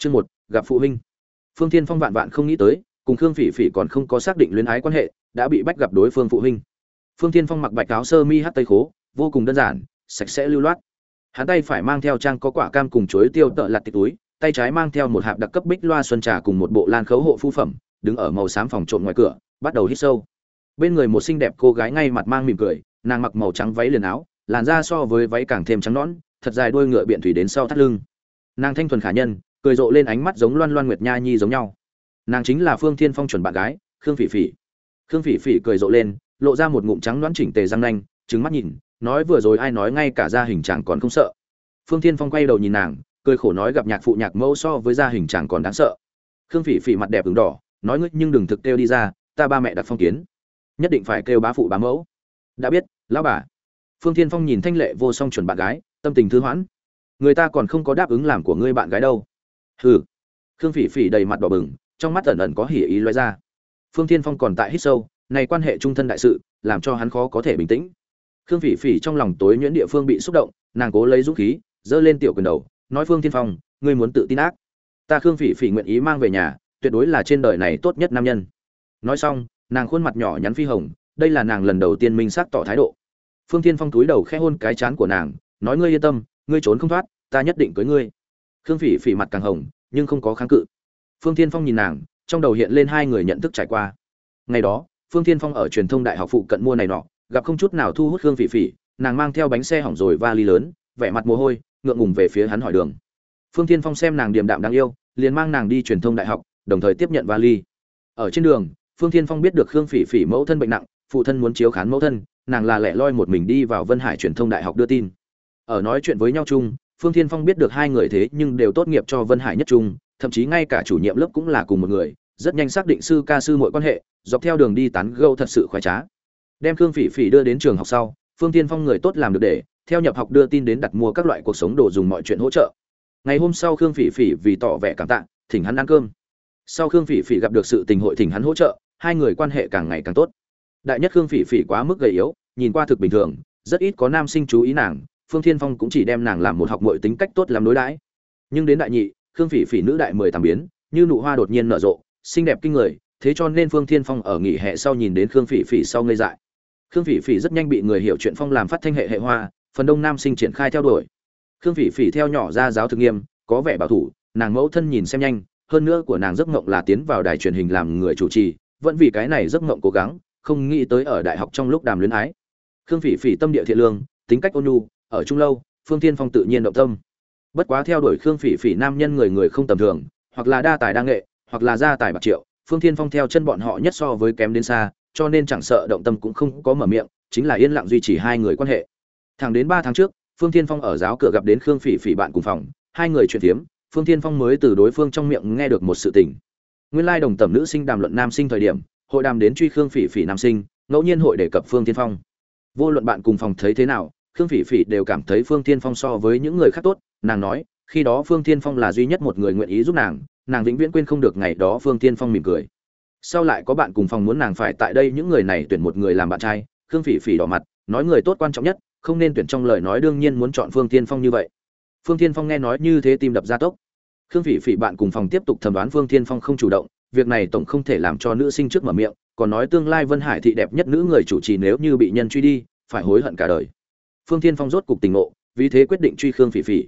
chương một, gặp phụ huynh. Phương thiên phong vạn vạn không nghĩ tới, cùng khương phỉ phỉ còn không có xác định luyến ái quan hệ, đã bị bách gặp đối phương phụ huynh. Phương thiên phong mặc bạch áo sơ mi hát tây khố, vô cùng đơn giản, sạch sẽ lưu loát. Hắn tay phải mang theo trang có quả cam cùng chuối tiêu tợ lặt tịch túi, tay trái mang theo một hạp đặc cấp bích loa xuân trà cùng một bộ lan khấu hộ phu phẩm, đứng ở màu xám phòng trộm ngoài cửa, bắt đầu hít sâu. Bên người một xinh đẹp cô gái ngay mặt mang mỉm cười, nàng mặc màu trắng váy liền áo, làn da so với váy càng thêm trắng nõn, thật dài đuôi ngựa biện thủy đến sau thắt lưng. Nàng thanh thuần khả nhân cười rộ lên ánh mắt giống loan loan nguyệt nha nhi giống nhau. Nàng chính là phương thiên phong chuẩn bạn gái, khương phỉ phỉ. Khương phỉ phỉ cười rộ lên, lộ ra một ngụm trắng đoán chỉnh tề răng nanh trứng mắt nhìn, nói vừa rồi ai nói ngay cả gia hình chàng còn không sợ. Phương thiên phong quay đầu nhìn nàng, cười khổ nói gặp nhạc phụ nhạc mẫu so với gia hình chàng còn đáng sợ. Khương phỉ phỉ mặt đẹp ửng đỏ, nói ngươi nhưng đừng thực kêu đi ra, ta ba mẹ đặt phong kiến. Nhất định phải kêu bá phụ bá mẫu. Đã biết, lão bà. Phương thiên phong nhìn thanh lệ vô song chuẩn bạn gái, tâm tình thư hoãn. Người ta còn không có đáp ứng làm của ngươi bạn gái đâu hừ. Khương phỉ phỉ đầy mặt đỏ bừng, trong mắt ẩn ẩn có hỉ ý loay ra. Phương thiên phong còn tại hít sâu, này quan hệ trung thân đại sự, làm cho hắn khó có thể bình tĩnh. Khương phỉ phỉ trong lòng tối nhuyễn địa phương bị xúc động, nàng cố lấy dũng khí, giơ lên tiểu quyền đầu, nói phương thiên phong, ngươi muốn tự tin ác. Ta khương phỉ phỉ nguyện ý mang về nhà, tuyệt đối là trên đời này tốt nhất nam nhân. Nói xong, nàng khuôn mặt nhỏ nhắn phi hồng, đây là nàng lần đầu tiên minh xác tỏ thái độ. Phương thiên phong túi đầu khẽ hôn cái chán của nàng, nói, ngươi yên tâm, ngươi trốn không thoát, ta nhất định cưới ngươi khương phỉ phỉ mặt càng hồng, nhưng không có kháng cự. Phương thiên phong nhìn nàng, trong đầu hiện lên hai người nhận thức trải qua. Ngày đó, phương thiên phong ở truyền thông đại học phụ cận mua này nọ, gặp không chút nào thu hút khương phỉ phỉ, nàng mang theo bánh xe hỏng rồi va ly lớn, vẻ mặt mồ hôi, ngượng ngùng về phía hắn hỏi đường. Phương thiên phong xem nàng điềm đạm đáng yêu, liền mang nàng đi truyền thông đại học, đồng thời tiếp nhận vali. Ở trên đường, phương thiên phong biết được khương phỉ phỉ mẫu thân bệnh nặng, phụ thân muốn chiếu khán mẫu thân, nàng là lẻ loi một mình đi vào vân hải truyền thông đại học đưa tin. Ở nói chuyện với nhau chung phương thiên phong biết được hai người thế nhưng đều tốt nghiệp cho vân hải nhất trung, thậm chí ngay cả chủ nhiệm lớp cũng là cùng một người, rất nhanh xác định sư ca sư mọi quan hệ, dọc theo đường đi tán gẫu thật sự khoái trá. Đem khương phỉ phỉ đưa đến trường học sau, phương thiên phong người tốt làm được để, theo nhập học đưa tin đến đặt mua các loại cuộc sống đồ dùng mọi chuyện hỗ trợ. Ngày hôm sau khương phỉ phỉ vì tỏ vẻ cảm tạ, thỉnh hắn ăn cơm. Sau khương phỉ phỉ gặp được sự tình hội thỉnh hắn hỗ trợ, hai người quan hệ càng ngày càng tốt. Đại nhất khương phỉ phỉ quá mức gầy yếu, nhìn qua thực bình thường, rất ít có nam sinh chú ý nàng phương thiên phong cũng chỉ đem nàng làm một học muội tính cách tốt làm đối đãi. Nhưng đến đại nhị, khương phỉ phỉ nữ đại mười tám biến, như nụ hoa đột nhiên nở rộ, xinh đẹp kinh người, thế cho nên phương thiên phong ở nghỉ hè sau nhìn đến khương phỉ phỉ sau ngây dại. Khương phỉ phỉ rất nhanh bị người hiểu chuyện phong làm phát thanh hệ hệ hoa, phần đông nam sinh triển khai theo đuổi. Khương phỉ phỉ theo nhỏ ra giáo thực nghiêm, có vẻ bảo thủ, nàng mẫu thân nhìn xem nhanh, hơn nữa của nàng giấc mộng là tiến vào đài truyền hình làm người chủ trì, vẫn vì cái này giấc mộng cố gắng, không nghĩ tới ở đại học trong lúc đàm luyến ái. Khương phỉ phỉ tâm địa thiện lương, tính cách ôn nhu ở trung lâu, phương tiên phong tự nhiên động tâm. Bất quá theo đuổi khương phỉ phỉ nam nhân người người không tầm thường, hoặc là đa tài đa nghệ, hoặc là gia tài bạc triệu, phương tiên phong theo chân bọn họ nhất so với kém đến xa, cho nên chẳng sợ động tâm cũng không có mở miệng, chính là yên lặng duy trì hai người quan hệ. Thẳng đến ba tháng trước, phương tiên phong ở giáo cửa gặp đến khương phỉ phỉ bạn cùng phòng, hai người chuyện tiếm phương tiên phong mới từ đối phương trong miệng nghe được một sự tình. Nguyên lai đồng tầm nữ sinh đàm luận nam sinh thời điểm, hội đàm đến truy khương phỉ phỉ nam sinh, ngẫu nhiên hội đề cập phương tiên phong. Vô luận bạn cùng phòng thấy thế nào khương phỉ phỉ đều cảm thấy phương tiên phong so với những người khác tốt. Nàng nói, khi đó phương tiên phong là duy nhất một người nguyện ý giúp nàng nàng vĩnh viễn quên không được ngày đó phương tiên phong mỉm cười. Sau lại có bạn cùng phòng muốn nàng phải tại đây những người này tuyển một người làm bạn trai, khương phỉ phỉ đỏ mặt, nói người tốt quan trọng nhất, không nên tuyển trong lời nói đương nhiên muốn chọn phương tiên phong như vậy. Phương tiên phong nghe nói như thế tim đập ra tốc. Khương phỉ phỉ bạn cùng phòng tiếp tục thẩm đoán phương tiên phong không chủ động, việc này tổng không thể làm cho nữ sinh trước mở miệng, còn nói tương lai vân hải thị đẹp nhất nữ người chủ trì nếu như bị nhân truy đi, phải hối hận cả đời phương Thiên phong rốt cục tình ngộ, vì thế quyết định truy khương phỉ phỉ.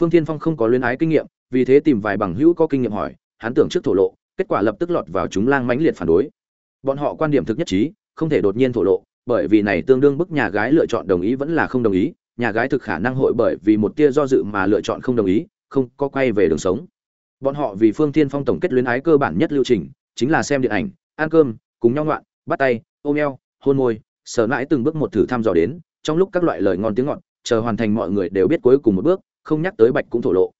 Phương Thiên phong không có luyến ái kinh nghiệm, vì thế tìm vài bằng hữu có kinh nghiệm hỏi, hắn tưởng trước thổ lộ, kết quả lập tức lọt vào chúng lang mãnh liệt phản đối. Bọn họ quan điểm thực nhất trí, không thể đột nhiên thổ lộ, bởi vì này tương đương bức nhà gái lựa chọn đồng ý vẫn là không đồng ý, nhà gái thực khả năng hội bởi vì một tia do dự mà lựa chọn không đồng ý, không có quay về đường sống. Bọn họ vì phương Thiên phong tổng kết luyến ái cơ bản nhất lưu trình, chính là xem điện ảnh, ăn cơm, cùng nhau ngoạn, bắt tay, ôm eo, hôn môi sở nãi từng bước một thử thăm dò đến trong lúc các loại lời ngon tiếng ngọt, chờ hoàn thành mọi người đều biết cuối cùng một bước, không nhắc tới bạch cũng thổ lộ.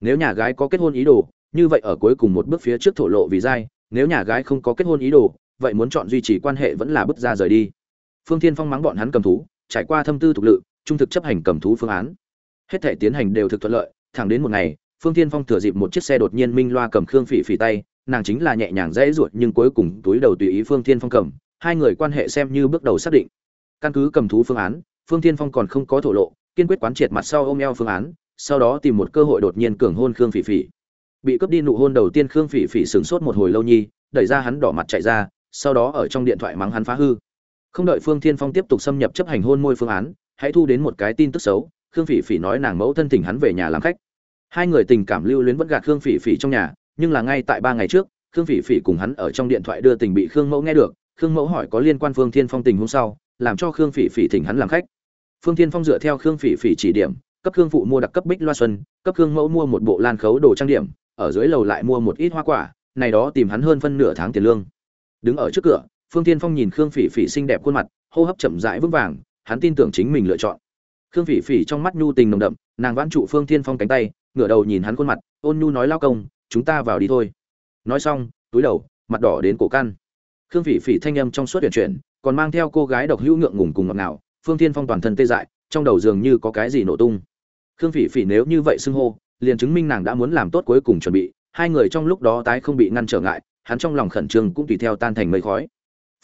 Nếu nhà gái có kết hôn ý đồ, như vậy ở cuối cùng một bước phía trước thổ lộ vì dai, nếu nhà gái không có kết hôn ý đồ, vậy muốn chọn duy trì quan hệ vẫn là bước ra rời đi. Phương thiên phong mắng bọn hắn cầm thú, trải qua thâm tư thuộc lự, trung thực chấp hành cầm thú phương án. Hết thể tiến hành đều thực thuận lợi, thẳng đến một ngày, phương thiên phong thừa dịp một chiếc xe đột nhiên minh loa cầm khương phỉ phỉ tay, nàng chính là nhẹ nhàng dễ ruột nhưng cuối cùng túi đầu tùy ý phương thiên phong cầm, hai người quan hệ xem như bước đầu xác định căn cứ cầm thú phương án, phương thiên phong còn không có thổ lộ, kiên quyết quán triệt mặt sau ôm eo phương án, sau đó tìm một cơ hội đột nhiên cường hôn khương phỉ phỉ. Bị cướp đi nụ hôn đầu tiên khương phỉ phỉ sửng sốt một hồi lâu nhi, đẩy ra hắn đỏ mặt chạy ra, sau đó ở trong điện thoại mắng hắn phá hư. Không đợi phương thiên phong tiếp tục xâm nhập chấp hành hôn môi phương án, hãy thu đến một cái tin tức xấu, khương phỉ phỉ nói nàng mẫu thân thỉnh hắn về nhà làm khách. Hai người tình cảm lưu luyến vẫn gạt khương phỉ phỉ trong nhà, nhưng là ngay tại ba ngày trước, khương phỉ phỉ cùng hắn ở trong điện thoại đưa tình bị khương mẫu nghe được. Khương mẫu hỏi có liên quan phương thiên phong tình hôm sau làm cho khương phỉ phỉ thỉnh hắn làm khách. Phương thiên phong dựa theo khương phỉ phỉ chỉ điểm, cấp khương phụ mua đặc cấp bích loa xuân, cấp khương mẫu mua một bộ lan khấu đồ trang điểm, ở dưới lầu lại mua một ít hoa quả, này đó tìm hắn hơn phân nửa tháng tiền lương. Đứng ở trước cửa, phương thiên phong nhìn khương phỉ phỉ xinh đẹp khuôn mặt, hô hấp chậm rãi vững vàng, hắn tin tưởng chính mình lựa chọn. Khương phỉ phỉ trong mắt nhu tình nồng đậm, nàng vãn trụ phương thiên phong cánh tay, ngửa đầu nhìn hắn khuôn mặt, ôn nhu nói lao công, chúng ta vào đi thôi. Nói xong, túi đầu, mặt đỏ đến cổ căn. Khương phỉ phỉ thanh âm trong suốt tuyển chuyển còn mang theo cô gái độc hữu ngượng ngùng cùng ngọt ngào, phương thiên phong toàn thân tê dại, trong đầu dường như có cái gì nổ tung. Khương phỉ phỉ nếu như vậy xưng hô, liền chứng minh nàng đã muốn làm tốt cuối cùng chuẩn bị, hai người trong lúc đó tái không bị ngăn trở ngại, hắn trong lòng khẩn trương cũng tùy theo tan thành mây khói.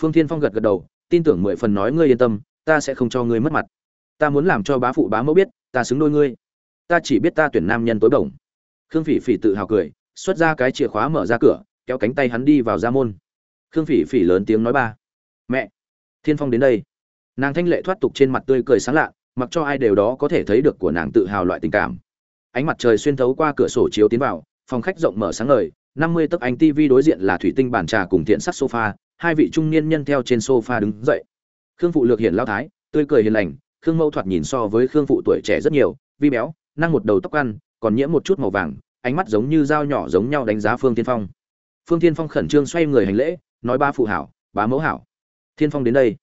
Phương thiên phong gật gật đầu, tin tưởng mười phần nói ngươi yên tâm, ta sẽ không cho ngươi mất mặt. Ta muốn làm cho bá phụ bá mẫu biết, ta xứng đôi ngươi. Ta chỉ biết ta tuyển nam nhân tối bổng. Khương phỉ phỉ tự hào cười, xuất ra cái chìa khóa mở ra cửa, kéo cánh tay hắn đi vào ra môn. Khương phỉ phỉ lớn tiếng nói ba, mẹ thiên phong đến đây. Nàng thanh lệ thoát tục trên mặt tươi cười sáng lạ, mặc cho ai đều đó có thể thấy được của nàng tự hào loại tình cảm. Ánh mặt trời xuyên thấu qua cửa sổ chiếu tiến vào, phòng khách rộng mở sáng ngời, năm mươi tấc ánh tv đối diện là thủy tinh bàn trà cùng thiện sắt sofa, hai vị trung niên nhân theo trên sofa đứng dậy. Khương phụ lược hiện lao thái, tươi cười hiền lành, khương mẫu thoạt nhìn so với khương phụ tuổi trẻ rất nhiều, vi béo, năng một đầu tóc ăn, còn nhiễm một chút màu vàng, ánh mắt giống như dao nhỏ giống nhau đánh giá phương tiên phong. Phương tiên phong khẩn trương xoay người hành lễ, nói ba phụ hảo bá mẫu hảo thiên phong đến đây.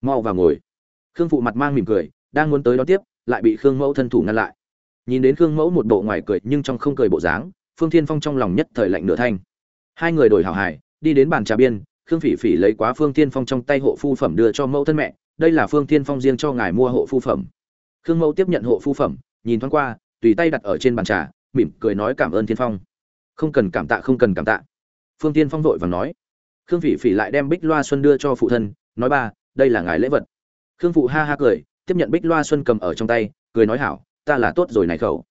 Mau vào ngồi. Khương phụ mặt mang mỉm cười, đang muốn tới đó tiếp, lại bị khương mẫu thân thủ ngăn lại. Nhìn đến khương mẫu một bộ ngoài cười nhưng trong không cười bộ dáng, phương thiên phong trong lòng nhất thời lạnh nửa thanh. Hai người đổi hảo hải đi đến bàn trà biên, khương phỉ phỉ lấy quá phương thiên phong trong tay hộ phu phẩm đưa cho mẫu thân mẹ, đây là phương thiên phong riêng cho ngài mua hộ phu phẩm. Khương mẫu tiếp nhận hộ phu phẩm, nhìn thoáng qua, tùy tay đặt ở trên bàn trà, mỉm cười nói cảm ơn thiên phong. Không cần cảm tạ, không cần cảm tạ. Phương thiên phong vội vàng nói khương phỉ phỉ lại đem bích loa xuân đưa cho phụ thân, nói ba, đây là ngài lễ vật. Khương phụ ha ha cười, tiếp nhận bích loa xuân cầm ở trong tay, cười nói hảo, ta là tốt rồi này khẩu.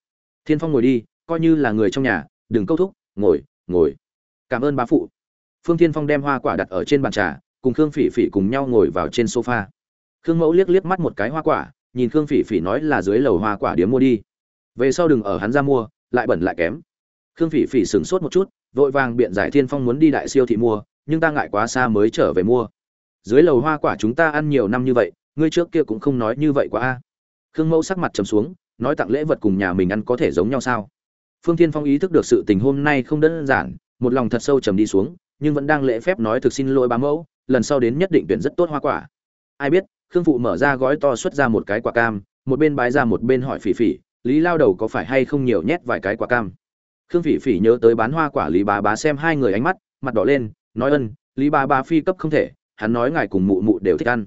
Thiên phong ngồi đi, coi như là người trong nhà, đừng câu thúc, ngồi ngồi. Cảm ơn bá phụ. Phương thiên phong đem hoa quả đặt ở trên bàn trà, cùng khương phỉ phỉ cùng nhau ngồi vào trên sofa. Khương mẫu liếc liếc mắt một cái hoa quả, nhìn khương phỉ phỉ nói là dưới lầu hoa quả điếm mua đi. Về sau đừng ở hắn ra mua, lại bẩn lại kém. Khương phỉ phỉ sửng sốt một chút, vội vàng biện giải thiên phong muốn đi đại siêu thị mua nhưng ta ngại quá xa mới trở về mua. Dưới lầu hoa quả chúng ta ăn nhiều năm như vậy, ngươi trước kia cũng không nói như vậy quá a. Khương mẫu sắc mặt trầm xuống, nói tặng lễ vật cùng nhà mình ăn có thể giống nhau sao? Phương thiên phong ý thức được sự tình hôm nay không đơn giản, một lòng thật sâu trầm đi xuống, nhưng vẫn đang lễ phép nói thực xin lỗi bá mẫu, lần sau đến nhất định tuyển rất tốt hoa quả. Ai biết, khương phụ mở ra gói to xuất ra một cái quả cam, một bên bái ra một bên hỏi phỉ phỉ, lý lao đầu có phải hay không nhiều nhét vài cái quả cam? Khương phỉ phỉ nhớ tới bán hoa quả lý bá bá xem hai người ánh mắt, mặt đỏ lên nói ân, lý ba ba phi cấp không thể, hắn nói ngài cùng mụ mụ đều thích ăn.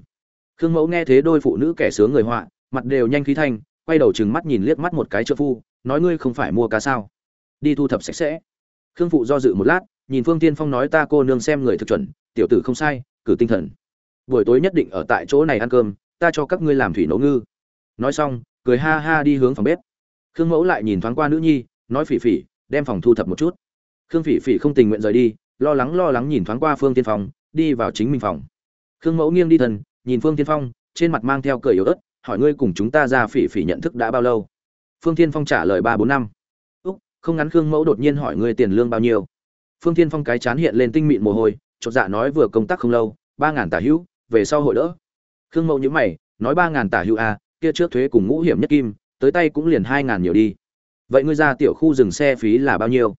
Khương mẫu nghe thế đôi phụ nữ kẻ sướng người họa, mặt đều nhanh khí thanh, quay đầu trừng mắt nhìn liếc mắt một cái trợ phu, nói ngươi không phải mua cá sao? Đi thu thập sạch sẽ. Khương phụ do dự một lát, nhìn phương tiên phong nói ta cô nương xem người thực chuẩn, tiểu tử không sai, cử tinh thần. Buổi tối nhất định ở tại chỗ này ăn cơm, ta cho các ngươi làm thủy nấu ngư. Nói xong, cười ha ha đi hướng phòng bếp. Khương mẫu lại nhìn thoáng qua nữ nhi, nói phỉ phỉ, đem phòng thu thập một chút. Khương phỉ phỉ không tình nguyện rời đi lo lắng lo lắng nhìn thoáng qua phương tiên phong đi vào chính mình phòng. Khương mẫu nghiêng đi thần nhìn phương tiên phong trên mặt mang theo cười yếu ớt hỏi ngươi cùng chúng ta ra phỉ phỉ nhận thức đã bao lâu? Phương tiên phong trả lời ba bốn năm. Úc không ngắn khương mẫu đột nhiên hỏi ngươi tiền lương bao nhiêu? Phương tiên phong cái chán hiện lên tinh mịn mồ hôi chột dạ nói vừa công tác không lâu ba ngàn tả hữu về sau hội đỡ. Khương mẫu nhữ mày nói ba ngàn tả hữu à, kia trước thuế cùng ngũ hiểm nhất kim tới tay cũng liền hai ngàn nhiều đi. Vậy ngươi ra tiểu khu dừng xe phí là bao nhiêu?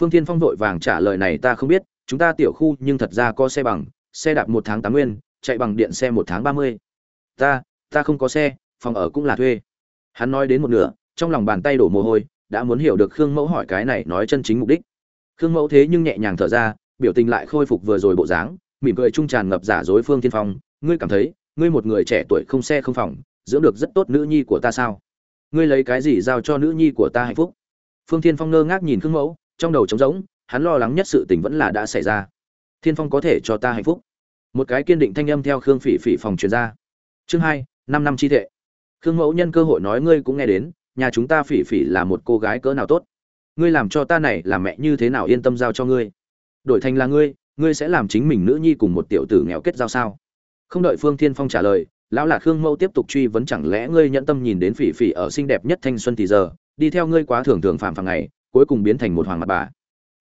Phương Thiên phong vội vàng trả lời này ta không biết, chúng ta tiểu khu nhưng thật ra có xe bằng, xe đạp một tháng tám nguyên, chạy bằng điện xe một tháng ba mươi. Ta ta không có xe, phòng ở cũng là thuê. Hắn nói đến một nửa, trong lòng bàn tay đổ mồ hôi, đã muốn hiểu được khương mẫu hỏi cái này nói chân chính mục đích. Khương mẫu thế nhưng nhẹ nhàng thở ra, biểu tình lại khôi phục vừa rồi bộ dáng, mỉm cười trung tràn ngập giả dối phương tiên phong, ngươi cảm thấy, ngươi một người trẻ tuổi không xe không phòng, dưỡng được rất tốt nữ nhi của ta sao? Ngươi lấy cái gì giao cho nữ nhi của ta hạnh phúc? Phương tiên phong ngơ ngác nhìn khương mẫu trong đầu trống rỗng, hắn lo lắng nhất sự tình vẫn là đã xảy ra. Thiên phong có thể cho ta hạnh phúc. Một cái kiên định thanh âm theo khương phỉ phỉ phòng truyền ra. Chương hai, năm năm chi thể khương mẫu nhân cơ hội nói ngươi cũng nghe đến, nhà chúng ta phỉ phỉ là một cô gái cỡ nào tốt. Ngươi làm cho ta này làm mẹ như thế nào yên tâm giao cho ngươi? Đổi thành là ngươi ngươi sẽ làm chính mình nữ nhi cùng một tiểu tử nghèo kết giao sao? Không đợi phương thiên phong trả lời, lão lạc khương mẫu tiếp tục truy vấn chẳng lẽ ngươi nhẫn tâm nhìn đến phỉ phỉ ở xinh đẹp nhất thanh xuân thì giờ, đi theo ngươi quá thường thường phạm phạm ngày cuối cùng biến thành một hoàng mặt bà.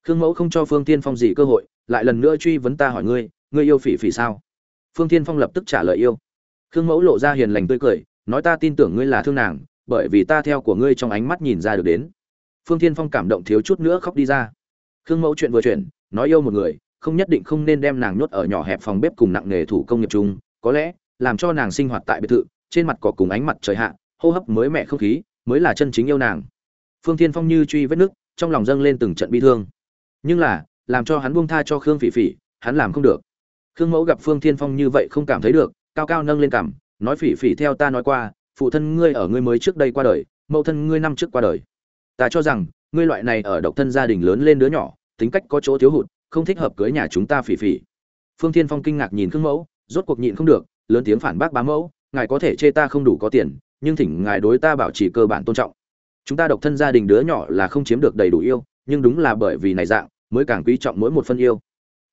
Khương mẫu không cho phương tiên phong gì cơ hội, lại lần nữa truy vấn ta hỏi ngươi ngươi yêu phỉ phỉ sao? Phương tiên phong lập tức trả lời yêu. Khương mẫu lộ ra hiền lành tươi cười, nói ta tin tưởng ngươi là thương nàng, bởi vì ta theo của ngươi trong ánh mắt nhìn ra được đến. Phương tiên phong cảm động thiếu chút nữa khóc đi ra. Khương mẫu chuyện vừa chuyển, nói yêu một người, không nhất định không nên đem nàng nhốt ở nhỏ hẹp phòng bếp cùng nặng nghề thủ công nghiệp chung, có lẽ, làm cho nàng sinh hoạt tại biệt thự, trên mặt cỏ cùng ánh mặt trời hạ, hô hấp mới mẻ không khí, mới là chân chính yêu nàng. Phương thiên phong như truy vết nước trong lòng dâng lên từng trận bi thương. Nhưng là, làm cho hắn buông tha cho khương phỉ phỉ, hắn làm không được. Khương mẫu gặp phương thiên phong như vậy không cảm thấy được, cao cao nâng lên cảm nói, phỉ phỉ, theo ta nói qua, phụ thân ngươi ở ngươi mới trước đây qua đời, mẫu thân ngươi năm trước qua đời. Ta cho rằng, ngươi loại này ở độc thân gia đình lớn lên đứa nhỏ, tính cách có chỗ thiếu hụt, không thích hợp cưới nhà chúng ta phỉ phỉ. Phương thiên phong kinh ngạc nhìn khương mẫu, rốt cuộc nhịn không được, lớn tiếng phản bác bá mẫu, ngài có thể chê ta không đủ có tiền, nhưng thỉnh ngài đối ta bảo trì cơ bản tôn trọng chúng ta độc thân gia đình đứa nhỏ là không chiếm được đầy đủ yêu, nhưng đúng là bởi vì này dạng, mới càng quý trọng mỗi một phân yêu.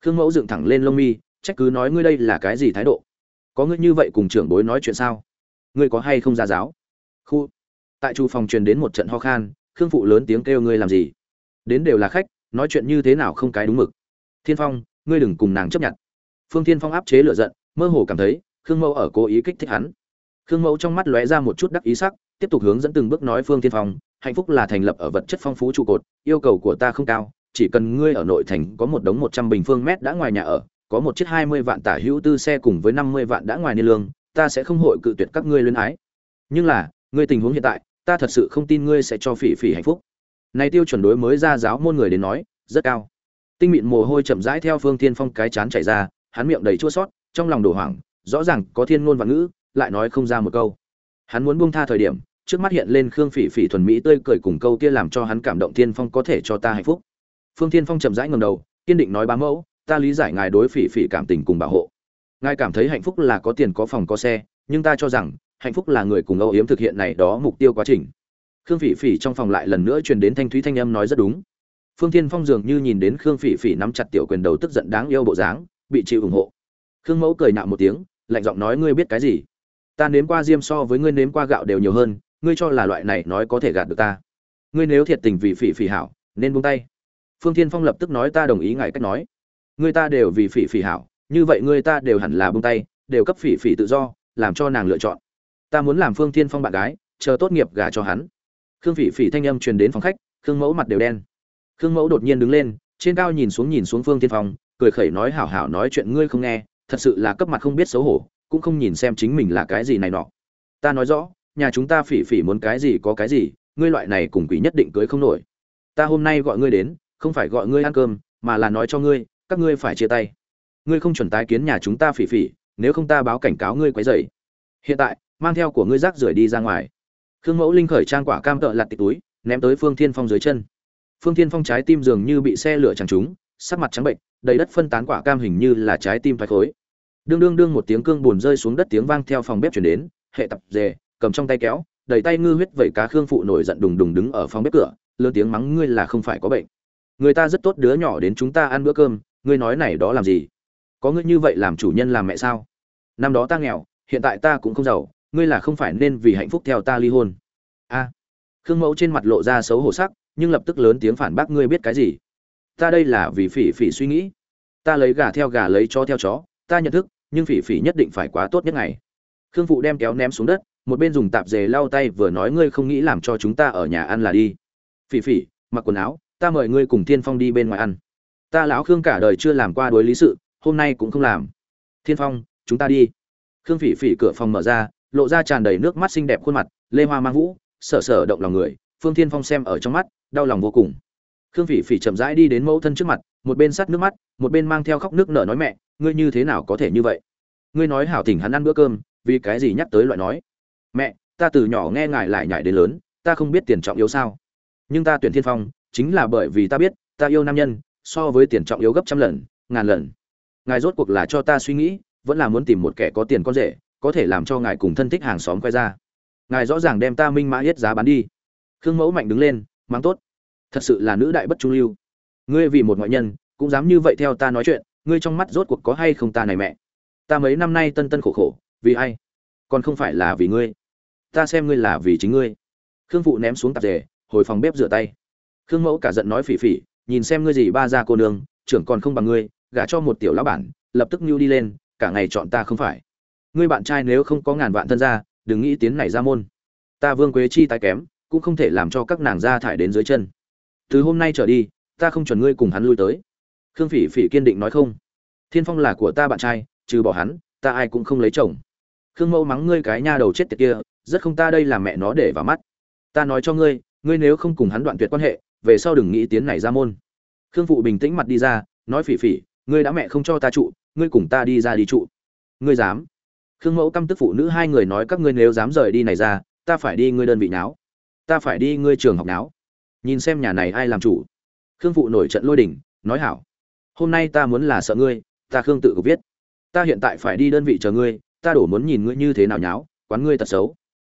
Khương mẫu dựng thẳng lên lông mi, trách cứ nói ngươi đây là cái gì thái độ? Có ngươi như vậy cùng trưởng bối nói chuyện sao? Ngươi có hay không ra giáo? Khu. Tại chu phòng truyền đến một trận ho khan, khương phụ lớn tiếng kêu ngươi làm gì? Đến đều là khách, nói chuyện như thế nào không cái đúng mực. Thiên phong, ngươi đừng cùng nàng chấp nhận. Phương thiên phong áp chế lửa giận, mơ hồ cảm thấy, khương mẫu ở cố ý kích thích hắn khương mẫu trong mắt lóe ra một chút đắc ý sắc, tiếp tục hướng dẫn từng bước nói phương thiên phong, hạnh phúc là thành lập ở vật chất phong phú trụ cột, yêu cầu của ta không cao, chỉ cần ngươi ở nội thành có một đống một trăm bình phương mét đã ngoài nhà ở, có một chiếc hai mươi vạn tả hữu tư xe cùng với năm mươi vạn đã ngoài niên lương, ta sẽ không hội cự tuyệt các ngươi luyến ái. Nhưng là, ngươi tình huống hiện tại, ta thật sự không tin ngươi sẽ cho phỉ phỉ hạnh phúc. Này tiêu chuẩn đối mới ra giáo môn người đến nói, rất cao. Tinh mịn mồ hôi chậm rãi theo phương thiên phong cái chán chảy ra, hắn miệng đầy chua sót trong lòng đổ hoảng, rõ ràng có thiên ngôn và ngữ lại nói không ra một câu. Hắn muốn buông tha thời điểm, trước mắt hiện lên khương phỉ phỉ thuần mỹ tươi cười cùng câu kia làm cho hắn cảm động thiên phong có thể cho ta hạnh phúc. Phương thiên phong chậm rãi ngầm đầu, kiên định nói bá mẫu, ta lý giải ngài đối phỉ phỉ cảm tình cùng bảo hộ. Ngài cảm thấy hạnh phúc là có tiền có phòng có xe, nhưng ta cho rằng, hạnh phúc là người cùng âu yếm thực hiện này đó mục tiêu quá trình. Khương phỉ phỉ trong phòng lại lần nữa truyền đến thanh thúy thanh âm nói rất đúng. Phương thiên phong dường như nhìn đến khương phỉ phỉ nắm chặt tiểu quyền đầu tức giận đáng yêu bộ dáng, bị chịu ủng hộ. Khương mẫu cười nạo một tiếng, lạnh giọng nói, ngươi biết cái gì? Ta nếm qua diêm so với ngươi nếm qua gạo đều nhiều hơn, ngươi cho là loại này nói có thể gạt được ta. Ngươi nếu thiệt tình vì phỉ phỉ hảo, nên buông tay. Phương thiên phong lập tức nói ta đồng ý ngài cách nói. Ngươi ta đều vì phỉ phỉ hảo, như vậy ngươi ta đều hẳn là buông tay, đều cấp phỉ phỉ tự do, làm cho nàng lựa chọn. Ta muốn làm phương thiên phong bạn gái, chờ tốt nghiệp gả cho hắn. Khương phỉ phỉ thanh âm truyền đến phòng khách, khương mẫu mặt đều đen. Khương mẫu đột nhiên đứng lên, trên cao nhìn xuống nhìn xuống phương thiên phong, cười khẩy nói hảo hảo nói chuyện ngươi không nghe, thật sự là cấp mặt không biết xấu hổ cũng không nhìn xem chính mình là cái gì này nọ. Ta nói rõ, nhà chúng ta phỉ phỉ muốn cái gì có cái gì, ngươi loại này cùng quỷ nhất định cưới không nổi. Ta hôm nay gọi ngươi đến, không phải gọi ngươi ăn cơm, mà là nói cho ngươi, các ngươi phải chia tay. Ngươi không chuẩn tái kiến nhà chúng ta phỉ phỉ, nếu không ta báo cảnh cáo ngươi quấy rầy. Hiện tại, mang theo của ngươi rác rưởi đi ra ngoài. Khương mẫu linh khởi trang quả cam tợ lặt tịch túi, ném tới phương thiên phong dưới chân. Phương thiên phong trái tim dường như bị xe lửa chẳng trúng, sắc mặt trắng bệnh, đầy đất phân tán quả cam hình như là trái tim thoái khối đương đương đương một tiếng cương buồn rơi xuống đất tiếng vang theo phòng bếp chuyển đến, hệ tập dề, cầm trong tay kéo, đầy tay ngư huyết vẩy cá khương phụ nổi giận đùng đùng đứng ở phòng bếp cửa, lớn tiếng mắng ngươi là không phải có bệnh. Người ta rất tốt đứa nhỏ đến chúng ta ăn bữa cơm, ngươi nói này đó làm gì? Có ngươi như vậy làm chủ nhân làm mẹ sao? Năm đó ta nghèo, hiện tại ta cũng không giàu, ngươi là không phải nên vì hạnh phúc theo ta ly hôn. A. Khương mẫu trên mặt lộ ra xấu hổ sắc, nhưng lập tức lớn tiếng phản bác ngươi biết cái gì? Ta đây là vì phỉ phỉ suy nghĩ. Ta lấy gà theo gà lấy chó theo chó ta nhận thức, nhưng phỉ phỉ nhất định phải quá tốt nhất ngày. Khương phụ đem kéo ném xuống đất, một bên dùng tạp dề lau tay vừa nói ngươi không nghĩ làm cho chúng ta ở nhà ăn là đi. Phỉ phỉ, mặc quần áo, ta mời ngươi cùng thiên phong đi bên ngoài ăn. Ta lão khương cả đời chưa làm qua đối lý sự, hôm nay cũng không làm. Thiên phong, chúng ta đi. Khương phỉ phỉ cửa phòng mở ra, lộ ra tràn đầy nước mắt xinh đẹp khuôn mặt, lê hoa mang vũ, sở sở động lòng người, phương thiên phong xem ở trong mắt, đau lòng vô cùng. Khương phỉ phỉ chậm rãi đi đến mẫu thân trước mặt, một bên sắt nước mắt, một bên mang theo khóc nước nở nói mẹ ngươi như thế nào có thể như vậy? Ngươi nói hảo thỉnh hắn ăn bữa cơm, vì cái gì nhắc tới loại nói? Mẹ, ta từ nhỏ nghe ngài lại nhảy đến lớn, ta không biết tiền trọng yếu sao. Nhưng ta tuyển thiên phong, chính là bởi vì ta biết, ta yêu nam nhân, so với tiền trọng yếu gấp trăm lần, ngàn lần. Ngài rốt cuộc là cho ta suy nghĩ, vẫn là muốn tìm một kẻ có tiền con rể, có thể làm cho ngài cùng thân thích hàng xóm quay ra. Ngài rõ ràng đem ta minh mã hết giá bán đi. Khương mẫu mạnh đứng lên mang tốt. Thật sự là nữ đại bất trung lưu. Ngươi vì một ngoại nhân, cũng dám như vậy theo ta nói chuyện ngươi trong mắt rốt cuộc có hay không ta này mẹ? Ta mấy năm nay tân tân khổ khổ, vì ai? Còn không phải là vì ngươi. Ta xem ngươi là vì chính ngươi. Khương phụ ném xuống tạp dề, hồi phòng bếp rửa tay. Khương mẫu cả giận nói phỉ phỉ, nhìn xem ngươi gì ba ra cô nương, trưởng còn không bằng ngươi, gả cho một tiểu lão bản, lập tức mưu đi lên, cả ngày chọn ta không phải. Ngươi bạn trai nếu không có ngàn vạn thân gia, đừng nghĩ tiến này ra môn. Ta vương quế chi tái kém, cũng không thể làm cho các nàng ra thải đến dưới chân. Từ hôm nay trở đi, ta không chuẩn ngươi cùng hắn lui tới khương phỉ phỉ kiên định nói không. Thiên phong là của ta bạn trai trừ bỏ hắn ta ai cũng không lấy chồng. Khương mẫu mắng ngươi cái nha đầu chết tiệt kia rất không ta đây là mẹ nó để vào mắt. Ta nói cho ngươi ngươi nếu không cùng hắn đoạn tuyệt quan hệ về sau đừng nghĩ tiến này ra môn. Khương phụ bình tĩnh mặt đi ra nói phỉ phỉ ngươi đã mẹ không cho ta trụ ngươi cùng ta đi ra đi trụ. Ngươi dám. Khương mẫu căm tức phụ nữ hai người nói các ngươi nếu dám rời đi này ra ta phải đi ngươi đơn vị náo. Ta phải đi ngươi trường học náo. Nhìn xem nhà này ai làm chủ. Khương phụ nổi trận lôi đình, nói hảo hôm nay ta muốn là sợ ngươi, ta khương tự có viết. Ta hiện tại phải đi đơn vị chờ ngươi, ta đổ muốn nhìn ngươi như thế nào nháo, quán ngươi tật xấu.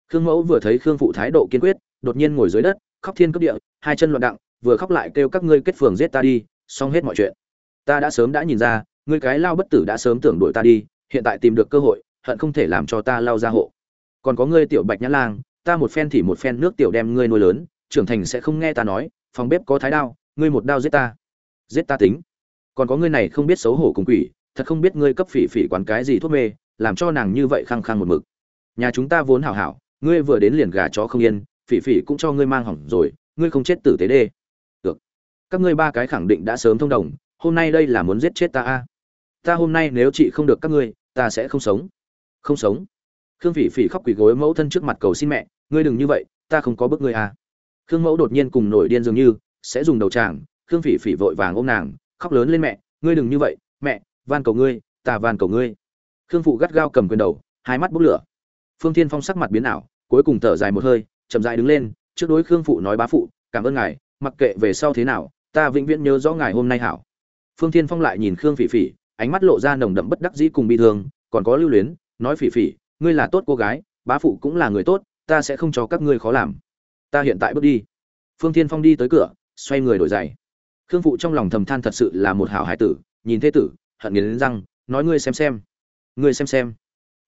Khương mẫu vừa thấy khương phụ thái độ kiên quyết, đột nhiên ngồi dưới đất, khóc thiên cấp địa, hai chân loạn đặng, vừa khóc lại kêu các ngươi kết phường giết ta đi, xong hết mọi chuyện. Ta đã sớm đã nhìn ra, ngươi cái lao bất tử đã sớm tưởng đuổi ta đi, hiện tại tìm được cơ hội, hận không thể làm cho ta lao ra hộ. Còn có ngươi tiểu bạch nhã lang, ta một phen thì một phen nước tiểu đem ngươi nuôi lớn, trưởng thành sẽ không nghe ta nói, phòng bếp có thái đao, ngươi một đao giết ta. Giết ta tính còn có ngươi này không biết xấu hổ cùng quỷ, thật không biết ngươi cấp phỉ phỉ quán cái gì thuốc mê, làm cho nàng như vậy khăng khăng một mực. Nhà chúng ta vốn hảo hảo, ngươi vừa đến liền gà chó không yên, phỉ phỉ cũng cho ngươi mang hỏng rồi, ngươi không chết tử tế đê. Được. Các ngươi ba cái khẳng định đã sớm thông đồng, hôm nay đây là muốn giết chết ta a. Ta hôm nay nếu chị không được các ngươi, ta sẽ không sống. Không sống. Khương phỉ phỉ khóc quỳ gối mẫu thân trước mặt cầu xin mẹ, ngươi đừng như vậy, ta không có bức ngươi a. Khương mẫu đột nhiên cùng nổi điên dường như, sẽ dùng đầu tràng khương phỉ phỉ vội vàng ôm nàng khóc lớn lên mẹ, ngươi đừng như vậy, mẹ, van cầu ngươi, ta van cầu ngươi. Khương phụ gắt gao cầm quyền đầu, hai mắt bốc lửa. Phương thiên phong sắc mặt biến ảo, cuối cùng thở dài một hơi, chậm rãi đứng lên, trước đối khương phụ nói bá phụ, cảm ơn ngài, mặc kệ về sau thế nào, ta vĩnh viễn nhớ rõ ngài hôm nay hảo. Phương thiên phong lại nhìn khương phỉ phỉ, ánh mắt lộ ra nồng đậm bất đắc dĩ cùng bi thương, còn có lưu luyến, nói phỉ phỉ, ngươi là tốt cô gái, bá phụ cũng là người tốt, ta sẽ không cho các ngươi khó làm. Ta hiện tại bước đi. Phương thiên phong đi tới cửa, xoay người đổi giày khương phụ trong lòng thầm than thật sự là một hảo hải tử, nhìn thế tử, hận nghiến răng, nói ngươi xem xem, ngươi xem xem.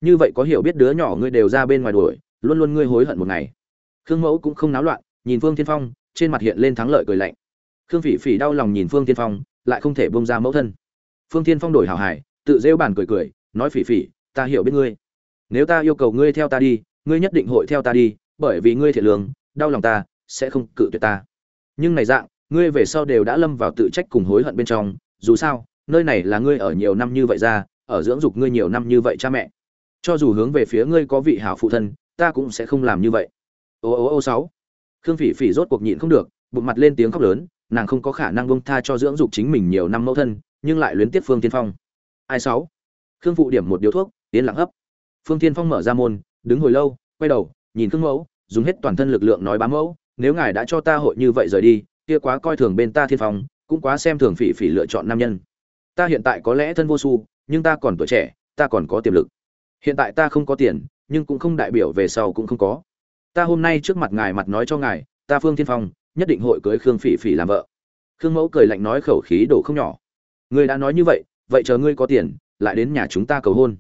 Như vậy có hiểu biết đứa nhỏ ngươi đều ra bên ngoài đuổi, luôn luôn ngươi hối hận một ngày. Khương mẫu cũng không náo loạn, nhìn phương thiên phong, trên mặt hiện lên thắng lợi cười lạnh. Khương phỉ phỉ đau lòng nhìn phương thiên phong, lại không thể bông ra mẫu thân. Phương thiên phong đổi hảo hải, tự rêu bản cười cười, nói phỉ phỉ, ta hiểu biết ngươi. Nếu ta yêu cầu ngươi theo ta đi, ngươi nhất định hội theo ta đi, bởi vì ngươi thiệt lương, đau lòng ta, sẽ không cự tuyệt ta. Nhưng này dạng ngươi về sau đều đã lâm vào tự trách cùng hối hận bên trong, dù sao, nơi này là ngươi ở nhiều năm như vậy ra, ở dưỡng dục ngươi nhiều năm như vậy cha mẹ. Cho dù hướng về phía ngươi có vị hảo phụ thân, ta cũng sẽ không làm như vậy. Ô ô ô, sáu. Khương phỉ phỉ rốt cuộc nhịn không được, bụng mặt lên tiếng khóc lớn, nàng không có khả năng bông tha cho dưỡng dục chính mình nhiều năm mẫu thân, nhưng lại luyến tiếp phương tiên phong. Ai, sáu? Khương phụ điểm một điếu thuốc tiến lặng hấp. Phương tiên phong mở ra môn, đứng hồi lâu, quay đầu, nhìn khương mẫu, dùng hết toàn thân lực lượng nói bám mẫu, nếu ngài đã cho ta hội như vậy rời đi kia quá coi thường bên ta thiên phong, cũng quá xem thường phỉ phỉ lựa chọn nam nhân. Ta hiện tại có lẽ thân vô su, nhưng ta còn tuổi trẻ, ta còn có tiềm lực. Hiện tại ta không có tiền, nhưng cũng không đại biểu về sau cũng không có. Ta hôm nay trước mặt ngài mặt nói cho ngài, ta phương thiên phong, nhất định hội cưới khương phỉ phỉ làm vợ. Khương mẫu cười lạnh nói khẩu khí đổ không nhỏ. Ngươi đã nói như vậy vậy chờ ngươi có tiền, lại đến nhà chúng ta cầu hôn.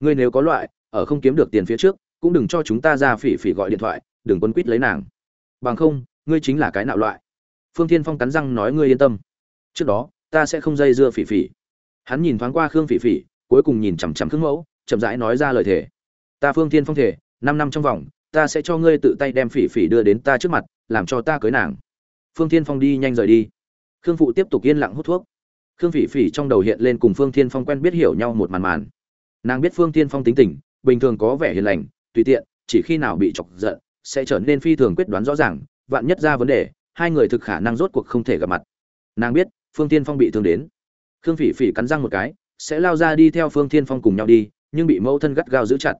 Ngươi nếu có loại, ở không kiếm được tiền phía trước, cũng đừng cho chúng ta ra phỉ phỉ gọi điện thoại, đừng quấn quýt lấy nàng. Bằng không, ngươi chính là cái nạo loại phương thiên phong cắn răng nói ngươi yên tâm. Trước đó, ta sẽ không dây dưa phỉ phỉ. Hắn nhìn thoáng qua khương phỉ phỉ, cuối cùng nhìn chằm chằm khương mẫu, chậm rãi nói ra lời thề. Ta phương thiên phong thể năm năm trong vòng, ta sẽ cho ngươi tự tay đem phỉ phỉ đưa đến ta trước mặt, làm cho ta cưới nàng. Phương thiên phong đi nhanh rời đi. Khương phụ tiếp tục yên lặng hút thuốc. Khương phỉ phỉ trong đầu hiện lên cùng phương thiên phong quen biết hiểu nhau một màn màn. Nàng biết phương thiên phong tính tình, bình thường có vẻ hiền lành, tùy tiện, chỉ khi nào bị chọc giận, sẽ trở nên phi thường quyết đoán rõ ràng, vạn nhất ra vấn đề hai người thực khả năng rốt cuộc không thể gặp mặt. Nàng biết, phương tiên phong bị thương đến. Khương phỉ phỉ cắn răng một cái, sẽ lao ra đi theo phương tiên phong cùng nhau đi, nhưng bị mẫu thân gắt gao giữ chặt.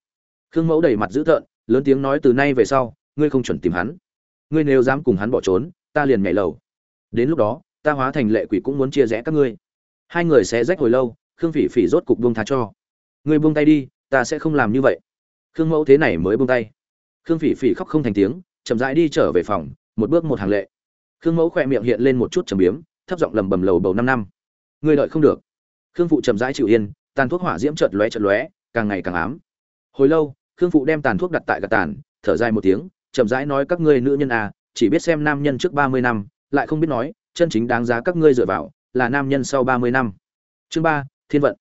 Khương mẫu đẩy mặt dữ tợn, lớn tiếng nói từ nay về sau, ngươi không chuẩn tìm hắn. Ngươi nếu dám cùng hắn bỏ trốn, ta liền nhảy lầu. Đến lúc đó, ta hóa thành lệ quỷ cũng muốn chia rẽ các ngươi. Hai người sẽ rách hồi lâu, khương phỉ phỉ rốt cục buông tha cho. Ngươi buông tay đi, ta sẽ không làm như vậy. Khương mẫu thế này mới buông tay. Khương phỉ phỉ khóc không thành tiếng, chậm rãi đi trở về phòng, một bước một hàng lệ khương mẫu khỏe miệng hiện lên một chút trầm biếm, thấp giọng lầm bầm lầu bầu năm năm. Ngươi đợi không được. Khương phụ chậm rãi chịu yên, tàn thuốc hỏa diễm chợt lóe chợt lóe, càng ngày càng ám. Hồi lâu, khương phụ đem tàn thuốc đặt tại gạt tàn, thở dài một tiếng, chậm rãi nói các ngươi nữ nhân à chỉ biết xem nam nhân trước ba mươi năm, lại không biết nói, chân chính đáng giá các ngươi dựa vào, là nam nhân sau ba mươi năm. Chương ba, thiên vận.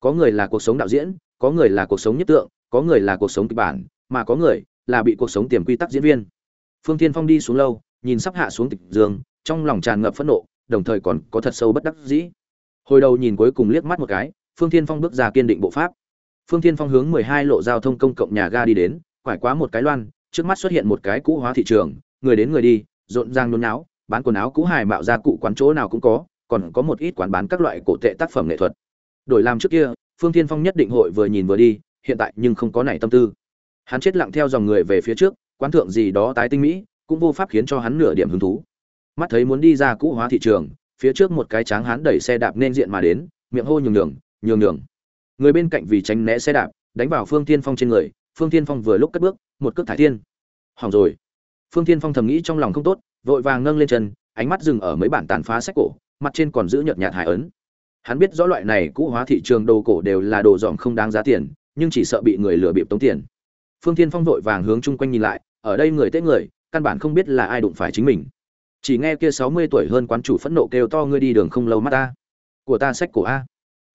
Có người là cuộc sống đạo diễn, có người là cuộc sống nhất tượng, có người là cuộc sống kịch bản, mà có người là bị cuộc sống tiềm quy tắc diễn viên. Phương thiên phong đi xuống lâu nhìn sắp hạ xuống tịch dương, trong lòng tràn ngập phẫn nộ, đồng thời còn có thật sâu bất đắc dĩ. Hồi đầu nhìn cuối cùng liếc mắt một cái, phương thiên phong bước ra kiên định bộ pháp. Phương thiên phong hướng mười hai lộ giao thông công cộng nhà ga đi đến, quải quá một cái loan, trước mắt xuất hiện một cái cũ hóa thị trường, người đến người đi, rộn ràng nôn náo, bán quần áo cũ hài mạo ra cụ quán chỗ nào cũng có, còn có một ít quán bán các loại cổ tệ tác phẩm nghệ thuật. Đổi làm trước kia, phương thiên phong nhất định hội vừa nhìn vừa đi, hiện tại nhưng không có nảy tâm tư. Hắn chết lặng theo dòng người về phía trước, quán thượng gì đó tái tinh mỹ cũng vô pháp khiến cho hắn nửa điểm hứng thú. Mắt thấy muốn đi ra cũ hóa thị trường, phía trước một cái tráng hắn đẩy xe đạp nên diện mà đến, miệng hô nhường nhường nhường nhường. Người bên cạnh vì tránh né xe đạp, đánh vào phương tiên phong trên người, phương tiên phong vừa lúc cất bước, một cước thải thiên. Hỏng rồi. Phương tiên phong thầm nghĩ trong lòng không tốt, vội vàng nâng lên chân, ánh mắt dừng ở mấy bản tàn phá sách cổ, mặt trên còn giữ nhợt nhạt hải ấn. Hắn biết rõ loại này cũ hóa thị trường đồ cổ đều là đồ dòm không đáng giá tiền, nhưng chỉ sợ bị người lừa bịp tống tiền. Phương tiên phong vội vàng hướng chung quanh nhìn lại, ở đây người tết người căn bản không biết là ai đụng phải chính mình. Chỉ nghe kia sáu mươi tuổi hơn quán chủ phẫn nộ kêu to, ngươi đi đường không lâu mắt ta. Của ta sách cổ a.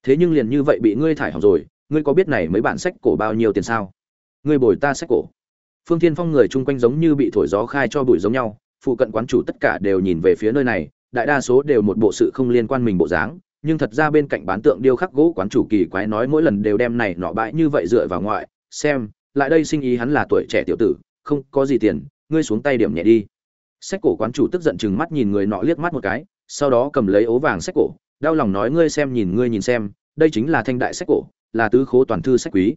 Thế nhưng liền như vậy bị ngươi thải hỏng rồi, ngươi có biết này mấy bản sách cổ bao nhiêu tiền sao? Ngươi bồi ta sách cổ. Phương thiên phong người chung quanh giống như bị thổi gió khai cho bụi giống nhau, phụ cận quán chủ tất cả đều nhìn về phía nơi này, đại đa số đều một bộ sự không liên quan mình bộ dáng, nhưng thật ra bên cạnh bán tượng điêu khắc gỗ quán chủ kỳ quái nói mỗi lần đều đem này nọ bãi như vậy dựa vào ngoại, xem, lại đây sinh ý hắn là tuổi trẻ tiểu tử, không có gì tiền ngươi xuống tay điểm nhẹ đi. Sách cổ quán chủ tức giận chừng mắt nhìn người nọ liếc mắt một cái, sau đó cầm lấy ố vàng sách cổ, đau lòng nói ngươi xem nhìn ngươi nhìn xem, đây chính là thanh đại sách cổ, là tứ khố toàn thư sách quý.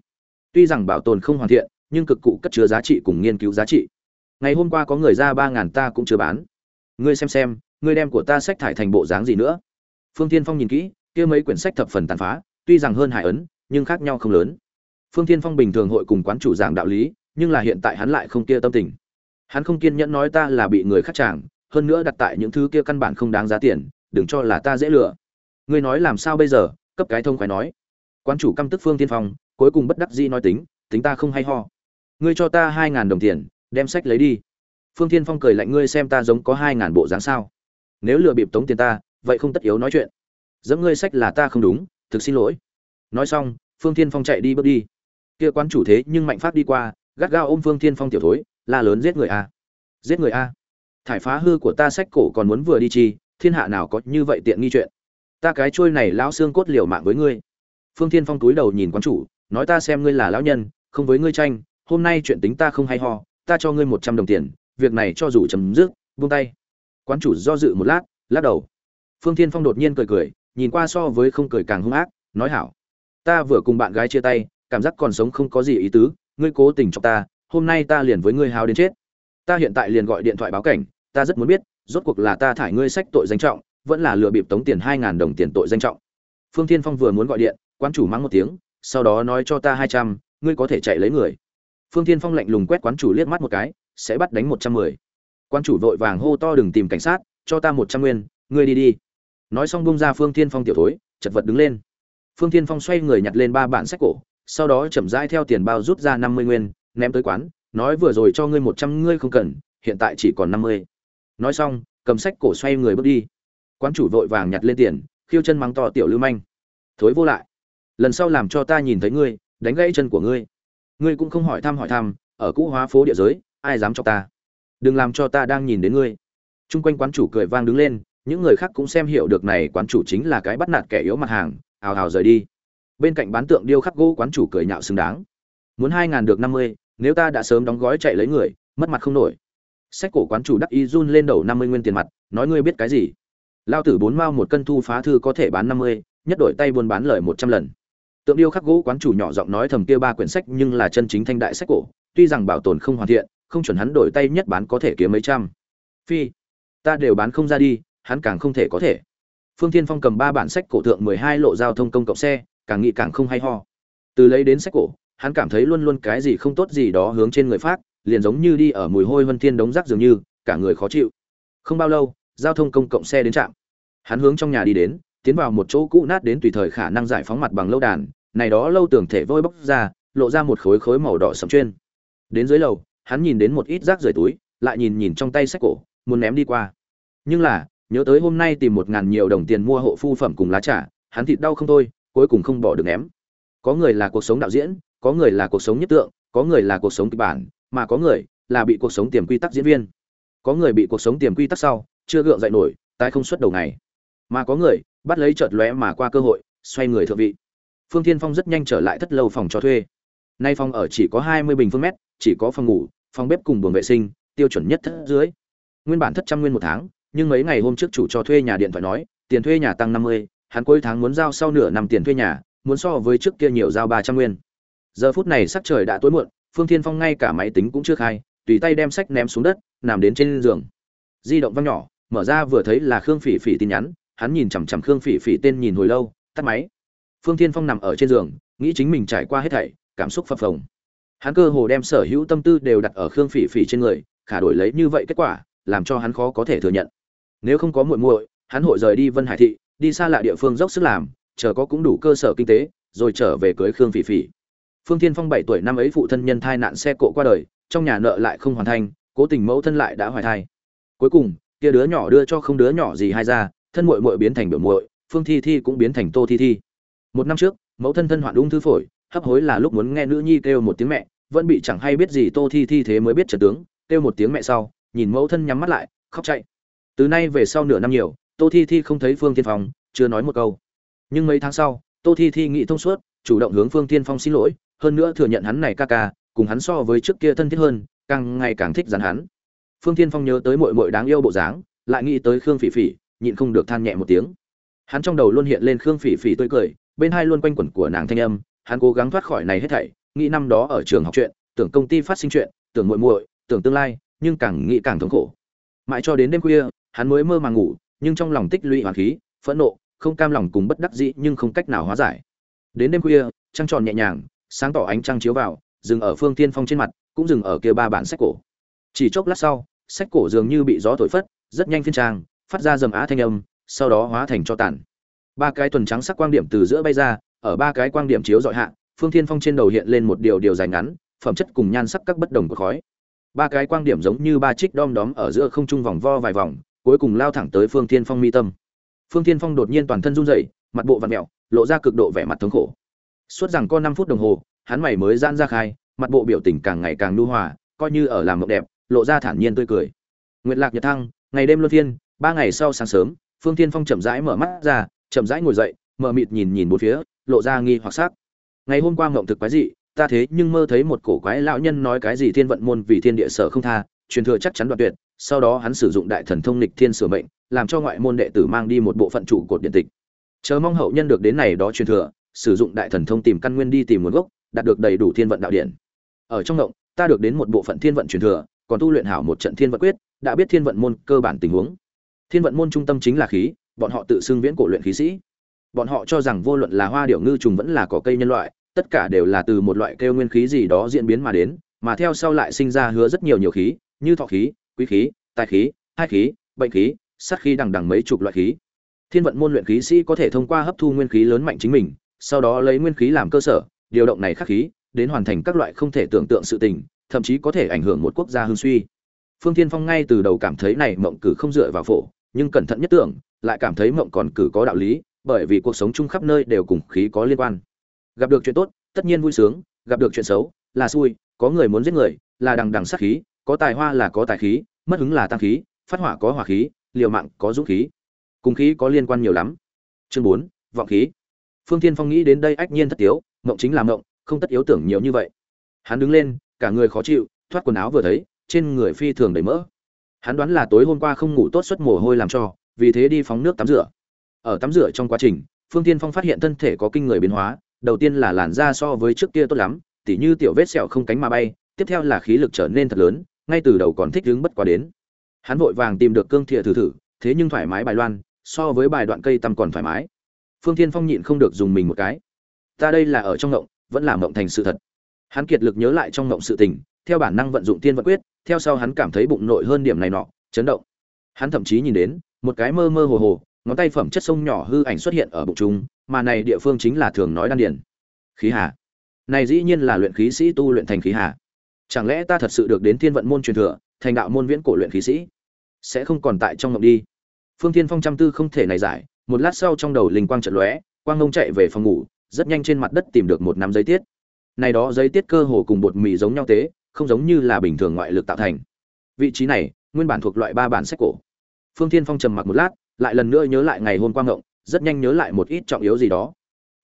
Tuy rằng bảo tồn không hoàn thiện, nhưng cực cụ cất chứa giá trị cùng nghiên cứu giá trị. Ngày hôm qua có người ra ba ngàn ta cũng chưa bán. Ngươi xem xem, ngươi đem của ta sách thải thành bộ dáng gì nữa? Phương tiên phong nhìn kỹ, kia mấy quyển sách thập phần tàn phá, tuy rằng hơn hải ấn, nhưng khác nhau không lớn. Phương tiên phong bình thường hội cùng quán chủ giảng đạo lý, nhưng là hiện tại hắn lại không kia tâm tình hắn không kiên nhẫn nói ta là bị người khác chàng, hơn nữa đặt tại những thứ kia căn bản không đáng giá tiền, đừng cho là ta dễ lừa. Ngươi nói làm sao bây giờ? Cấp cái thông khoái nói. Quan chủ căm tức phương tiên phong, cuối cùng bất đắc dĩ nói tính tính ta không hay ho. Ngươi cho ta hai ngàn đồng tiền, đem sách lấy đi. Phương tiên phong cười lạnh, ngươi xem ta giống có hai ngàn bộ dáng sao? Nếu lừa bịp tống tiền ta, vậy không tất yếu nói chuyện. Dẫm ngươi sách là ta không đúng, thực xin lỗi. Nói xong, phương tiên phong chạy đi bước đi. Kia quan chủ thế nhưng mạnh phát đi qua, gắt gao ôm phương tiên phong tiểu thối la lớn giết người a. Giết người a. Thải phá hư của ta sách cổ còn muốn vừa đi chi, thiên hạ nào có như vậy tiện nghi chuyện? Ta cái trôi này lão xương cốt liều mạng với ngươi. Phương thiên phong túi đầu nhìn quán chủ, nói ta xem ngươi là lão nhân, không với ngươi tranh, hôm nay chuyện tính ta không hay ho, ta cho ngươi một trăm đồng tiền, việc này cho dù chấm dứt, buông tay. Quán chủ do dự một lát, lắc đầu. Phương thiên phong đột nhiên cười cười, nhìn qua so với không cười càng hung ác, nói hảo. Ta vừa cùng bạn gái chia tay, cảm giác còn sống không có gì ý tứ, ngươi cố tình cho ta hôm nay ta liền với ngươi hao đến chết. Ta hiện tại liền gọi điện thoại báo cảnh, ta rất muốn biết, rốt cuộc là ta thải ngươi sách tội danh trọng, vẫn là lừa bịp tống tiền hai ngàn đồng tiền tội danh trọng. Phương thiên phong vừa muốn gọi điện, quán chủ mắng một tiếng, sau đó nói cho ta hai trăm, ngươi có thể chạy lấy người. Phương thiên phong lạnh lùng quét quán chủ liếc mắt một cái, sẽ bắt đánh một trăm mười. Quán chủ vội vàng hô to đừng tìm cảnh sát, cho ta một trăm nguyên, ngươi đi đi. Nói xong bung ra phương thiên phong tiểu thối, chật vật đứng lên. Phương thiên phong xoay người nhặt lên ba bản sách cổ, sau đó chậm rãi theo tiền bao rút ra năm mươi nguyên ném tới quán, nói vừa rồi cho ngươi một trăm ngươi không cần, hiện tại chỉ còn năm mươi. Nói xong, cầm sách cổ xoay người bước đi. Quán chủ vội vàng nhặt lên tiền, khiêu chân mắng to tiểu lưu manh. Thối vô lại. Lần sau làm cho ta nhìn thấy ngươi, đánh gãy chân của ngươi. Ngươi cũng không hỏi thăm hỏi thăm, ở cũ hóa phố địa giới, ai dám cho ta? Đừng làm cho ta đang nhìn đến ngươi. Chung quanh quán chủ cười vang đứng lên, những người khác cũng xem hiểu được này quán chủ chính là cái bắt nạt kẻ yếu mặt hàng, ào ào rời đi. Bên cạnh bán tượng điêu khắc gỗ quán chủ cười nhạo xứng đáng. Muốn hai ngàn được năm mươi nếu ta đã sớm đóng gói chạy lấy người, mất mặt không nổi. Sách cổ quán chủ đắc y run lên đầu năm mươi nguyên tiền mặt, nói ngươi biết cái gì? Lao tử bốn mao một cân thu phá thư có thể bán năm mươi, nhất đổi tay buôn bán lời một trăm lần. Tượng điêu khắc gỗ quán chủ nhỏ giọng nói thầm kia ba quyển sách nhưng là chân chính thanh đại sách cổ, tuy rằng bảo tồn không hoàn thiện, không chuẩn hắn đổi tay nhất bán có thể kiếm mấy trăm. Phi, ta đều bán không ra đi, hắn càng không thể có thể. Phương thiên phong cầm ba bản sách cổ thượng mười hai lộ giao thông công cộng xe, càng nghĩ càng không hay ho. Từ lấy đến sách cổ hắn cảm thấy luôn luôn cái gì không tốt gì đó hướng trên người phát, liền giống như đi ở mùi hôi vân thiên đống rác dường như, cả người khó chịu. Không bao lâu, giao thông công cộng xe đến trạm. Hắn hướng trong nhà đi đến, tiến vào một chỗ cũ nát đến tùy thời khả năng giải phóng mặt bằng lâu đàn, này đó lâu tường thể vôi bóc ra, lộ ra một khối khối màu đỏ sẫm chuyên. Đến dưới lầu, hắn nhìn đến một ít rác rời túi, lại nhìn nhìn trong tay sách cổ, muốn ném đi qua. Nhưng là, nhớ tới hôm nay tìm một ngàn nhiều đồng tiền mua hộ phu phẩm cùng lá trà, hắn thịt đau không thôi, cuối cùng không bỏ được ném. Có người là cuộc sống đạo diễn có người là cuộc sống nhất tượng, có người là cuộc sống kịch bản, mà có người là bị cuộc sống tiềm quy tắc diễn viên. Có người bị cuộc sống tiềm quy tắc sau, chưa gượng dậy nổi, tái không xuất đầu ngày. Mà có người bắt lấy chợt lóe mà qua cơ hội, xoay người thượng vị. Phương thiên phong rất nhanh trở lại thất lâu phòng cho thuê. Nay phòng ở chỉ có hai mươi bình phương mét, chỉ có phòng ngủ, phòng bếp cùng buồng vệ sinh, tiêu chuẩn nhất thất dưới. Nguyên bản thất trăm nguyên một tháng, nhưng mấy ngày hôm trước chủ cho thuê nhà điện thoại nói, tiền thuê nhà tăng năm mươi, hắn cuối tháng muốn giao sau nửa năm tiền thuê nhà, muốn so với trước kia nhiều giao ba trăm nguyên giờ phút này sắc trời đã tối muộn, phương thiên phong ngay cả máy tính cũng chưa khai, tùy tay đem sách ném xuống đất, nằm đến trên giường. Di động văng nhỏ, mở ra vừa thấy là khương phỉ phỉ tin nhắn, hắn nhìn chằm chằm khương phỉ phỉ tên nhìn hồi lâu, tắt máy. Phương thiên phong nằm ở trên giường, nghĩ chính mình trải qua hết thảy, cảm xúc phập phồng. Hắn cơ hồ đem sở hữu tâm tư đều đặt ở khương phỉ phỉ trên người, khả đổi lấy như vậy kết quả, làm cho hắn khó có thể thừa nhận. Nếu không có muội muội, hắn hội rời đi vân hải thị, đi xa lạ địa phương dốc sức làm, chờ có cũng đủ cơ sở kinh tế, rồi trở về cưới khương phỉ phỉ phương thiên phong bảy tuổi năm ấy phụ thân nhân thai nạn xe cộ qua đời, trong nhà nợ lại không hoàn thành, cố tình mẫu thân lại đã hoài thai. Cuối cùng, kia đứa nhỏ đưa cho không đứa nhỏ gì hai ra, thân muội muội biến thành biểu muội, phương thi thi cũng biến thành tô thi thi. Một năm trước, mẫu thân thân hoạn ung thư phổi, hấp hối là lúc muốn nghe nữ nhi kêu một tiếng mẹ, vẫn bị chẳng hay biết gì tô thi thi thế mới biết trận tướng, kêu một tiếng mẹ sau, nhìn mẫu thân nhắm mắt lại, khóc chạy. Từ nay về sau nửa năm nhiều, tô thi thi không thấy phương Thiên phong, chưa nói một câu. Nhưng mấy tháng sau, tô thi thi nghĩ thông suốt, chủ động hướng phương Thiên phong xin lỗi hơn nữa thừa nhận hắn này ca ca, cùng hắn so với trước kia thân thiết hơn, càng ngày càng thích dán hắn. Phương thiên phong nhớ tới muội muội đáng yêu bộ dáng, lại nghĩ tới khương phỉ phỉ, nhịn không được than nhẹ một tiếng. Hắn trong đầu luôn hiện lên khương phỉ phỉ tươi cười, bên hai luôn quanh quẩn của nàng thanh âm, hắn cố gắng thoát khỏi này hết thảy, nghĩ năm đó ở trường học chuyện, tưởng công ty phát sinh chuyện, tưởng muội muội, tưởng tương lai, nhưng càng nghĩ càng thống khổ. Mãi cho đến đêm khuya, hắn mới mơ màng ngủ, nhưng trong lòng tích lũy hoàn khí, phẫn nộ, không cam lòng cùng bất đắc dĩ nhưng không cách nào hóa giải. Đến đêm khuya, trăng tròn nhẹ nhàng sáng tỏ ánh trăng chiếu vào, dừng ở phương tiên phong trên mặt, cũng dừng ở kia ba bản sách cổ. Chỉ chốc lát sau, sách cổ dường như bị gió thổi phất, rất nhanh phiên trang, phát ra dầm á thanh âm, sau đó hóa thành cho tàn. Ba cái tuần trắng sắc quang điểm từ giữa bay ra, ở ba cái quang điểm chiếu dọi hạ, phương thiên phong trên đầu hiện lên một điều điều dài ngắn, phẩm chất cùng nhan sắc các bất đồng của khói. Ba cái quang điểm giống như ba trích đom đóm ở giữa không trung vòng vo vài vòng, cuối cùng lao thẳng tới phương thiên phong mi tâm. Phương thiên phong đột nhiên toàn thân run rẩy, mặt bộ vặn mẹo lộ ra cực độ vẻ mặt thống khổ suốt rằng có năm phút đồng hồ, hắn mày mới giãn ra khai, mặt bộ biểu tình càng ngày càng nhu hòa, coi như ở làm mộng đẹp, lộ ra thản nhiên tươi cười. Nguyệt lạc nhật thăng, ngày đêm luân phiên, ba ngày sau sáng sớm, phương thiên phong chậm rãi mở mắt ra, chậm rãi ngồi dậy mờ mịt nhìn nhìn bốn phía, lộ ra nghi hoặc sắc. Ngày hôm qua mộng thực quái dị, ta thế nhưng mơ thấy một cổ quái lão nhân nói cái gì thiên vận môn vì thiên địa sở không tha, truyền thừa chắc chắn đoạn tuyệt, sau đó hắn sử dụng đại thần thông lịch thiên sửa mệnh, làm cho ngoại môn đệ tử mang đi một bộ phận trụ cột điện tịch. Chờ mong hậu nhân được đến này đó truyền thừa sử dụng đại thần thông tìm căn nguyên đi tìm nguồn gốc, đạt được đầy đủ thiên vận đạo điển. Ở trong động, ta được đến một bộ phận thiên vận truyền thừa, còn tu luyện hảo một trận thiên vận quyết, đã biết thiên vận môn cơ bản tình huống. Thiên vận môn trung tâm chính là khí, bọn họ tự xưng viễn cổ luyện khí sĩ. Bọn họ cho rằng vô luận là hoa điểu ngư trùng vẫn là cỏ cây nhân loại, tất cả đều là từ một loại kêu nguyên khí gì đó diễn biến mà đến, mà theo sau lại sinh ra hứa rất nhiều nhiều khí, như thọ khí, quý khí, tài khí, hai khí, bệnh khí, sát khí đằng đằng mấy chục loại khí. Thiên vận môn luyện khí sĩ có thể thông qua hấp thu nguyên khí lớn mạnh chính mình sau đó lấy nguyên khí làm cơ sở, điều động này khắc khí, đến hoàn thành các loại không thể tưởng tượng sự tình, thậm chí có thể ảnh hưởng một quốc gia hương suy. Phương thiên phong ngay từ đầu cảm thấy này mộng cử không dựa vào phổ, nhưng cẩn thận nhất tưởng, lại cảm thấy mộng còn cử có đạo lý, bởi vì cuộc sống chung khắp nơi đều cùng khí có liên quan. Gặp được chuyện tốt, tất nhiên vui sướng, gặp được chuyện xấu, là xui, có người muốn giết người, là đằng đằng sát khí, có tài hoa là có tài khí, mất hứng là tăng khí, phát hỏa có hỏa khí, liều mạng có dũng khí. Cùng khí có liên quan nhiều lắm. Chương bốn, vọng khí phương thiên phong nghĩ đến đây ách nhiên thất tiếu, mộng chính là mộng, không tất yếu tưởng nhiều như vậy. Hắn đứng lên, cả người khó chịu, thoát quần áo vừa thấy, trên người phi thường đầy mỡ. Hắn đoán là tối hôm qua không ngủ tốt suất mồ hôi làm cho, vì thế đi phóng nước tắm rửa. Ở tắm rửa trong quá trình, phương tiên phong phát hiện thân thể có kinh người biến hóa, đầu tiên là làn da so với trước kia tốt lắm, tỉ như tiểu vết sẹo không cánh mà bay, tiếp theo là khí lực trở nên thật lớn, ngay từ đầu còn thích đứng bất quá đến. Hắn vội vàng tìm được cương thìa thử thử, thế nhưng thoải mái bài loan, so với bài đoạn cây tăm còn thoải mái phương Thiên phong nhịn không được dùng mình một cái. Ta đây là ở trong ngộng, vẫn là ngộng thành sự thật. Hắn kiệt lực nhớ lại trong ngộng sự tình, theo bản năng vận dụng tiên vận quyết, theo sau hắn cảm thấy bụng nội hơn điểm này nọ, chấn động. Hắn thậm chí nhìn đến, một cái mơ mơ hồ hồ, ngón tay phẩm chất sông nhỏ hư ảnh xuất hiện ở bụng chúng, mà này địa phương chính là thường nói đan điển khí hà. Này dĩ nhiên là luyện khí sĩ tu luyện thành khí hà. Chẳng lẽ ta thật sự được đến thiên vận môn truyền thừa, thành đạo môn viễn cổ luyện khí sĩ? Sẽ không còn tại trong ngộng đi. Phương thiên phong trăm tư không thể này giải một lát sau trong đầu linh quang chợt lóe, quang ngông chạy về phòng ngủ, rất nhanh trên mặt đất tìm được một nắm giấy tiết. Này đó giấy tiết cơ hồ cùng bột mì giống nhau tế, không giống như là bình thường ngoại lực tạo thành. Vị trí này, nguyên bản thuộc loại ba bản sách cổ. Phương thiên phong trầm mặc một lát, lại lần nữa nhớ lại ngày hôm quang ngộng, rất nhanh nhớ lại một ít trọng yếu gì đó.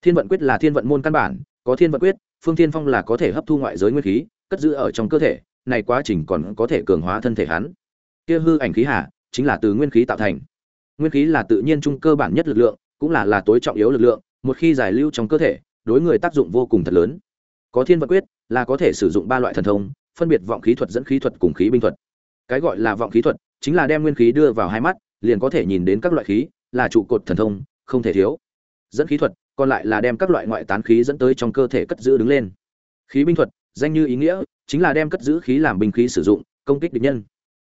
Thiên vận quyết là thiên vận môn căn bản, có thiên vận quyết, phương thiên phong là có thể hấp thu ngoại giới nguyên khí, cất giữ ở trong cơ thể, này quá trình còn có thể cường hóa thân thể hắn. Kia hư ảnh khí hà, chính là từ nguyên khí tạo thành nguyên khí là tự nhiên trung cơ bản nhất lực lượng, cũng là là tối trọng yếu lực lượng, một khi giải lưu trong cơ thể, đối người tác dụng vô cùng thật lớn. Có thiên Vật quyết, là có thể sử dụng ba loại thần thông, phân biệt vọng khí thuật dẫn khí thuật cùng khí binh thuật. Cái gọi là vọng khí thuật, chính là đem nguyên khí đưa vào hai mắt, liền có thể nhìn đến các loại khí, là trụ cột thần thông, không thể thiếu. Dẫn khí thuật, còn lại là đem các loại ngoại tán khí dẫn tới trong cơ thể cất giữ đứng lên. Khí binh thuật, danh như ý nghĩa, chính là đem cất giữ khí làm binh khí sử dụng, công kích địch nhân.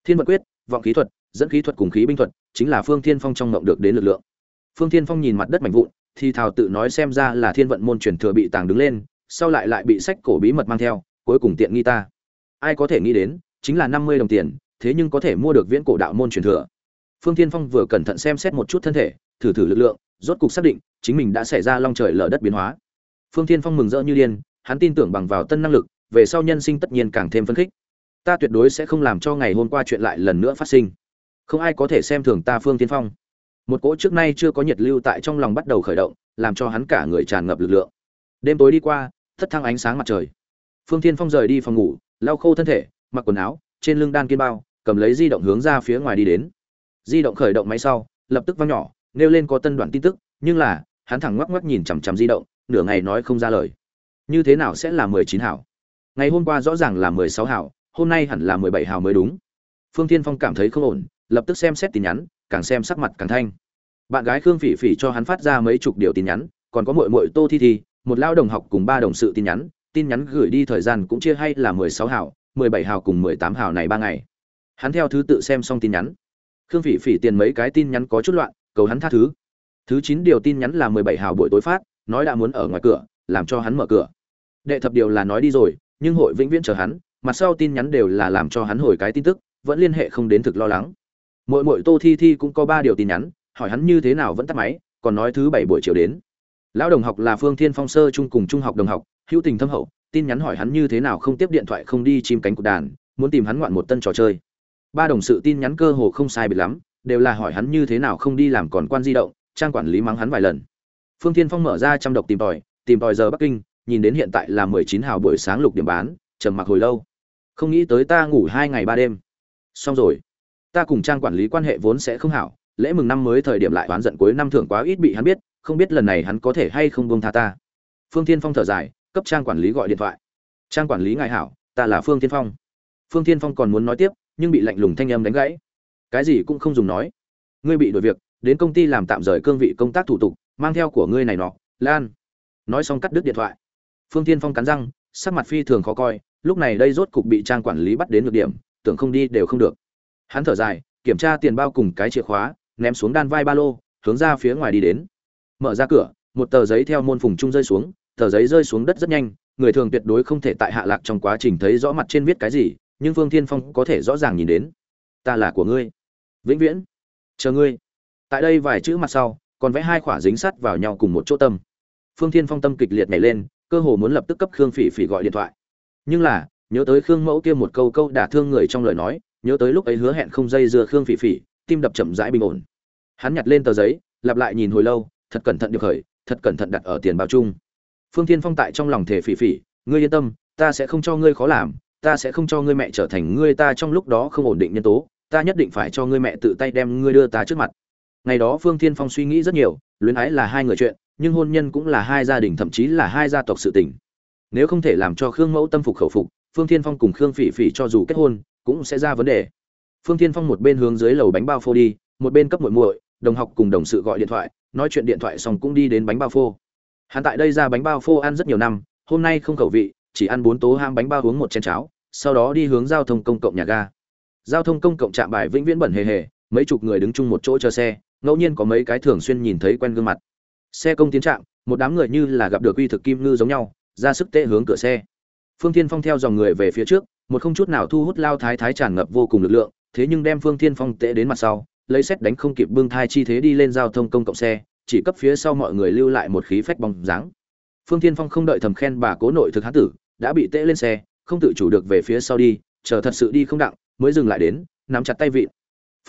Thiên Vật quyết, vọng khí thuật, dẫn khí thuật cùng khí binh thuật chính là phương thiên phong trong ngộng được đến lực lượng. Phương thiên phong nhìn mặt đất mạnh vụn, thì thào tự nói xem ra là thiên vận môn truyền thừa bị tàng đứng lên, sau lại lại bị sách cổ bí mật mang theo, cuối cùng tiện nghi ta. Ai có thể nghĩ đến, chính là năm mươi đồng tiền, thế nhưng có thể mua được viễn cổ đạo môn truyền thừa. Phương thiên phong vừa cẩn thận xem xét một chút thân thể, thử thử lực lượng, rốt cục xác định, chính mình đã xảy ra long trời lở đất biến hóa. Phương thiên phong mừng rỡ như điên, hắn tin tưởng bằng vào tân năng lực, về sau nhân sinh tất nhiên càng thêm phấn khích. Ta tuyệt đối sẽ không làm cho ngày hôm qua chuyện lại lần nữa phát sinh không ai có thể xem thường ta phương Thiên phong. Một cỗ trước nay chưa có nhiệt lưu tại trong lòng bắt đầu khởi động, làm cho hắn cả người tràn ngập lực lượng. Đêm tối đi qua, thất thăng ánh sáng mặt trời. Phương Thiên phong rời đi phòng ngủ, lau khô thân thể, mặc quần áo, trên lưng đan kiên bao, cầm lấy di động hướng ra phía ngoài đi đến. Di động khởi động máy sau, lập tức văng nhỏ, nêu lên có tân đoạn tin tức, nhưng là, hắn thẳng ngoắc ngoắc nhìn chằm chằm di động, nửa ngày nói không ra lời. Như thế nào sẽ là mười chín hảo? Ngày hôm qua rõ ràng là mười sáu hảo, hôm nay hẳn là mười bảy hảo mới đúng. Phương tiên phong cảm thấy không ổn lập tức xem xét tin nhắn càng xem sắc mặt càng thanh. Bạn gái khương phỉ phỉ cho hắn phát ra mấy chục điều tin nhắn còn có mội mội tô thi thi một lao đồng học cùng ba đồng sự tin nhắn tin nhắn gửi đi thời gian cũng chia hay là mười sáu hào, mười bảy hào cùng mười tám hào này ba ngày. Hắn theo thứ tự xem xong tin nhắn. Khương phỉ phỉ tiền mấy cái tin nhắn có chút loạn cầu hắn tha thứ. Thứ chín điều tin nhắn là mười bảy hào buổi tối phát nói đã muốn ở ngoài cửa làm cho hắn mở cửa. Đệ thập điều là nói đi rồi nhưng hội vĩnh viễn chờ hắn mặt sau tin nhắn đều là làm cho hắn hồi cái tin tức vẫn liên hệ không đến thực lo lắng mỗi mỗi tô thi thi cũng có ba điều tin nhắn, hỏi hắn như thế nào vẫn tắt máy, còn nói thứ bảy buổi chiều đến. Lão đồng học là phương thiên phong sơ chung cùng trung học đồng học, hữu tình thâm hậu, tin nhắn hỏi hắn như thế nào không tiếp điện thoại không đi chim cánh cụt đàn, muốn tìm hắn ngoạn một tân trò chơi. Ba đồng sự tin nhắn cơ hồ không sai biệt lắm, đều là hỏi hắn như thế nào không đi làm còn quan di động, trang quản lý mắng hắn vài lần. Phương thiên phong mở ra trăm độc tìm tòi tìm tòi giờ bắc kinh, nhìn đến hiện tại là mười chín hào buổi sáng lục điểm bán, trầm mặc hồi lâu. Không nghĩ tới ta ngủ hai ngày ba đêm. Xong rồi ta cùng trang quản lý quan hệ vốn sẽ không hảo, lễ mừng năm mới thời điểm lại oán giận cuối năm thưởng quá ít bị hắn biết, không biết lần này hắn có thể hay không buông tha ta. Phương thiên phong thở dài, cấp trang quản lý gọi điện thoại. Trang quản lý ngài hảo, ta là phương thiên phong. Phương thiên phong còn muốn nói tiếp, nhưng bị lạnh lùng thanh âm đánh gãy. Cái gì cũng không dùng nói. Ngươi bị đổi việc, đến công ty làm tạm rời cương vị công tác thủ tục, mang theo của ngươi này nọ, lan. Nói xong cắt đứt điện thoại. Phương tiên phong cắn răng, sắc mặt phi thường khó coi, lúc này đây rốt cục bị trang quản lý bắt đến được điểm, tưởng không đi đều không được hắn thở dài, kiểm tra tiền bao cùng cái chìa khóa, ném xuống đan vai ba lô, hướng ra phía ngoài đi đến. Mở ra cửa, một tờ giấy theo môn phùng trung rơi xuống, tờ giấy rơi xuống đất rất nhanh, người thường tuyệt đối không thể tại hạ lạc trong quá trình thấy rõ mặt trên viết cái gì, nhưng phương thiên phong có thể rõ ràng nhìn đến. Ta là của ngươi. Vĩnh viễn. Chờ ngươi. Tại đây vài chữ mặt sau, còn vẽ hai khỏa dính sắt vào nhau cùng một chỗ tâm. Phương thiên phong tâm kịch liệt nhảy lên, cơ hồ muốn lập tức cấp khương phỉ phỉ gọi điện thoại. Nhưng là, nhớ tới khương mẫu kia một câu câu đả thương người trong lời nói nhớ tới lúc ấy hứa hẹn không dây dưa khương phỉ phỉ, tim đập chậm rãi bình ổn. Hắn nhặt lên tờ giấy, lặp lại nhìn hồi lâu, thật cẩn thận được khởi, thật cẩn thận đặt ở tiền bao chung. Phương thiên phong tại trong lòng thể phỉ phỉ, ngươi yên tâm, ta sẽ không cho ngươi khó làm, ta sẽ không cho ngươi mẹ trở thành ngươi ta trong lúc đó không ổn định nhân tố, ta nhất định phải cho ngươi mẹ tự tay đem ngươi đưa ta trước mặt. Ngày đó phương thiên phong suy nghĩ rất nhiều, luyến ái là hai người chuyện, nhưng hôn nhân cũng là hai gia đình, thậm chí là hai gia tộc sự tình. Nếu không thể làm cho khương mẫu tâm phục khẩu phục, phương thiên phong cùng khương phỉ phỉ cho dù kết hôn cũng sẽ ra vấn đề. Phương thiên phong một bên hướng dưới lầu bánh bao phô đi, một bên cấp muội muội, đồng học cùng đồng sự gọi điện thoại, nói chuyện điện thoại xong cũng đi đến bánh bao phô. Hắn tại đây ra bánh bao phô ăn rất nhiều năm, hôm nay không khẩu vị, chỉ ăn bốn tố ham bánh bao uống một chén cháo, sau đó đi hướng giao thông công cộng nhà ga. Giao thông công cộng trạm bài vĩnh viễn bẩn hề hề, mấy chục người đứng chung một chỗ chờ xe, ngẫu nhiên có mấy cái thường xuyên nhìn thấy quen gương mặt. Xe công tiến trạm, một đám người như là gặp được uy thực kim ngư giống nhau, ra sức tệ hướng cửa xe. Phương thiên phong theo dòng người về phía trước một không chút nào thu hút lao thái thái tràn ngập vô cùng lực lượng, thế nhưng đem phương thiên phong tệ đến mặt sau, lấy xét đánh không kịp bưng thai chi thế đi lên giao thông công cộng xe, chỉ cấp phía sau mọi người lưu lại một khí phách bóng dáng. Phương thiên phong không đợi thầm khen bà cố nội thực hán tử, đã bị tệ lên xe, không tự chủ được về phía sau đi, chờ thật sự đi không đặng, mới dừng lại đến, nắm chặt tay vịn.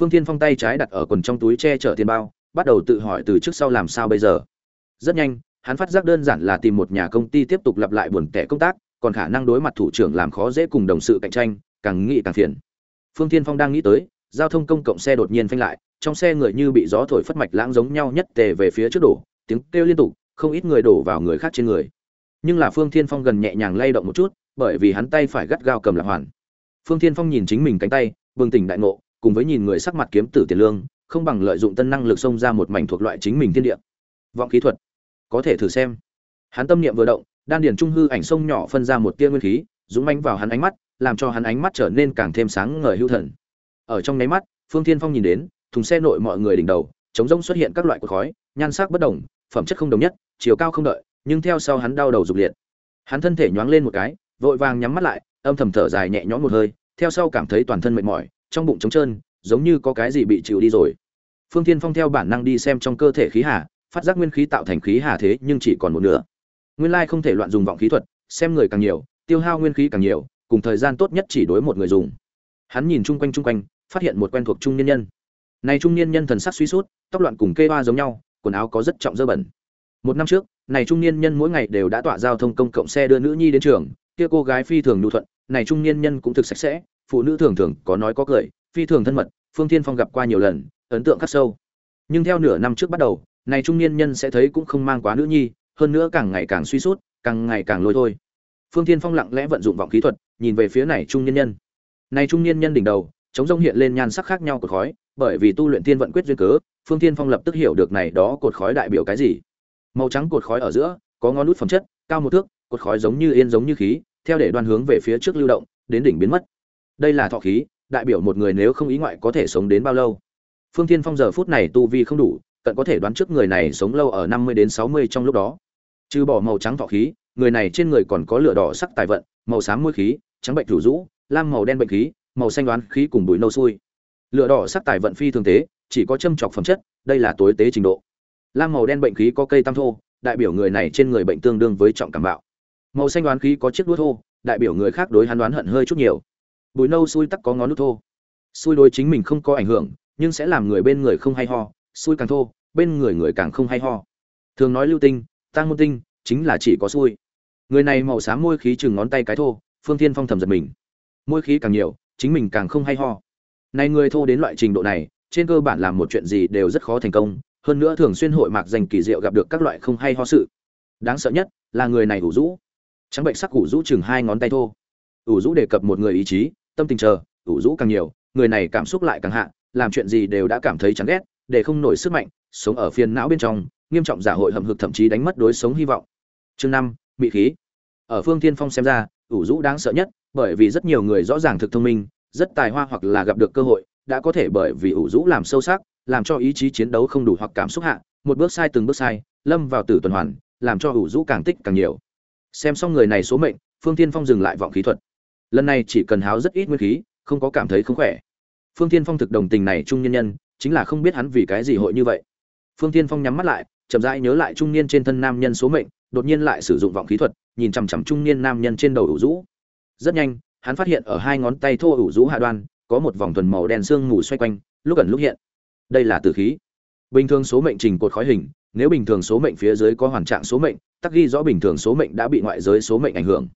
Phương thiên phong tay trái đặt ở quần trong túi che chở tiền bao, bắt đầu tự hỏi từ trước sau làm sao bây giờ. Rất nhanh, hắn phát giác đơn giản là tìm một nhà công ty tiếp tục lặp lại buồn tẻ công tác còn khả năng đối mặt thủ trưởng làm khó dễ cùng đồng sự cạnh tranh, càng nghĩ càng phiền. Phương thiên phong đang nghĩ tới, giao thông công cộng xe đột nhiên phanh lại, trong xe người như bị gió thổi phất mạch lãng giống nhau nhất tề về phía trước đổ, tiếng kêu liên tục, không ít người đổ vào người khác trên người. Nhưng là phương thiên phong gần nhẹ nhàng lay động một chút, bởi vì hắn tay phải gắt gao cầm lạc hoàn. Phương thiên phong nhìn chính mình cánh tay, bừng tỉnh đại ngộ, cùng với nhìn người sắc mặt kiếm tử tiền lương, không bằng lợi dụng tân năng lực xông ra một mảnh thuộc loại chính mình thiên địa. Vọng khí thuật, có thể thử xem. Hắn tâm niệm vừa động đan điền trung hư ảnh sông nhỏ phân ra một tia nguyên khí, dũng manh vào hắn ánh mắt, làm cho hắn ánh mắt trở nên càng thêm sáng ngời hữu thần. Ở trong nháy mắt, phương thiên phong nhìn đến, thùng xe nội mọi người đỉnh đầu chống rỗng xuất hiện các loại cột khói, nhan sắc bất đồng, phẩm chất không đồng nhất, chiều cao không đợi, nhưng theo sau hắn đau đầu dục liệt. Hắn thân thể nhoáng lên một cái, vội vàng nhắm mắt lại, âm thầm thở dài nhẹ nhõm một hơi, theo sau cảm thấy toàn thân mệt mỏi, trong bụng trống trơn, giống như có cái gì bị chịu đi rồi. Phương thiên phong theo bản năng đi xem trong cơ thể khí hà, phát giác nguyên khí tạo thành khí hà thế nhưng chỉ còn một nửa nguyên lai không thể loạn dùng vọng khí thuật, xem người càng nhiều, tiêu hao nguyên khí càng nhiều, cùng thời gian tốt nhất chỉ đối một người dùng. Hắn nhìn chung quanh chung quanh, phát hiện một quen thuộc trung niên nhân. Này trung niên nhân thần sắc suy sút, tóc loạn cùng kê hoa giống nhau, quần áo có rất trọng dơ bẩn. Một năm trước, này trung niên nhân mỗi ngày đều đã tọa giao thông công cộng xe đưa nữ nhi đến trường, kia cô gái phi thường nhu thuận, này trung niên nhân cũng thực sạch sẽ, phụ nữ thường thường có nói có cười, phi thường thân mật, phương thiên phong gặp qua nhiều lần, ấn tượng khắc sâu. Nhưng theo nửa năm trước bắt đầu, này trung niên nhân sẽ thấy cũng không mang quá nữ nhi hơn nữa càng ngày càng suy sút, càng ngày càng lôi thôi. Phương thiên phong lặng lẽ vận dụng vọng khí thuật, nhìn về phía này trung niên nhân. Này trung niên nhân đỉnh đầu, chống rông hiện lên nhan sắc khác nhau của khói, bởi vì tu luyện thiên vận quyết duyên cớ, phương thiên phong lập tức hiểu được này đó cột khói đại biểu cái gì. Màu trắng cột khói ở giữa, có ngón nút phẩm chất, cao một thước, cột khói giống như yên giống như khí, theo để đoan hướng về phía trước lưu động, đến đỉnh biến mất. Đây là thọ khí, đại biểu một người nếu không ý ngoại có thể sống đến bao lâu. Phương thiên phong giờ phút này tu vi không đủ, cận có thể đoán trước người này sống lâu ở năm mươi đến sáu mươi trong lúc đó trừ bỏ màu trắng thọ khí, người này trên người còn có lửa đỏ sắc tài vận, màu xám môi khí, trắng bệnh rủ rũ, lam màu đen bệnh khí, màu xanh đoán khí cùng bụi nâu xui. Lửa đỏ sắc tài vận phi thường tế chỉ có châm trọc phẩm chất, đây là tối tế trình độ. Lam màu đen bệnh khí có cây tam thô, đại biểu người này trên người bệnh tương đương với trọng cảm bạo. Màu xanh đoán khí có chiếc đuôi thô, đại biểu người khác đối hắn đoán hận hơi chút nhiều. Bụi nâu xui tắc có ngón nút thô. Xui đối chính mình không có ảnh hưởng, nhưng sẽ làm người bên người không hay ho, xui càng thô, bên người người càng không hay ho. Thường nói lưu tinh tăng môn tinh, chính là chỉ có xui. Người này màu xám môi khí chừng ngón tay cái thô, phương thiên phong thầm giật mình. Môi khí càng nhiều, chính mình càng không hay ho. Này người thô đến loại trình độ này, trên cơ bản làm một chuyện gì đều rất khó thành công, hơn nữa thường xuyên hội mạc dành kỳ diệu gặp được các loại không hay ho sự. Đáng sợ nhất là người này ủ rũ. Trắng bệnh sắc ủ rũ chừng hai ngón tay thô. Ủ rũ đề cập một người ý chí, tâm tình chờ, ủ rũ càng nhiều, người này cảm xúc lại càng hạ, làm chuyện gì đều đã cảm thấy chán ghét, để không nổi sức mạnh, sống ở phiền não bên trong nghiêm trọng giả hội hầm hực thậm chí đánh mất đối sống hy vọng. Chương năm, mị khí. Ở phương thiên phong xem ra, ủ rũ đáng sợ nhất, bởi vì rất nhiều người rõ ràng thực thông minh, rất tài hoa hoặc là gặp được cơ hội, đã có thể bởi vì ủ rũ làm sâu sắc, làm cho ý chí chiến đấu không đủ hoặc cảm xúc hạ, một bước sai từng bước sai, lâm vào tử tuần hoàn, làm cho ủ rũ càng tích càng nhiều. Xem xong người này số mệnh, phương tiên phong dừng lại vọng khí thuật. Lần này chỉ cần háo rất ít nguyên khí, không có cảm thấy không khỏe. Phương tiên phong thực đồng tình này trung nhân nhân, chính là không biết hắn vì cái gì hội như vậy. Phương tiên phong nhắm mắt lại chậm rãi nhớ lại trung niên trên thân nam nhân số mệnh, đột nhiên lại sử dụng vọng khí thuật, nhìn chằm chằm trung niên nam nhân trên đầu ủ rũ. Rất nhanh, hắn phát hiện ở hai ngón tay thô ủ rũ hạ đoan, có một vòng thuần màu đen sương mù xoay quanh, lúc ẩn lúc hiện. Đây là tử khí. Bình thường số mệnh trình cột khói hình, nếu bình thường số mệnh phía dưới có hoàn trạng số mệnh, tắc ghi rõ bình thường số mệnh đã bị ngoại giới số mệnh ảnh hưởng.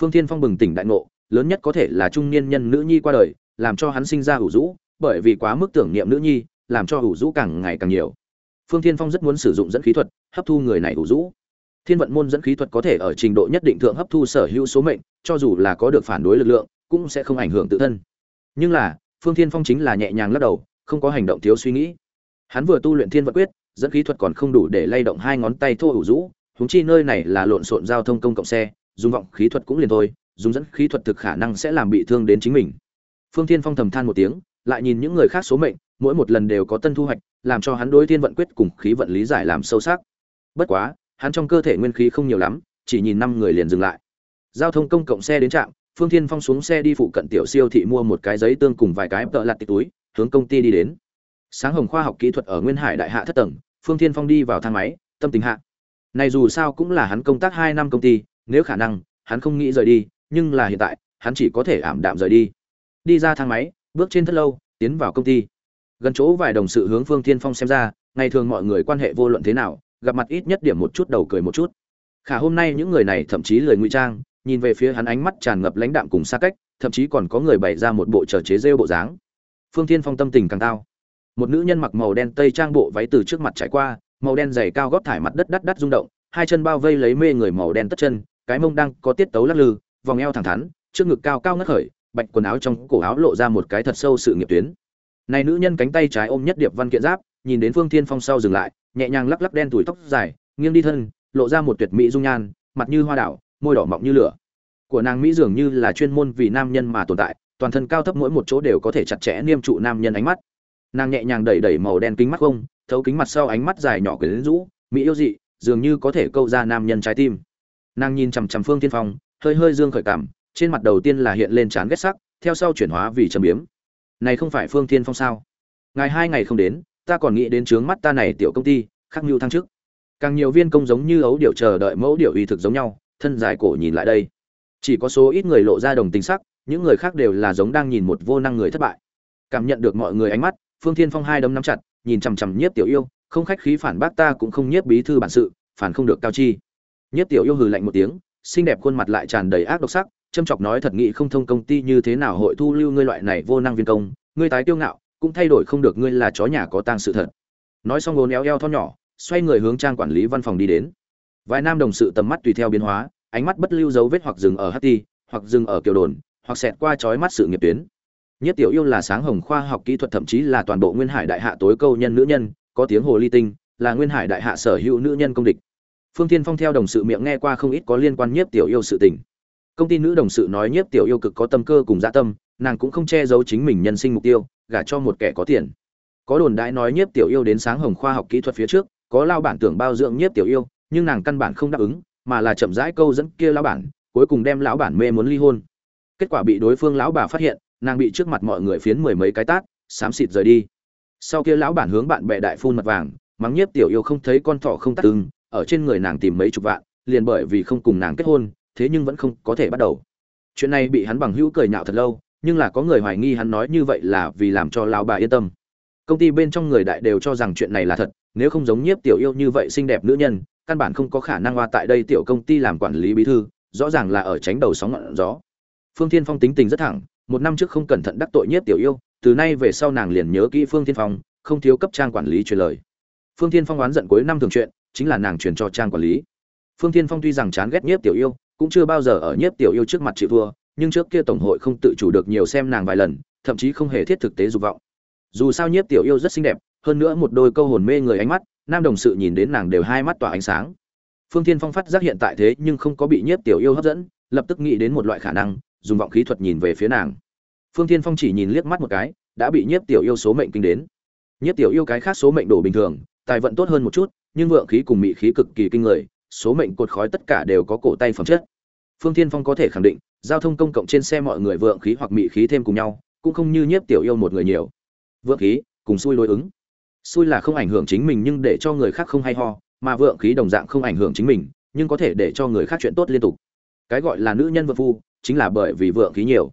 Phương thiên phong bừng tỉnh đại ngộ, lớn nhất có thể là trung niên nhân nữ nhi qua đời, làm cho hắn sinh ra ủ rũ, bởi vì quá mức tưởng niệm nữ nhi, làm cho ủ rũ càng ngày càng nhiều phương thiên phong rất muốn sử dụng dẫn khí thuật, hấp thu người này ủ rũ. Thiên vận môn dẫn khí thuật có thể ở trình độ nhất định thượng hấp thu sở hữu số mệnh, cho dù là có được phản đối lực lượng, cũng sẽ không ảnh hưởng tự thân. Nhưng là, phương thiên phong chính là nhẹ nhàng lắc đầu, không có hành động thiếu suy nghĩ. Hắn vừa tu luyện thiên vận quyết, dẫn khí thuật còn không đủ để lay động hai ngón tay thô ủ rũ húng chi nơi này là lộn xộn giao thông công cộng xe, dùng vọng khí thuật cũng liền thôi, dùng dẫn khí thuật thực khả năng sẽ làm bị thương đến chính mình. Phương thiên phong thầm than một tiếng lại nhìn những người khác số mệnh, mỗi một lần đều có tân thu hoạch, làm cho hắn đối thiên vận quyết cùng khí vận lý giải làm sâu sắc. Bất quá, hắn trong cơ thể nguyên khí không nhiều lắm, chỉ nhìn năm người liền dừng lại. Giao thông công cộng xe đến trạm, phương thiên phong xuống xe đi phụ cận tiểu siêu thị mua một cái giấy tương cùng vài cái tợ lặt tịch túi, hướng công ty đi đến. Sáng hồng khoa học kỹ thuật ở nguyên hải đại hạ thất tầng, phương thiên phong đi vào thang máy, tâm tình hạ. Này dù sao cũng là hắn công tác hai năm công ty, nếu khả năng, hắn không nghĩ rời đi, nhưng là hiện tại, hắn chỉ có thể ảm đạm rời đi. Đi ra thang máy bước trên thất lâu, tiến vào công ty. Gần chỗ vài đồng sự hướng phương thiên phong xem ra, ngày thường mọi người quan hệ vô luận thế nào, gặp mặt ít nhất điểm một chút đầu cười một chút. Khả hôm nay những người này thậm chí lời ngụy trang, nhìn về phía hắn ánh mắt tràn ngập lãnh đạm cùng xa cách, thậm chí còn có người bày ra một bộ trở chế rêu bộ dáng. Phương thiên phong tâm tình càng cao. Một nữ nhân mặc màu đen tây trang bộ váy từ trước mặt trải qua, màu đen dày cao gót thải mặt đất đắt đắt rung động, hai chân bao vây lấy mê người màu đen tất chân, cái mông đang có tiết tấu lắc lư, vòng eo thẳng thắn, trước ngực cao cao ngất khởi bạch quần áo trong cổ áo lộ ra một cái thật sâu sự nghiệp tuyến. Này nữ nhân cánh tay trái ôm nhất điệp văn kiện giáp, nhìn đến phương thiên phong sau dừng lại, nhẹ nhàng lắc lắc đen tuổi tóc dài, nghiêng đi thân, lộ ra một tuyệt mỹ dung nhan, mặt như hoa đảo, môi đỏ mọng như lửa. Của nàng mỹ dường như là chuyên môn vì nam nhân mà tồn tại, toàn thân cao thấp mỗi một chỗ đều có thể chặt chẽ niêm trụ nam nhân ánh mắt. Nàng nhẹ nhàng đẩy đẩy màu đen kính mắt không, thấu kính mặt sau ánh mắt dài nhỏ quyến rũ, mỹ yêu dị, dường như có thể câu ra nam nhân trái tim. Nàng nhìn chằm chằm phương tiên phong, hơi hơi dương khởi cảm trên mặt đầu tiên là hiện lên chán ghét sắc, theo sau chuyển hóa vì trầm biếm. Này không phải phương thiên phong sao? Ngày hai ngày không đến, ta còn nghĩ đến trướng mắt ta này tiểu công ty, khắc mưu thăng chức càng nhiều viên công giống như ấu điệu chờ đợi mẫu điệu uy thực giống nhau, thân dài cổ nhìn lại đây. Chỉ có số ít người lộ ra đồng tình sắc, những người khác đều là giống đang nhìn một vô năng người thất bại. Cảm nhận được mọi người ánh mắt, phương thiên phong hai đấm nắm chặt, nhìn chằm chằm nhiếp tiểu yêu, không khách khí phản bác ta cũng không nhiếp bí thư bản sự, phản không được cao chi. Nhiếp tiểu yêu hừ lạnh một tiếng, xinh đẹp khuôn mặt lại tràn đầy ác độc sắc châm chọc nói thật nghị không thông công ty như thế nào hội thu lưu ngươi loại này vô năng viên công ngươi tái tiêu ngạo cũng thay đổi không được ngươi là chó nhà có tang sự thật nói xong gồn éo eo thon nhỏ xoay người hướng trang quản lý văn phòng đi đến vài nam đồng sự tầm mắt tùy theo biến hóa ánh mắt bất lưu dấu vết hoặc dừng ở HT, hoặc dừng ở kiều đồn, hoặc xẹt qua trói mắt sự nghiệp tuyến. Nhất tiểu yêu là sáng hồng khoa học kỹ thuật thậm chí là toàn bộ Nguyên Hải đại hạ tối câu nhân nữ nhân, có tiếng hồ ly tinh, là Nguyên Hải đại hạ sở hữu nữ nhân công địch. Phương tiên Phong theo đồng sự miệng nghe qua không ít có liên quan nhiếp tiểu yêu sự tình. Công ty nữ đồng sự nói nhiếp tiểu yêu cực có tâm cơ cùng dạ tâm, nàng cũng không che giấu chính mình nhân sinh mục tiêu, gả cho một kẻ có tiền. Có đồn đại nói nhiếp tiểu yêu đến sáng hồng khoa học kỹ thuật phía trước, có lao bản tưởng bao dưỡng nhiếp tiểu yêu, nhưng nàng căn bản không đáp ứng, mà là chậm rãi câu dẫn kia lão bản, cuối cùng đem lão bản mê muốn ly hôn. Kết quả bị đối phương lão bà phát hiện, nàng bị trước mặt mọi người phiến mười mấy cái tát, xám xịt rời đi. Sau kia lão bản hướng bạn bè đại phun mật vàng, mắng nhiếp tiểu yêu không thấy con thỏ không tắt tưng ở trên người nàng tìm mấy chục vạn, liền bởi vì không cùng nàng kết hôn, thế nhưng vẫn không có thể bắt đầu. Chuyện này bị hắn bằng hữu cười nhạo thật lâu, nhưng là có người hoài nghi hắn nói như vậy là vì làm cho lão bà yên tâm. Công ty bên trong người đại đều cho rằng chuyện này là thật, nếu không giống nhiếp tiểu yêu như vậy xinh đẹp nữ nhân, căn bản không có khả năng qua tại đây tiểu công ty làm quản lý bí thư rõ ràng là ở tránh đầu sóng ngọn gió phương thiên phong tính tình rất thẳng một năm trước không cẩn thận đắc tội nhiếp tiểu yêu từ nay về sau nàng liền nhớ kỹ phương thiên phong không thiếu cấp trang quản lý truyền lời phương thiên phong oán giận cuối năm thường chuyện chính là nàng truyền cho trang quản lý phương thiên phong tuy rằng chán ghét nhiếp tiểu yêu cũng chưa bao giờ ở nhiếp tiểu yêu trước mặt chịu thua, nhưng trước kia tổng hội không tự chủ được nhiều xem nàng vài lần, thậm chí không hề thiết thực tế dục vọng. Dù sao nhiếp tiểu yêu rất xinh đẹp, hơn nữa một đôi câu hồn mê người ánh mắt, nam đồng sự nhìn đến nàng đều hai mắt tỏa ánh sáng. Phương thiên phong phát giác hiện tại thế nhưng không có bị nhiếp tiểu yêu hấp dẫn, lập tức nghĩ đến một loại khả năng, dùng vọng khí thuật nhìn về phía nàng. Phương thiên phong chỉ nhìn liếc mắt một cái, đã bị nhiếp tiểu yêu số mệnh kinh đến. Nhiếp tiểu yêu cái khác số mệnh đổ bình thường, tài vận tốt hơn một chút, nhưng vượng khí cùng mị khí cực kỳ kinh người số mệnh cột khói tất cả đều có cổ tay phẩm chất. Phương thiên phong có thể khẳng định, giao thông công cộng trên xe mọi người vượng khí hoặc mị khí thêm cùng nhau, cũng không như nhiếp tiểu yêu một người nhiều. Vượng khí, cùng xui đối ứng. Xui là không ảnh hưởng chính mình nhưng để cho người khác không hay ho, mà vượng khí đồng dạng không ảnh hưởng chính mình, nhưng có thể để cho người khác chuyện tốt liên tục. Cái gọi là nữ nhân vượng phu, chính là bởi vì vượng khí nhiều.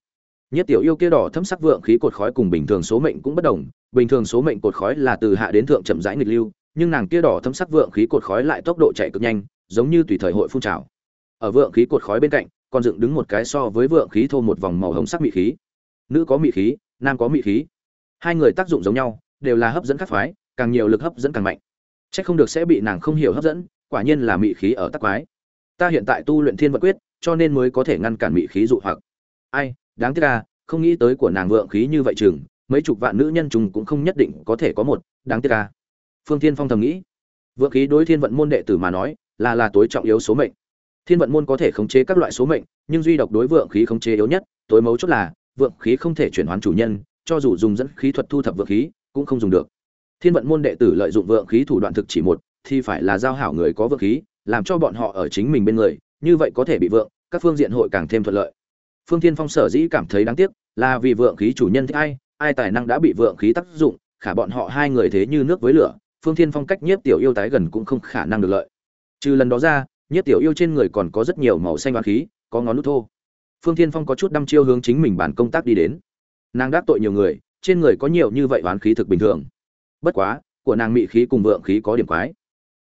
Nhất tiểu yêu kia đỏ thâm sắc vượng khí cột khói cùng bình thường số mệnh cũng bất đồng, bình thường số mệnh cột khói là từ hạ đến thượng chậm rãi nghịch lưu, nhưng nàng kia đỏ thâm sắc vượng khí cột khói lại tốc độ chạy cực nhanh giống như tùy thời hội phun trào ở vượng khí cột khói bên cạnh còn dựng đứng một cái so với vượng khí thô một vòng màu hồng sắc mị khí nữ có mị khí nam có mị khí hai người tác dụng giống nhau đều là hấp dẫn các phái càng nhiều lực hấp dẫn càng mạnh Chắc không được sẽ bị nàng không hiểu hấp dẫn, quả nhiên là mị khí ở tắc quái. Ta hiện tại tu luyện Thiên vật Quyết, cho nên mới có thể ngăn cản mị khí dụ hoặc. Ai, đáng tiếc à, không nghĩ tới của nàng vượng khí như vậy chừng, mấy chục vạn nữ nhân trùng cũng không nhất định có thể có một, đáng tiếc à. Phương Thiên Phong thầm nghĩ, vượng khí đối Thiên Vận môn đệ tử mà nói, là là tối trọng yếu số mệnh. Thiên Vận môn có thể khống chế các loại số mệnh, nhưng duy độc đối vượng khí khống chế yếu nhất, tối mấu chốt là vượng khí không thể chuyển hóa chủ nhân, cho dù dùng dẫn khí thuật thu thập vượng khí cũng không dùng được. Thiên vận môn đệ tử lợi dụng vượng khí thủ đoạn thực chỉ một thì phải là giao hảo người có vượng khí làm cho bọn họ ở chính mình bên người như vậy có thể bị vượng các phương diện hội càng thêm thuận lợi. Phương thiên phong sở dĩ cảm thấy đáng tiếc là vì vượng khí chủ nhân thích ai ai tài năng đã bị vượng khí tác dụng khả bọn họ hai người thế như nước với lửa phương thiên phong cách nhiếp tiểu yêu tái gần cũng không khả năng được lợi trừ lần đó ra nhất tiểu yêu trên người còn có rất nhiều màu xanh oán khí, có ngón nút thô. Phương thiên phong có chút đăm chiêu hướng chính mình bản công tác đi đến. Nàng đắc tội nhiều người, trên người có nhiều như vậy oán khí thực bình thường. Bất quá, của nàng mị khí cùng vượng khí có điểm quái.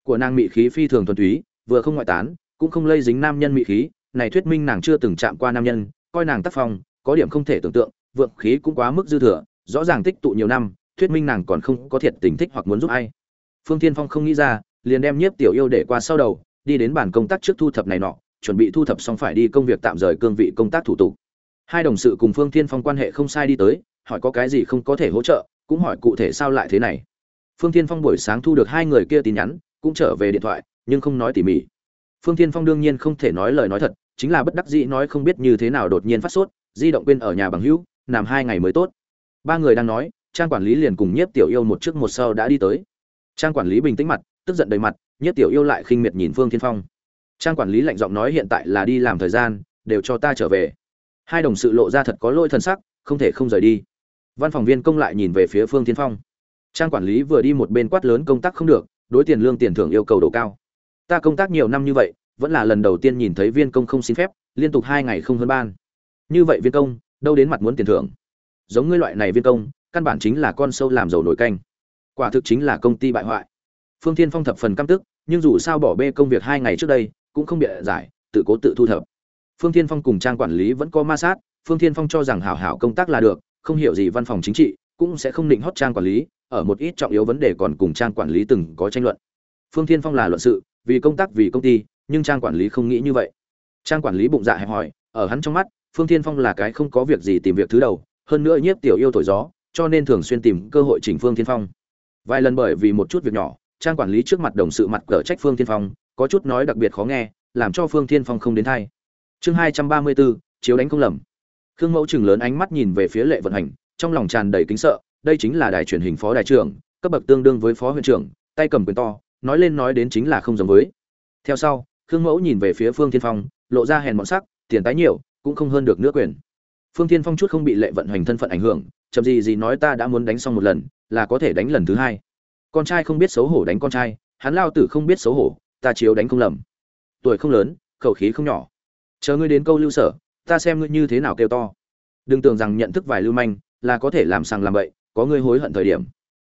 Của nàng mị khí phi thường thuần túy, vừa không ngoại tán, cũng không lây dính nam nhân mị khí. Này thuyết minh nàng chưa từng chạm qua nam nhân, coi nàng tác phong, có điểm không thể tưởng tượng, vượng khí cũng quá mức dư thừa, rõ ràng tích tụ nhiều năm, thuyết minh nàng còn không có thiệt tình thích hoặc muốn giúp ai. Phương thiên phong không nghĩ ra liền đem nhiếp tiểu yêu để qua sau đầu, đi đến bàn công tác trước thu thập này nọ, chuẩn bị thu thập xong phải đi công việc tạm rời cương vị công tác thủ tục. Hai đồng sự cùng phương thiên phong quan hệ không sai đi tới, hỏi có cái gì không có thể hỗ trợ, cũng hỏi cụ thể sao lại thế này. Phương thiên phong buổi sáng thu được hai người kia tin nhắn, cũng trở về điện thoại, nhưng không nói tỉ mỉ. Phương thiên phong đương nhiên không thể nói lời nói thật, chính là bất đắc dĩ nói không biết như thế nào đột nhiên phát sốt, di động quên ở nhà bằng hữu, nằm hai ngày mới tốt. Ba người đang nói, trang quản lý liền cùng nhiếp tiểu yêu một trước một sau đã đi tới. Trang quản lý bình tĩnh mặt tức giận đầy mặt, nhất tiểu yêu lại khinh miệt nhìn phương thiên phong. Trang quản lý lạnh giọng nói hiện tại là đi làm thời gian, đều cho ta trở về. Hai đồng sự lộ ra thật có lỗi thân sắc, không thể không rời đi. Văn phòng viên công lại nhìn về phía phương thiên phong. Trang quản lý vừa đi một bên quát lớn công tác không được, đối tiền lương tiền thưởng yêu cầu độ cao. Ta công tác nhiều năm như vậy, vẫn là lần đầu tiên nhìn thấy viên công không xin phép, liên tục hai ngày không hơn ban. Như vậy viên công, đâu đến mặt muốn tiền thưởng. Giống ngươi loại này viên công, căn bản chính là con sâu làm dầu nổi canh. Quả thực chính là công ty bại hoại phương thiên phong thập phần căm tức nhưng dù sao bỏ bê công việc hai ngày trước đây cũng không bịa giải tự cố tự thu thập. Phương thiên phong cùng trang quản lý vẫn có ma sát phương thiên phong cho rằng hảo hảo công tác là được không hiểu gì văn phòng chính trị cũng sẽ không định hót trang quản lý ở một ít trọng yếu vấn đề còn cùng trang quản lý từng có tranh luận. Phương thiên phong là luận sự vì công tác vì công ty nhưng trang quản lý không nghĩ như vậy. Trang quản lý bụng dạ hẹp hỏi, ở hắn trong mắt phương thiên phong là cái không có việc gì tìm việc thứ đầu hơn nữa nhiếp tiểu yêu thổi gió cho nên thường xuyên tìm cơ hội chỉnh phương thiên phong. Vài lần bởi vì một chút việc nhỏ trang quản lý trước mặt đồng sự mặt cờ trách phương thiên phong, có chút nói đặc biệt khó nghe, làm cho phương thiên phong không đến thay chương hai trăm ba mươi bốn, chiếu đánh không lầm. Khương mẫu chừng lớn ánh mắt nhìn về phía lệ vận hành, trong lòng tràn đầy kính sợ, đây chính là đài truyền hình phó đại trưởng, cấp bậc tương đương với phó huyện trưởng, tay cầm quyền to, nói lên nói đến chính là không giống với. Theo sau, khương mẫu nhìn về phía phương thiên phong, lộ ra hèn bọn sắc, tiền tái nhiều, cũng không hơn được nước quyền. Phương thiên phong chút không bị lệ vận hành thân phận ảnh hưởng, chậm gì gì nói ta đã muốn đánh xong một lần, là có thể đánh lần thứ hai con trai không biết xấu hổ đánh con trai, hắn lao tử không biết xấu hổ, ta chiếu đánh không lầm. Tuổi không lớn, khẩu khí không nhỏ. Chờ ngươi đến câu lưu sở, ta xem ngươi như thế nào kêu to. Đừng tưởng rằng nhận thức vài lưu manh là có thể làm sàng làm bậy, có ngươi hối hận thời điểm.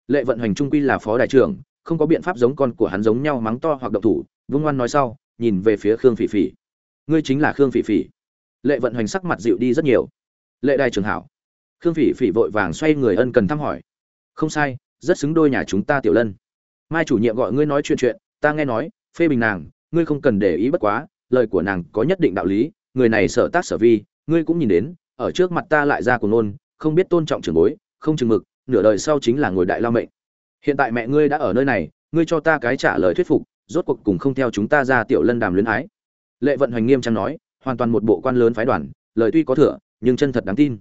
Lệ vận hành trung quy là phó đại trưởng, không có biện pháp giống con của hắn giống nhau mắng to hoặc động thủ, vương ngoan nói sau, nhìn về phía khương phỉ phỉ. Ngươi chính là khương phỉ phỉ. Lệ vận hành sắc mặt dịu đi rất nhiều. Lệ đại trưởng hảo. Khương phỉ phỉ vội vàng xoay người ân cần thăm hỏi. Không sai rất xứng đôi nhà chúng ta tiểu lân. Mai chủ nhiệm gọi ngươi nói chuyện chuyện, ta nghe nói, phê bình nàng, ngươi không cần để ý bất quá, lời của nàng có nhất định đạo lý, người này sợ tác sở vi, ngươi cũng nhìn đến, ở trước mặt ta lại ra cùng nôn, không biết tôn trọng trưởng bối, không chừng mực, nửa đời sau chính là ngồi đại lao mệnh. Hiện tại mẹ ngươi đã ở nơi này, ngươi cho ta cái trả lời thuyết phục, rốt cuộc cùng không theo chúng ta ra tiểu lân đàm luyến ái. Lệ vận hoành nghiêm trang nói, hoàn toàn một bộ quan lớn phái đoàn, lời tuy có thừa, nhưng chân thật đáng tin.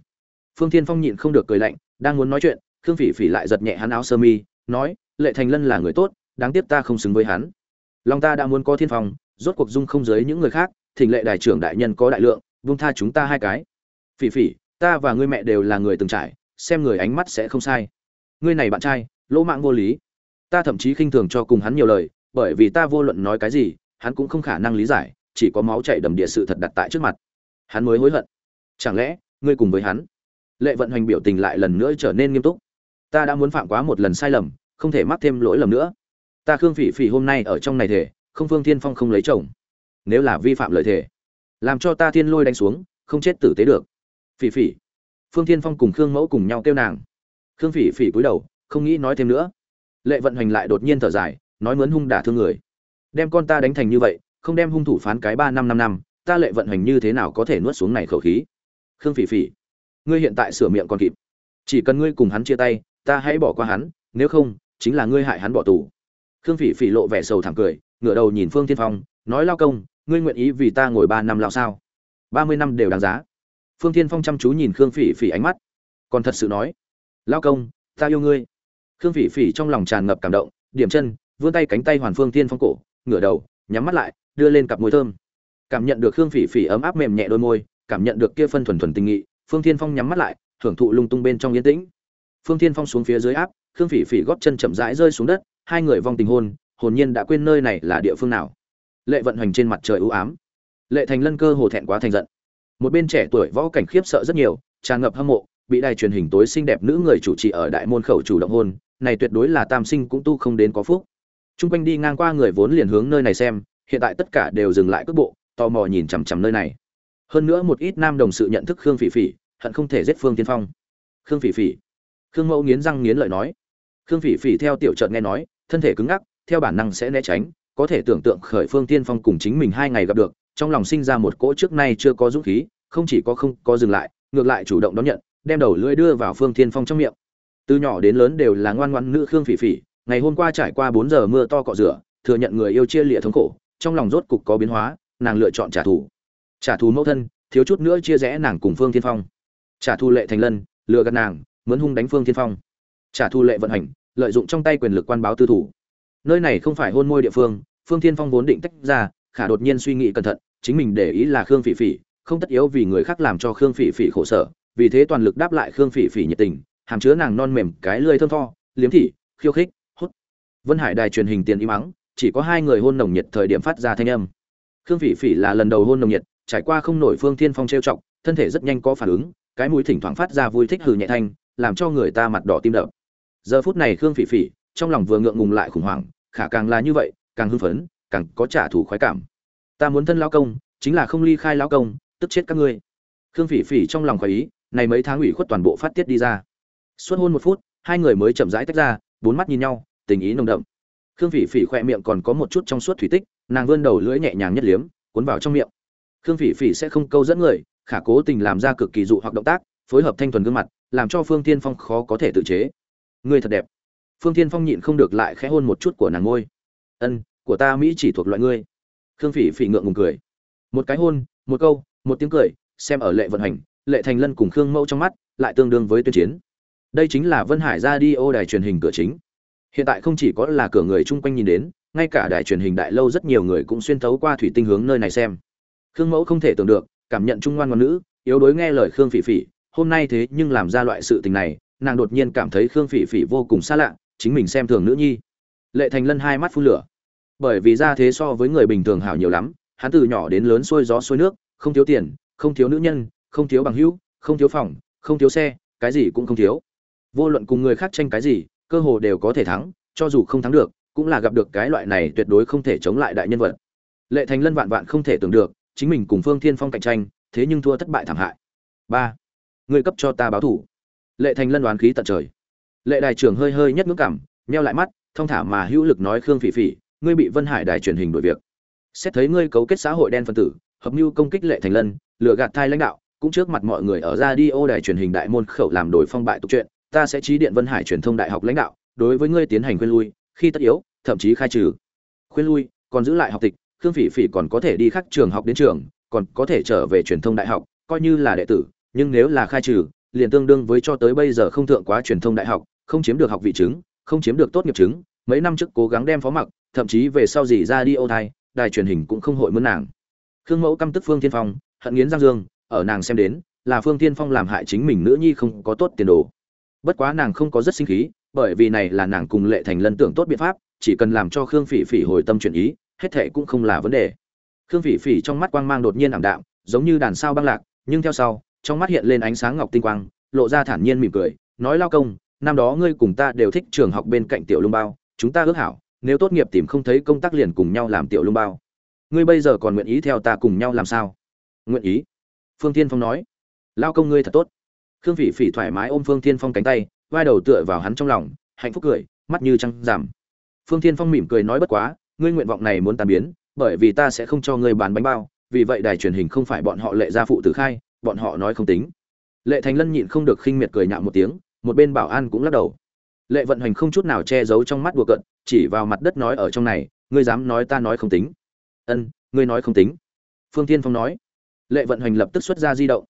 Phương thiên phong nhịn không được cười lạnh, đang muốn nói chuyện khương phỉ phỉ lại giật nhẹ hắn áo sơ mi, nói, lệ thành lân là người tốt, đáng tiếc ta không xứng với hắn. Lòng ta đã muốn có thiên phong, rốt cuộc dung không giới những người khác, thỉnh lệ đại trưởng đại nhân có đại lượng, vung tha chúng ta hai cái. Phỉ phỉ, ta và ngươi mẹ đều là người từng trải, xem người ánh mắt sẽ không sai. Ngươi này bạn trai, lỗ mạng vô lý. Ta thậm chí khinh thường cho cùng hắn nhiều lời, bởi vì ta vô luận nói cái gì, hắn cũng không khả năng lý giải, chỉ có máu chảy đầm địa sự thật đặt tại trước mặt. Hắn mới hối hận. Chẳng lẽ, ngươi cùng với hắn? Lệ vận hoành biểu tình lại lần nữa trở nên nghiêm túc ta đã muốn phạm quá một lần sai lầm, không thể mắc thêm lỗi lầm nữa. Ta khương phỉ phỉ hôm nay ở trong này thể không phương thiên phong không lấy chồng. Nếu là vi phạm lợi thể làm cho ta thiên lôi đánh xuống, không chết tử tế được. Phỉ phỉ, phương thiên phong cùng khương mẫu cùng nhau kêu nàng. Khương phỉ phỉ cúi đầu, không nghĩ nói thêm nữa. Lệ vận hành lại đột nhiên thở dài, nói mướn hung đả thương người. Đem con ta đánh thành như vậy, không đem hung thủ phán cái ba năm năm năm, ta lệ vận hành như thế nào có thể nuốt xuống này khẩu khí? Khương phỉ phỉ, ngươi hiện tại sửa miệng còn kịp. Chỉ cần ngươi cùng hắn chia tay ta hãy bỏ qua hắn, nếu không, chính là ngươi hại hắn bỏ tù. Khương phỉ phỉ lộ vẻ sầu thảm cười, ngửa đầu nhìn phương tiên phong, nói, lao công, ngươi nguyện ý vì ta ngồi ba năm lao sao? Ba mươi năm đều đáng giá. Phương tiên phong chăm chú nhìn khương phỉ phỉ ánh mắt, còn thật sự nói, lao công, ta yêu ngươi. Khương phỉ phỉ trong lòng tràn ngập cảm động, điểm chân, vươn tay cánh tay hoàn phương tiên phong cổ, ngửa đầu, nhắm mắt lại, đưa lên cặp môi thơm. Cảm nhận được khương phỉ phỉ ấm áp mềm nhẹ đôi môi, cảm nhận được kia phân thuần thuần tình nghị, phương tiên phong nhắm mắt lại thưởng thụ lung tung bên trong yên tĩnh phương Thiên phong xuống phía dưới áp khương phỉ phỉ góp chân chậm rãi rơi xuống đất hai người vong tình hôn hồn nhiên đã quên nơi này là địa phương nào lệ vận hành trên mặt trời ưu ám lệ thành lân cơ hồ thẹn quá thành giận một bên trẻ tuổi võ cảnh khiếp sợ rất nhiều tràn ngập hâm mộ bị đài truyền hình tối xinh đẹp nữ người chủ trì ở đại môn khẩu chủ động hôn này tuyệt đối là tam sinh cũng tu không đến có phúc Trung quanh đi ngang qua người vốn liền hướng nơi này xem, hiện tại tất cả đều dừng lại cước bộ, tò mò nhìn chằm chằm nơi này. Hơn nữa một ít nam đồng sự nhận thức Khương Phỉ Phỉ, hận không thể giết Phương Tiên Phong. Khương Phỉ Phỉ. Khương Mẫu nghiến răng nghiến lợi nói. Khương Phỉ Phỉ theo tiểu trợt nghe nói, thân thể cứng ngắc, theo bản năng sẽ né tránh, có thể tưởng tượng khởi Phương Tiên Phong cùng chính mình hai ngày gặp được, trong lòng sinh ra một cỗ trước nay chưa có dũng khí, không chỉ có không có dừng lại, ngược lại chủ động đón nhận, đem đầu lưỡi đưa vào Phương Tiên Phong trong miệng. Từ nhỏ đến lớn đều là ngoan ngoãn nữ Khương Phỉ Phỉ, ngày hôm qua trải qua bốn giờ mưa to cọ rửa thừa nhận người yêu chia lịa thống khổ trong lòng rốt cục có biến hóa nàng lựa chọn trả thù trả thù mẫu thân thiếu chút nữa chia rẽ nàng cùng phương thiên phong trả thù lệ thành lân lừa gạt nàng muốn hung đánh phương thiên phong. Trả thù lệ vận hành lợi dụng trong tay quyền lực quan báo tư thủ. Nơi này không phải hôn môi địa phương phương thiên phong vốn định tách ra khả đột nhiên suy nghĩ cẩn thận chính mình để ý là khương phỉ phỉ không tất yếu vì người khác làm cho khương phỉ phỉ khổ sở vì thế toàn lực đáp lại khương phỉ phỉ nhiệt tình hàm chứa nàng non mềm cái lươi thơm tho liếm thị khiêu khích hút. Vân Hải đài truyền hình tiền im mắng, chỉ có hai người hôn nồng nhiệt thời điểm phát ra thanh âm. Khương Phỉ Phỉ là lần đầu hôn nồng nhiệt, trải qua không nổi Phương Thiên Phong trêu chọc, thân thể rất nhanh có phản ứng, cái mũi thỉnh thoảng phát ra vui thích hừ nhẹ thanh, làm cho người ta mặt đỏ tim đập. Giờ phút này Khương Phỉ Phỉ, trong lòng vừa ngượng ngùng lại khủng hoảng, khả càng là như vậy, càng hưng phấn, càng có trả thù khoái cảm. Ta muốn thân lão công, chính là không ly khai lão công, tức chết các ngươi. Khương Phỉ Phỉ trong lòng khoái ý, này mấy tháng ủy khuất toàn bộ phát tiết đi ra. Suốt hôn một phút, hai người mới chậm rãi tách ra, bốn mắt nhìn nhau, tình ý nồng đậm khương phỉ phỉ khoe miệng còn có một chút trong suốt thủy tích nàng vươn đầu lưỡi nhẹ nhàng nhất liếm cuốn vào trong miệng khương phỉ phỉ sẽ không câu dẫn người khả cố tình làm ra cực kỳ dụ hoặc động tác phối hợp thanh thuần gương mặt làm cho phương Thiên phong khó có thể tự chế. Ngươi thật đẹp. Phương Thiên phong nhịn không được lại khẽ hôn một chút của nàng ngôi ân, của ta mỹ chỉ thuộc loại ngươi. Khương phỉ phỉ ngượng ngùng cười. Một cái hôn, một câu, một tiếng cười, xem ở lệ vận hành, lệ thành lân cùng khương mẫu trong mắt lại tương đương với tuyên chiến. Đây chính là vân hải ra đi ô đài truyền hình cửa chính. Hiện tại không chỉ có là cửa người chung quanh nhìn đến, ngay cả đài truyền hình đại lâu rất nhiều người cũng xuyên thấu qua thủy tinh hướng nơi này xem. Khương mẫu không thể tưởng được, cảm nhận trung ngoan ngoãn nữ, yếu đuối nghe lời khương phỉ phỉ hôm nay thế nhưng làm ra loại sự tình này, nàng đột nhiên cảm thấy khương phỉ phỉ vô cùng xa lạ, chính mình xem thường nữ nhi. Lệ thành lân hai mắt phun lửa. Bởi vì ra thế so với người bình thường hảo nhiều lắm, hắn từ nhỏ đến lớn xuôi gió xuôi nước, không thiếu tiền, không thiếu nữ nhân, không thiếu bằng hữu, không thiếu phòng, không thiếu xe, cái gì cũng không thiếu. Vô luận cùng người khác tranh cái gì, cơ hồ đều có thể thắng, cho dù không thắng được, cũng là gặp được cái loại này tuyệt đối không thể chống lại đại nhân vật. Lệ thành lân vạn vạn không thể tưởng được, chính mình cùng phương thiên phong cạnh tranh, thế nhưng thua thất bại thảm hại. Ba. Ngươi cấp cho ta báo thủ. Lệ thành lân đoán khí tận trời. Lệ đài trưởng hơi hơi nhất ngưỡng cảm neo lại mắt thông thả mà hữu lực nói khương phỉ phỉ ngươi bị vân hải đài truyền hình đổi việc. Xét thấy ngươi cấu kết xã hội đen phân tử hợp mưu công kích lệ thành lân lừa gạt thai lãnh đạo cũng trước mặt mọi người ở ra đi ô đài truyền hình đại môn khẩu làm đổi phong bại tục chuyện ta sẽ trí điện Vân Hải truyền thông đại học lãnh đạo, đối với ngươi tiến hành khuyên lui, khi tất yếu, thậm chí khai trừ. Khuyên lui, còn giữ lại học tịch, Khương Phỉ Phỉ còn có thể đi khác trường học đến trường, còn có thể trở về truyền thông đại học, coi như là đệ tử, nhưng nếu là khai trừ, liền tương đương với cho tới bây giờ không thượng quá truyền thông đại học, không chiếm được học vị chứng, không chiếm được tốt nghiệp chứng, mấy năm trước cố gắng đem phó mặc, thậm chí về sau gì ra đi ô thai, đài truyền hình cũng không hội mướn nàng. Khương Mẫu căm tức Phương Thiên Phong, hận nghiến Giang Dương, ở nàng xem đến, là Phương Thiên Phong làm hại chính mình nữ nhi không có tốt tiền đồ bất quá nàng không có rất sinh khí bởi vì này là nàng cùng lệ thành lân tưởng tốt biện pháp chỉ cần làm cho khương phỉ phỉ hồi tâm chuyển ý hết thệ cũng không là vấn đề khương phỉ phỉ trong mắt quang mang đột nhiên ảm đạm giống như đàn sao băng lạc nhưng theo sau trong mắt hiện lên ánh sáng ngọc tinh quang, lộ ra thản nhiên mỉm cười, nói, lao công, năm đó ngươi cùng ta đều thích trường học bên cạnh tiểu lung bao, chúng ta ước hảo, nếu tốt nghiệp tìm không thấy công tác liền cùng nhau làm tiểu lung bao. Ngươi bây giờ còn nguyện ý theo ta cùng nhau làm sao? Nguyện ý, phương thiên phong nói. Lao công ngươi thật tốt. Khương phỉ phỉ thoải mái ôm phương thiên phong cánh tay, vai đầu tựa vào hắn trong lòng, hạnh phúc cười, mắt như trăng giảm. Phương thiên phong mỉm cười nói, bất quá, ngươi nguyện vọng này muốn tan biến, bởi vì ta sẽ không cho ngươi bán bánh bao, vì vậy đài truyền hình không phải bọn họ lệ gia phụ tử khai bọn họ nói không tính. Lệ thành lân nhịn không được khinh miệt cười nhạo một tiếng, một bên bảo an cũng lắc đầu. Lệ vận hành không chút nào che giấu trong mắt đùa cận chỉ vào mặt đất nói ở trong này, ngươi dám nói ta nói không tính. Ân, ngươi nói không tính. Phương tiên phong nói. Lệ vận hành lập tức xuất ra di động.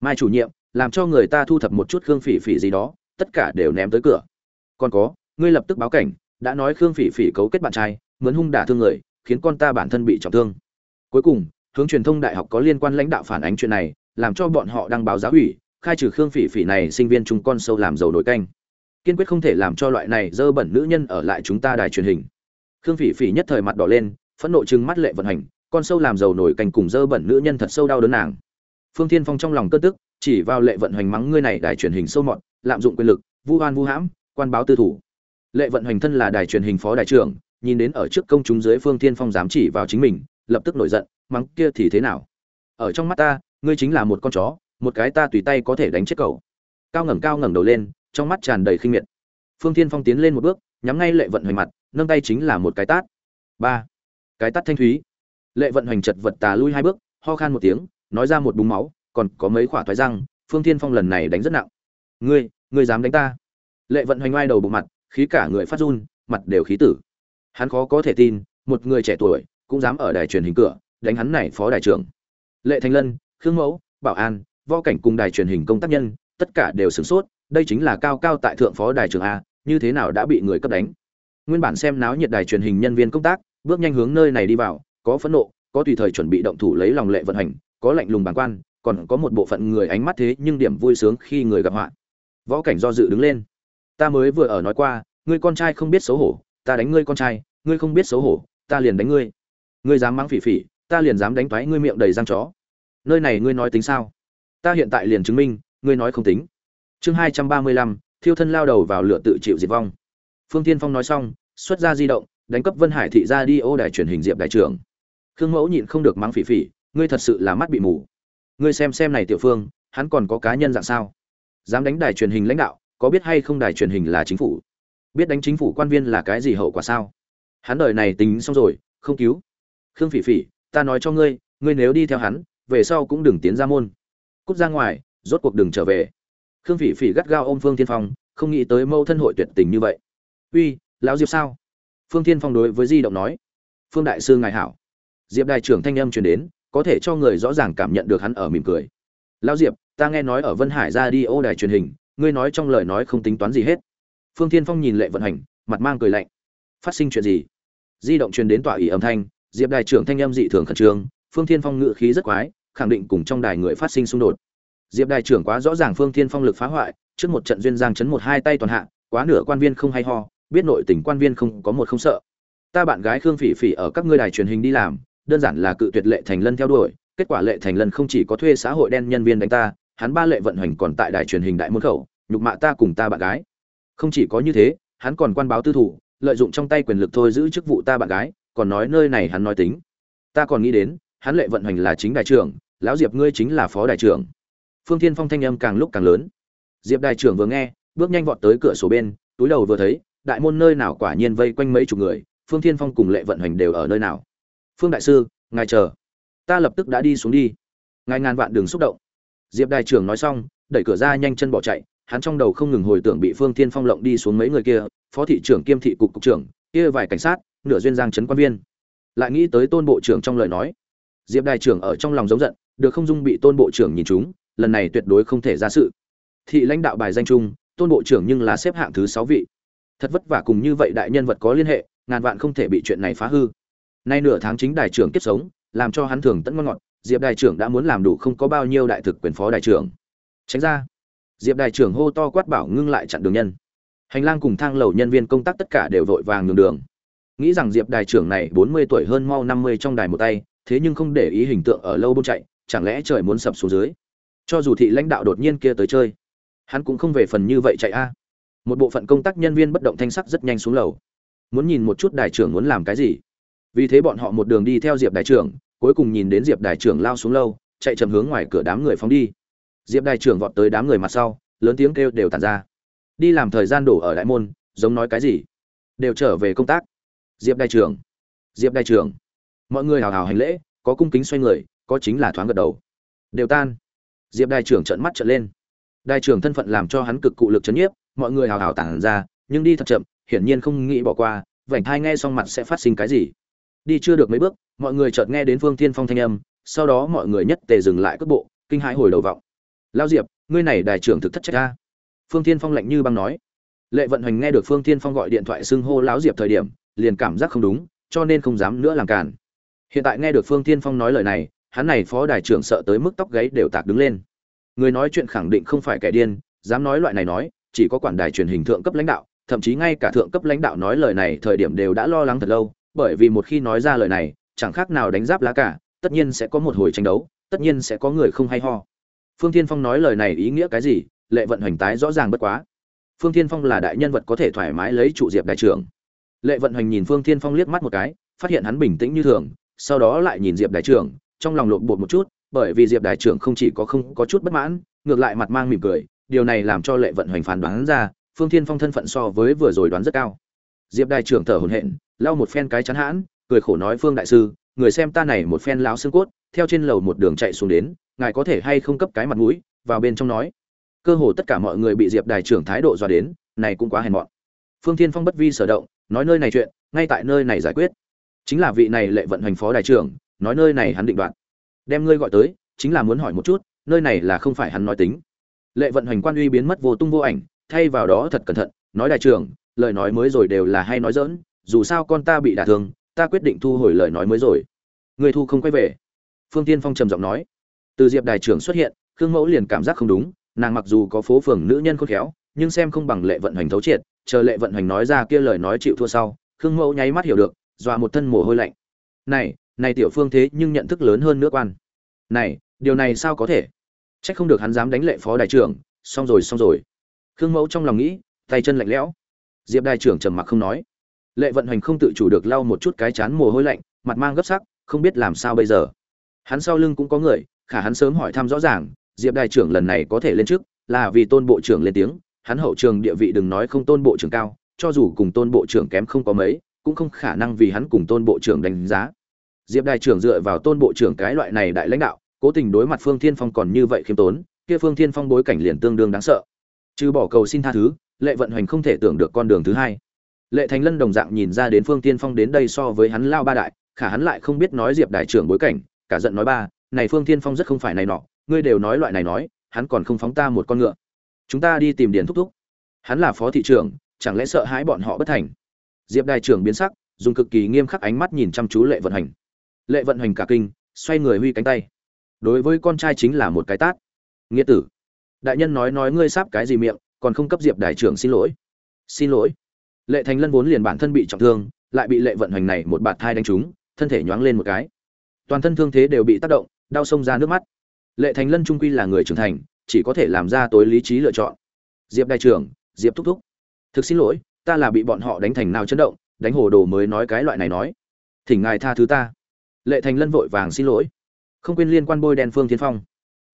Mai chủ nhiệm, làm cho người ta thu thập một chút khương phỉ phỉ gì đó, tất cả đều ném tới cửa. Còn có, ngươi lập tức báo cảnh, đã nói khương phỉ phỉ cấu kết bạn trai, mướn hung đả thương người, khiến con ta bản thân bị trọng thương. Cuối cùng, hướng truyền thông đại học có liên quan lãnh đạo phản ánh chuyện này làm cho bọn họ đăng báo giáo ủy khai trừ khương phỉ phỉ này sinh viên trung con sâu làm dầu nổi canh. Kiên quyết không thể làm cho loại này dơ bẩn nữ nhân ở lại chúng ta đài truyền hình. Khương phỉ phỉ nhất thời mặt đỏ lên, phẫn nộ chừng mắt lệ vận hành, con sâu làm dầu nổi canh cùng dơ bẩn nữ nhân thật sâu đau đớn nàng. Phương thiên phong trong lòng cơn tức, chỉ vào lệ vận hành mắng ngươi này đài truyền hình sâu mọt, lạm dụng quyền lực, vu oan vu hãm, quan báo tư thủ. Lệ vận hành thân là đài truyền hình phó đại trưởng, nhìn đến ở trước công chúng dưới phương thiên phong dám chỉ vào chính mình, lập tức nổi giận, mắng kia thì thế nào? Ở trong mắt ta ngươi chính là một con chó, một cái ta tùy tay có thể đánh chết cậu. Cao ngẩng cao ngẩng đầu lên, trong mắt tràn đầy khinh miệt. Phương thiên phong tiến lên một bước, nhắm ngay lệ vận hoành mặt, nâng tay chính là một cái tát. Ba. Cái tát thanh thúy. Lệ vận hoành chật vật tà lui hai bước, ho khan một tiếng, nói ra một búng máu, còn có mấy khỏa thoái răng, phương thiên phong lần này đánh rất nặng. Ngươi ngươi dám đánh ta? Lệ vận hoành oai đầu bộ mặt, khí cả người phát run, mặt đều khí tử. Hắn khó có thể tin, một người trẻ tuổi, cũng dám ở đài truyền hình cửa, đánh hắn này phó đài trưởng. Lệ thành lân khương mẫu, bảo an, võ cảnh cùng đài truyền hình công tác nhân, tất cả đều sửng sốt, đây chính là cao cao tại thượng phó đài trưởng a, như thế nào đã bị người cấp đánh? Nguyên bản xem náo nhiệt đài truyền hình nhân viên công tác, bước nhanh hướng nơi này đi vào, có phẫn nộ, có tùy thời chuẩn bị động thủ lấy lòng lệ vận hành, có lạnh lùng bàng quan, còn có một bộ phận người ánh mắt thế nhưng điểm vui sướng khi người gặp họa. Võ cảnh do dự đứng lên. Ta mới vừa ở nói qua, ngươi con trai không biết xấu hổ, ta đánh ngươi con trai, ngươi không biết xấu hổ, ta liền đánh ngươi. Ngươi dám mắng phỉ phỉ, ta liền dám đánh toái ngươi miệng đầy răng chó nơi này ngươi nói tính sao? Ta hiện tại liền chứng minh, ngươi nói không tính. Chương hai trăm ba mươi lăm, thiêu thân lao đầu vào lửa tự chịu diệt vong. Phương tiên phong nói xong, xuất ra di động, đánh cấp vân hải thị ra đi ô đài truyền hình diệp đại trưởng. Khương mẫu nhịn không được mắng phỉ phỉ, ngươi thật sự là mắt bị mù. Ngươi xem xem này tiểu phương, hắn còn có cá nhân dạng sao? Dám đánh đài truyền hình lãnh đạo, có biết hay không đài truyền hình là chính phủ? Biết đánh chính phủ quan viên là cái gì hậu quả sao? Hắn đời này tính xong rồi, không cứu. Khương phỉ phỉ, ta nói cho ngươi ngươi nếu đi theo hắn về sau cũng đừng tiến ra môn. Cút ra ngoài, rốt cuộc đừng trở về. Khương phỉ phỉ gắt gao ôm phương tiên phong, không nghĩ tới mâu thân hội tuyệt tình như vậy. Uy, lão diệp sao? Phương tiên phong đối với di động nói. Phương đại sư ngài hảo. Diệp đại trưởng thanh âm truyền đến, có thể cho người rõ ràng cảm nhận được hắn ở mỉm cười. Lão diệp, ta nghe nói ở vân hải ra đi ô đài truyền hình, ngươi nói trong lời nói không tính toán gì hết. Phương tiên phong nhìn lệ vận hành, mặt mang cười lạnh. Phát sinh chuyện gì? Di động truyền đến tọa ủy âm thanh, diệp đại trưởng thanh âm dị thường khẩn trương, phương thiên phong ngự khí rất quái khẳng định cùng trong đài người phát sinh xung đột. Diệp đại trưởng quá rõ ràng phương thiên phong lực phá hoại, trước một trận duyên giang chấn một hai tay toàn hạ, quá nửa quan viên không hay ho, biết nội tình quan viên không có một không sợ. Ta bạn gái khương phỉ phỉ ở các ngươi đài truyền hình đi làm, đơn giản là cự tuyệt lệ thành lân theo đuổi, kết quả lệ thành lân không chỉ có thuê xã hội đen nhân viên đánh ta, hắn ba lệ vận hành còn tại đài truyền hình đại môn khẩu, nhục mạ ta cùng ta bạn gái. Không chỉ có như thế, hắn còn quan báo tư thủ, lợi dụng trong tay quyền lực thôi giữ chức vụ ta bạn gái, còn nói nơi này hắn nói tính. Ta còn nghĩ đến, hắn lệ vận hành là chính đại trưởng lão diệp ngươi chính là phó đại trưởng. Phương thiên phong thanh âm càng lúc càng lớn. Diệp đại trưởng vừa nghe, bước nhanh vọt tới cửa sổ bên, túi đầu vừa thấy, đại môn nơi nào quả nhiên vây quanh mấy chục người, phương thiên phong cùng lệ vận hành đều ở nơi nào. Phương đại sư, ngài chờ, ta lập tức đã đi xuống đi. Ngài ngàn vạn đường xúc động. Diệp đại trưởng nói xong, đẩy cửa ra nhanh chân bỏ chạy, hắn trong đầu không ngừng hồi tưởng bị phương thiên phong lộng đi xuống mấy người kia, phó thị trưởng kiêm thị cục cục trưởng, kia vài cảnh sát, nửa duyên giang trấn quan viên. Lại nghĩ tới tôn bộ trưởng trong lời nói. Diệp đại trưởng ở trong lòng giống giận được không dung bị tôn bộ trưởng nhìn chúng, lần này tuyệt đối không thể ra sự. Thị lãnh đạo bài danh chung, tôn bộ trưởng nhưng là xếp hạng thứ sáu vị. Thật vất vả cùng như vậy đại nhân vật có liên hệ, ngàn vạn không thể bị chuyện này phá hư. Nay nửa tháng chính đại trưởng kiếp sống, làm cho hắn thường tận ngon ngọt, diệp đại trưởng đã muốn làm đủ không có bao nhiêu đại thực quyền phó đại trưởng. Tránh ra. Diệp đại trưởng hô to quát bảo ngưng lại chặn đường nhân. Hành lang cùng thang lầu nhân viên công tác tất cả đều vội vàng nhường đường. Nghĩ rằng diệp đại trưởng này bốn mươi tuổi hơn mau năm mươi trong đài một tay, thế nhưng không để ý hình tượng ở lâu bôn chạy chẳng lẽ trời muốn sập xuống dưới? Cho dù thị lãnh đạo đột nhiên kia tới chơi, hắn cũng không về phần như vậy chạy a. Một bộ phận công tác nhân viên bất động thanh sắc rất nhanh xuống lầu. Muốn nhìn một chút đại trưởng muốn làm cái gì. Vì thế bọn họ một đường đi theo diệp đại trưởng, cuối cùng nhìn đến diệp đại trưởng lao xuống lâu chạy chậm hướng ngoài cửa đám người phóng đi. Diệp đại trưởng vọt tới đám người mặt sau, lớn tiếng kêu đều tàn ra. Đi làm thời gian đổ ở đại môn, giống nói cái gì? Đều trở về công tác. Diệp đại trưởng, diệp đại trưởng. Mọi người hào hào hành lễ, có cung kính xoay người có chính là thoáng gật đầu. Đều tan. Diệp đại trưởng trợn mắt trợn lên. Đại trưởng thân phận làm cho hắn cực cụ lực chấn nhiếp, mọi người hào hào tản ra, nhưng đi thật chậm, hiển nhiên không nghĩ bỏ qua, vảnh thai nghe xong mặt sẽ phát sinh cái gì. Đi chưa được mấy bước, mọi người chợt nghe đến phương thiên phong thanh âm, sau đó mọi người nhất tề dừng lại cước bộ, kinh hãi hồi đầu vọng. Lao diệp, ngươi này đại trưởng thực thất trách ta. Phương thiên phong lạnh như băng nói. Lệ vận hoành nghe được phương thiên phong gọi điện thoại xưng hô lão diệp thời điểm, liền cảm giác không đúng, cho nên không dám nữa làm cản hiện tại nghe được phương thiên phong nói lời này hắn này phó đài trưởng sợ tới mức tóc gáy đều tạc đứng lên. Người nói chuyện khẳng định không phải kẻ điên, dám nói loại này nói, chỉ có quản đài truyền hình thượng cấp lãnh đạo, thậm chí ngay cả thượng cấp lãnh đạo nói lời này thời điểm đều đã lo lắng thật lâu, bởi vì một khi nói ra lời này, chẳng khác nào đánh giáp lá cả, tất nhiên sẽ có một hồi tranh đấu, tất nhiên sẽ có người không hay ho. Phương thiên phong nói lời này ý nghĩa cái gì, lệ vận hoành tái rõ ràng bất quá. Phương thiên phong là đại nhân vật có thể thoải mái lấy trụ diệp đại trưởng. Lệ vận hoành nhìn phương thiên phong liếc mắt một cái, phát hiện hắn bình tĩnh như thường, sau đó lại nhìn diệp đại trưởng trong lòng lộn bột một chút, bởi vì diệp đại trưởng không chỉ có không có chút bất mãn, ngược lại mặt mang mỉm cười, điều này làm cho lệ vận hoành phán đoán ra, phương thiên phong thân phận so với vừa rồi đoán rất cao. Diệp đại trưởng thở hổn hển, lau một phen cái chán hãn, cười khổ nói, phương đại sư, người xem ta này một phen láo xương cốt, theo trên lầu một đường chạy xuống đến, ngài có thể hay không cấp cái mặt mũi? Vào bên trong nói. Cơ hồ tất cả mọi người bị diệp đại trưởng thái độ dọa đến, này cũng quá hèn mọn. Phương thiên phong bất vi sở động, nói nơi này chuyện, ngay tại nơi này giải quyết. Chính là vị này lệ vận hành phó đại trưởng nói nơi này hắn định đoạt. Đem ngươi gọi tới, chính là muốn hỏi một chút, nơi này là không phải hắn nói tính. Lệ vận hành quan uy biến mất vô tung vô ảnh, thay vào đó thật cẩn thận, nói đại trưởng, lời nói mới rồi đều là hay nói dỡn dù sao con ta bị đả thương, ta quyết định thu hồi lời nói mới rồi. Người thu không quay về. Phương tiên phong trầm giọng nói. Từ diệp đại trưởng xuất hiện, khương mẫu liền cảm giác không đúng, nàng mặc dù có phố phường nữ nhân khôn khéo, nhưng xem không bằng lệ vận hành thấu triệt, chờ lệ vận hành nói ra kia lời nói chịu thua sau, khương mẫu nháy mắt hiểu được, dọa một thân mồ hôi lạnh. Này này tiểu phương thế nhưng nhận thức lớn hơn nữa quan. Này, điều này sao có thể? Trách không được hắn dám đánh lệ phó đại trưởng, xong rồi xong rồi. Khương mẫu trong lòng nghĩ, tay chân lạnh lẽo. Diệp đại trưởng trầm mặc không nói. Lệ vận hành không tự chủ được lau một chút cái chán mồ hôi lạnh, mặt mang gấp sắc, không biết làm sao bây giờ. Hắn sau lưng cũng có người, khả hắn sớm hỏi thăm rõ ràng, diệp đại trưởng lần này có thể lên trước, là vì tôn bộ trưởng lên tiếng. Hắn hậu trường địa vị đừng nói không tôn bộ trưởng cao, cho dù cùng tôn bộ trưởng kém không có mấy, cũng không khả năng vì hắn cùng tôn bộ trưởng đánh giá diệp đại trưởng dựa vào tôn bộ trưởng cái loại này đại lãnh đạo, cố tình đối mặt phương thiên phong còn như vậy khiêm tốn, kia phương thiên phong bối cảnh liền tương đương đáng sợ. Trừ bỏ cầu xin tha thứ, lệ vận hành không thể tưởng được con đường thứ hai. Lệ thành lân đồng dạng nhìn ra đến phương tiên phong đến đây so với hắn lao ba đại, khả hắn lại không biết nói diệp đại trưởng bối cảnh, cả giận nói ba, này phương tiên phong rất không phải này nọ, ngươi đều nói loại này nói, hắn còn không phóng ta một con ngựa. Chúng ta đi tìm điền thúc thúc. Hắn là phó thị trưởng, chẳng lẽ sợ hãi bọn họ bất thành? Diệp đại trưởng biến sắc, dùng cực kỳ nghiêm khắc ánh mắt nhìn chăm chú lệ vận hành lệ vận hành cả kinh, xoay người huy cánh tay. Đối với con trai chính là một cái tát. Nghĩa tử. Đại nhân nói nói ngươi sắp cái gì miệng, còn không cấp diệp đại trưởng xin lỗi. Xin lỗi. Lệ thành lân vốn liền bản thân bị trọng thương, lại bị lệ vận hành này một bạt thai đánh trúng, thân thể nhoáng lên một cái. Toàn thân thương thế đều bị tác động, đau sông ra nước mắt. Lệ thành lân trung quy là người trưởng thành, chỉ có thể làm ra tối lý trí lựa chọn. Diệp đại trưởng, diệp thúc thúc. Thực xin lỗi, ta là bị bọn họ đánh thành nào chấn động, đánh hồ đồ mới nói cái loại này nói. Thỉnh ngài tha thứ ta lệ thành lân vội vàng xin lỗi. Không quên liên quan bôi đen phương thiên phong.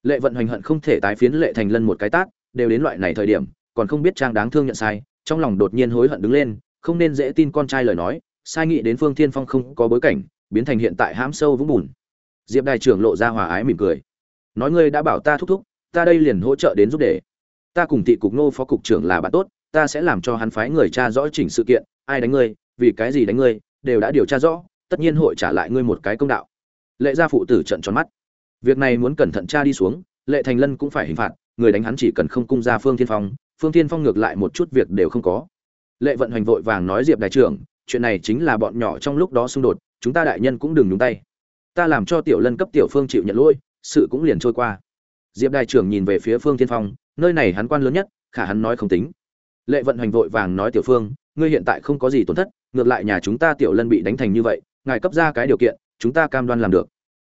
Lệ vận Hoành hận không thể tái phiến lệ thành lân một cái tát, đều đến loại này thời điểm, còn không biết trang đáng thương nhận sai, trong lòng đột nhiên hối hận đứng lên, không nên dễ tin con trai lời nói, sai nghĩ đến phương thiên phong không có bối cảnh, biến thành hiện tại hãm sâu vũng bùn. Diệp đại trưởng lộ ra hòa ái mỉm cười. Nói ngươi đã bảo ta thúc thúc, ta đây liền hỗ trợ đến giúp để. Ta cùng thị cục nô phó cục trưởng là bạn tốt, ta sẽ làm cho hắn phái người tra rõ chỉnh sự kiện, ai đánh ngươi, vì cái gì đánh ngươi, đều đã điều tra rõ tất nhiên hội trả lại ngươi một cái công đạo. Lệ gia phụ tử trận tròn mắt. Việc này muốn cẩn thận tra đi xuống, lệ thành lân cũng phải hình phạt, người đánh hắn chỉ cần không cung ra phương thiên phong, phương thiên phong ngược lại một chút việc đều không có. Lệ vận hoành vội vàng nói diệp đại trưởng, chuyện này chính là bọn nhỏ trong lúc đó xung đột, chúng ta đại nhân cũng đừng nhúng tay. Ta làm cho tiểu lân cấp tiểu phương chịu nhận lỗi, sự cũng liền trôi qua. Diệp đại trưởng nhìn về phía phương thiên phong, nơi này hắn quan lớn nhất, khả hắn nói không tính. Lệ vận hoành vội vàng nói tiểu phương, ngươi hiện tại không có gì tổn thất, ngược lại nhà chúng ta tiểu lân bị đánh thành như vậy ngài cấp ra cái điều kiện, chúng ta cam đoan làm được.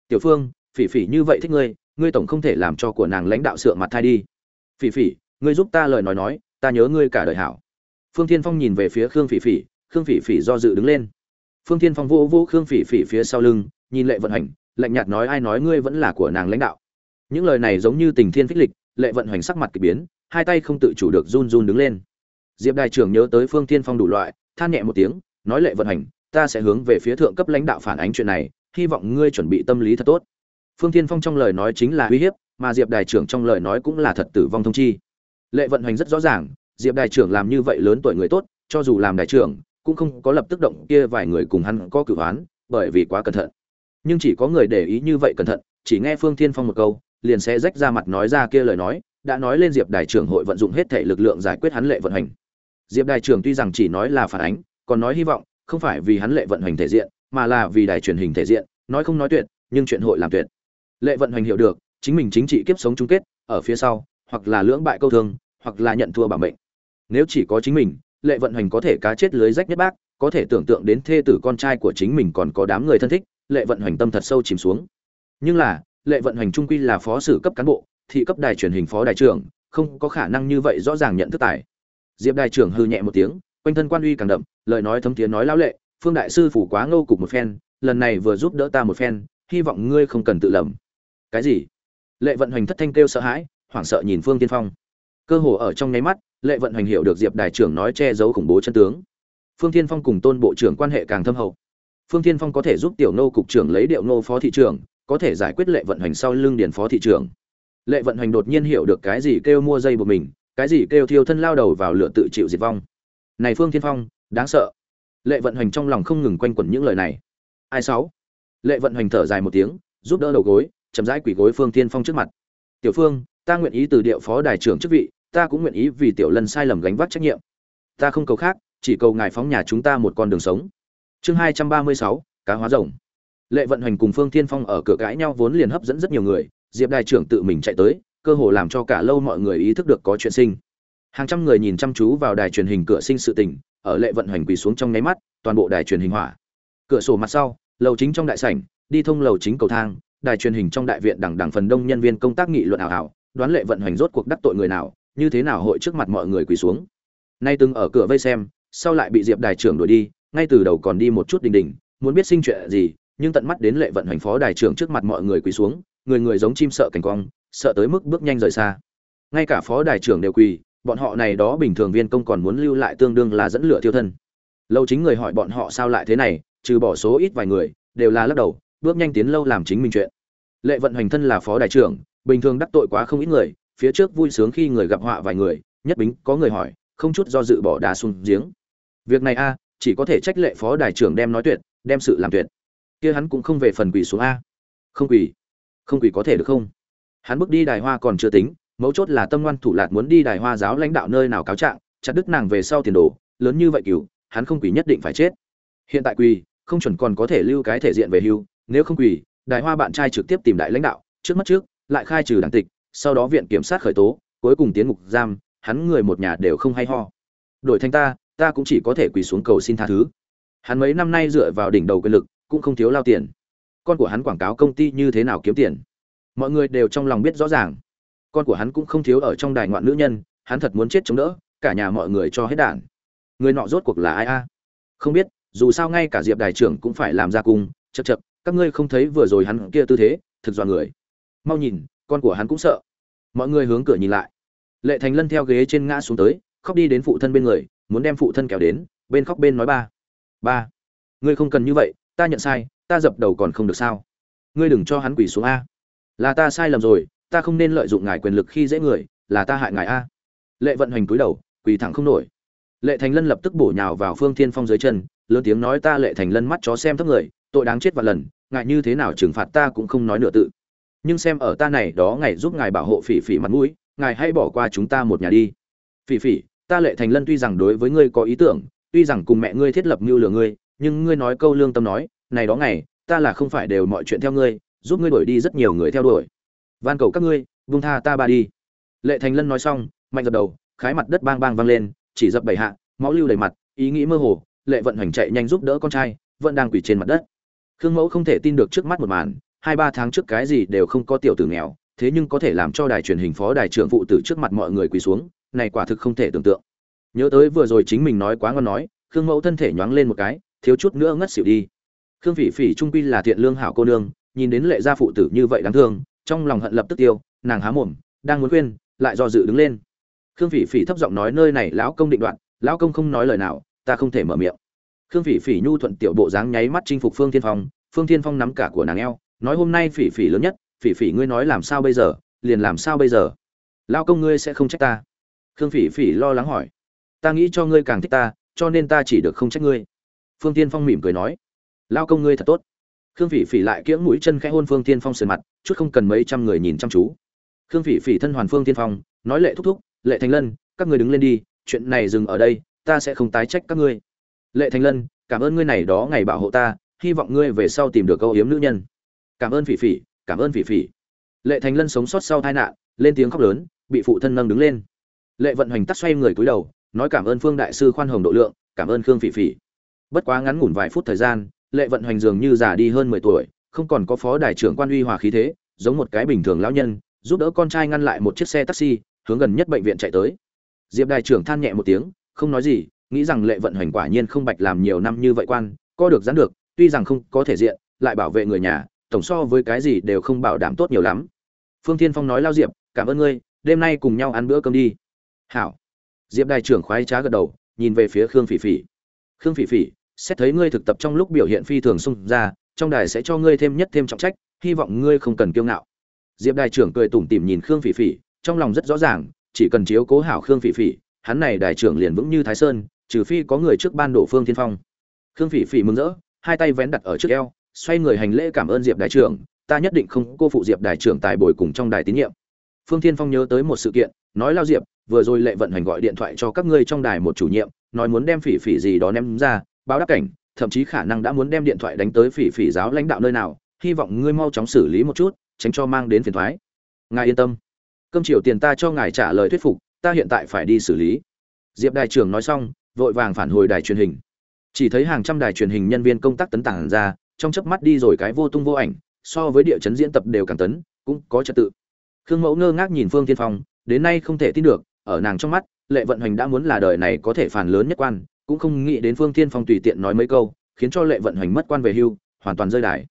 Tiểu phương, phỉ phỉ như vậy thích ngươi ngươi tổng không thể làm cho của nàng lãnh đạo sửa mặt thai đi. Phỉ phỉ, ngươi giúp ta lời nói nói, ta nhớ ngươi cả đời hảo. Phương thiên phong nhìn về phía khương phỉ phỉ, khương phỉ phỉ do dự đứng lên. Phương thiên phong vô vô khương phỉ phỉ phía sau lưng, nhìn lệ vận hành, lạnh nhạt nói ai nói ngươi vẫn là của nàng lãnh đạo. Những lời này giống như tình thiên phích lịch, lệ vận hành sắc mặt kỳ biến, hai tay không tự chủ được run run đứng lên. Diệp đại trưởng nhớ tới phương thiên phong đủ loại, than nhẹ một tiếng, nói lệ vận hành ta sẽ hướng về phía thượng cấp lãnh đạo phản ánh chuyện này, hy vọng ngươi chuẩn bị tâm lý thật tốt. Phương thiên phong trong lời nói chính là uy hiếp, mà diệp đại trưởng trong lời nói cũng là thật tử vong thông chi. Lệ vận hành rất rõ ràng, diệp đại trưởng làm như vậy lớn tuổi người tốt, cho dù làm đại trưởng, cũng không có lập tức động kia vài người cùng hắn có cử hoán, bởi vì quá cẩn thận. Nhưng chỉ có người để ý như vậy cẩn thận, chỉ nghe phương thiên phong một câu, liền sẽ rách ra mặt nói ra kia lời nói, đã nói lên diệp đài trưởng hội vận dụng hết thể lực lượng giải quyết hắn lệ vận hành. Diệp đài trưởng tuy rằng chỉ nói là phản ánh, còn nói hy vọng không phải vì hắn lệ vận hành thể diện, mà là vì đài truyền hình thể diện, nói không nói tuyệt, nhưng chuyện hội làm tuyệt. Lệ vận hành hiểu được, chính mình chính trị kiếp sống chung kết, ở phía sau, hoặc là lưỡng bại câu thương, hoặc là nhận thua bảo mệnh. Nếu chỉ có chính mình, lệ vận hành có thể cá chết lưới rách nhất bác, có thể tưởng tượng đến thê tử con trai của chính mình còn có đám người thân thích, lệ vận hành tâm thật sâu chìm xuống. Nhưng là, lệ vận hành trung quy là phó sử cấp cán bộ, thị cấp đài truyền hình phó đại trưởng, không có khả năng như vậy rõ ràng nhận thức tài. Diệp đại trưởng hư nhẹ một tiếng quanh thân quan uy càng đậm, lời nói thấm tiếng nói lão lệ, phương đại sư phủ quá ngô cục một phen, lần này vừa giúp đỡ ta một phen, hy vọng ngươi không cần tự lầm. Cái gì? Lệ vận hành thất thanh kêu sợ hãi, hoảng sợ nhìn phương tiên phong. Cơ hồ ở trong nháy mắt, lệ vận hành hiểu được diệp đại trưởng nói che giấu khủng bố chân tướng. Phương tiên phong cùng tôn bộ trưởng quan hệ càng thâm hậu. Phương tiên phong có thể giúp tiểu nô cục trưởng lấy điệu nô phó thị trưởng, có thể giải quyết lệ vận hành sau lưng điền phó thị trưởng. Lệ vận hành đột nhiên hiểu được cái gì kêu mua dây buộc mình, cái gì kêu thiêu thân lao đầu vào lửa tự chịu diệt vong này phương thiên phong, đáng sợ. Lệ vận hành trong lòng không ngừng quanh quẩn những lời này. Ai sáu? Lệ vận hành thở dài một tiếng, giúp đỡ đầu gối, chậm rãi quỳ gối phương thiên phong trước mặt. Tiểu phương, ta nguyện ý từ điệu phó đài trưởng chức vị, ta cũng nguyện ý vì tiểu lần sai lầm gánh vác trách nhiệm. Ta không cầu khác, chỉ cầu ngài phóng nhà chúng ta một con đường sống. Chương hai trăm ba mươi sáu, cá hóa rồng. Lệ vận hành cùng phương thiên phong ở cửa cãi nhau vốn liền hấp dẫn rất nhiều người, diệp đài trưởng tự mình chạy tới, cơ hồ làm cho cả lâu mọi người ý thức được có chuyện sinh hàng trăm người nhìn chăm chú vào đài truyền hình cửa sinh sự tình, ở lệ vận hành quỳ xuống trong nháy mắt, toàn bộ đài truyền hình hỏa. Cửa sổ mặt sau, lầu chính trong đại sảnh, đi thông lầu chính cầu thang, đài truyền hình trong đại viện đằng đằng phần đông nhân viên công tác nghị luận ảo ảo, đoán lệ vận hành rốt cuộc đắc tội người nào, như thế nào hội trước mặt mọi người quỳ xuống. Nay từng ở cửa vây xem, sau lại bị diệp đài trưởng đuổi đi, ngay từ đầu còn đi một chút đình đình, muốn biết sinh chuyện gì, nhưng tận mắt đến lệ vận hành phó đài trưởng trước mặt mọi người quỳ xuống, người người giống chim sợ cảnh quang, sợ tới mức bước nhanh rời xa. Ngay cả phó đài trưởng đều quỳ bọn họ này đó bình thường viên công còn muốn lưu lại tương đương là dẫn lửa thiêu thân. Lâu chính người hỏi bọn họ sao lại thế này, trừ bỏ số ít vài người, đều là lắc đầu, bước nhanh tiến lâu làm chính mình chuyện. Lệ vận hành thân là phó đại trưởng, bình thường đắc tội quá không ít người, phía trước vui sướng khi người gặp họa vài người, nhất bính, có người hỏi, không chút do dự bỏ đá xuống giếng. Việc này a, chỉ có thể trách lệ phó đại trưởng đem nói tuyệt, đem sự làm tuyệt. Kia hắn cũng không về phần quỷ xuống a. Không quỷ không quỷ có thể được không? Hắn bước đi đài hoa còn chưa tính mấu chốt là tâm ngoan thủ lạt muốn đi đài hoa giáo lãnh đạo nơi nào cáo trạng, chặt đứt nàng về sau tiền đồ, lớn như vậy cửu, hắn không quỳ nhất định phải chết. Hiện tại quỳ, không chuẩn còn có thể lưu cái thể diện về hưu, nếu không quỳ, đài hoa bạn trai trực tiếp tìm đại lãnh đạo, trước mắt trước, lại khai trừ đảng tịch, sau đó viện kiểm sát khởi tố, cuối cùng tiến ngục giam, hắn người một nhà đều không hay ho. Đổi thành ta ta cũng chỉ có thể quỳ xuống cầu xin tha thứ. Hắn mấy năm nay dựa vào đỉnh đầu quyền lực, cũng không thiếu lao tiền. Con của hắn quảng cáo công ty như thế nào kiếm tiền. Mọi người đều trong lòng biết rõ ràng con của hắn cũng không thiếu ở trong đài ngoạn nữ nhân, hắn thật muốn chết chống đỡ, cả nhà mọi người cho hết đản người nọ rốt cuộc là ai a? Không biết, dù sao ngay cả diệp đài trưởng cũng phải làm ra cung chật chật các ngươi không thấy vừa rồi hắn kia tư thế, thực dọa người. Mau nhìn, con của hắn cũng sợ. Mọi người hướng cửa nhìn lại. Lệ thành lân theo ghế trên ngã xuống tới, khóc đi đến phụ thân bên người, muốn đem phụ thân kéo đến, bên khóc bên nói ba. Ba, ngươi không cần như vậy, ta nhận sai, ta dập đầu còn không được sao? Ngươi đừng cho hắn quỳ xuống a. Là ta sai lầm rồi ta không nên lợi dụng ngài quyền lực khi dễ người, là ta hại ngài a. Lệ vận hành cúi đầu, quỳ thẳng không nổi. Lệ thành lân lập tức bổ nhào vào phương thiên phong dưới chân, lớn tiếng nói ta lệ thành lân mắt chó xem thấp người, tội đáng chết vạn lần, ngài như thế nào trừng phạt ta cũng không nói nửa tự. Nhưng xem ở ta này đó ngài giúp ngài bảo hộ phỉ phỉ mặt mũi, ngài hãy bỏ qua chúng ta một nhà đi. Phỉ phỉ, ta lệ thành lân tuy rằng đối với ngươi có ý tưởng, tuy rằng cùng mẹ ngươi thiết lập mưu lừa ngươi, nhưng ngươi nói câu lương tâm nói, này đó ngày, ta là không phải đều mọi chuyện theo ngươi, giúp ngươi đuổi đi rất nhiều người theo đuổi van cầu các ngươi, vung tha ta ba đi. Lệ thành lân nói xong, mạnh dập đầu, khái mặt đất bang bang vang lên, chỉ dập bảy hạ, máu lưu đầy mặt, ý nghĩ mơ hồ, lệ vận hành chạy nhanh giúp đỡ con trai, vẫn đang quỳ trên mặt đất. Khương mẫu không thể tin được trước mắt một màn, hai ba tháng trước cái gì đều không có tiểu tử nghèo, thế nhưng có thể làm cho đài truyền hình phó đài trưởng phụ tử trước mặt mọi người quỳ xuống, này quả thực không thể tưởng tượng. Nhớ tới vừa rồi chính mình nói quá ngon nói, khương mẫu thân thể nhoáng lên một cái, thiếu chút nữa ngất xỉu đi. Khương phỉ phỉ trung quy là thiện lương hảo cô nương, nhìn đến lệ gia phụ tử như vậy đáng thương trong lòng hận lập tức tiêu, nàng há mồm, đang muốn khuyên, lại do dự đứng lên. Khương phỉ phỉ thấp giọng nói nơi này lão công định đoạn, lão công không nói lời nào, ta không thể mở miệng. Khương phỉ phỉ nhu thuận tiểu bộ dáng nháy mắt chinh phục phương thiên phong, phương thiên phong nắm cả của nàng eo, nói hôm nay phỉ phỉ lớn nhất, phỉ phỉ ngươi nói làm sao bây giờ, liền làm sao bây giờ? Lão công ngươi sẽ không trách ta? Khương phỉ phỉ lo lắng hỏi. Ta nghĩ cho ngươi càng thích ta, cho nên ta chỉ được không trách ngươi. Phương tiên phong mỉm cười nói. Lao công ngươi thật tốt khương phỉ phỉ lại kiễng mũi chân khẽ hôn phương tiên phong sườn mặt, chút không cần mấy trăm người nhìn chăm chú. Khương phỉ phỉ thân hoàn phương tiên phong, nói lệ thúc thúc, lệ thành lân, các người đứng lên đi, chuyện này dừng ở đây, ta sẽ không tái trách các ngươi. Lệ thành lân, cảm ơn ngươi này đó ngày bảo hộ ta, hy vọng ngươi về sau tìm được câu hiếm nữ nhân. Cảm ơn phỉ phỉ, cảm ơn phỉ phỉ. Lệ thành lân sống sót sau tai nạn, lên tiếng khóc lớn, bị phụ thân nâng đứng lên. Lệ vận hoành tắt xoay người cúi đầu, nói cảm ơn phương đại sư khoan hồng độ lượng, cảm ơn khương phỉ phỉ. Bất quá ngắn ngủn vài phút thời gian lệ vận hoành dường như già đi hơn mười tuổi, không còn có phó đại trưởng quan uy hòa khí thế, giống một cái bình thường lão nhân, giúp đỡ con trai ngăn lại một chiếc xe taxi, hướng gần nhất bệnh viện chạy tới. Diệp đại trưởng than nhẹ một tiếng, không nói gì, nghĩ rằng lệ vận hoành quả nhiên không bạch làm nhiều năm như vậy quan co được gián được, tuy rằng không có thể diện, lại bảo vệ người nhà, tổng so với cái gì đều không bảo đảm tốt nhiều lắm. Phương thiên phong nói, lao diệp, cảm ơn ngươi, đêm nay cùng nhau ăn bữa cơm đi. Hảo. Diệp đại trưởng khoái trá gật đầu, nhìn về phía khương phỉ phỉ. Khương phỉ phỉ xét thấy ngươi thực tập trong lúc biểu hiện phi thường xung ra, trong đài sẽ cho ngươi thêm nhất thêm trọng trách, hy vọng ngươi không cần kiêu ngạo. Diệp đại trưởng cười tủm tỉm nhìn khương phỉ phỉ, trong lòng rất rõ ràng, chỉ cần chiếu cố hảo khương phỉ phỉ, hắn này đại trưởng liền vững như thái sơn, trừ phi có người trước ban đổ phương thiên phong. Khương phỉ phỉ mừng rỡ, hai tay vén đặt ở trước eo, xoay người hành lễ cảm ơn diệp đại trưởng, ta nhất định không cô phụ diệp đại trưởng tài bồi cùng trong đài tín nhiệm. Phương thiên phong nhớ tới một sự kiện, nói lao diệp, vừa rồi lệ vận hành gọi điện thoại cho các ngươi trong đài một chủ nhiệm, nói muốn đem phỉ phỉ gì đó ném ra báo đáp cảnh, thậm chí khả năng đã muốn đem điện thoại đánh tới phỉ phỉ giáo lãnh đạo nơi nào, hy vọng ngươi mau chóng xử lý một chút, tránh cho mang đến phiền thoái. Ngài yên tâm. Cơm chiều tiền ta cho ngài trả lời thuyết phục, ta hiện tại phải đi xử lý. Diệp đại trưởng nói xong, vội vàng phản hồi đài truyền hình. Chỉ thấy hàng trăm đài truyền hình nhân viên công tác tấn tản ra, trong chớp mắt đi rồi cái vô tung vô ảnh, so với địa chấn diễn tập đều càng tấn, cũng có trật tự. Khương mẫu ngơ ngác nhìn phương tiên phong, đến nay không thể tin được, ở nàng trong mắt, lệ vận hành đã muốn là đời này có thể phản lớn nhất quan cũng không nghĩ đến phương Thiên phong tùy tiện nói mấy câu khiến cho lệ vận hoành mất quan về hưu hoàn toàn rơi đài.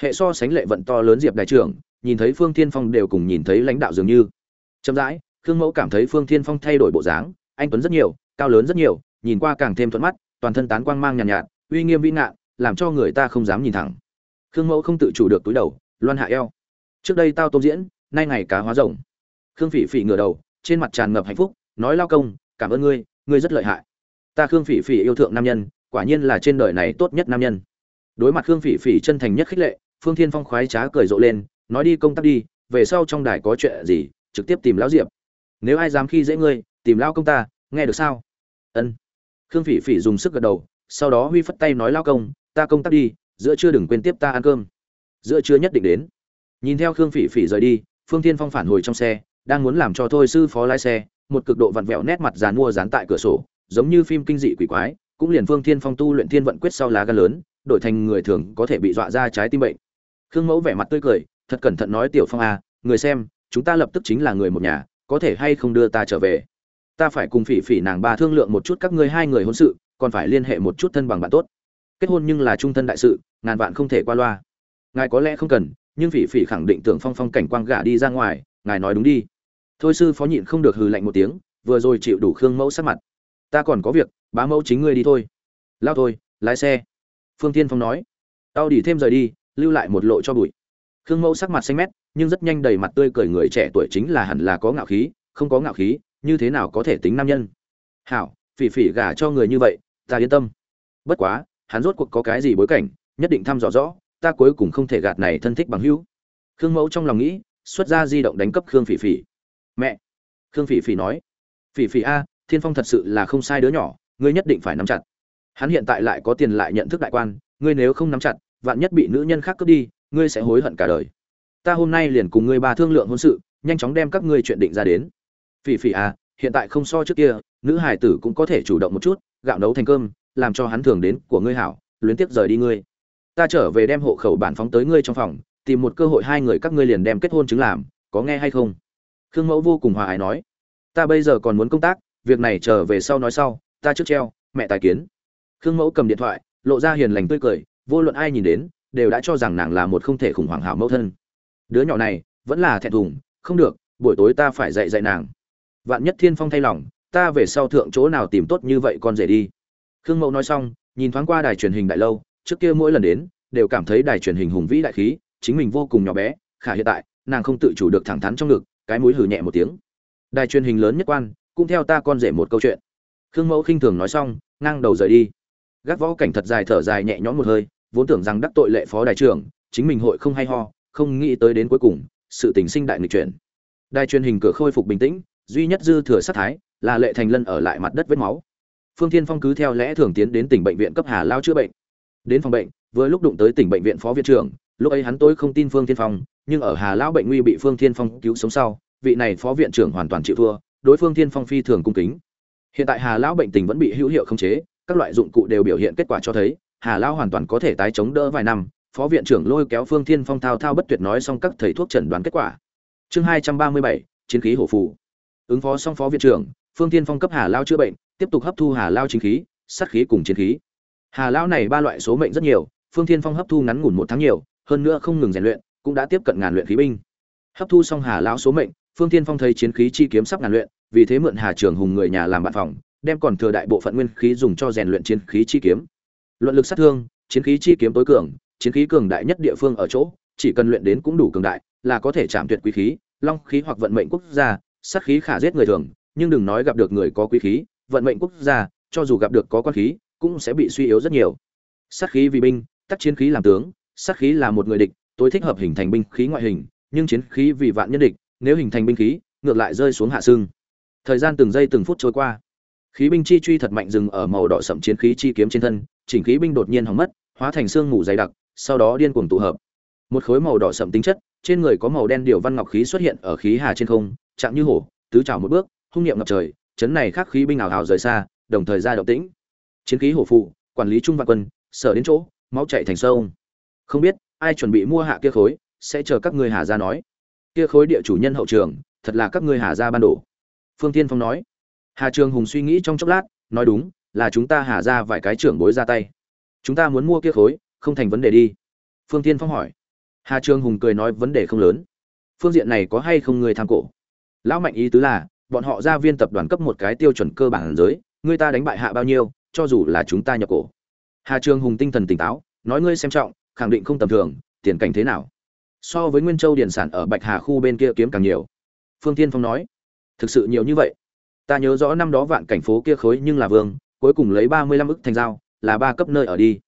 Hệ so sánh lệ vận to lớn diệp đại trưởng nhìn thấy phương Thiên phong đều cùng nhìn thấy lãnh đạo dường như. Chậm rãi khương mẫu cảm thấy phương Thiên phong thay đổi bộ dáng anh tuấn rất nhiều cao lớn rất nhiều nhìn qua càng thêm thuận mắt toàn thân tán quang mang nhàn nhạt, nhạt uy nghiêm vĩ ngạn làm cho người ta không dám nhìn thẳng. Khương mẫu không tự chủ được túi đầu loan hạ eo. Trước đây tao tôm diễn nay ngày cá hóa rồng. Khương phỉ phỉ ngửa đầu trên mặt tràn ngập hạnh phúc nói lao công cảm ơn ngươi ngươi rất lợi hại ta khương phỉ phỉ yêu thượng nam nhân, quả nhiên là trên đời này tốt nhất nam nhân. Đối mặt khương phỉ phỉ chân thành nhất khích lệ, phương thiên phong khoái trá cười rộ lên, nói đi công tác đi, về sau trong đài có chuyện gì, trực tiếp tìm lão diệp. Nếu ai dám khi dễ ngươi, tìm lao công ta, nghe được sao? Ân. Khương phỉ phỉ dùng sức gật đầu, sau đó huy phất tay nói lao công, ta công tác đi, giữa trưa đừng quên tiếp ta ăn cơm. Giữa trưa nhất định đến. Nhìn theo khương phỉ phỉ rời đi, phương Thiên phong phản hồi trong xe, đang muốn làm cho thôi sư phó lái xe, một cực độ vặn vẹo nét mặt dàn mua dán tại cửa sổ giống như phim kinh dị quỷ quái, cũng liền phương thiên phong tu luyện thiên vận quyết sau lá gan lớn, đổi thành người thường có thể bị dọa ra trái tim bệnh. Khương mẫu vẻ mặt tươi cười, thật cẩn thận nói, tiểu phong à người xem, chúng ta lập tức chính là người một nhà, có thể hay không đưa ta trở về? Ta phải cùng phỉ phỉ nàng ba thương lượng một chút các ngươi hai người hôn sự, còn phải liên hệ một chút thân bằng bạn tốt. Kết hôn nhưng là trung thân đại sự, ngàn vạn không thể qua loa. Ngài có lẽ không cần, nhưng phỉ phỉ khẳng định tưởng phong phong cảnh quang gả đi ra ngoài, ngài nói đúng đi. Thôi sư phó nhịn không được hừ lạnh một tiếng, vừa rồi chịu đủ khương mẫu sát mặt ta còn có việc, bá mẫu chính ngươi đi thôi. Lao thôi, lái xe. Phương tiên phong nói. Tao đi thêm rời đi, lưu lại một lộ cho bụi. Khương mẫu sắc mặt xanh mét, nhưng rất nhanh đầy mặt tươi cười người trẻ tuổi chính là hẳn là có ngạo khí, không có ngạo khí, như thế nào có thể tính nam nhân? Hảo, phỉ phỉ gả cho người như vậy, ta yên tâm. Bất quá, hắn rốt cuộc có cái gì bối cảnh, nhất định thăm dò rõ, ta cuối cùng không thể gạt này thân thích bằng hữu. Khương mẫu trong lòng nghĩ, xuất ra di động đánh cấp khương phỉ phỉ. Mẹ! Khương phỉ phỉ nói. Phỉ phỉ a thiên phong thật sự là không sai đứa nhỏ ngươi nhất định phải nắm chặt. Hắn hiện tại lại có tiền lại nhận thức đại quan ngươi nếu không nắm chặt vạn nhất bị nữ nhân khác cướp đi ngươi sẽ hối hận cả đời. Ta hôm nay liền cùng ngươi bà thương lượng hôn sự nhanh chóng đem các ngươi chuyện định ra đến. Phỉ phỉ à, hiện tại không so trước kia nữ hải tử cũng có thể chủ động một chút gạo nấu thành cơm làm cho hắn thường đến của ngươi hảo luyến tiếp rời đi ngươi. Ta trở về đem hộ khẩu bản phóng tới ngươi trong phòng tìm một cơ hội hai người các ngươi liền đem kết hôn chứng làm có nghe hay không? Khương mẫu vô cùng hòa ái nói. Ta bây giờ còn muốn công tác việc này trở về sau nói sau, ta trước treo, mẹ tài kiến. Khương mẫu cầm điện thoại, lộ ra hiền lành tươi cười, vô luận ai nhìn đến, đều đã cho rằng nàng là một không thể khủng hoảng hảo mẫu thân. Đứa nhỏ này, vẫn là thẹn thùng, không được, buổi tối ta phải dạy dạy nàng. Vạn nhất thiên phong thay lòng, ta về sau thượng chỗ nào tìm tốt như vậy con rể đi. Khương mẫu nói xong, nhìn thoáng qua đài truyền hình đại lâu, trước kia mỗi lần đến, đều cảm thấy đài truyền hình hùng vĩ đại khí, chính mình vô cùng nhỏ bé, khả hiện tại, nàng không tự chủ được thẳng thắn trong ngực, cái mũi hừ nhẹ một tiếng. Đài truyền hình lớn nhất quan cũng theo ta con rể một câu chuyện. Khương mẫu khinh thường nói xong, ngang đầu rời đi. Gác võ cảnh thật dài thở dài nhẹ nhõm một hơi, vốn tưởng rằng đắc tội lệ phó đại trưởng, chính mình hội không hay ho, không nghĩ tới đến cuối cùng, sự tình sinh đại nghịch chuyển. Đài truyền hình cửa khôi phục bình tĩnh, duy nhất dư thừa sát thái là lệ thành lân ở lại mặt đất vết máu. Phương thiên phong cứ theo lẽ thường tiến đến tỉnh bệnh viện cấp hà lao chữa bệnh. Đến phòng bệnh, vừa lúc đụng tới tỉnh bệnh viện phó viện trưởng, lúc ấy hắn tôi không tin phương thiên phong, nhưng ở hà lao bệnh nguy bị phương thiên phong cứu sống sau, vị này phó viện trưởng hoàn toàn chịu thua đối phương thiên phong phi thường cung kính. Hiện tại hà lão bệnh tình vẫn bị hữu hiệu khống chế, các loại dụng cụ đều biểu hiện kết quả cho thấy, hà lão hoàn toàn có thể tái chống đỡ vài năm, phó viện trưởng lôi kéo phương thiên phong thao thao bất tuyệt nói xong các thầy thuốc chẩn đoán kết quả. Chương hai trăm ba mươi bảy, chiến khí hổ phù. Ứng phó xong phó viện trưởng, phương thiên phong cấp hà lao chữa bệnh, tiếp tục hấp thu hà lao chính khí, sát khí cùng chiến khí. Hà lao này ba loại số mệnh rất nhiều, phương thiên phong hấp thu ngắn ngủn một tháng nhiều, hơn nữa không ngừng rèn luyện, cũng đã tiếp cận ngàn luyện khí binh. Hấp thu xong hà lão số mệnh phương thiên phong thấy chiến khí chi kiếm sắp ngàn luyện, vì thế mượn hà trường hùng người nhà làm bạn phòng, đem còn thừa đại bộ phận nguyên khí dùng cho rèn luyện chiến khí chi kiếm. Luận lực sát thương, chiến khí chi kiếm tối cường, chiến khí cường đại nhất địa phương ở chỗ, chỉ cần luyện đến cũng đủ cường đại, là có thể chạm tuyệt quý khí, long khí hoặc vận mệnh quốc gia, sát khí khả giết người thường, nhưng đừng nói gặp được người có quý khí, vận mệnh quốc gia, cho dù gặp được có quan khí, cũng sẽ bị suy yếu rất nhiều. Sát khí vì binh, tắc chiến khí làm tướng, sát khí là một người địch, tối thích hợp hình thành binh khí ngoại hình, nhưng chiến khí vì vạn nhân địch nếu hình thành binh khí, ngược lại rơi xuống hạ xương thời gian từng giây từng phút trôi qua. Khí binh chi truy thật mạnh dừng ở màu đỏ sậm chiến khí chi kiếm trên thân, chỉnh khí binh đột nhiên hỏng mất, hóa thành xương mù dày đặc, sau đó điên cuồng tụ hợp. Một khối màu đỏ sậm tính chất, trên người có màu đen điều văn ngọc khí xuất hiện ở khí hà trên không, chạm như hổ, tứ trào một bước, hung niệm ngập trời, chấn này khắc khí binh ảo ảo rời xa, đồng thời ra động tĩnh. Chiến khí hổ phụ, quản lý trung vạn quân, sở đến chỗ, máu chạy thành sông. Không biết, ai chuẩn bị mua hạ kia khối, sẽ chờ các ngươi hà ra nói kia khối địa chủ nhân hậu trường, thật là các ngươi hà ra ban đổ. Phương tiên phong nói. Hà trường hùng suy nghĩ trong chốc lát, nói đúng, là chúng ta hà ra vài cái trưởng bối ra tay. Chúng ta muốn mua kia khối, không thành vấn đề đi. Phương tiên phong hỏi. Hà trường hùng cười nói vấn đề không lớn. Phương diện này có hay không người tham cổ? Lão mạnh ý tứ là, bọn họ ra viên tập đoàn cấp một cái tiêu chuẩn cơ bản giới, người ta đánh bại hạ bao nhiêu, cho dù là chúng ta nhập cổ. Hà trường hùng tinh thần tỉnh táo, nói ngươi xem trọng, khẳng định không tầm thường, tiền cảnh thế nào? So với nguyên châu điển sản ở bạch hà khu bên kia kiếm càng nhiều. Phương tiên phong nói, thực sự nhiều như vậy? Ta nhớ rõ năm đó vạn cảnh phố kia khối nhưng là vương, cuối cùng lấy ba mươi lăm ức thành giao, là ba cấp nơi ở đi.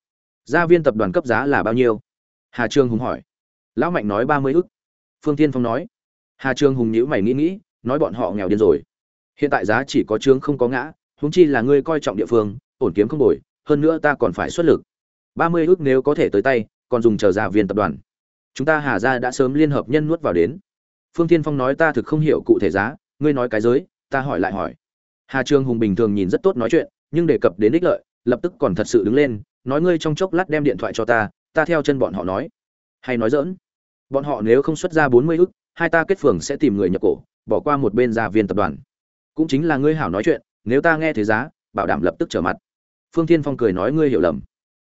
Gia viên tập đoàn cấp giá là bao nhiêu? Hà trương hùng hỏi. Lão mạnh nói ba mươi ức. Phương tiên phong nói. Hà trương hùng nhữ mày nghĩ nghĩ, nói bọn họ nghèo điên rồi. Hiện tại giá chỉ có trướng không có ngã, huống chi là ngươi coi trọng địa phương ổn kiếm không bồi, hơn nữa ta còn phải xuất lực. Ba mươi ức nếu có thể tới tay, còn dùng chờ gia viên tập đoàn chúng ta hà ra đã sớm liên hợp nhân nuốt vào đến. Phương tiên phong nói ta thực không hiểu cụ thể giá, ngươi nói cái giới, ta hỏi lại hỏi. Hà trương hùng bình thường nhìn rất tốt nói chuyện, nhưng đề cập đến ích lợi, lập tức còn thật sự đứng lên, nói ngươi trong chốc lát đem điện thoại cho ta ta theo chân bọn họ nói. Hay nói dỡn bọn họ nếu không xuất ra bốn mươi ức, hai ta kết phường sẽ tìm người nhập cổ, bỏ qua một bên gia viên tập đoàn. Cũng chính là ngươi hảo nói chuyện, nếu ta nghe thế giá, bảo đảm lập tức trở mặt. Phương thiên phong cười nói ngươi hiểu lầm.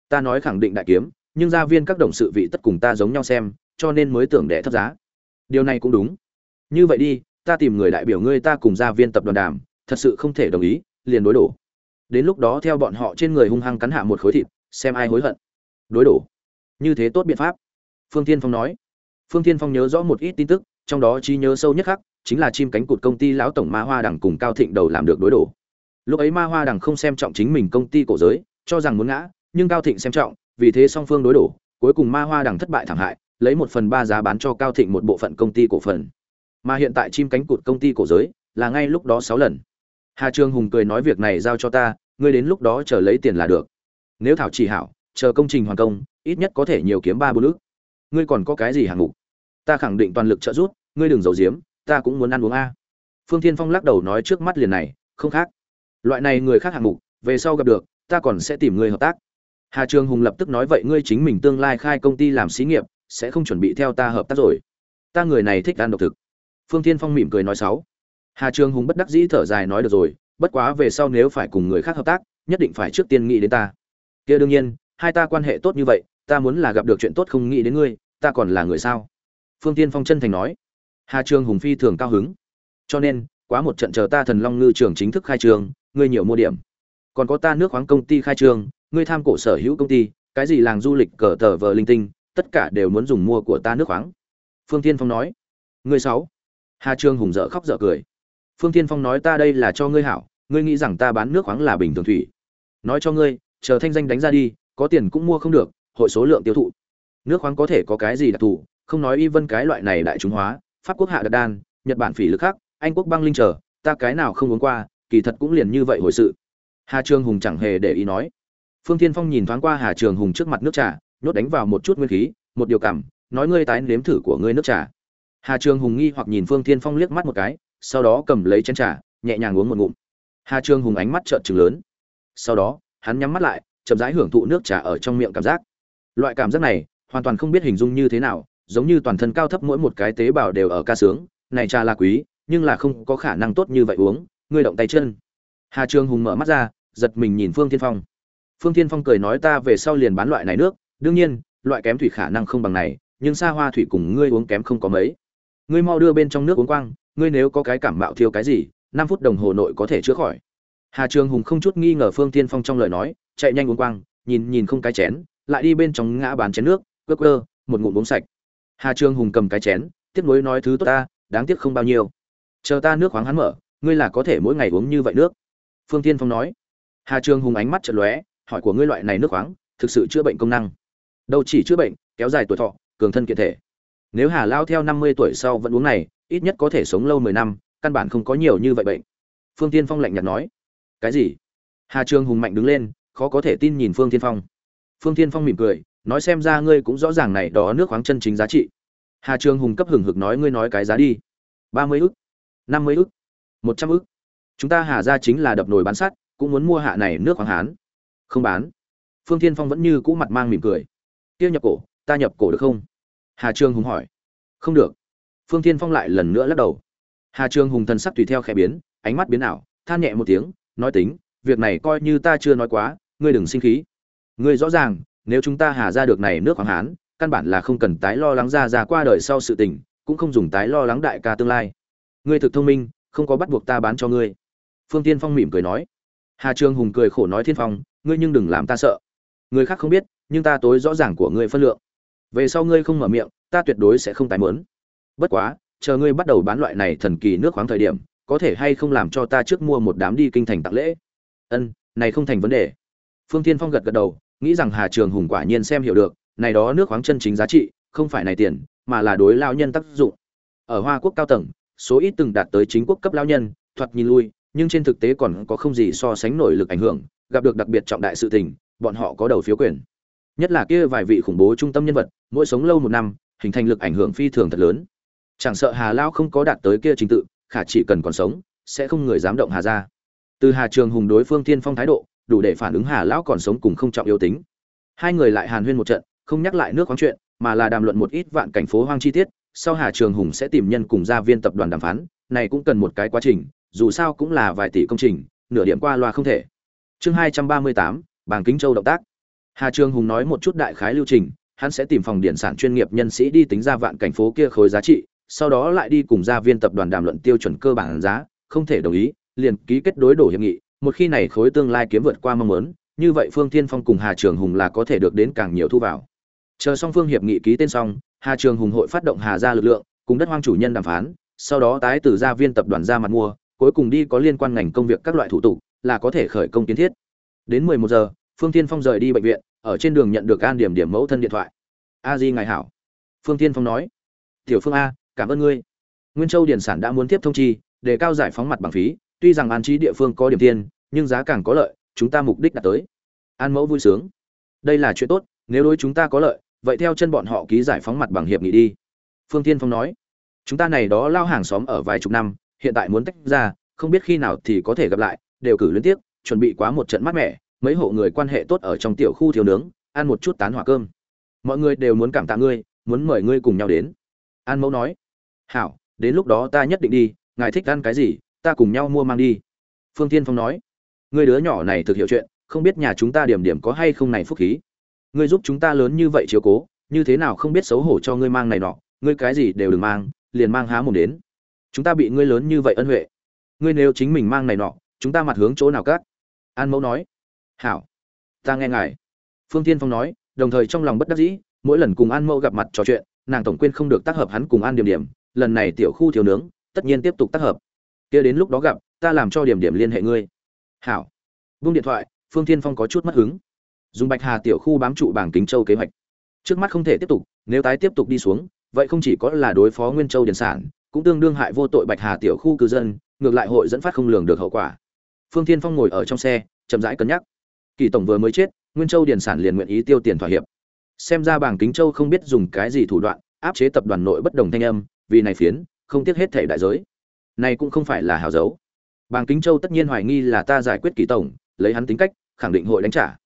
Ta nói khẳng định đại kiếm nhưng gia viên các đồng sự vị tất cùng ta giống nhau xem, cho nên mới tưởng đẻ thấp giá. Điều này cũng đúng. Như vậy đi, ta tìm người đại biểu ngươi ta cùng gia viên tập đoàn đàm, thật sự không thể đồng ý, liền đối đổ. Đến lúc đó theo bọn họ trên người hung hăng cắn hạ một khối thịt, xem ai hối hận. Đối đổ. Như thế tốt biện pháp. Phương tiên phong nói. Phương tiên phong nhớ rõ một ít tin tức, trong đó chi nhớ sâu nhất khắc, chính là chim cánh cụt công ty lão tổng ma hoa đằng cùng cao thịnh đầu làm được đối đổ. Lúc ấy ma hoa đằng không xem trọng chính mình công ty cổ giới, cho rằng muốn ngã, nhưng cao thịnh xem trọng vì thế song phương đối đổ, cuối cùng ma hoa đằng thất bại thảm hại, lấy một phần ba giá bán cho cao thịnh một bộ phận công ty cổ phần. Mà hiện tại chim cánh cụt công ty cổ giới là ngay lúc đó sáu lần. Hà trương hùng cười nói việc này giao cho ta, ngươi đến lúc đó chờ lấy tiền là được. Nếu thảo chỉ hảo, chờ công trình hoàn công, ít nhất có thể nhiều kiếm ba bốn nước ngươi còn có cái gì hạng mục? Ta khẳng định toàn lực trợ giúp, ngươi đừng giấu giếm, ta cũng muốn ăn uống a. Phương thiên phong lắc đầu nói trước mắt liền này, không khác. Loại này người khác hạng mục, về sau gặp được, ta còn sẽ tìm người hợp tác hà trường hùng lập tức nói, vậy ngươi chính mình tương lai khai công ty làm xí nghiệp, sẽ không chuẩn bị theo ta hợp tác rồi. Ta người này thích ăn độc thực. Phương thiên phong mỉm cười nói, sáu. Hà trường hùng bất đắc dĩ thở dài nói, được rồi, bất quá về sau nếu phải cùng người khác hợp tác, nhất định phải trước tiên nghĩ đến ta. Kia đương nhiên, hai ta quan hệ tốt như vậy, ta muốn là gặp được chuyện tốt không nghĩ đến ngươi, ta còn là người sao? Phương Thiên phong chân thành nói. Hà trường hùng phi thường cao hứng. Cho nên, quá một trận chờ ta thần long ngư trường chính thức khai trường, ngươi nhiều mua điểm. Còn có ta nước khoáng công ty khai trường ngươi tham cổ sở hữu công ty, cái gì làng du lịch cờ tờ vờ linh tinh, tất cả đều muốn dùng mua của ta nước khoáng. Phương tiên phong nói. Ngươi sáu. Hà trường hùng dở khóc dở cười. Phương tiên phong nói ta đây là cho ngươi hảo, ngươi nghĩ rằng ta bán nước khoáng là bình thường thủy. Nói cho ngươi, chờ thanh danh đánh ra đi, có tiền cũng mua không được, hội số lượng tiêu thụ. Nước khoáng có thể có cái gì đặc thù, không nói y vân cái loại này đại chúng hóa, pháp quốc hạ đặc đan, nhật bản phỉ lực khác, anh quốc băng linh trở ta cái nào không uống qua, kỳ thật cũng liền như vậy hồi sự. Hà trường hùng chẳng hề để ý nói phương Thiên phong nhìn thoáng qua hà trường hùng trước mặt nước trà, nhốt đánh vào một chút nguyên khí, một điều cảm, nói ngươi tái nếm thử của ngươi nước trà. Hà trường hùng nghi hoặc nhìn phương Thiên phong liếc mắt một cái, sau đó cầm lấy chén trà, nhẹ nhàng uống một ngụm. Hà trường hùng ánh mắt trợn trừng lớn. Sau đó, hắn nhắm mắt lại, chậm rãi hưởng thụ nước trà ở trong miệng cảm giác. Loại cảm giác này, hoàn toàn không biết hình dung như thế nào, giống như toàn thân cao thấp mỗi một cái tế bào đều ở ca sướng, này trà là quý, nhưng là không có khả năng tốt như vậy uống, ngươi động tay chân. Hà trường hùng mở mắt ra, giật mình nhìn phương thiên phong phương thiên phong cười nói ta về sau liền bán loại này nước, đương nhiên, loại kém thủy khả năng không bằng này, nhưng xa hoa thủy cùng ngươi uống kém không có mấy. Ngươi mau đưa bên trong nước uống quang, ngươi nếu có cái cảm mạo thiếu cái gì, năm phút đồng hồ nội có thể chữa khỏi. Hà trường hùng không chút nghi ngờ phương thiên phong trong lời nói, chạy nhanh uống quang, nhìn nhìn không cái chén, lại đi bên trong ngã bán chén nước cơ cơ một ngụm uống sạch. Hà trường hùng cầm cái chén tiếp nối nói thứ tốt ta, đáng tiếc không bao nhiêu. Chờ ta nước khoáng hắn mở, ngươi là có thể mỗi ngày uống như vậy nước. Phương Thiên phong nói. Hà trường hùng ánh mắt chợt lóe hỏi của ngươi loại này nước khoáng, thực sự chữa bệnh công năng. Đâu chỉ chữa bệnh, kéo dài tuổi thọ, cường thân kiện thể. Nếu hà lao theo năm mươi tuổi sau vẫn uống này, ít nhất có thể sống lâu mười năm, căn bản không có nhiều như vậy bệnh. Phương tiên phong lạnh nhạt nói. Cái gì? Hà trường hùng mạnh đứng lên, khó có thể tin nhìn phương tiên phong. Phương tiên phong mỉm cười, nói xem ra ngươi cũng rõ ràng này đó nước khoáng chân chính giá trị. Hà trường hùng cấp hừng hực nói ngươi nói cái giá đi. Ba mươi ức, năm mươi ức, một trăm ức. Chúng ta hà ra chính là đập nồi bán sắt, cũng muốn mua hạ này nước khoáng hán không bán. Phương thiên phong vẫn như cũ mặt mang mỉm cười. Tiêu nhập cổ, ta nhập cổ được không? Hà trương hùng hỏi. Không được. Phương thiên phong lại lần nữa lắc đầu. Hà trương hùng thần sắc tùy theo khẽ biến, ánh mắt biến ảo, than nhẹ một tiếng, nói tính, việc này coi như ta chưa nói quá, ngươi đừng sinh khí. Ngươi rõ ràng, nếu chúng ta hà ra được này nước hoàng hán, căn bản là không cần tái lo lắng ra ra qua đời sau sự tình, cũng không dùng tái lo lắng đại ca tương lai. Ngươi thực thông minh, không có bắt buộc ta bán cho ngươi. Phương tiên phong mỉm cười nói. Hà trương hùng cười khổ nói thiên phong ngươi nhưng đừng làm ta sợ. Người khác không biết, nhưng ta tối rõ ràng của ngươi phân lượng. Về sau ngươi không mở miệng, ta tuyệt đối sẽ không tái mớn. Bất quá, chờ ngươi bắt đầu bán loại này thần kỳ nước khoáng thời điểm, có thể hay không làm cho ta trước mua một đám đi kinh thành tặng lễ? Ân, này không thành vấn đề. Phương tiên phong gật gật đầu, nghĩ rằng hà trường hùng quả nhiên xem hiểu được, này đó nước khoáng chân chính giá trị, không phải này tiền, mà là đối lao nhân tác dụng. Ở hoa quốc cao tầng, số ít từng đạt tới chính quốc cấp lao nhân, thoạt nhìn lui, nhưng trên thực tế còn có không gì so sánh nổi lực ảnh hưởng gặp được đặc biệt trọng đại sự tình, bọn họ có đầu phiếu quyền. Nhất là kia vài vị khủng bố trung tâm nhân vật, mỗi sống lâu một năm, hình thành lực ảnh hưởng phi thường thật lớn. Chẳng sợ hà lao không có đạt tới kia trình tự, khả chỉ cần còn sống, sẽ không người dám động hà gia. từ hà trường hùng đối phương Thiên phong thái độ, đủ để phản ứng hà lão còn sống cùng không trọng yếu tính. Hai người lại hàn huyên một trận, không nhắc lại nước khoáng chuyện, mà là đàm luận một ít vạn cảnh phố hoang chi tiết, sau hà trường hùng sẽ tìm nhân cùng gia viên tập đoàn đàm phán, này cũng cần một cái quá trình, dù sao cũng là vài tỷ công trình, nửa điểm qua loa không thể chương hai trăm ba mươi tám bảng kính châu động tác. Hà trường hùng nói một chút đại khái lưu trình, hắn sẽ tìm phòng điện sản chuyên nghiệp nhân sĩ đi tính ra vạn cảnh phố kia khối giá trị, sau đó lại đi cùng gia viên tập đoàn đàm luận tiêu chuẩn cơ bản giá, không thể đồng ý, liền ký kết đối đổ hiệp nghị, một khi này khối tương lai kiếm vượt qua mong muốn, như vậy phương thiên phong cùng hà trường hùng là có thể được đến càng nhiều thu vào. Chờ song phương hiệp nghị ký tên xong, hà trường hùng hội phát động hà ra lực lượng, cùng đất hoang chủ nhân đàm phán, sau đó tái từ gia viên tập đoàn ra mặt mua, cuối cùng đi có liên quan ngành công việc các loại thủ tục là có thể khởi công kiến thiết. Đến 11 giờ phương thiên phong rời đi bệnh viện ở trên đường nhận được an điểm điểm mẫu thân điện thoại. A di ngài hảo. Phương thiên phong nói. Tiểu phương a cảm ơn ngươi. Nguyên châu điển sản đã muốn tiếp thông chi để cao giải phóng mặt bằng phí tuy rằng an trí địa phương có điểm tiền, nhưng giá càng có lợi chúng ta mục đích đạt tới. An mẫu vui sướng. Đây là chuyện tốt nếu đối chúng ta có lợi vậy theo chân bọn họ ký giải phóng mặt bằng hiệp nghị đi. Phương tiên phong nói. Chúng ta này đó lao hàng xóm ở vài chục năm hiện tại muốn tách ra không biết khi nào thì có thể gặp lại đều cử liên tiếp chuẩn bị quá một trận mát mẻ, mấy hộ người quan hệ tốt ở trong tiểu khu thiếu nướng, ăn một chút tán hỏa cơm. Mọi người đều muốn cảm tạ ngươi, muốn mời ngươi cùng nhau đến. An mẫu nói. Hảo, đến lúc đó ta nhất định đi, ngài thích ăn cái gì, ta cùng nhau mua mang đi. Phương tiên phong nói. Ngươi đứa nhỏ này thực hiểu chuyện, không biết nhà chúng ta điểm điểm có hay không này phúc khí. Ngươi giúp chúng ta lớn như vậy chiếu cố, như thế nào không biết xấu hổ cho ngươi mang này nọ, ngươi cái gì đều đừng mang, liền mang há mồm đến. Chúng ta bị ngươi lớn như vậy ân huệ. Ngươi nếu chính mình mang này nọ chúng ta mặt hướng chỗ nào cắt an mẫu nói. Hảo. Ta nghe ngài. Phương tiên phong nói, đồng thời trong lòng bất đắc dĩ, mỗi lần cùng an mẫu gặp mặt trò chuyện, nàng tổng quên không được tác hợp hắn cùng an điểm điểm. Lần này tiểu khu thiếu nướng, tất nhiên tiếp tục tác hợp. Kia đến lúc đó gặp, ta làm cho điểm điểm liên hệ ngươi. Hảo. Buông điện thoại, phương tiên phong có chút mất hứng. Dùng bạch hà tiểu khu bám trụ bảng kính châu kế hoạch. Trước mắt không thể tiếp tục, nếu tái tiếp tục đi xuống, vậy không chỉ có là đối phó nguyên châu điển sản, cũng tương đương hại vô tội bạch hà tiểu khu cư dân, ngược lại hội dẫn phát không lường được hậu quả phương thiên phong ngồi ở trong xe, chậm rãi cân nhắc. Kỳ tổng vừa mới chết, nguyên châu điền sản liền nguyện ý tiêu tiền thỏa hiệp. Xem ra bảng kính châu không biết dùng cái gì thủ đoạn, áp chế tập đoàn nội bất đồng thanh âm, vì này phiến, không tiếc hết thể đại giới. Này cũng không phải là hào dấu bàng kính châu tất nhiên hoài nghi là ta giải quyết kỳ tổng, lấy hắn tính cách, khẳng định hội đánh trả.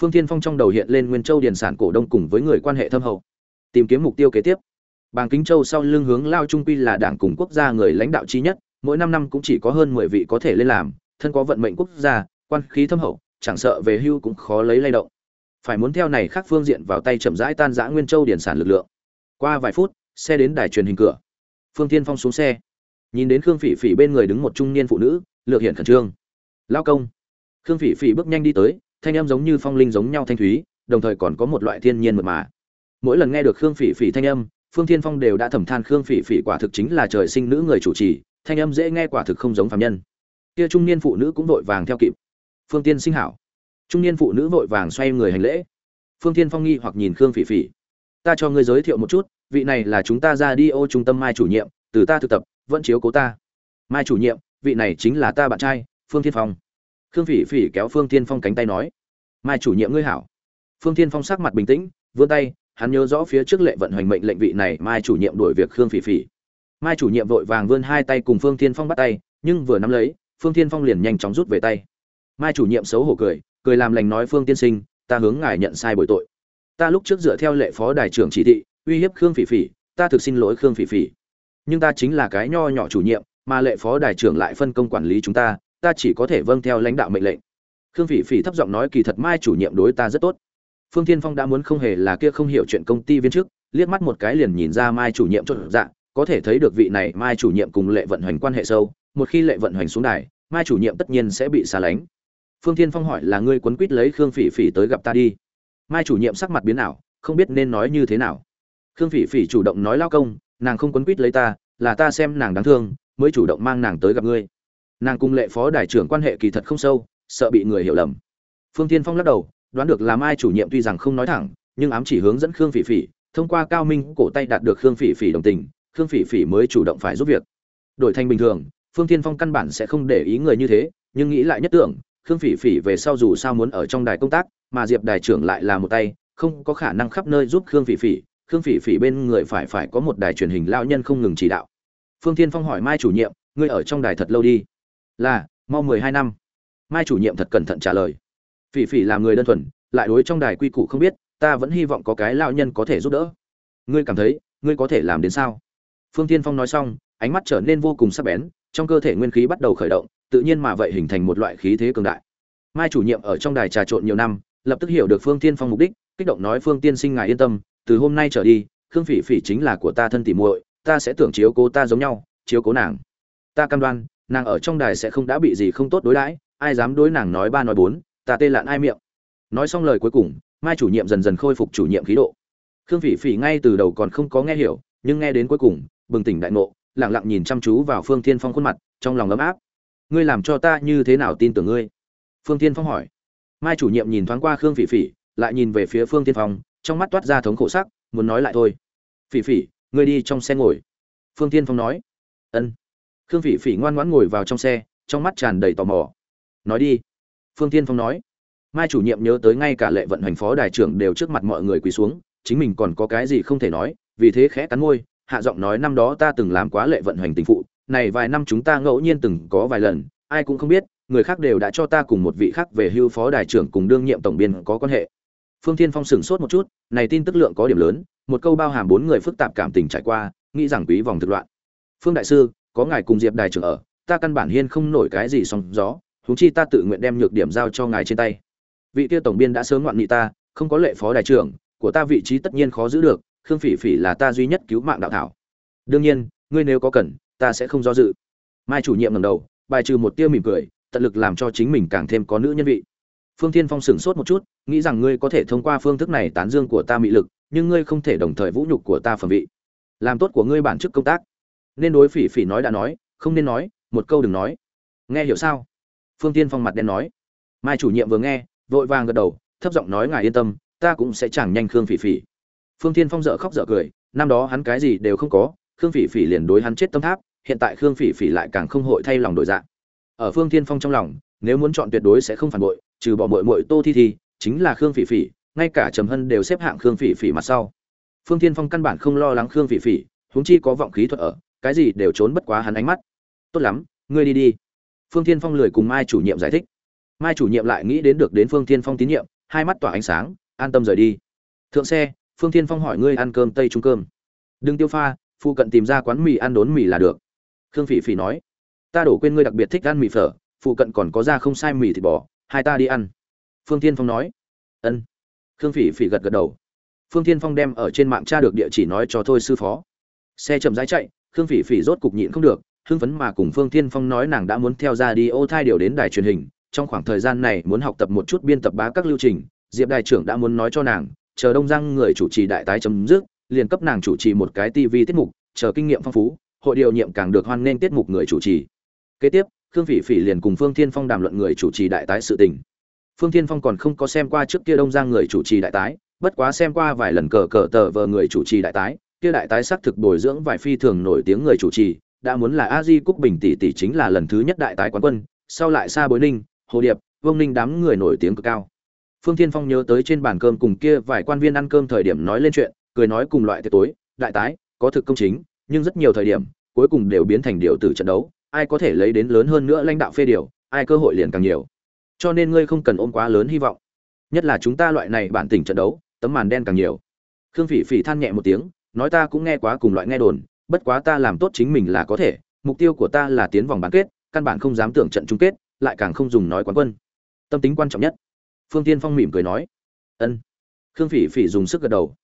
Phương thiên phong trong đầu hiện lên nguyên châu điền sản cổ đông cùng với người quan hệ thâm hậu. Tìm kiếm mục tiêu kế tiếp. Bàng kính châu sau lưng hướng lao trung quy là đảng cùng quốc gia người lãnh đạo trí nhất, mỗi năm năm cũng chỉ có hơn mười vị có thể lên làm thân có vận mệnh quốc gia, quan khí thâm hậu, chẳng sợ về hưu cũng khó lấy lay động. Phải muốn theo này khác phương diện vào tay chậm rãi tan rã nguyên châu điển sản lực lượng. Qua vài phút, xe đến đài truyền hình cửa. Phương tiên phong xuống xe. Nhìn đến khương phỉ phỉ bên người đứng một trung niên phụ nữ, lược hiện khẩn trương. Lao công. Khương phỉ phỉ bước nhanh đi tới, thanh âm giống như phong linh giống nhau thanh thúy, đồng thời còn có một loại thiên nhiên mượt mà. Mỗi lần nghe được khương phỉ phỉ thanh âm, phương thiên phong đều đã thầm than khương phỉ phỉ quả thực chính là trời sinh nữ người chủ trì, thanh âm dễ nghe quả thực không giống phạm nhân kia trung niên phụ nữ cũng vội vàng theo kịp. Phương tiên sinh hảo. Trung niên phụ nữ vội vàng xoay người hành lễ. Phương tiên phong nghi hoặc nhìn khương phỉ phỉ. Ta cho ngươi giới thiệu một chút, vị này là chúng ta ra đi ô trung tâm mai chủ nhiệm, từ ta thực tập, vẫn chiếu cố ta. Mai chủ nhiệm, vị này chính là ta bạn trai, phương thiên phong. Khương phỉ phỉ kéo phương thiên phong cánh tay nói. Mai chủ nhiệm ngươi hảo. Phương thiên phong sắc mặt bình tĩnh, vươn tay, hắn nhớ rõ phía trước lệ vận hành mệnh lệnh vị này mai chủ nhiệm đuổi việc khương phỉ phỉ. Mai chủ nhiệm vội vàng vươn hai tay cùng phương thiên phong bắt tay, nhưng vừa nắm lấy phương thiên phong liền nhanh chóng rút về tay. Mai chủ nhiệm xấu hổ cười cười làm lành nói, phương tiên sinh, ta hướng ngài nhận sai bồi tội. Ta lúc trước dựa theo lệ phó đài trưởng chỉ thị, uy hiếp khương phỉ phỉ, ta thực xin lỗi khương phỉ phỉ. Nhưng ta chính là cái nho nhỏ chủ nhiệm, mà lệ phó đài trưởng lại phân công quản lý chúng ta ta chỉ có thể vâng theo lãnh đạo mệnh lệnh. Khương phỉ phỉ thấp giọng nói, kỳ thật mai chủ nhiệm đối ta rất tốt. Phương thiên phong đã muốn không hề là kia không hiểu chuyện công ty viên chức, liếc mắt một cái liền nhìn ra mai chủ nhiệm chốt dạ có thể thấy được vị này mai chủ nhiệm cùng lệ vận hành quan hệ sâu một khi lệ vận hành xuống đài, mai chủ nhiệm tất nhiên sẽ bị xa lánh. Phương thiên phong hỏi là ngươi quấn quýt lấy khương phỉ phỉ tới gặp ta đi. Mai chủ nhiệm sắc mặt biến ảo, không biết nên nói như thế nào. Khương phỉ phỉ chủ động nói lao công, nàng không quấn quýt lấy ta, là ta xem nàng đáng thương, mới chủ động mang nàng tới gặp ngươi. Nàng cùng lệ phó đại trưởng quan hệ kỳ thật không sâu, sợ bị người hiểu lầm. Phương tiên phong lắc đầu, đoán được là mai chủ nhiệm tuy rằng không nói thẳng, nhưng ám chỉ hướng dẫn khương phỉ phỉ, thông qua cao minh cổ tay đạt được khương phỉ phỉ đồng tình, khương phỉ phỉ mới chủ động phải giúp việc. Đổi thành bình thường phương tiên phong căn bản sẽ không để ý người như thế, nhưng nghĩ lại nhất tưởng, khương phỉ phỉ về sau dù sao muốn ở trong đài công tác, mà diệp đài trưởng lại là một tay, không có khả năng khắp nơi giúp khương phỉ phỉ, khương phỉ phỉ bên người phải phải có một đài truyền hình lao nhân không ngừng chỉ đạo. Phương tiên phong hỏi mai chủ nhiệm, ngươi ở trong đài thật lâu đi? Là, mau mười hai năm. Mai chủ nhiệm thật cẩn thận trả lời. Phỉ phỉ là người đơn thuần, lại đối trong đài quy củ không biết, ta vẫn hy vọng có cái lao nhân có thể giúp đỡ. Ngươi cảm thấy, ngươi có thể làm đến sao? Phương tiên phong nói xong, ánh mắt trở nên vô cùng sắc bén trong cơ thể nguyên khí bắt đầu khởi động, tự nhiên mà vậy hình thành một loại khí thế cường đại. Mai chủ nhiệm ở trong đài trà trộn nhiều năm, lập tức hiểu được phương tiên phong mục đích, kích động nói, phương tiên sinh ngài yên tâm, từ hôm nay trở đi, khương phỉ phỉ chính là của ta thân tỉ muội, ta sẽ tưởng chiếu cố ta giống nhau, chiếu cố nàng. Ta cam đoan, nàng ở trong đài sẽ không đã bị gì không tốt đối đãi, ai dám đối nàng nói ba nói bốn, ta tê lạn ai miệng. Nói xong lời cuối cùng, mai chủ nhiệm dần dần khôi phục chủ nhiệm khí độ. Khương phỉ phỉ ngay từ đầu còn không có nghe hiểu, nhưng nghe đến cuối cùng, bừng tỉnh đại ngộ lặng lặng nhìn chăm chú vào phương thiên phong khuôn mặt, trong lòng ấm áp. Ngươi làm cho ta như thế nào tin tưởng ngươi? Phương thiên phong hỏi. Mai chủ nhiệm nhìn thoáng qua khương phỉ phỉ, lại nhìn về phía phương thiên phong, trong mắt toát ra thống khổ sắc, muốn nói lại thôi. Phỉ phỉ, ngươi đi trong xe ngồi. Phương thiên phong nói. Ân. Khương phỉ phỉ ngoan ngoãn ngồi vào trong xe, trong mắt tràn đầy tò mò. Nói đi. Phương thiên phong nói. Mai chủ nhiệm nhớ tới ngay cả lệ vận hành phó đại trưởng đều trước mặt mọi người quỳ xuống, chính mình còn có cái gì không thể nói, vì thế khẽ cắn môi hạ giọng nói năm đó ta từng làm quá lệ vận hành tình phụ, này vài năm chúng ta ngẫu nhiên từng có vài lần, ai cũng không biết, người khác đều đã cho ta cùng một vị khác về hưu phó đại trưởng cùng đương nhiệm tổng biên có quan hệ. Phương thiên phong sửng sốt một chút, này tin tức lượng có điểm lớn, một câu bao hàm bốn người phức tạp cảm tình trải qua, nghĩ rằng quý vòng thực loạn. Phương đại sư, có ngài cùng diệp đài trưởng ở, ta căn bản hiên không nổi cái gì song gió, huống chi ta tự nguyện đem nhược điểm giao cho ngài trên tay. Vị kia tổng biên đã sớm ngoạn nghị ta, không có lệ phó đại trưởng, của ta vị trí tất nhiên khó giữ được khương phỉ phỉ là ta duy nhất cứu mạng đạo thảo. Đương nhiên, ngươi nếu có cần, ta sẽ không do dự. Mai chủ nhiệm ngầm đầu, bài trừ một tia mỉm cười, tận lực làm cho chính mình càng thêm có nữ nhân vị. Phương thiên phong sửng sốt một chút, nghĩ rằng ngươi có thể thông qua phương thức này tán dương của ta mị lực, nhưng ngươi không thể đồng thời vũ nhục của ta phẩm vị. Làm tốt của ngươi bản chức công tác. Nên đối phỉ phỉ nói đã nói, không nên nói, một câu đừng nói. Nghe hiểu sao? Phương tiên phong mặt đen nói. Mai chủ nhiệm vừa nghe, vội vàng gật đầu, thấp giọng nói ngài yên tâm, ta cũng sẽ chẳng nhanh khương phỉ phỉ phương Thiên phong dở khóc dở cười, năm đó hắn cái gì đều không có, khương phỉ phỉ liền đối hắn chết tâm tháp, hiện tại khương phỉ phỉ lại càng không hội thay lòng đổi dạng. Ở phương thiên phong trong lòng, nếu muốn chọn tuyệt đối sẽ không phản bội, trừ bỏ mội mội tô thi thi, chính là khương phỉ phỉ, ngay cả trầm hân đều xếp hạng khương phỉ phỉ mặt sau. Phương thiên phong căn bản không lo lắng khương phỉ phỉ, huống chi có vọng khí thuật ở, cái gì đều trốn bất quá hắn ánh mắt. Tốt lắm, ngươi đi đi. Phương thiên phong lười cùng mai chủ nhiệm giải thích. Mai chủ nhiệm lại nghĩ đến được đến phương thiên phong tín nhiệm, hai mắt tỏa ánh sáng, an tâm rời đi. Thượng xe phương thiên phong hỏi ngươi ăn cơm tây trung cơm. Đừng tiêu pha phụ cận tìm ra quán mì ăn đốn mì là được. Khương phỉ phỉ nói. Ta đổ quên ngươi đặc biệt thích ăn mì phở phụ cận còn có ra không sai mì thịt bò, hai ta đi ăn. Phương thiên phong nói. Ân. Khương phỉ phỉ gật gật đầu. Phương thiên phong đem ở trên mạng tra được địa chỉ nói cho thôi sư phó. Xe chậm rãi chạy, khương phỉ phỉ rốt cục nhịn không được, hưng phấn mà cùng phương thiên phong nói nàng đã muốn theo ra đi ô thai điều đến đài truyền hình. Trong khoảng thời gian này muốn học tập một chút biên tập bá các lưu trình, diệp đại trưởng đã muốn nói cho nàng chờ đông giang người chủ trì đại tái chấm dứt, liền cấp nàng chủ trì một cái tv tiết mục, chờ kinh nghiệm phong phú, hội điều nhiệm càng được hoan nghênh tiết mục người chủ trì. Kế tiếp, khương phỉ phỉ liền cùng phương thiên phong đàm luận người chủ trì đại tái sự tình. Phương thiên phong còn không có xem qua trước kia đông giang người chủ trì đại tái, bất quá xem qua vài lần cờ cờ tờ vờ người chủ trì đại tái, kia đại tái xác thực bồi dưỡng vài phi thường nổi tiếng người chủ trì, đã muốn là a di cúc bình tỷ tỷ chính là lần thứ nhất đại tái quán quân, sau lại xa bối ninh, hồ điệp, vương ninh đám người nổi tiếng cực cao phương thiên phong nhớ tới trên bàn cơm cùng kia vài quan viên ăn cơm thời điểm nói lên chuyện, cười nói cùng loại tiệc tối, đại tái, có thực công chính, nhưng rất nhiều thời điểm, cuối cùng đều biến thành điều tử trận đấu, ai có thể lấy đến lớn hơn nữa lãnh đạo phê điều, ai cơ hội liền càng nhiều. Cho nên ngươi không cần ôm quá lớn hy vọng. Nhất là chúng ta loại này bản tỉnh trận đấu, tấm màn đen càng nhiều. Khương phỉ phỉ than nhẹ một tiếng, nói ta cũng nghe quá cùng loại nghe đồn, bất quá ta làm tốt chính mình là có thể, mục tiêu của ta là tiến vòng bán kết, căn bản không dám tưởng trận chung kết, lại càng không dùng nói quán quân. Tâm tính quan trọng nhất phương tiên phong mỉm cười nói. Ân. Khương phỉ phỉ dùng sức gật đầu.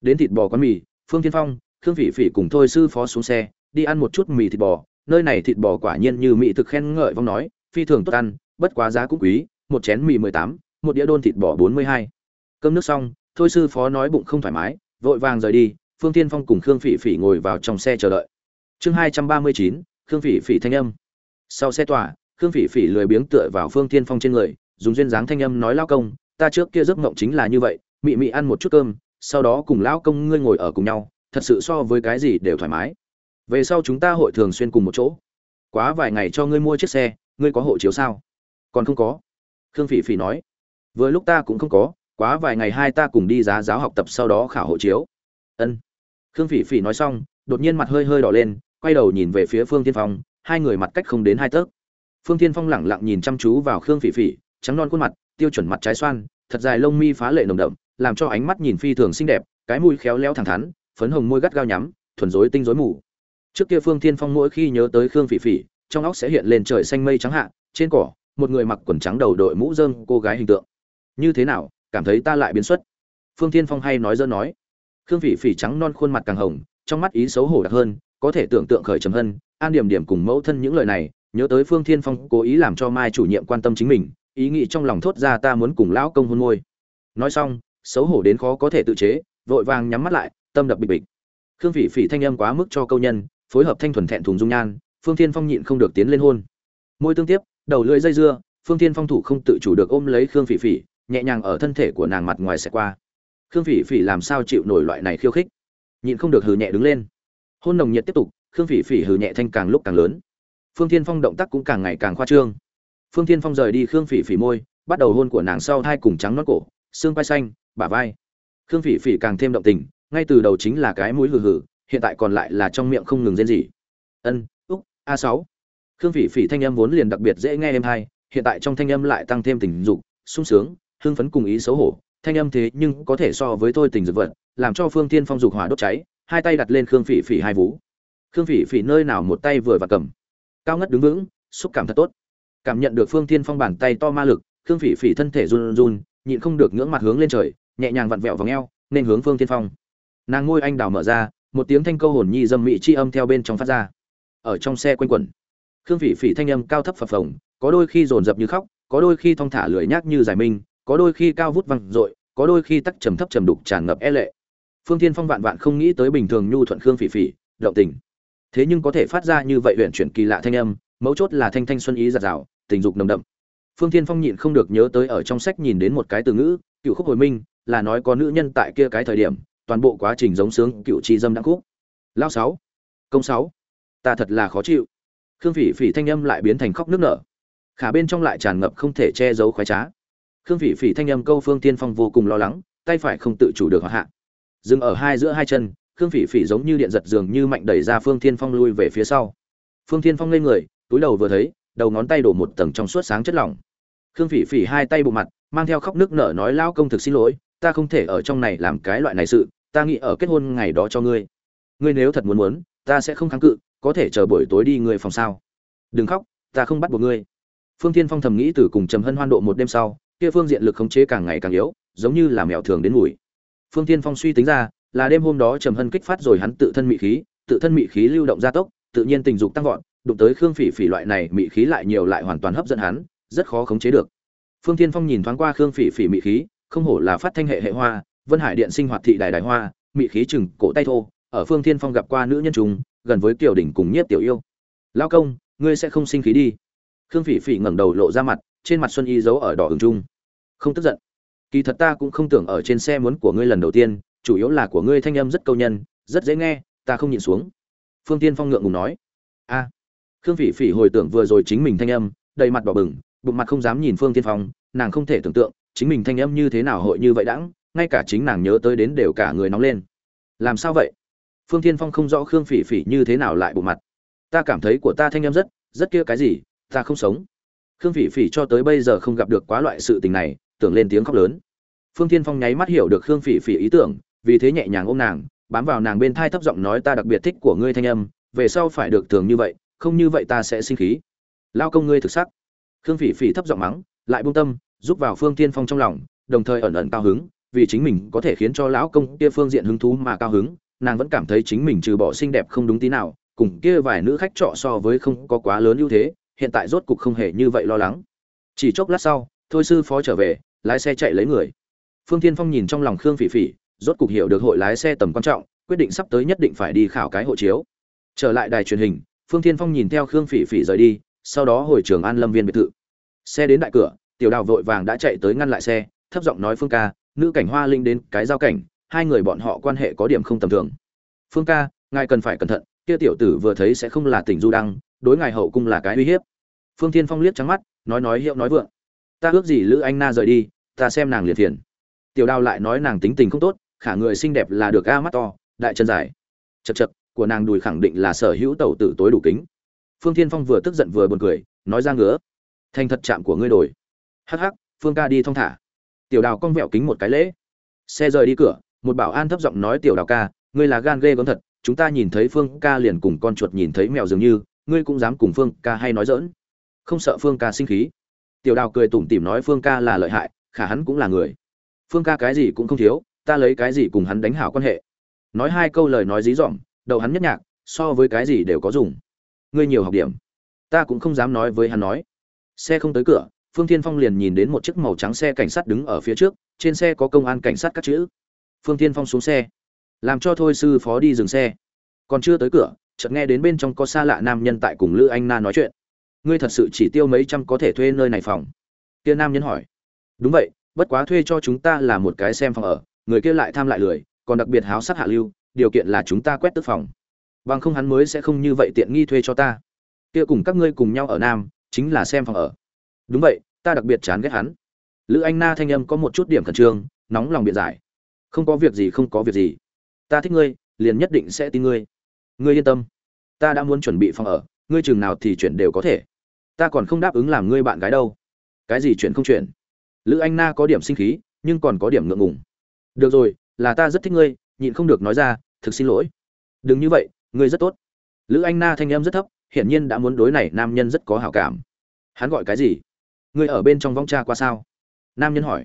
Đến thịt bò quán mì. Phương tiên phong, khương phỉ phỉ cùng thôi sư phó xuống xe, đi ăn một chút mì thịt bò. Nơi này thịt bò quả nhiên như mỹ thực khen ngợi vong nói, phi thường tốt ăn, bất quá giá cũng quý, một chén mì mười tám, một đĩa đôn thịt bò bốn mươi hai. Cơm nước xong, thôi sư phó nói bụng không thoải mái, vội vàng rời đi, phương tiên phong cùng khương phỉ phỉ ngồi vào trong xe chờ đợi. Chương hai trăm ba mươi chín, khương phỉ phỉ thanh âm. Sau xe tỏa, khương phỉ phỉ lười biếng tựa vào phương tiên phong trên người dùng duyên dáng thanh âm nói lao công, ta trước kia giấc mộng chính là như vậy, mị mị ăn một chút cơm, sau đó cùng lão công ngươi ngồi ở cùng nhau, thật sự so với cái gì đều thoải mái. Về sau chúng ta hội thường xuyên cùng một chỗ. Quá vài ngày cho ngươi mua chiếc xe, ngươi có hộ chiếu sao? Còn không có. Khương phỉ phỉ nói. Vừa lúc ta cũng không có, quá vài ngày hai ta cùng đi giá giáo học tập sau đó khảo hộ chiếu. Ân. Khương phỉ phỉ nói xong, đột nhiên mặt hơi hơi đỏ lên, quay đầu nhìn về phía phương tiên phong, hai người mặt cách không đến hai tấc. Phương tiên phong lẳng lặng nhìn chăm chú vào khương phỉ phỉ trắng non khuôn mặt, tiêu chuẩn mặt trái xoan, thật dài lông mi phá lệ nồng đậm, làm cho ánh mắt nhìn phi thường xinh đẹp, cái mũi khéo léo thẳng thắn, phấn hồng môi gắt gao nhắm, thuần rối tinh rối mù. Trước kia phương thiên phong mỗi khi nhớ tới khương phỉ phỉ, trong óc sẽ hiện lên trời xanh mây trắng hạ, trên cỏ, một người mặc quần trắng đầu đội mũ dơm cô gái hình tượng. Như thế nào, cảm thấy ta lại biến xuất? Phương thiên phong hay nói dơ nói. Khương phỉ phỉ trắng non khuôn mặt càng hồng, trong mắt ý xấu hổ đặc hơn, có thể tưởng tượng khởi trầm hân, an điểm điểm cùng mẫu thân những lời này, nhớ tới phương thiên phong cố ý làm cho mai chủ nhiệm quan tâm chính mình ý nghĩ trong lòng thốt ra ta muốn cùng lão công hôn môi. Nói xong, xấu hổ đến khó có thể tự chế, vội vàng nhắm mắt lại, tâm đập bịch bịch. Khương phỉ phỉ thanh âm quá mức cho câu nhân, phối hợp thanh thuần thẹn thùng dung nhan, phương thiên phong nhịn không được tiến lên hôn. Môi tương tiếp, đầu lưỡi dây dưa, phương thiên phong thủ không tự chủ được ôm lấy khương phỉ phỉ, nhẹ nhàng ở thân thể của nàng mặt ngoài sẽ qua. Khương phỉ phỉ làm sao chịu nổi loại này khiêu khích? Nhịn không được hừ nhẹ đứng lên. Hôn nồng nhiệt tiếp tục, khương phỉ phỉ hừ nhẹ thanh càng lúc càng lớn. Phương thiên phong động tác cũng càng ngày càng khoa trương phương thiên phong rời đi khương phỉ phỉ môi, bắt đầu hôn của nàng sau thai cùng trắng nót cổ, xương vai xanh, bả vai. Khương phỉ phỉ càng thêm động tình, ngay từ đầu chính là cái mũi hừ hừ, hiện tại còn lại là trong miệng không ngừng rên rỉ. Ân, úc, a sáu. Khương phỉ phỉ thanh âm vốn liền đặc biệt dễ nghe em hay, hiện tại trong thanh âm lại tăng thêm tình dục, sung sướng, hưng phấn cùng ý xấu hổ. Thanh âm thế nhưng có thể so với tôi tình dược vật, làm cho phương Thiên phong dục hỏa đốt cháy, hai tay đặt lên khương phỉ phỉ hai vú. Khương phỉ phỉ nơi nào một tay vừa và cầm. Cao ngất đứng vững, xúc cảm thật tốt cảm nhận được phương thiên phong bàn tay to ma lực, khương phỉ phỉ thân thể run run, nhịn không được ngưỡng mặt hướng lên trời, nhẹ nhàng vặn vẹo vòng eo, nên hướng phương thiên phong. Nàng ngôi anh đào mở ra, một tiếng thanh câu hồn nhi dâm mị chi âm theo bên trong phát ra. Ở trong xe quanh quẩn, khương phỉ phỉ thanh âm cao thấp phập phồng, có đôi khi dồn dập như khóc, có đôi khi thong thả lười nhác như giải minh, có đôi khi cao vút văng dội, có đôi khi tắc trầm thấp trầm đục tràn ngập e lệ. Phương thiên phong vạn vạn không nghĩ tới bình thường nhu thuận khương phỉ phỉ, động tình. Thế nhưng có thể phát ra như vậy huyện chuyển kỳ lạ thanh âm, mấu chốt là thanh thanh xuân ý giạt rào tình dục nồng đậm. Phương thiên phong nhịn không được nhớ tới ở trong sách nhìn đến một cái từ ngữ, cựu khúc hồi minh, là nói có nữ nhân tại kia cái thời điểm, toàn bộ quá trình giống sướng cựu chi dâm đăng khúc. Lao sáu, công sáu, ta thật là khó chịu. Khương phỉ phỉ thanh âm lại biến thành khóc nước nở. Khả bên trong lại tràn ngập không thể che giấu khoái trá. Khương phỉ phỉ thanh âm câu phương tiên phong vô cùng lo lắng, tay phải không tự chủ được hạ. Dừng ở hai giữa hai chân, khương phỉ phỉ giống như điện giật dường như mạnh đẩy ra phương thiên phong lui về phía sau. Phương thiên phong lên người, túi đầu vừa thấy đầu ngón tay đổ một tầng trong suốt sáng chất lỏng. Khương phỉ phỉ hai tay bộ mặt, mang theo khóc nước nở nói lao công thực xin lỗi, ta không thể ở trong này làm cái loại này sự, ta nghĩ ở kết hôn ngày đó cho ngươi. Ngươi nếu thật muốn muốn, ta sẽ không kháng cự, có thể chờ buổi tối đi ngươi phòng sao? Đừng khóc, ta không bắt buộc ngươi. Phương thiên phong thầm nghĩ từ cùng trầm hân hoan độ một đêm sau, kia phương diện lực khống chế càng ngày càng yếu, giống như là mèo thường đến ngủi phương thiên phong suy tính ra, là đêm hôm đó trầm hân kích phát rồi hắn tự thân mị khí, tự thân mị khí lưu động gia tốc, tự nhiên tình dục tăng vọt đụng tới khương phỉ phỉ loại này mị khí lại nhiều lại hoàn toàn hấp dẫn hắn, rất khó khống chế được. Phương thiên phong nhìn thoáng qua khương phỉ phỉ mị khí, không hổ là phát thanh hệ hệ hoa, vân hải điện sinh hoạt thị đài đài hoa, mị khí chừng cổ tay thô, ở phương thiên phong gặp qua nữ nhân trùng, gần với tiểu đỉnh cùng nhiếp tiểu yêu. Lao công, ngươi sẽ không sinh khí đi. Khương phỉ phỉ ngẩng đầu lộ ra mặt, trên mặt xuân y giấu ở đỏ hừng trung. Không tức giận. Kỳ thật ta cũng không tưởng ở trên xe muốn của ngươi lần đầu tiên, chủ yếu là của ngươi thanh âm rất câu nhân, rất dễ nghe, ta không nhìn xuống. Phương tiên phong ngượng ngùng nói. A khương phỉ phỉ hồi tưởng vừa rồi chính mình thanh âm, đầy mặt đỏ bừng, bụng mặt không dám nhìn phương tiên phong, nàng không thể tưởng tượng, chính mình thanh âm như thế nào hội như vậy đãng, ngay cả chính nàng nhớ tới đến đều cả người nóng lên. Làm sao vậy? Phương tiên phong không rõ khương phỉ phỉ như thế nào lại bụng mặt. Ta cảm thấy của ta thanh âm rất rất kia cái gì, ta không sống. Khương phỉ phỉ cho tới bây giờ không gặp được quá loại sự tình này, tưởng lên tiếng khóc lớn. Phương tiên phong nháy mắt hiểu được khương phỉ phỉ ý tưởng, vì thế nhẹ nhàng ôm nàng, bám vào nàng bên thai thấp giọng nói ta đặc biệt thích của ngươi thanh âm, về sau phải được thường như vậy không như vậy ta sẽ sinh khí. Lao công ngươi thực sắc. Khương phỉ phỉ thấp giọng mắng, lại buông tâm giúp vào phương tiên phong trong lòng, đồng thời ẩn ẩn cao hứng, vì chính mình có thể khiến cho lão công kia phương diện hứng thú mà cao hứng, nàng vẫn cảm thấy chính mình trừ bỏ xinh đẹp không đúng tí nào, cùng kia vài nữ khách trọ so với không có quá lớn ưu thế, hiện tại rốt cục không hề như vậy lo lắng. Chỉ chốc lát sau, thôi sư phó trở về, lái xe chạy lấy người. Phương tiên phong nhìn trong lòng khương phỉ phỉ, rốt cục hiểu được hội lái xe tầm quan trọng, quyết định sắp tới nhất định phải đi khảo cái hộ chiếu. Trở lại đài truyền hình phương Thiên phong nhìn theo khương phỉ phỉ rời đi, sau đó hồi trường an lâm viên biệt thự. Xe đến đại cửa, tiểu đào vội vàng đã chạy tới ngăn lại xe, thấp giọng nói phương ca, nữ cảnh hoa linh đến cái giao cảnh, hai người bọn họ quan hệ có điểm không tầm thường. Phương ca, ngài cần phải cẩn thận, kia tiểu tử vừa thấy sẽ không là tỉnh du đăng, đối ngài hậu cung là cái uy hiếp. Phương thiên phong liếc trắng mắt, nói nói hiệu nói vượng, ta ước gì lữ anh na rời đi, ta xem nàng liền thiền. tiểu đào lại nói nàng tính tình không tốt, khả người xinh đẹp là được a mắt to, đại chân dài. Chật chật của nàng đùi khẳng định là sở hữu tẩu tử tối đủ kính. Phương thiên phong vừa tức giận vừa buồn cười, nói ra ngứa. Thành thật chạm của ngươi đổi. Hắc hắc, phương ca đi thong thả. Tiểu đào cong vẹo kính một cái lễ. Xe rời đi cửa, một bảo an thấp giọng nói tiểu đào ca, ngươi là gan ghê gớm thật, chúng ta nhìn thấy phương ca liền cùng con chuột nhìn thấy mèo dường như, ngươi cũng dám cùng phương ca hay nói dỡn không sợ phương ca sinh khí. Tiểu đào cười tủm tỉm nói phương ca là lợi hại, khả hắn cũng là người. Phương ca cái gì cũng không thiếu, ta lấy cái gì cùng hắn đánh hảo quan hệ. Nói hai câu lời nói dí dỏm đầu hắn nhất nhạc, so với cái gì đều có dùng. Ngươi nhiều học điểm. Ta cũng không dám nói với hắn nói. Xe không tới cửa, phương thiên phong liền nhìn đến một chiếc màu trắng xe cảnh sát đứng ở phía trước, trên xe có công an cảnh sát các chữ. Phương thiên phong xuống xe. Làm cho thôi sư phó đi dừng xe. Còn chưa tới cửa, chợt nghe đến bên trong có xa lạ nam nhân tại cùng lữ anh na nói chuyện. Ngươi thật sự chỉ tiêu mấy trăm có thể thuê nơi này phòng? Kia nam nhân hỏi. Đúng vậy, bất quá thuê cho chúng ta là một cái xem phòng ở, người kia lại tham lại lười, còn đặc biệt háo sắc hạ lưu điều kiện là chúng ta quét tức phòng. Bằng không hắn mới sẽ không như vậy tiện nghi thuê cho ta. Kia cùng các ngươi cùng nhau ở nam, chính là xem phòng ở. Đúng vậy, ta đặc biệt chán ghét hắn. Lữ anh na thanh âm có một chút điểm khẩn trương, nóng lòng biện giải. Không có việc gì, không có việc gì. Ta thích ngươi, liền nhất định sẽ tin ngươi. Ngươi yên tâm. Ta đã muốn chuẩn bị phòng ở, ngươi chừng nào thì chuyển đều có thể. Ta còn không đáp ứng làm ngươi bạn gái đâu. Cái gì chuyện không chuyển? Lữ anh na có điểm sinh khí, nhưng còn có điểm ngượng ngùng. Được rồi, là ta rất thích ngươi nhịn không được nói ra, thực xin lỗi. Đừng như vậy, ngươi rất tốt. Lữ anh na thanh em rất thấp, hiển nhiên đã muốn đối này nam nhân rất có hảo cảm. Hắn gọi cái gì? Ngươi ở bên trong vong cha qua sao? Nam nhân hỏi.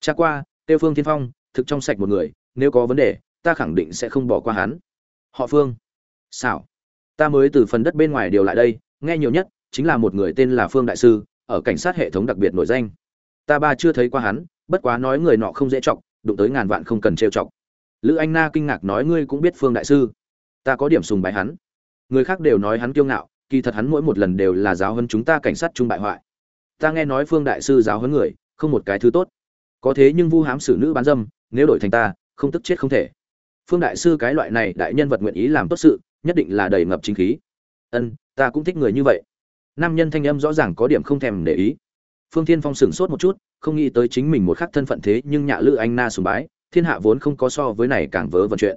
Cha qua, tiêu phương thiên phong, thực trong sạch một người, nếu có vấn đề, ta khẳng định sẽ không bỏ qua hắn. Họ phương. Xảo. Ta mới từ phần đất bên ngoài điều lại đây, nghe nhiều nhất chính là một người tên là phương đại sư, ở cảnh sát hệ thống đặc biệt nổi danh. Ta ba chưa thấy qua hắn, bất quá nói người nọ không dễ chọc, đụng tới ngàn vạn không cần trêu chọc lữ anh na kinh ngạc nói, ngươi cũng biết phương đại sư. Ta có điểm sùng bái hắn. Người khác đều nói hắn kiêu ngạo, kỳ thật hắn mỗi một lần đều là giáo hơn chúng ta cảnh sát trung bại hoại. Ta nghe nói phương đại sư giáo hơn người, không một cái thứ tốt. Có thế nhưng vu hám xử nữ bán dâm, nếu đổi thành ta, không tức chết không thể. Phương đại sư cái loại này đại nhân vật nguyện ý làm tốt sự, nhất định là đầy ngập chính khí. Ân, ta cũng thích người như vậy. Nam nhân thanh âm rõ ràng có điểm không thèm để ý. Phương thiên phong sửng sốt một chút, không nghĩ tới chính mình một khắc thân phận thế nhưng nhạ lữ anh na sùng bái thiên hạ vốn không có so với này càng vớ vẩn chuyện.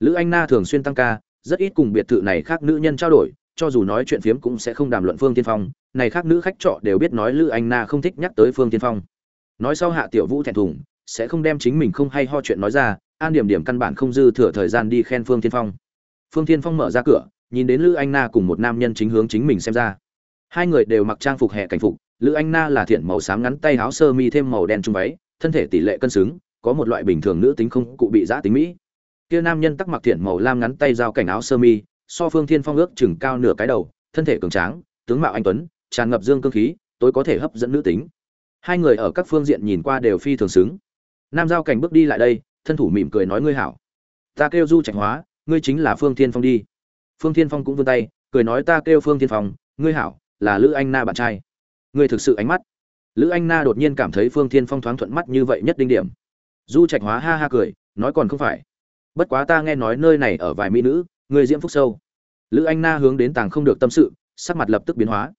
Lữ anh na thường xuyên tăng ca, rất ít cùng biệt thự này khác nữ nhân trao đổi, cho dù nói chuyện phiếm cũng sẽ không đàm luận phương tiên phong, này khác nữ khách trọ đều biết nói lữ anh na không thích nhắc tới phương tiên phong. Nói sau hạ tiểu vũ thẹn thùng, sẽ không đem chính mình không hay ho chuyện nói ra, an điểm điểm căn bản không dư thừa thời gian đi khen phương tiên phong. Phương tiên phong mở ra cửa, nhìn đến lữ anh na cùng một nam nhân chính hướng chính mình xem ra. Hai người đều mặc trang phục hè cảnh phục, lữ anh na là thiện màu xám ngắn tay áo sơ mi thêm màu đen trung váy, thân thể tỷ lệ cân xứng có một loại bình thường nữ tính không cụ bị giã tính mỹ. Kia nam nhân tắc mặc thiện màu lam ngắn tay dao cảnh áo sơ mi, so phương thiên phong ước chừng cao nửa cái đầu, thân thể cường tráng, tướng mạo anh tuấn, tràn ngập dương cương khí, tối có thể hấp dẫn nữ tính. Hai người ở các phương diện nhìn qua đều phi thường xứng. Nam giao cảnh bước đi lại đây, thân thủ mỉm cười nói ngươi hảo. Ta kêu du trạch hóa, ngươi chính là phương thiên phong đi. Phương thiên phong cũng vươn tay, cười nói ta kêu phương thiên phong, ngươi hảo, là lữ anh na bạn trai. Ngươi thực sự ánh mắt. Lữ anh na đột nhiên cảm thấy phương thiên phong thoáng thuận mắt như vậy nhất đinh điểm du trạch hóa ha ha cười, nói còn không phải. Bất quá ta nghe nói nơi này ở vài mỹ nữ, người diễm phúc sâu. Lữ anh na hướng đến tàng không được tâm sự, sắc mặt lập tức biến hóa.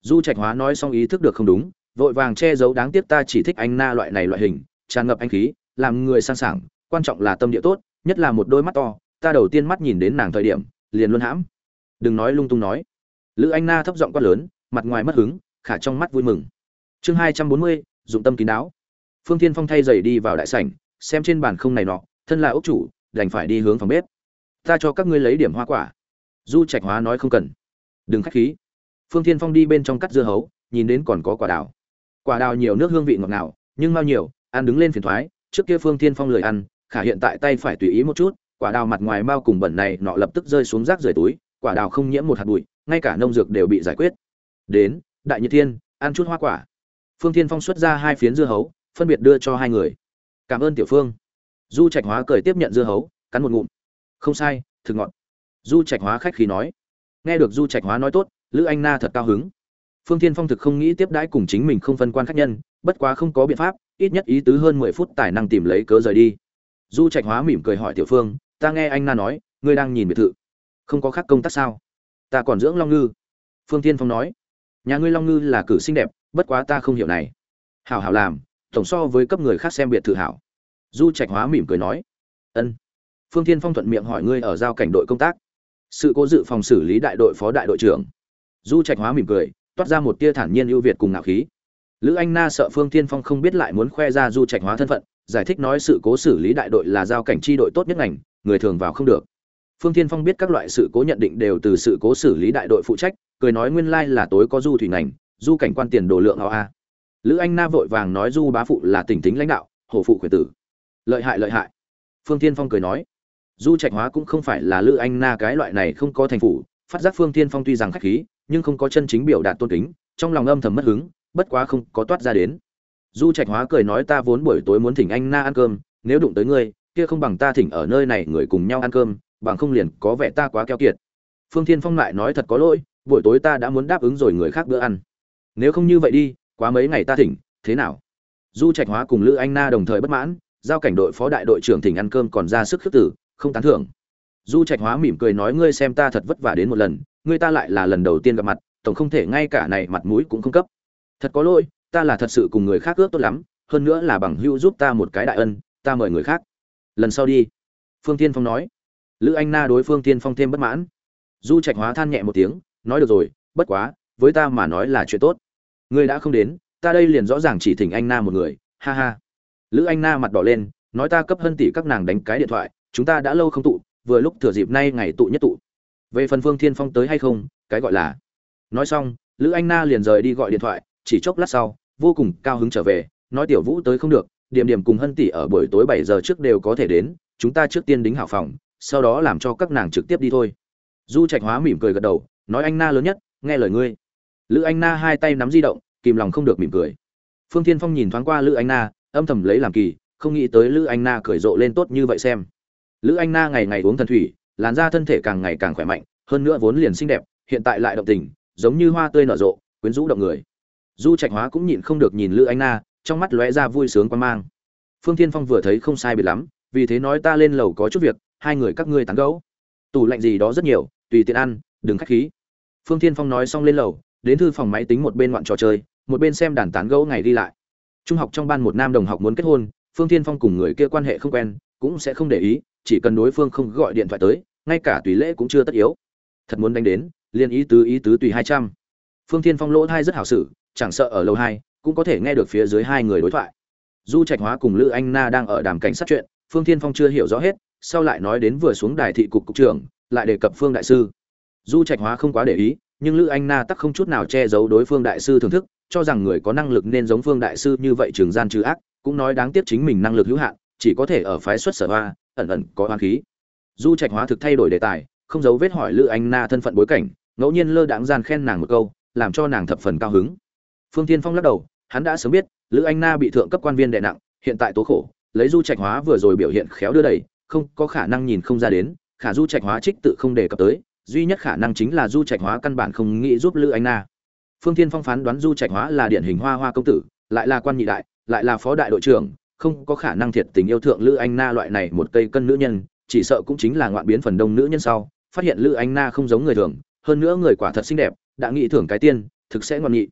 Du trạch hóa nói xong ý thức được không đúng, vội vàng che giấu đáng tiếc ta chỉ thích anh na loại này loại hình, tràn ngập anh khí, làm người sang sảng, quan trọng là tâm địa tốt, nhất là một đôi mắt to, ta đầu tiên mắt nhìn đến nàng thời điểm, liền luôn hãm. Đừng nói lung tung nói. Lữ anh na thấp giọng quát lớn, mặt ngoài mất hứng, khả trong mắt vui mừng. Chương hai trăm bốn mươi, dụng tâm kín đáo phương thiên phong thay giày đi vào đại sảnh, xem trên bàn không này nọ, thân là ốc chủ, đành phải đi hướng phòng bếp. Ta cho các ngươi lấy điểm hoa quả. Du trạch hóa nói không cần. Đừng khách khí. Phương thiên phong đi bên trong cắt dưa hấu, nhìn đến còn có quả đào. Quả đào nhiều nước hương vị ngọt ngào, nhưng mau nhiều, ăn đứng lên phiền thoái, trước kia phương thiên phong lười ăn, khả hiện tại tay phải tùy ý một chút, quả đào mặt ngoài mau cùng bẩn này nọ lập tức rơi xuống rác rời túi, quả đào không nhiễm một hạt bụi, ngay cả nông dược đều bị giải quyết. Đến, đại nhiệt thiên, ăn chút hoa quả. Phương thiên phong xuất ra hai phiến dưa hấu phân biệt đưa cho hai người. Cảm ơn tiểu phương. Du trạch hóa cười tiếp nhận dưa hấu, cắn một ngụm. Không sai, thực ngọt. Du trạch hóa khách khí nói. Nghe được du trạch hóa nói tốt, lữ anh na thật cao hứng. Phương thiên phong thực không nghĩ tiếp đãi cùng chính mình không phân quan khách nhân, bất quá không có biện pháp, ít nhất ý tứ hơn mười phút tài năng tìm lấy cớ rời đi. Du trạch hóa mỉm cười hỏi tiểu phương, ta nghe anh na nói, ngươi đang nhìn biệt thự. Không có khác công tác sao? Ta còn dưỡng long ngư. Phương thiên phong nói, nhà ngươi long ngư là cử xinh đẹp, bất quá ta không hiểu này. Hảo hảo làm tổng so với cấp người khác xem biệt thự hảo. Du trạch hóa mỉm cười nói, ân. Phương thiên phong thuận miệng hỏi ngươi ở giao cảnh đội công tác. Sự cố dự phòng xử lý đại đội phó đại đội trưởng. Du trạch hóa mỉm cười, toát ra một tia thản nhiên ưu việt cùng ngạo khí. Lữ anh na sợ phương thiên phong không biết lại muốn khoe ra du trạch hóa thân phận, giải thích nói sự cố xử lý đại đội là giao cảnh tri đội tốt nhất ngành, người thường vào không được. Phương thiên phong biết các loại sự cố nhận định đều từ sự cố xử lý đại đội phụ trách, cười nói nguyên lai là tối có du thủy ngành, du cảnh quan tiền đồ lượng ao a lữ anh na vội vàng nói du bá phụ là tỉnh tính lãnh đạo, hổ phụ khuyển tử. Lợi hại lợi hại. Phương thiên phong cười nói. Du trạch hóa cũng không phải là lữ anh na cái loại này không có thành phủ, phát giác phương thiên phong tuy rằng khách khí, nhưng không có chân chính biểu đạt tôn kính, trong lòng âm thầm mất hứng, bất quá không có toát ra đến. Du trạch hóa cười nói ta vốn buổi tối muốn thỉnh anh na ăn cơm, nếu đụng tới ngươi, kia không bằng ta thỉnh ở nơi này người cùng nhau ăn cơm, bằng không liền có vẻ ta quá keo kiệt. Phương thiên phong lại nói thật có lỗi, buổi tối ta đã muốn đáp ứng rồi người khác bữa ăn. Nếu không như vậy đi quá mấy ngày ta thỉnh, thế nào? Du trạch hóa cùng lữ anh na đồng thời bất mãn, giao cảnh đội phó đại đội trưởng thỉnh ăn cơm còn ra sức khước tử, không tán thưởng. Du trạch hóa mỉm cười nói, ngươi xem ta thật vất vả đến một lần, ngươi ta lại là lần đầu tiên gặp mặt, tổng không thể ngay cả này mặt mũi cũng không cấp. Thật có lỗi, ta là thật sự cùng người khác ước tốt lắm, hơn nữa là bằng hữu giúp ta một cái đại ân, ta mời người khác. Lần sau đi. Phương tiên phong nói. Lữ anh na đối phương tiên phong thêm bất mãn. Du trạch hóa than nhẹ một tiếng, nói được rồi, bất quá, với ta mà nói là chuyện tốt ngươi đã không đến, ta đây liền rõ ràng chỉ thỉnh anh na một người, ha ha. Lữ anh na mặt đỏ lên, nói ta cấp hân tỷ các nàng đánh cái điện thoại, chúng ta đã lâu không tụ, vừa lúc thừa dịp nay ngày tụ nhất tụ. Về phần phương thiên phong tới hay không, cái gọi là. Nói xong, lữ anh na liền rời đi gọi điện thoại, chỉ chốc lát sau, vô cùng cao hứng trở về, nói tiểu vũ tới không được, điểm điểm cùng hân tỷ ở buổi tối bảy giờ trước đều có thể đến, chúng ta trước tiên đính hảo phòng, sau đó làm cho các nàng trực tiếp đi thôi. Du trạch hóa mỉm cười gật đầu, nói anh na lớn nhất, nghe lời ngươi lữ anh na hai tay nắm di động, kìm lòng không được mỉm cười. Phương thiên phong nhìn thoáng qua lữ anh na, âm thầm lấy làm kỳ, không nghĩ tới lữ anh na cười rộ lên tốt như vậy xem. Lữ anh na ngày ngày uống thần thủy, làn da thân thể càng ngày càng khỏe mạnh, hơn nữa vốn liền xinh đẹp, hiện tại lại động tình, giống như hoa tươi nở rộ, quyến rũ động người. Du trạch hóa cũng nhịn không được nhìn lữ anh na, trong mắt lóe ra vui sướng quan mang. Phương thiên phong vừa thấy không sai biệt lắm, vì thế nói ta lên lầu có chút việc, hai người các ngươi tán gẫu. Tủ lạnh gì đó rất nhiều, tùy tiện ăn, đừng khách khí. Phương thiên phong nói xong lên lầu đến thư phòng máy tính một bên ngoạn trò chơi, một bên xem đàn tán gẫu ngày đi lại. Trung học trong ban một nam đồng học muốn kết hôn, phương thiên phong cùng người kia quan hệ không quen, cũng sẽ không để ý, chỉ cần đối phương không gọi điện thoại tới, ngay cả tùy lễ cũng chưa tất yếu. Thật muốn đánh đến liên ý tứ ý tứ tùy hai trăm. Phương thiên phong lỗ thai rất hảo xử, chẳng sợ ở lầu hai, cũng có thể nghe được phía dưới hai người đối thoại. Du trạch hóa cùng lữ anh na đang ở đàm cảnh sát chuyện, phương thiên phong chưa hiểu rõ hết, sau lại nói đến vừa xuống đài thị cục cục trưởng, lại đề cập phương đại sư. Du trạch hóa không quá để ý nhưng lữ anh na tắc không chút nào che giấu đối phương đại sư thưởng thức, cho rằng người có năng lực nên giống phương đại sư như vậy trường gian trừ ác, cũng nói đáng tiếc chính mình năng lực hữu hạn, chỉ có thể ở phái xuất sở hoa, ẩn ẩn có hoa khí. Du trạch hóa thực thay đổi đề tài, không giấu vết hỏi lữ anh na thân phận bối cảnh, ngẫu nhiên lơ đãng gian khen nàng một câu, làm cho nàng thập phần cao hứng. Phương tiên phong lắc đầu, hắn đã sớm biết, lữ anh na bị thượng cấp quan viên đệ nặng, hiện tại tố khổ, lấy du trạch hóa vừa rồi biểu hiện khéo đưa đẩy, không có khả năng nhìn không ra đến, khả du trạch hóa trích tự không đề cập tới duy nhất khả năng chính là du trạch hóa căn bản không nghĩ giúp lữ anh na. Phương thiên phong phán đoán du trạch hóa là điển hình hoa hoa công tử, lại là quan nhị đại, lại là phó đại đội trưởng, không có khả năng thiệt tình yêu thượng lữ anh na loại này một cây cân nữ nhân, chỉ sợ cũng chính là ngoạn biến phần đông nữ nhân sau, phát hiện lữ anh na không giống người thường, hơn nữa người quả thật xinh đẹp, đã nghĩ thưởng cái tiên, thực sẽ ngoan nghị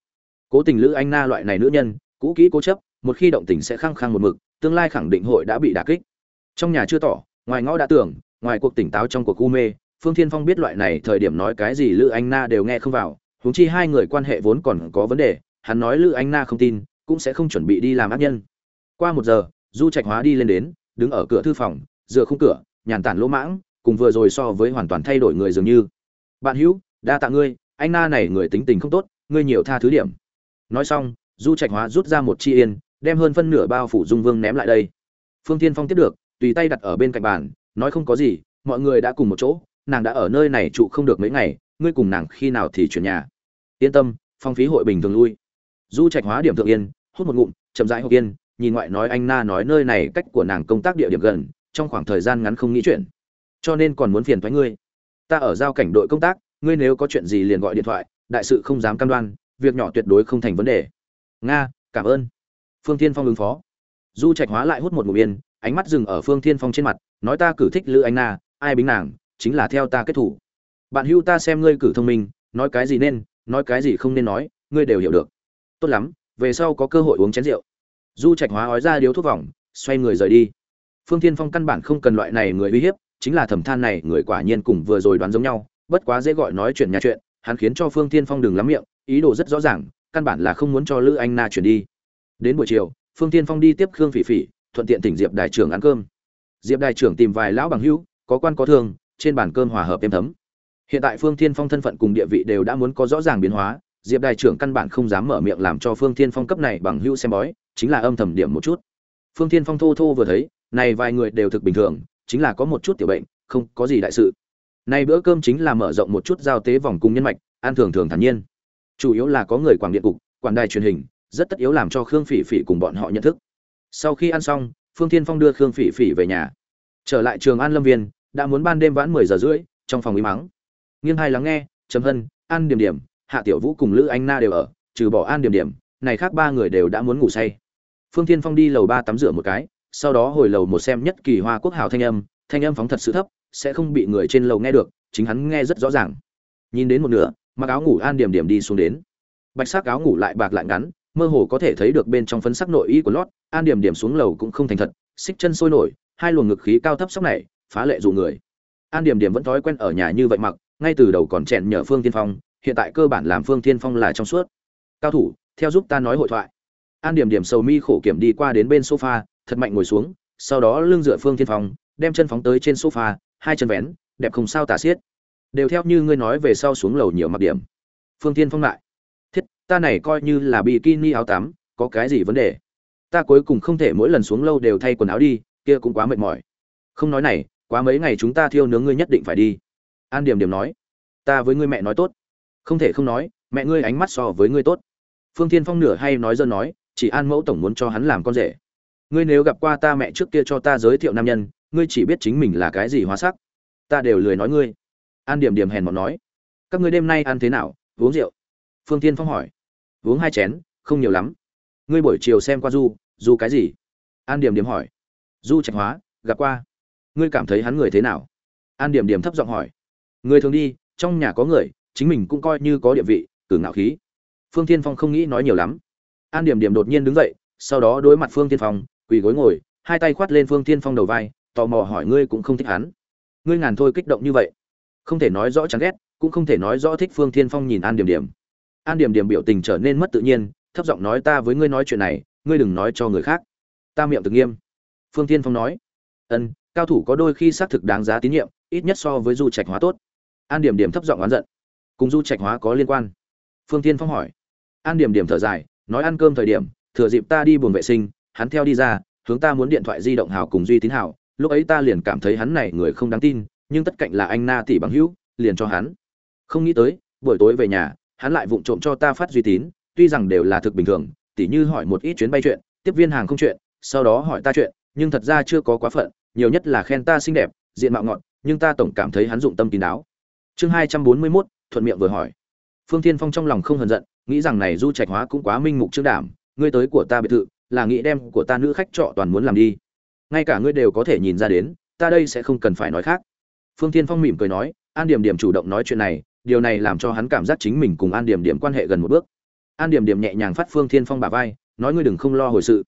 cố tình lữ anh na loại này nữ nhân, cũ kỹ cố chấp, một khi động tình sẽ khăng khăng một mực, tương lai khẳng định hội đã bị đả kích. Trong nhà chưa tỏ, ngoài ngõ đã tưởng, ngoài cuộc tỉnh táo trong cuộc u mê phương thiên phong biết loại này thời điểm nói cái gì lữ anh na đều nghe không vào, huống chi hai người quan hệ vốn còn có vấn đề, hắn nói lữ anh na không tin, cũng sẽ không chuẩn bị đi làm ác nhân. Qua một giờ, du trạch hóa đi lên đến, đứng ở cửa thư phòng, dựa khung cửa, nhàn tản lỗ mãng, cùng vừa rồi so với hoàn toàn thay đổi người dường như. Bạn hữu, đa tạ ngươi, anh na này người tính tình không tốt, ngươi nhiều tha thứ điểm. Nói xong, du trạch hóa rút ra một chi yên, đem hơn phân nửa bao phủ dung vương ném lại đây. Phương Thiên phong tiếp được, tùy tay đặt ở bên cạnh bàn, nói không có gì, mọi người đã cùng một chỗ nàng đã ở nơi này trụ không được mấy ngày, ngươi cùng nàng khi nào thì chuyển nhà? Yên tâm, phong phí hội bình thường lui. Du trạch hóa điểm thượng yên, hút một ngụm, chậm rãi hộp yên nhìn ngoại nói anh na nói nơi này cách của nàng công tác địa điểm gần, trong khoảng thời gian ngắn không nghĩ chuyện. Cho nên còn muốn phiền thoái ngươi. Ta ở giao cảnh đội công tác, ngươi nếu có chuyện gì liền gọi điện thoại, đại sự không dám cam đoan, việc nhỏ tuyệt đối không thành vấn đề. Nga, cảm ơn. Phương thiên phong ứng phó. Du trạch hóa lại hút một ngụm yên, ánh mắt dừng ở phương thiên phong trên mặt, nói ta cử thích lữ anh na, ai bính nàng? Chính là theo ta kết thủ. Bạn hưu ta xem ngươi cử thông minh, nói cái gì nên, nói cái gì không nên nói, ngươi đều hiểu được. Tốt lắm, về sau có cơ hội uống chén rượu. Du trạch hóa ói ra điếu thuốc vòng, xoay người rời đi. Phương thiên phong căn bản không cần loại này người uy hiếp, chính là thẩm than này, người quả nhiên cùng vừa rồi đoán giống nhau, bất quá dễ gọi nói chuyện nhà chuyện, hắn khiến cho phương thiên phong đừng lắm miệng, ý đồ rất rõ ràng, căn bản là không muốn cho lữ anh na chuyển đi. Đến buổi chiều, phương thiên phong đi tiếp khương phỉ phỉ, thuận tiện tỉnh diệp đại trưởng ăn cơm. Diệp đại trưởng tìm vài lão bằng hữu, có quan có thương trên bàn cơm hòa hợp êm thấm. Hiện tại phương thiên phong thân phận cùng địa vị đều đã muốn có rõ ràng biến hóa, diệp đại trưởng căn bản không dám mở miệng làm cho phương thiên phong cấp này bằng hữu xem bói, chính là âm thầm điểm một chút. Phương thiên phong thô thô vừa thấy, này vài người đều thực bình thường, chính là có một chút tiểu bệnh, không có gì đại sự. Nay bữa cơm chính là mở rộng một chút giao tế vòng cung nhân mạch, ăn thường thường thản nhiên. Chủ yếu là có người quảng điện cục quản đài truyền hình, rất tất yếu làm cho khương phỉ phỉ cùng bọn họ nhận thức. Sau khi ăn xong, phương thiên phong đưa khương phỉ phỉ về nhà. Trở lại trường an lâm viên đã muốn ban đêm vãn mười giờ rưỡi, trong phòng im mắng. Nghiêng hai lắng nghe, trầm hân, an điểm điểm, hạ tiểu vũ cùng lữ anh na đều ở, trừ bỏ an điểm điểm, này khác ba người đều đã muốn ngủ say. Phương thiên phong đi lầu ba tắm rửa một cái, sau đó hồi lầu một xem nhất kỳ hoa quốc hảo thanh âm thanh âm phóng thật sự thấp, sẽ không bị người trên lầu nghe được, chính hắn nghe rất rõ ràng. Nhìn đến một nửa, mặc áo ngủ an điểm điểm đi xuống đến. Bạch sắc áo ngủ lại bạc lại ngắn, mơ hồ có thể thấy được bên trong phấn sắc nội y của lót, an điểm điểm xuống lầu cũng không thành thật, xích chân sôi nổi, hai luồng ngực khí cao thấp sóc này phá lệ dụ người. An điểm điểm vẫn thói quen ở nhà như vậy mặc, ngay từ đầu còn chèn nhờ phương tiên phong, hiện tại cơ bản làm phương tiên phong là trong suốt. Cao thủ, theo giúp ta nói hội thoại. An điểm điểm sầu mi khổ kiểm đi qua đến bên sofa, thật mạnh ngồi xuống, sau đó lưng dựa phương tiên phong, đem chân phóng tới trên sofa, hai chân vén, đẹp không sao tả xiết. Đều theo như ngươi nói về sau xuống lầu nhiều mặc điểm. Phương tiên phong lại, thiết, ta này coi như là bikini áo tắm, có cái gì vấn đề? Ta cuối cùng không thể mỗi lần xuống lâu đều thay quần áo đi, kia cũng quá mệt mỏi. Không nói này quá mấy ngày chúng ta thiêu nướng ngươi nhất định phải đi. An điểm điểm nói. Ta với ngươi mẹ nói tốt. Không thể không nói, mẹ ngươi ánh mắt so với ngươi tốt. Phương thiên phong nửa hay nói dơ nói, chỉ an mẫu tổng muốn cho hắn làm con rể. Ngươi nếu gặp qua ta mẹ trước kia cho ta giới thiệu nam nhân, ngươi chỉ biết chính mình là cái gì hóa sắc. Ta đều lười nói ngươi. An điểm điểm hèn mọn nói. Các ngươi đêm nay ăn thế nào? Uống rượu? Phương tiên phong hỏi. Uống hai chén, không nhiều lắm. Ngươi buổi chiều xem qua du du cái gì? An điểm điểm hỏi. Du trạch hóa, gặp qua ngươi cảm thấy hắn người thế nào? An điểm điểm thấp giọng hỏi. Người thường đi, trong nhà có người, chính mình cũng coi như có địa vị, cử ngạo khí. Phương tiên phong không nghĩ nói nhiều lắm. An điểm điểm đột nhiên đứng dậy, sau đó đối mặt phương tiên phong, quỳ gối ngồi, hai tay khoát lên phương tiên phong đầu vai, tò mò hỏi ngươi cũng không thích hắn. Ngươi ngàn thôi kích động như vậy. Không thể nói rõ chán ghét, cũng không thể nói rõ thích phương tiên phong nhìn an điểm điểm. An điểm điểm biểu tình trở nên mất tự nhiên, thấp giọng nói ta với ngươi nói chuyện này, ngươi đừng nói cho người khác. Ta miệng thực nghiêm. Phương tiên phong nói. Ân cao thủ có đôi khi xác thực đáng giá tín nhiệm, ít nhất so với du trạch hóa tốt. An điểm điểm thấp giọng oán giận. Cùng du trạch hóa có liên quan? Phương tiên phong hỏi. An điểm điểm thở dài, nói ăn cơm thời điểm, thừa dịp ta đi buồng vệ sinh, hắn theo đi ra, hướng ta muốn điện thoại di động hào cùng duy tín hào. Lúc ấy ta liền cảm thấy hắn này người không đáng tin, nhưng tất cạnh là anh na tỷ bằng hữu, liền cho hắn. Không nghĩ tới, buổi tối về nhà, hắn lại vụng trộm cho ta phát duy tín, tuy rằng đều là thực bình thường, tỉ như hỏi một ít chuyến bay chuyện, tiếp viên hàng không chuyện, sau đó hỏi ta chuyện, nhưng thật ra chưa có quá phận nhiều nhất là khen ta xinh đẹp diện mạo ngọn nhưng ta tổng cảm thấy hắn dụng tâm kín đáo. Chương hai trăm bốn mươi 241, thuận miệng vừa hỏi. Phương thiên phong trong lòng không hờn giận nghĩ rằng này du trạch hóa cũng quá minh mục trương đảm ngươi tới của ta biệt thự là nghĩ đem của ta nữ khách trọ toàn muốn làm đi. Ngay cả ngươi đều có thể nhìn ra đến ta đây sẽ không cần phải nói khác. Phương thiên phong mỉm cười nói an điểm điểm chủ động nói chuyện này điều này làm cho hắn cảm giác chính mình cùng an điểm điểm quan hệ gần một bước. An điểm điểm nhẹ nhàng phát phương thiên phong bả vai nói ngươi đừng không lo hồi sự.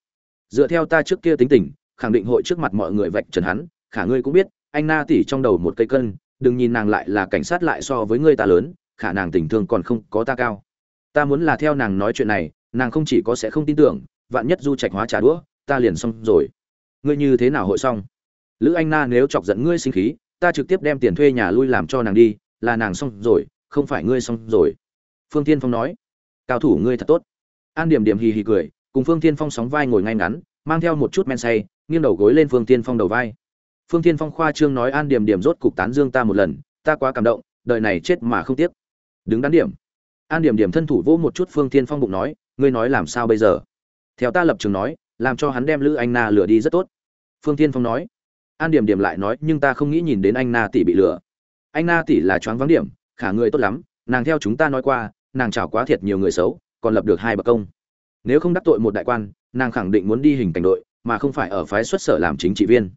Dựa theo ta trước kia tính tình khẳng định hội trước mặt mọi người vạch trần hắn, khả ngươi cũng biết, anh na tỉ trong đầu một cây cân, đừng nhìn nàng lại là cảnh sát lại so với ngươi ta lớn, khả nàng tình thương còn không có ta cao. Ta muốn là theo nàng nói chuyện này, nàng không chỉ có sẽ không tin tưởng, vạn nhất du trạch hóa trả đũa, ta liền xong rồi. Ngươi như thế nào hội xong? Lữ anh na nếu chọc giận ngươi sinh khí, ta trực tiếp đem tiền thuê nhà lui làm cho nàng đi, là nàng xong rồi, không phải ngươi xong rồi. Phương tiên phong nói, cao thủ ngươi thật tốt. An điểm điểm hì hì cười, cùng phương tiên phong sóng vai ngồi ngay ngắn, mang theo một chút men say nghiêng đầu gối lên phương tiên phong đầu vai. Phương tiên phong khoa trương nói, an điểm điểm rốt cục tán dương ta một lần, ta quá cảm động, đời này chết mà không tiếc. Đứng đắn điểm. An điểm điểm thân thủ vỗ một chút phương tiên phong bụng nói, ngươi nói làm sao bây giờ? Theo ta lập trường nói, làm cho hắn đem lữ anh na lừa đi rất tốt. Phương tiên phong nói. An điểm điểm lại nói, nhưng ta không nghĩ nhìn đến anh na tỷ bị lừa. Anh na tỷ là choáng vắng điểm, khả người tốt lắm, nàng theo chúng ta nói qua, nàng chảo quá thiệt nhiều người xấu, còn lập được hai bậc công. Nếu không đắc tội một đại quan, nàng khẳng định muốn đi hình cảnh đội mà không phải ở phái xuất sở làm chính trị viên.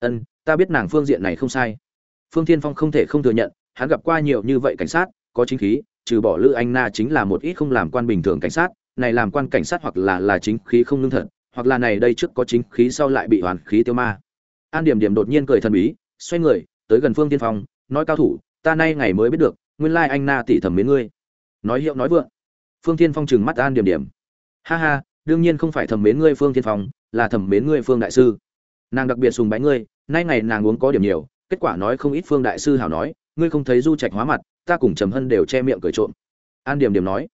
Ân, ta biết nàng phương diện này không sai. Phương thiên phong không thể không thừa nhận, hắn gặp qua nhiều như vậy cảnh sát, có chính khí, trừ bỏ lữ anh na chính là một ít không làm quan bình thường cảnh sát, này làm quan cảnh sát hoặc là là chính khí không lương thật, hoặc là này đây trước có chính khí sau lại bị hoàn khí tiêu ma. An điểm điểm đột nhiên cười thần bí, xoay người, tới gần phương tiên phong, nói, cao thủ, ta nay ngày mới biết được, nguyên lai anh na tỷ thẩm mến ngươi. Nói hiệu nói vượng. Phương tiên phong trừng mắt an điểm điểm. Ha ha, đương nhiên không phải thẩm mến ngươi phương tiên phong là thẩm mến ngươi phương đại sư. Nàng đặc biệt sùng bái ngươi, nay ngày nàng uống có điểm nhiều, kết quả nói không ít phương đại sư hảo nói, ngươi không thấy du trạch hóa mặt, ta cùng trầm hân đều che miệng cười trộm. An điểm điểm nói,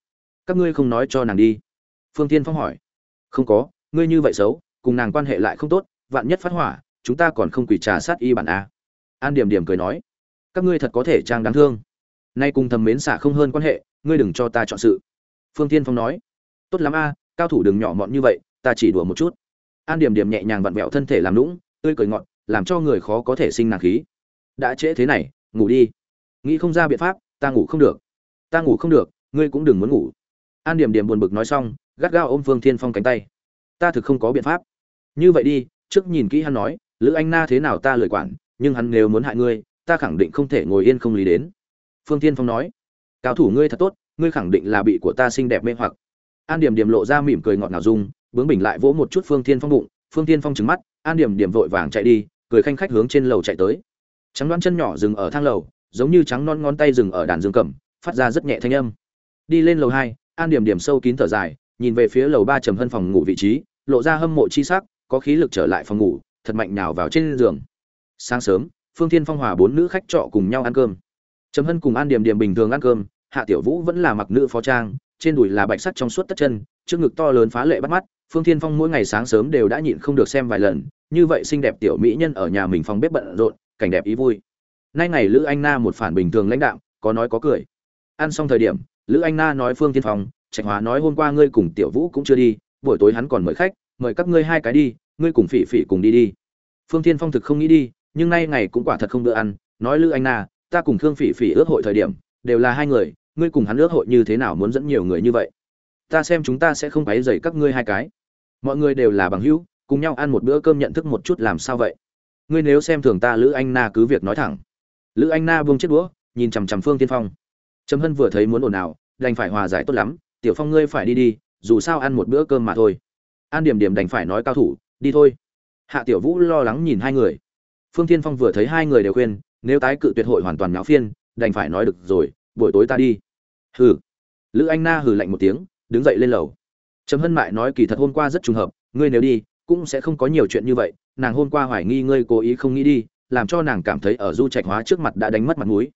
các ngươi không nói cho nàng đi. Phương tiên phong hỏi, không có, ngươi như vậy xấu, cùng nàng quan hệ lại không tốt, vạn nhất phát hỏa, chúng ta còn không quỷ trà sát y bản a. An điểm điểm cười nói, các ngươi thật có thể trang đáng thương. Nay cùng thầm mến xả không hơn quan hệ, ngươi đừng cho ta chọn sự. Phương tiên phong nói, tốt lắm a, cao thủ đừng nhỏ mọn như vậy, ta chỉ đùa một chút an điểm điểm nhẹ nhàng vặn vẹo thân thể làm lũng tươi cười ngọt, làm cho người khó có thể sinh nàng khí. Đã trễ thế này, ngủ đi. Nghĩ không ra biện pháp, ta ngủ không được. Ta ngủ không được, ngươi cũng đừng muốn ngủ. An điểm điểm buồn bực nói xong, gắt gao ôm phương thiên phong cánh tay. Ta thực không có biện pháp. Như vậy đi, trước nhìn kỹ hắn nói, lữ anh na thế nào ta lời quản, nhưng hắn nếu muốn hại ngươi, ta khẳng định không thể ngồi yên không lý đến. Phương Thiên phong nói cao thủ ngươi thật tốt, ngươi khẳng định là bị của ta xinh đẹp mê hoặc. An điểm điểm lộ ra mỉm cười ngọt ngào dung bướng bình lại vỗ một chút phương thiên phong bụng, phương thiên phong trừng mắt, an điểm điểm vội vàng chạy đi, cười khanh khách hướng trên lầu chạy tới. Trắng đoán chân nhỏ dừng ở thang lầu, giống như trắng non ngón tay dừng ở đàn dương cầm, phát ra rất nhẹ thanh âm. Đi lên lầu hai, an điểm điểm sâu kín thở dài, nhìn về phía lầu ba trầm hân phòng ngủ vị trí, lộ ra hâm mộ chi sắc, có khí lực trở lại phòng ngủ, thật mạnh nào vào trên giường. Sáng sớm, phương thiên phong hòa bốn nữ khách trọ cùng nhau ăn cơm. Trầm hân cùng an điểm điểm bình thường ăn cơm, hạ tiểu vũ vẫn là mặc nữ phó trang, trên đùi là bạch sắt trong suốt tất chân, trước ngực to lớn phá lệ bắt mắt phương thiên phong mỗi ngày sáng sớm đều đã nhịn không được xem vài lần, như vậy xinh đẹp tiểu mỹ nhân ở nhà mình phòng bếp bận rộn, cảnh đẹp ý vui. Nay ngày lữ anh na một phản bình thường lãnh đạo có nói có cười. Ăn xong thời điểm, lữ anh na nói phương thiên phong, trạch hóa nói hôm qua ngươi cùng tiểu vũ cũng chưa đi, buổi tối hắn còn mời khách, mời các ngươi hai cái đi, ngươi cùng phỉ phỉ cùng đi đi. Phương thiên phong thực không nghĩ đi, nhưng nay ngày cũng quả thật không bữa ăn, nói lữ anh na, ta cùng khương phỉ phỉ ước hội thời điểm, đều là hai người, ngươi cùng hắn ước hội như thế nào muốn dẫn nhiều người như vậy? Ta xem chúng ta sẽ không phải dày các ngươi hai cái mọi người đều là bằng hữu, cùng nhau ăn một bữa cơm nhận thức một chút làm sao vậy? Ngươi nếu xem thường ta, lữ anh na cứ việc nói thẳng. Lữ anh na buông chiếc đũa, nhìn chằm chằm phương tiên phong. Trầm hân vừa thấy muốn ồn ào, đành phải hòa giải tốt lắm, tiểu phong ngươi phải đi đi, dù sao ăn một bữa cơm mà thôi. An điểm điểm đành phải nói cao thủ, đi thôi. Hạ tiểu vũ lo lắng nhìn hai người. Phương thiên phong vừa thấy hai người đều khuyên, nếu tái cự tuyệt hội hoàn toàn nháo phiên, đành phải nói được rồi, buổi tối ta đi. Hừ. Lữ anh na hừ lạnh một tiếng, đứng dậy lên lầu trầm hân mại nói kỳ thật hôm qua rất trùng hợp, ngươi nếu đi, cũng sẽ không có nhiều chuyện như vậy, nàng hôm qua hoài nghi ngươi cố ý không nghĩ đi, làm cho nàng cảm thấy ở du trạch hóa trước mặt đã đánh mất mặt mũi.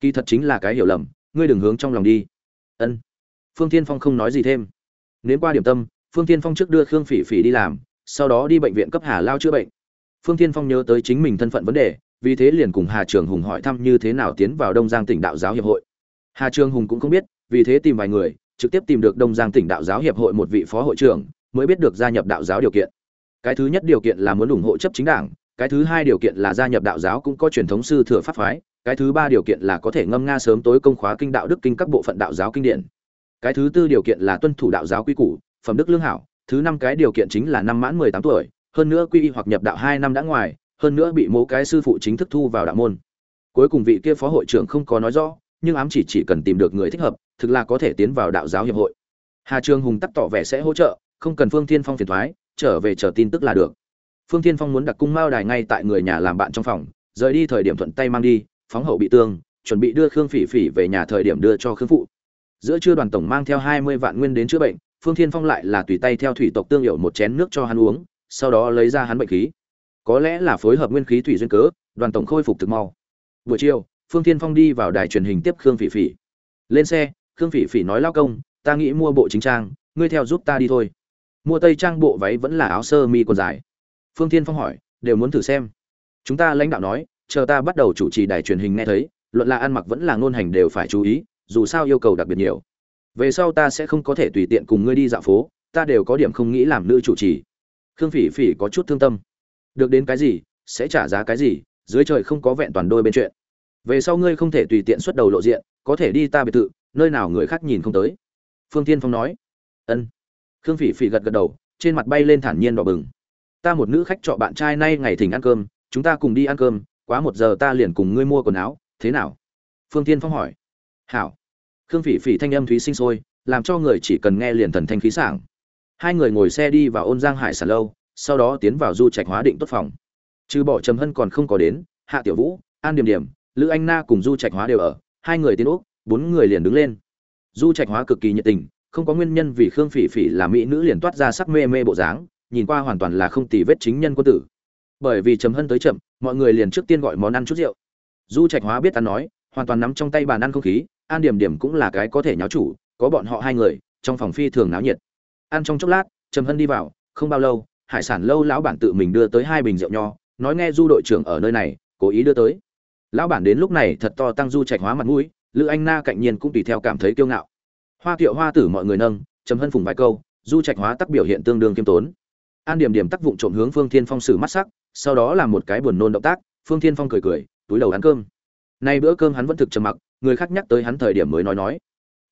Kỳ thật chính là cái hiểu lầm, ngươi đừng hướng trong lòng đi. Ân. Phương tiên phong không nói gì thêm. Nếm qua điểm tâm, phương tiên phong trước đưa khương phỉ phỉ đi làm, sau đó đi bệnh viện cấp hà lao chữa bệnh. Phương tiên phong nhớ tới chính mình thân phận vấn đề, vì thế liền cùng hà trường hùng hỏi thăm như thế nào tiến vào đông giang tỉnh đạo giáo hiệp hội. Hà trường hùng cũng không biết, vì thế tìm vài người trực tiếp tìm được đông giang tỉnh đạo giáo hiệp hội một vị phó hội trưởng, mới biết được gia nhập đạo giáo điều kiện. Cái thứ nhất điều kiện là muốn ủng hộ chấp chính đảng, cái thứ hai điều kiện là gia nhập đạo giáo cũng có truyền thống sư thừa pháp phái, cái thứ ba điều kiện là có thể ngâm nga sớm tối công khóa kinh đạo đức kinh các bộ phận đạo giáo kinh điển. Cái thứ tư điều kiện là tuân thủ đạo giáo quy củ, phẩm đức lương hảo, thứ năm cái điều kiện chính là năm mãn mười tám tuổi, hơn nữa quy y hoặc nhập đạo hai năm đã ngoài, hơn nữa bị mố cái sư phụ chính thức thu vào đạo môn. Cuối cùng vị kia phó hội trưởng không có nói rõ nhưng ám chỉ chỉ cần tìm được người thích hợp, thực là có thể tiến vào đạo giáo hiệp hội. Hà Trường hùng tắc tỏ vẻ sẽ hỗ trợ, không cần phương thiên phong phiền thoái, trở về chờ tin tức là được. Phương thiên phong muốn đặt cung mao đài ngay tại người nhà làm bạn trong phòng, rời đi thời điểm thuận tay mang đi, phóng hậu bị tương, chuẩn bị đưa khương phỉ phỉ về nhà thời điểm đưa cho khương phụ. Giữa trưa đoàn tổng mang theo hai mươi vạn nguyên đến chữa bệnh, phương thiên phong lại là tùy tay theo thủy tộc tương hiệu một chén nước cho hắn uống, sau đó lấy ra hắn bệnh khí. Có lẽ là phối hợp nguyên khí thủy duyên cớ, đoàn tổng khôi phục thực mau. Buổi chiều phương thiên phong đi vào đài truyền hình tiếp khương phỉ phỉ. Lên xe, khương phỉ phỉ nói, lao công, ta nghĩ mua bộ chính trang, ngươi theo giúp ta đi thôi. Mua tây trang bộ váy vẫn là áo sơ mi quần dài. Phương thiên phong hỏi, đều muốn thử xem. Chúng ta lãnh đạo nói, chờ ta bắt đầu chủ trì đài truyền hình nghe thấy, luận là ăn mặc vẫn là ngôn hành đều phải chú ý, dù sao yêu cầu đặc biệt nhiều. Về sau ta sẽ không có thể tùy tiện cùng ngươi đi dạo phố, ta đều có điểm không nghĩ làm nữ chủ trì. Khương phỉ phỉ có chút thương tâm. Được đến cái gì, sẽ trả giá cái gì, dưới trời không có vẹn toàn đôi bên chuyện về sau ngươi không thể tùy tiện xuất đầu lộ diện, có thể đi ta biệt thự, nơi nào người khác nhìn không tới. Phương tiên phong nói. Ân. Khương phỉ phỉ gật gật đầu, trên mặt bay lên thản nhiên đỏ bừng. Ta một nữ khách trọ bạn trai nay ngày thỉnh ăn cơm, chúng ta cùng đi ăn cơm, quá một giờ ta liền cùng ngươi mua quần áo, thế nào? Phương tiên phong hỏi. Hảo. Khương phỉ phỉ thanh âm thúy sinh sôi, làm cho người chỉ cần nghe liền thần thanh khí sảng. Hai người ngồi xe đi vào ôn giang hải sản lâu, sau đó tiến vào du trạch hóa định tốt phòng. Trừ bỏ trầm hân còn không có đến, hạ tiểu vũ, an điểm điểm lữ anh na cùng du trạch hóa đều ở, hai người tiến úc, bốn người liền đứng lên. Du trạch hóa cực kỳ nhiệt tình, không có nguyên nhân vì khương phỉ phỉ là mỹ nữ liền toát ra sắc mê mê bộ dáng, nhìn qua hoàn toàn là không tì vết chính nhân quân tử. Bởi vì trầm hân tới chậm, mọi người liền trước tiên gọi món ăn chút rượu. Du trạch hóa biết ăn nói, hoàn toàn nắm trong tay bàn ăn không khí an điểm điểm cũng là cái có thể nháo chủ, có bọn họ hai người, trong phòng phi thường náo nhiệt. Ăn trong chốc lát, trầm hân đi vào, không bao lâu, hải sản lâu lão bản tự mình đưa tới hai bình rượu nho, nói nghe du đội trưởng ở nơi này, cố ý đưa tới lão bản đến lúc này thật to tăng du trạch hóa mặt mũi, lữ anh na cạnh nhiên cũng tùy theo cảm thấy kiêu ngạo. Hoa kiệu hoa tử mọi người nâng, trầm hân phùng vài câu, du trạch hóa tắc biểu hiện tương đương kiêm tốn. An điểm điểm tắc vụng trộm hướng phương thiên phong sử mắt sắc, sau đó là một cái buồn nôn động tác, phương thiên phong cười cười, túi đầu ăn cơm. Nay bữa cơm hắn vẫn thực trầm mặc, người khác nhắc tới hắn thời điểm mới nói nói.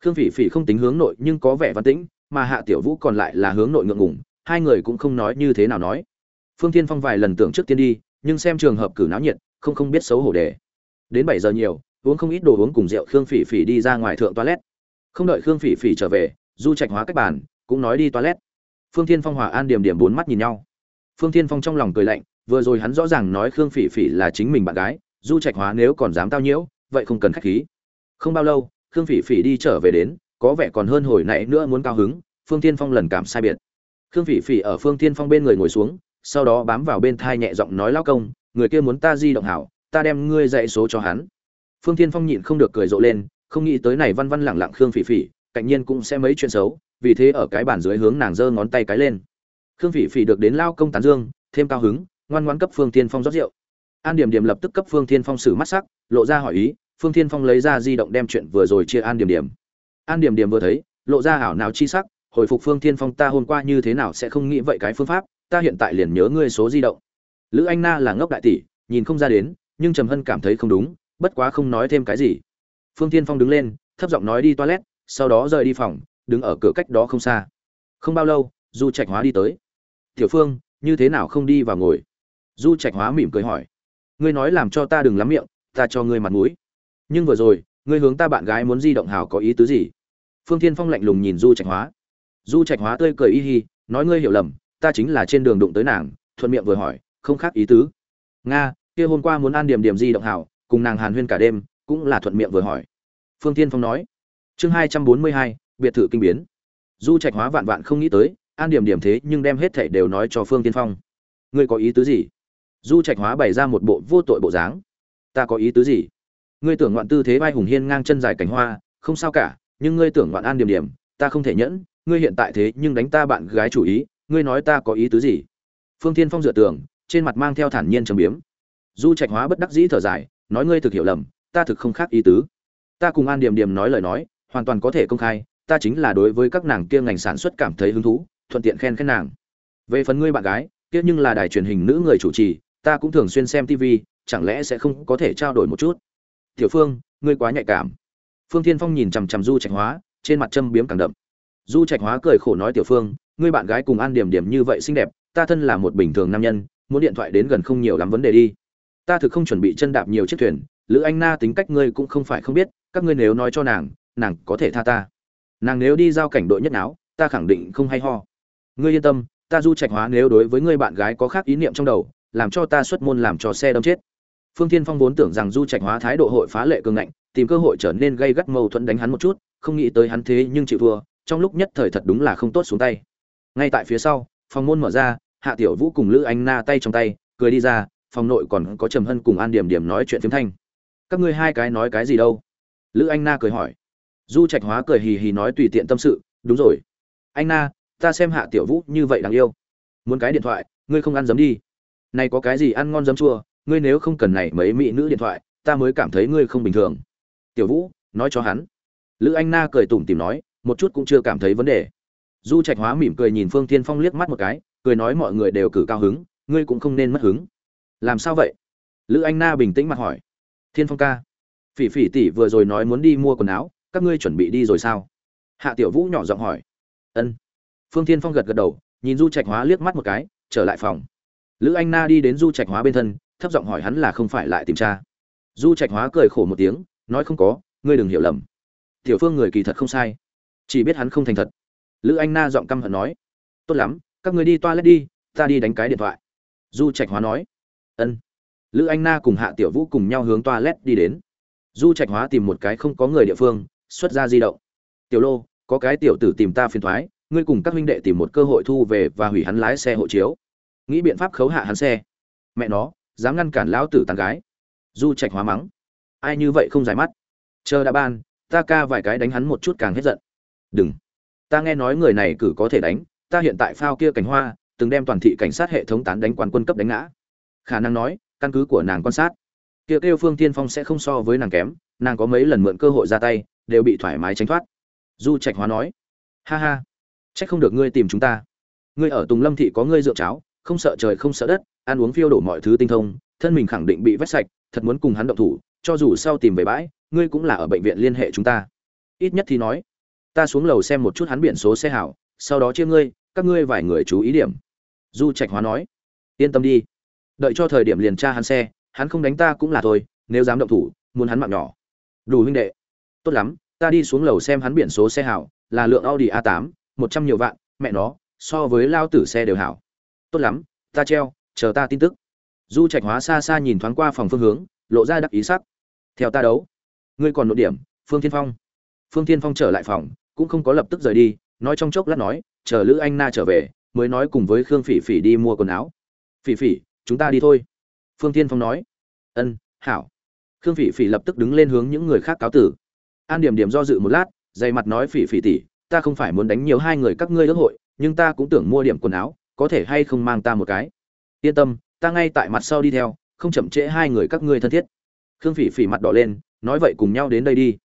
Khương phỉ phỉ không tính hướng nội nhưng có vẻ văn tĩnh, mà hạ tiểu vũ còn lại là hướng nội ngượng ngùng, hai người cũng không nói như thế nào nói. Phương thiên phong vài lần tưởng trước tiên đi, nhưng xem trường hợp cử náo nhiệt, không không biết xấu hổ đề đến bảy giờ nhiều, uống không ít đồ uống cùng rượu, khương phỉ phỉ đi ra ngoài thượng toilet. Không đợi khương phỉ phỉ trở về, du trạch hóa cách bàn, cũng nói đi toilet. Phương thiên phong, hòa an điểm điểm bốn mắt nhìn nhau. Phương thiên phong trong lòng cười lạnh, vừa rồi hắn rõ ràng nói khương phỉ phỉ là chính mình bạn gái, du trạch hóa nếu còn dám tao nhiễu, vậy không cần khách khí. Không bao lâu, khương phỉ phỉ đi trở về đến, có vẻ còn hơn hồi nãy nữa muốn cao hứng, phương thiên phong lần cảm sai biệt. Khương phỉ phỉ ở phương thiên phong bên người ngồi xuống, sau đó bám vào bên thai nhẹ giọng nói lao công, người kia muốn ta di động hảo ta đem ngươi dạy số cho hắn. Phương thiên phong nhịn không được cười rộ lên, không nghĩ tới này văn văn lẳng lặng khương phỉ phỉ, cạnh nhiên cũng sẽ mấy chuyện xấu, vì thế ở cái bàn dưới hướng nàng giơ ngón tay cái lên. Khương phỉ phỉ được đến lao công tán dương, thêm cao hứng, ngoan ngoãn cấp phương thiên phong rót rượu. An điểm điểm lập tức cấp phương thiên phong xử mắt sắc, lộ ra hỏi ý, phương thiên phong lấy ra di động đem chuyện vừa rồi chia an điểm điểm. An điểm điểm vừa thấy, lộ ra hảo nào chi sắc, hồi phục phương thiên phong ta hôm qua như thế nào sẽ không nghĩ vậy cái phương pháp, ta hiện tại liền nhớ ngươi số di động. Lữ anh na là ngốc đại tỷ, nhìn không ra đến nhưng trầm hân cảm thấy không đúng, bất quá không nói thêm cái gì. Phương thiên phong đứng lên, thấp giọng nói đi toilet, sau đó rời đi phòng, đứng ở cửa cách đó không xa. Không bao lâu, du trạch hóa đi tới. Tiểu phương, như thế nào không đi vào ngồi? Du trạch hóa mỉm cười hỏi. Ngươi nói làm cho ta đừng lắm miệng, ta cho ngươi mặt mũi. Nhưng vừa rồi, ngươi hướng ta bạn gái muốn di động hào có ý tứ gì? Phương thiên phong lạnh lùng nhìn du trạch hóa. Du trạch hóa tươi cười y hi, nói, ngươi hiểu lầm, ta chính là trên đường đụng tới nàng, thuận miệng vừa hỏi, không khác ý tứ. Nga kia hôm qua muốn an điểm điểm di động hảo, cùng nàng hàn huyên cả đêm, cũng là thuận miệng vừa hỏi. Phương tiên phong nói, chương hai trăm bốn mươi hai, biệt thự kinh biến. Du trạch hóa vạn vạn không nghĩ tới an điểm điểm thế nhưng đem hết thảy đều nói cho phương tiên phong. Ngươi có ý tứ gì? Du trạch hóa bày ra một bộ vô tội bộ dáng. Ta có ý tứ gì? Ngươi tưởng ngoạn tư thế vai hùng hiên ngang chân dài cảnh hoa, không sao cả, nhưng ngươi tưởng ngoạn an điểm điểm, ta không thể nhẫn, ngươi hiện tại thế nhưng đánh ta bạn gái chủ ý, ngươi nói ta có ý tứ gì? Phương thiên phong dựa tường, trên mặt mang theo thản nhiên trầm biếm du trạch hóa bất đắc dĩ thở dài, nói ngươi thực hiểu lầm, ta thực không khác ý tứ. Ta cùng an điểm điểm nói lời nói, hoàn toàn có thể công khai, ta chính là đối với các nàng kia ngành sản xuất cảm thấy hứng thú, thuận tiện khen khen nàng. Về phần ngươi bạn gái, kia nhưng là đài truyền hình nữ người chủ trì, ta cũng thường xuyên xem tv chẳng lẽ sẽ không có thể trao đổi một chút? Tiểu phương, ngươi quá nhạy cảm. Phương thiên phong nhìn chằm chằm du trạch hóa, trên mặt châm biếm càng đậm. Du trạch hóa cười khổ nói, tiểu phương, ngươi bạn gái cùng an điểm điểm như vậy xinh đẹp, ta thân là một bình thường nam nhân, muốn điện thoại đến gần không nhiều lắm vấn đề đi ta thực không chuẩn bị chân đạp nhiều chiếc thuyền, lữ anh na tính cách ngươi cũng không phải không biết, các ngươi nếu nói cho nàng nàng có thể tha ta. Nàng nếu đi giao cảnh đội nhất áo ta khẳng định không hay ho. Ngươi yên tâm, ta du trạch hóa nếu đối với ngươi bạn gái có khác ý niệm trong đầu, làm cho ta xuất môn làm cho xe đâm chết. Phương tiên phong vốn tưởng rằng du trạch hóa thái độ hội phá lệ cường ngạnh, tìm cơ hội trở nên gây gắt mâu thuẫn đánh hắn một chút, không nghĩ tới hắn thế nhưng chịu thua, trong lúc nhất thời thật đúng là không tốt xuống tay. Ngay tại phía sau, phòng môn mở ra, hạ tiểu vũ cùng lữ anh na tay trong tay, cười đi ra phòng nội còn có trầm hân cùng an điểm điểm nói chuyện phiếm thanh. Các ngươi hai cái nói cái gì đâu? Lữ anh na cười hỏi. Du trạch hóa cười hì hì nói tùy tiện tâm sự, đúng rồi. Anh na, ta xem hạ tiểu vũ như vậy đáng yêu. Muốn cái điện thoại, ngươi không ăn giấm đi. Này có cái gì ăn ngon giấm chua, ngươi nếu không cần này mấy mỹ nữ điện thoại, ta mới cảm thấy ngươi không bình thường. Tiểu vũ, nói cho hắn. Lữ anh na cười tủm tìm nói, một chút cũng chưa cảm thấy vấn đề. Du trạch hóa mỉm cười nhìn phương tiên phong liếc mắt một cái, cười nói mọi người đều cử cao hứng, ngươi cũng không nên mất hứng làm sao vậy? Lữ anh na bình tĩnh mặt hỏi. Thiên phong ca. Phỉ phỉ tỷ vừa rồi nói muốn đi mua quần áo, các ngươi chuẩn bị đi rồi sao? Hạ tiểu vũ nhỏ giọng hỏi. Ân. Phương thiên phong gật gật đầu, nhìn du trạch hóa liếc mắt một cái, trở lại phòng. Lữ anh na đi đến du trạch hóa bên thân, thấp giọng hỏi hắn là không phải lại tìm cha. Du trạch hóa cười khổ một tiếng, nói không có, ngươi đừng hiểu lầm. Tiểu phương người kỳ thật không sai. Chỉ biết hắn không thành thật. Lữ anh na giọng căm hận nói. Tốt lắm, các người đi toilet đi, ta đi đánh cái điện thoại. Du trạch hóa nói ân. Lữ anh na cùng hạ tiểu vũ cùng nhau hướng toilet đi đến. Du trạch hóa tìm một cái không có người địa phương, xuất ra di động. Tiểu lô, có cái tiểu tử tìm ta phiền thoái, ngươi cùng các huynh đệ tìm một cơ hội thu về và hủy hắn lái xe hộ chiếu. Nghĩ biện pháp khấu hạ hắn xe. Mẹ nó, dám ngăn cản lão tử tàn gái. Du trạch hóa mắng. Ai như vậy không giải mắt? Chờ đã ban, ta ca vài cái đánh hắn một chút càng hết giận. Đừng. Ta nghe nói người này cử có thể đánh, ta hiện tại phao kia cảnh hoa, từng đem toàn thị cảnh sát hệ thống tán đánh quán quân cấp đánh ngã khả năng nói căn cứ của nàng quan sát kia kêu, kêu phương tiên phong sẽ không so với nàng kém nàng có mấy lần mượn cơ hội ra tay đều bị thoải mái tránh thoát. Du trạch hóa nói ha ha trách không được ngươi tìm chúng ta. Ngươi ở tùng lâm thị có ngươi rượu cháo không sợ trời không sợ đất ăn uống phiêu đổ mọi thứ tinh thông thân mình khẳng định bị vét sạch thật muốn cùng hắn động thủ cho dù sau tìm về bãi ngươi cũng là ở bệnh viện liên hệ chúng ta. Ít nhất thì nói ta xuống lầu xem một chút hắn biển số xe hảo sau đó chia ngươi các ngươi vài người chú ý điểm. Du trạch hóa nói yên tâm đi đợi cho thời điểm liền tra hắn xe, hắn không đánh ta cũng là thôi, nếu dám động thủ, muốn hắn mạng nhỏ. Đủ huynh đệ. Tốt lắm, ta đi xuống lầu xem hắn biển số xe hảo, là lượng audi a 8 một trăm nhiều vạn, mẹ nó, so với lao tử xe đều hảo. Tốt lắm, ta treo, chờ ta tin tức. Du trạch hóa xa xa nhìn thoáng qua phòng phương hướng, lộ ra đắc ý sắc. Theo ta đấu. Ngươi còn nội điểm, phương thiên phong. Phương thiên phong trở lại phòng, cũng không có lập tức rời đi, nói trong chốc lát nói, chờ lữ anh na trở về, mới nói cùng với khương phỉ phỉ đi mua quần áo. Phỉ phỉ chúng ta đi thôi. Phương tiên phong nói. Ân, hảo. Khương phỉ phỉ lập tức đứng lên hướng những người khác cáo tử. An điểm điểm do dự một lát, dày mặt nói, phỉ phỉ tỉ ta không phải muốn đánh nhiều hai người các ngươi ước hội, nhưng ta cũng tưởng mua điểm quần áo, có thể hay không mang ta một cái? Yên tâm, ta ngay tại mặt sau đi theo, không chậm trễ hai người các ngươi thân thiết. Khương phỉ phỉ mặt đỏ lên, nói vậy cùng nhau đến đây đi.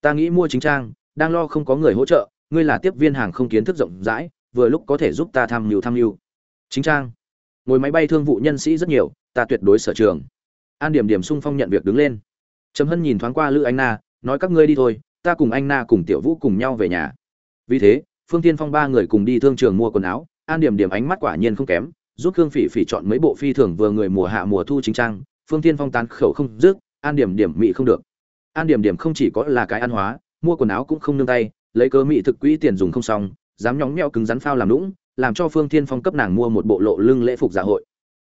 Ta nghĩ mua chính trang, đang lo không có người hỗ trợ, ngươi là tiếp viên hàng không kiến thức rộng rãi, vừa lúc có thể giúp ta tham mưu tham mưu. Chính trang? Ngồi máy bay thương vụ nhân sĩ rất nhiều, ta tuyệt đối sở trường. An điểm điểm sung phong nhận việc đứng lên. Trầm hân nhìn thoáng qua lữ anh na, nói các ngươi đi thôi, ta cùng anh na cùng tiểu vũ cùng nhau về nhà. Vì thế, phương tiên phong ba người cùng đi thương trường mua quần áo, an điểm điểm ánh mắt quả nhiên không kém, giúp khương phỉ phỉ chọn mấy bộ phi thường vừa người mùa hạ mùa thu chính trang, phương tiên phong tán khẩu không dứt an điểm điểm mị không được. An điểm điểm không chỉ có là cái ăn hóa, mua quần áo cũng không nương tay, lấy cớ mị thực quỹ tiền dùng không xong, dám nhóng nhẽo cứng rắn phao làm lũng làm cho phương thiên phong cấp nàng mua một bộ lộ lưng lễ phục dạ hội.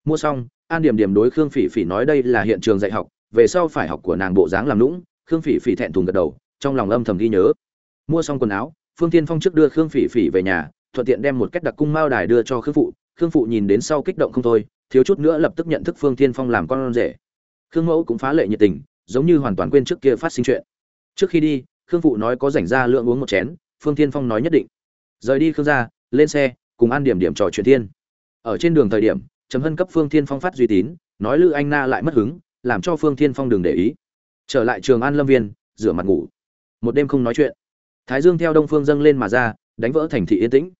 Mua xong, an điểm điểm đối khương phỉ phỉ nói đây là hiện trường dạy học, về sau phải học của nàng bộ dáng làm lũng khương phỉ phỉ thẹn thùng gật đầu, trong lòng âm thầm ghi nhớ. Mua xong quần áo, phương thiên phong trước đưa khương phỉ phỉ về nhà, thuận tiện đem một cách đặc cung mao đài đưa cho khương phụ. Khương phụ nhìn đến sau kích động không thôi, thiếu chút nữa lập tức nhận thức phương thiên phong làm con rể. Khương mẫu cũng phá lệ nhiệt tình, giống như hoàn toàn quên trước kia phát sinh chuyện. Trước khi đi, khương phụ nói có rảnh ra lượng uống một chén, phương thiên phong nói nhất định. Rời đi khương gia, lên xe cùng ăn điểm điểm trò chuyện thiên. Ở trên đường thời điểm, trầm hân cấp phương thiên phong phát duy tín, nói lữ anh na lại mất hứng, làm cho phương thiên phong đừng để ý. Trở lại trường an lâm viên, rửa mặt ngủ. Một đêm không nói chuyện. Thái dương theo đông phương dâng lên mà ra, đánh vỡ thành thị yên tĩnh.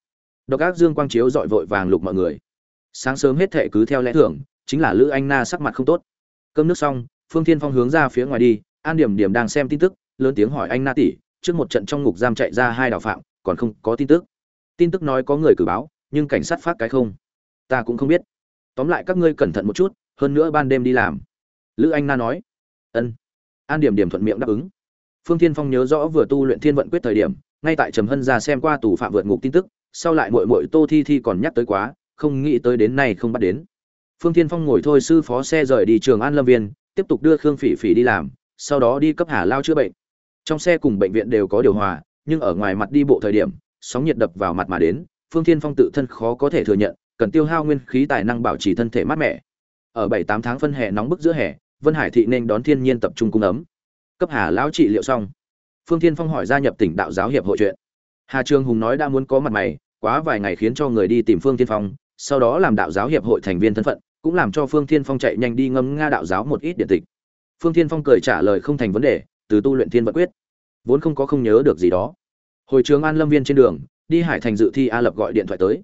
Độc ác dương quang chiếu dọi vội vàng lục mọi người. Sáng sớm hết thệ cứ theo lẽ thường, chính là lữ anh na sắc mặt không tốt. Cơm nước xong, phương thiên phong hướng ra phía ngoài đi, an điểm điểm đang xem tin tức, lớn tiếng hỏi anh na tỷ, trước một trận trong ngục giam chạy ra hai đạo phạm, còn không có tin tức tin tức nói có người cử báo, nhưng cảnh sát phát cái không. Ta cũng không biết. Tóm lại các ngươi cẩn thận một chút, hơn nữa ban đêm đi làm. Lữ anh na nói. Ân. An điểm điểm thuận miệng đáp ứng. Phương thiên phong nhớ rõ vừa tu luyện thiên vận quyết thời điểm, ngay tại trầm hân ra xem qua tù phạm vượt ngục tin tức, sau lại mội mội tô thi thi còn nhắc tới quá, không nghĩ tới đến nay không bắt đến. Phương thiên phong ngồi thôi sư phó xe rời đi trường an lâm viên, tiếp tục đưa khương phỉ phỉ đi làm, sau đó đi cấp hà lao chữa bệnh. Trong xe cùng bệnh viện đều có điều hòa, nhưng ở ngoài mặt đi bộ thời điểm sóng nhiệt đập vào mặt mà đến, phương thiên phong tự thân khó có thể thừa nhận, cần tiêu hao nguyên khí tài năng bảo trì thân thể mát mẻ. Ở bảy tám tháng phân hè nóng bức giữa hè, vân hải thị nên đón thiên nhiên tập trung cung ấm. Cấp hà lão trị liệu xong, phương thiên phong hỏi gia nhập tỉnh đạo giáo hiệp hội chuyện. Hà trường hùng nói đã muốn có mặt mày, quá vài ngày khiến cho người đi tìm phương thiên phong, sau đó làm đạo giáo hiệp hội thành viên thân phận, cũng làm cho phương thiên phong chạy nhanh đi ngâm nga đạo giáo một ít điện tịch. Phương thiên phong cười trả lời không thành vấn đề, từ tu luyện thiên vận quyết. Vốn không có không nhớ được gì đó hồi trường an lâm viên trên đường, đi hải thành dự thi a lập gọi điện thoại tới.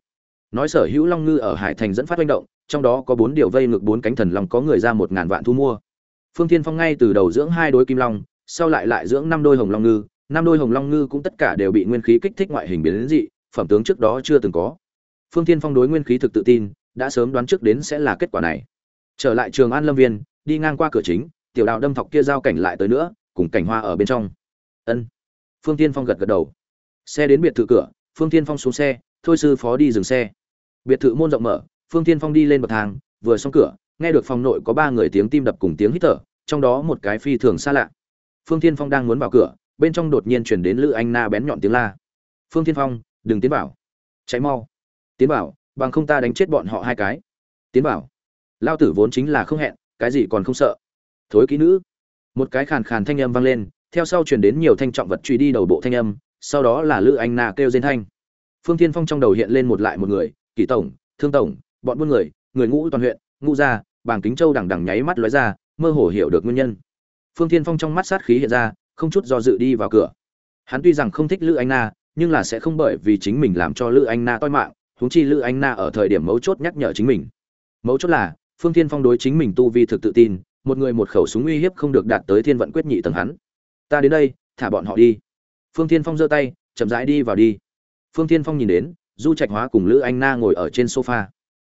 Nói sở hữu long ngư ở hải thành dẫn phát manh động, trong đó có bốn điều vây ngược bốn cánh thần long có người ra một ngàn vạn thu mua. Phương thiên phong ngay từ đầu dưỡng hai đôi kim long, sau lại lại dưỡng năm đôi hồng long ngư, năm đôi hồng long ngư cũng tất cả đều bị nguyên khí kích thích ngoại hình biến dị, phẩm tướng trước đó chưa từng có. Phương thiên phong đối nguyên khí thực tự tin, đã sớm đoán trước đến sẽ là kết quả này. Trở lại trường an lâm viên, đi ngang qua cửa chính, tiểu đạo đâm thọc kia giao cảnh lại tới nữa, cùng cảnh hoa ở bên trong. Ân. Phương thiên phong gật gật đầu xe đến biệt thự cửa, phương thiên phong xuống xe, thôi sư phó đi dừng xe. Biệt thự môn rộng mở, phương thiên phong đi lên bậc thang, vừa xong cửa, nghe được phòng nội có ba người tiếng tim đập cùng tiếng hít thở, trong đó một cái phi thường xa lạ. Phương thiên phong đang muốn vào cửa, bên trong đột nhiên chuyển đến lữ anh na bén nhọn tiếng la. Phương thiên phong, đừng tiến vào. Cháy mau. Tiến vào, bằng không ta đánh chết bọn họ hai cái. Tiến vào. Lao tử vốn chính là không hẹn, cái gì còn không sợ. Thối kỹ nữ. Một cái khàn khàn thanh âm vang lên, theo sau truyền đến nhiều thanh trọng vật truy đi đầu bộ thanh âm sau đó là lữ anh na kêu dên thanh. Phương thiên phong trong đầu hiện lên một lại một người, kỷ tổng, thương tổng, bọn buôn người người ngũ toàn huyện, ngũ gia, bàng kính châu đằng đằng nháy mắt lóe ra, mơ hồ hiểu được nguyên nhân. Phương thiên phong trong mắt sát khí hiện ra, không chút do dự đi vào cửa. Hắn tuy rằng không thích lữ anh na, nhưng là sẽ không bởi vì chính mình làm cho lữ anh na toi mạng, huống chi lữ anh na ở thời điểm mấu chốt nhắc nhở chính mình. Mấu chốt là, phương thiên phong đối chính mình tu vi thực tự tin, một người một khẩu súng uy hiếp không được đạt tới thiên vận quyết nhị tầng hắn. Ta đến đây, thả bọn họ đi phương thiên phong giơ tay, chậm rãi đi vào đi. Phương thiên phong nhìn đến, du trạch hóa cùng lữ anh na ngồi ở trên sofa.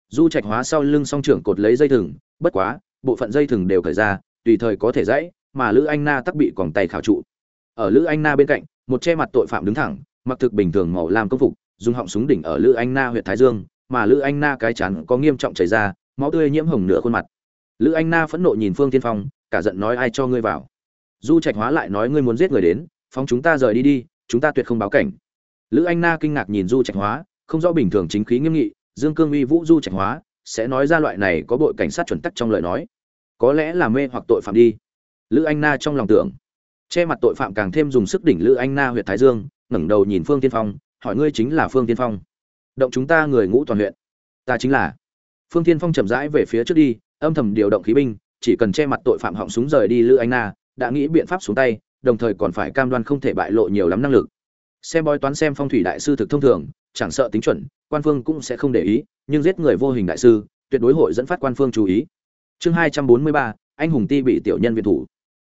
Du trạch hóa sau lưng song trưởng cột lấy dây thừng, bất quá, bộ phận dây thừng đều cởi ra, tùy thời có thể dãy, mà lữ anh na tắc bị còng tay khảo trụ. Ở lữ anh na bên cạnh, một che mặt tội phạm đứng thẳng, mặc thực bình thường màu làm công phục, dùng họng súng đỉnh ở lữ anh na huyện thái dương, mà lữ anh na cái chán có nghiêm trọng chảy ra, máu tươi nhiễm hồng nửa khuôn mặt. Lữ anh na phẫn nộ nhìn phương tiên phong, cả giận nói ai cho ngươi vào. Du trạch hóa lại nói ngươi muốn giết người đến phóng chúng ta rời đi đi, chúng ta tuyệt không báo cảnh. Lữ anh na kinh ngạc nhìn du trạch hóa, không rõ bình thường chính khí nghiêm nghị, dương cương uy vũ du trạch hóa, sẽ nói ra loại này có bội cảnh sát chuẩn tắc trong lời nói. Có lẽ là mê hoặc tội phạm đi. Lữ anh na trong lòng tưởng. Che mặt tội phạm càng thêm dùng sức đỉnh lữ anh na huyện thái dương, ngẩng đầu nhìn phương tiên phong, hỏi ngươi chính là phương tiên phong. Động chúng ta người ngũ toàn huyện. Ta chính là. Phương tiên phong chậm rãi về phía trước đi, âm thầm điều động khí binh, chỉ cần che mặt tội phạm họng súng rời đi lữ anh na, đã nghĩ biện pháp xuống tay đồng thời còn phải cam đoan không thể bại lộ nhiều lắm năng lực. Xem bói toán xem phong thủy đại sư thực thông thường, chẳng sợ tính chuẩn, quan phương cũng sẽ không để ý, nhưng giết người vô hình đại sư, tuyệt đối hội dẫn phát quan phương chú ý. Chương hai trăm bốn mươi ba, anh hùng ti bị tiểu nhân viện thủ.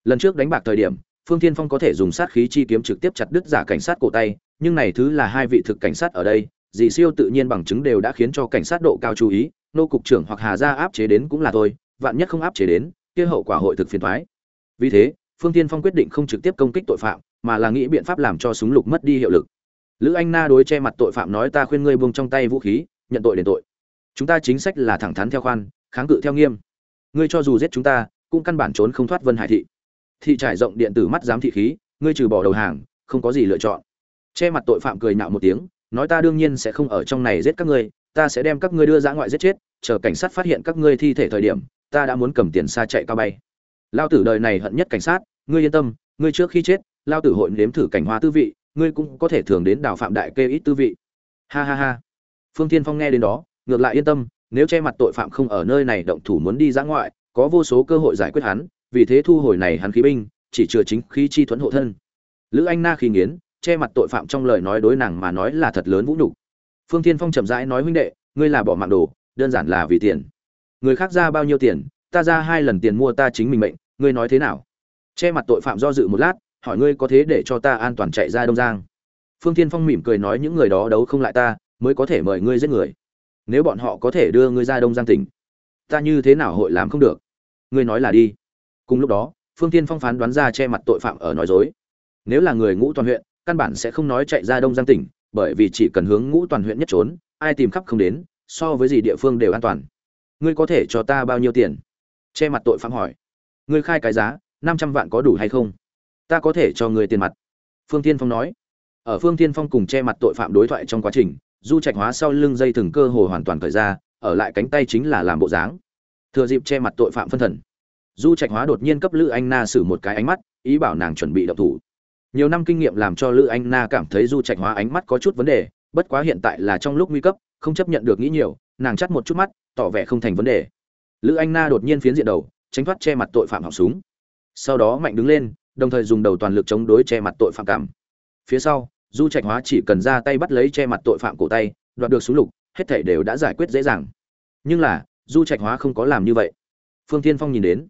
Lần trước đánh bạc thời điểm, phương thiên phong có thể dùng sát khí chi kiếm trực tiếp chặt đứt giả cảnh sát cổ tay, nhưng này thứ là hai vị thực cảnh sát ở đây dì siêu tự nhiên bằng chứng đều đã khiến cho cảnh sát độ cao chú ý, nô cục trưởng hoặc hà gia áp chế đến cũng là thôi, vạn nhất không áp chế đến, kia hậu quả hội thực phiền thoái. Vì thế phương tiên phong quyết định không trực tiếp công kích tội phạm, mà là nghĩ biện pháp làm cho súng lục mất đi hiệu lực. Lữ anh na đối che mặt tội phạm nói ta khuyên ngươi buông trong tay vũ khí, nhận tội đền tội. Chúng ta chính sách là thẳng thắn theo khoan, kháng cự theo nghiêm. Ngươi cho dù giết chúng ta, cũng căn bản trốn không thoát vân hải thị. Thị trải rộng điện tử mắt giám thị khí, ngươi trừ bỏ đầu hàng, không có gì lựa chọn. Che mặt tội phạm cười nhạo một tiếng, nói ta đương nhiên sẽ không ở trong này giết các ngươi, ta sẽ đem các ngươi đưa ra ngoại giết chết, chờ cảnh sát phát hiện các ngươi thi thể thời điểm, ta đã muốn cầm tiền xa chạy cao bay. Lao tử đời này hận nhất cảnh sát ngươi yên tâm, ngươi trước khi chết, lao tử hội nếm thử cảnh hoa tư vị, ngươi cũng có thể thường đến đào phạm đại kê ít tư vị. Ha ha ha. Phương tiên phong nghe đến đó, ngược lại yên tâm, nếu che mặt tội phạm không ở nơi này động thủ muốn đi ra ngoại, có vô số cơ hội giải quyết hắn, vì thế thu hồi này hắn khí binh, chỉ chừa chính khí chi thuẫn hộ thân. Lữ anh na khi nghiến, che mặt tội phạm trong lời nói đối nàng mà nói là thật lớn vũ nhục. Phương thiên phong chậm rãi nói huynh đệ, ngươi là bỏ mạng đồ, đơn giản là vì tiền. Người khác ra bao nhiêu tiền, ta ra hai lần tiền mua ta chính mình mệnh, ngươi nói thế nào? Che mặt tội phạm do dự một lát, hỏi ngươi có thế để cho ta an toàn chạy ra đông giang? Phương thiên phong mỉm cười nói những người đó đấu không lại ta, mới có thể mời ngươi giết người. Nếu bọn họ có thể đưa ngươi ra đông giang tỉnh, ta như thế nào hội làm không được? Ngươi nói là đi. Cùng lúc đó, phương tiên phong phán đoán ra che mặt tội phạm ở nói dối. Nếu là người ngũ toàn huyện, căn bản sẽ không nói chạy ra đông giang tỉnh, bởi vì chỉ cần hướng ngũ toàn huyện nhất trốn, ai tìm khắp không đến, so với gì địa phương đều an toàn. Ngươi có thể cho ta bao nhiêu tiền? Che mặt tội phạm hỏi. Ngươi khai cái giá năm trăm vạn có đủ hay không? Ta có thể cho người tiền mặt. Phương tiên phong nói. Ở phương tiên phong cùng che mặt tội phạm đối thoại trong quá trình, du trạch hóa sau lưng dây thừng cơ hồ hoàn toàn cởi ra, ở lại cánh tay chính là làm bộ dáng. Thừa dịp che mặt tội phạm phân thần, du trạch hóa đột nhiên cấp lữ anh na xử một cái ánh mắt, ý bảo nàng chuẩn bị động thủ. Nhiều năm kinh nghiệm làm cho lữ anh na cảm thấy du trạch hóa ánh mắt có chút vấn đề, bất quá hiện tại là trong lúc nguy cấp, không chấp nhận được nghĩ nhiều, nàng chắt một chút mắt, tỏ vẻ không thành vấn đề. Lữ anh na đột nhiên phiến diện đầu, tránh thoát che mặt tội phạm họng súng sau đó mạnh đứng lên, đồng thời dùng đầu toàn lực chống đối che mặt tội phạm cảm. Phía sau, du trạch hóa chỉ cần ra tay bắt lấy che mặt tội phạm cổ tay, đoạt được súng lục, hết thảy đều đã giải quyết dễ dàng. Nhưng là, du trạch hóa không có làm như vậy. Phương tiên phong nhìn đến.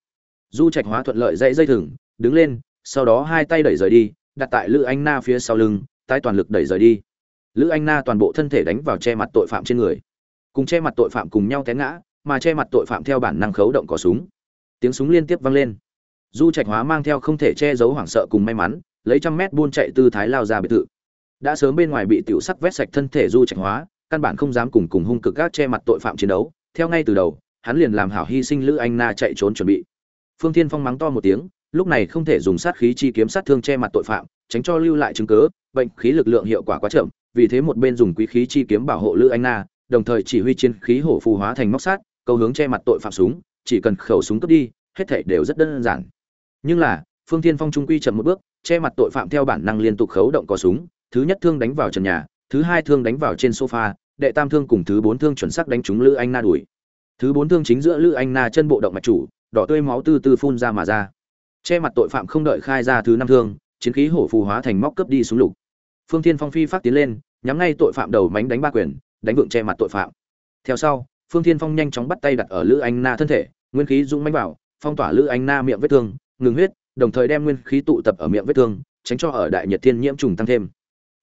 Du trạch hóa thuận lợi dãy dây thừng, đứng lên, sau đó hai tay đẩy rời đi, đặt tại lữ anh na phía sau lưng tay toàn lực đẩy rời đi. Lữ anh na toàn bộ thân thể đánh vào che mặt tội phạm trên người. Cùng che mặt tội phạm cùng nhau té ngã, mà che mặt tội phạm theo bản năng khấu động cò súng. Tiếng súng liên tiếp vang lên du trạch hóa mang theo không thể che giấu hoảng sợ cùng may mắn, lấy trăm mét buôn chạy tư thái lao ra biệt thự. Đã sớm bên ngoài bị tiểu sắc vét sạch thân thể du trạch hóa, căn bản không dám cùng cùng hung cực gác che mặt tội phạm chiến đấu. Theo ngay từ đầu, hắn liền làm hảo hy sinh lữ anh na chạy trốn chuẩn bị. Phương thiên phong mắng to một tiếng, lúc này không thể dùng sát khí chi kiếm sát thương che mặt tội phạm, tránh cho lưu lại chứng cớ bệnh khí lực lượng hiệu quả quá chậm, vì thế một bên dùng quý khí chi kiếm bảo hộ lữ anh na, đồng thời chỉ huy chiến khí hổ phù hóa thành móc sát, câu hướng che mặt tội phạm súng, chỉ cần khẩu súng cướp đi, hết thảy đều rất đơn giản nhưng là, phương thiên phong trung quy chậm một bước, che mặt tội phạm theo bản năng liên tục khấu động có súng, thứ nhất thương đánh vào trần nhà, thứ hai thương đánh vào trên sofa, đệ tam thương cùng thứ bốn thương chuẩn xác đánh trúng lữ anh na đuổi. Thứ bốn thương chính giữa lữ anh na chân bộ động mạch chủ, đỏ tươi máu tư tư phun ra mà ra. Che mặt tội phạm không đợi khai ra thứ năm thương, chiến khí hổ phù hóa thành móc cướp đi xuống lục. Phương thiên phong phi phát tiến lên, nhắm ngay tội phạm đầu mánh đánh ba quyền, đánh vượng che mặt tội phạm. Theo sau, phương thiên phong nhanh chóng bắt tay đặt ở lữ anh na thân thể, nguyên khí dũng mánh vào, phong tỏa lữ anh na miệng vết thương ngừng huyết, đồng thời đem nguyên khí tụ tập ở miệng vết thương, tránh cho ở đại nhiệt thiên nhiễm trùng tăng thêm.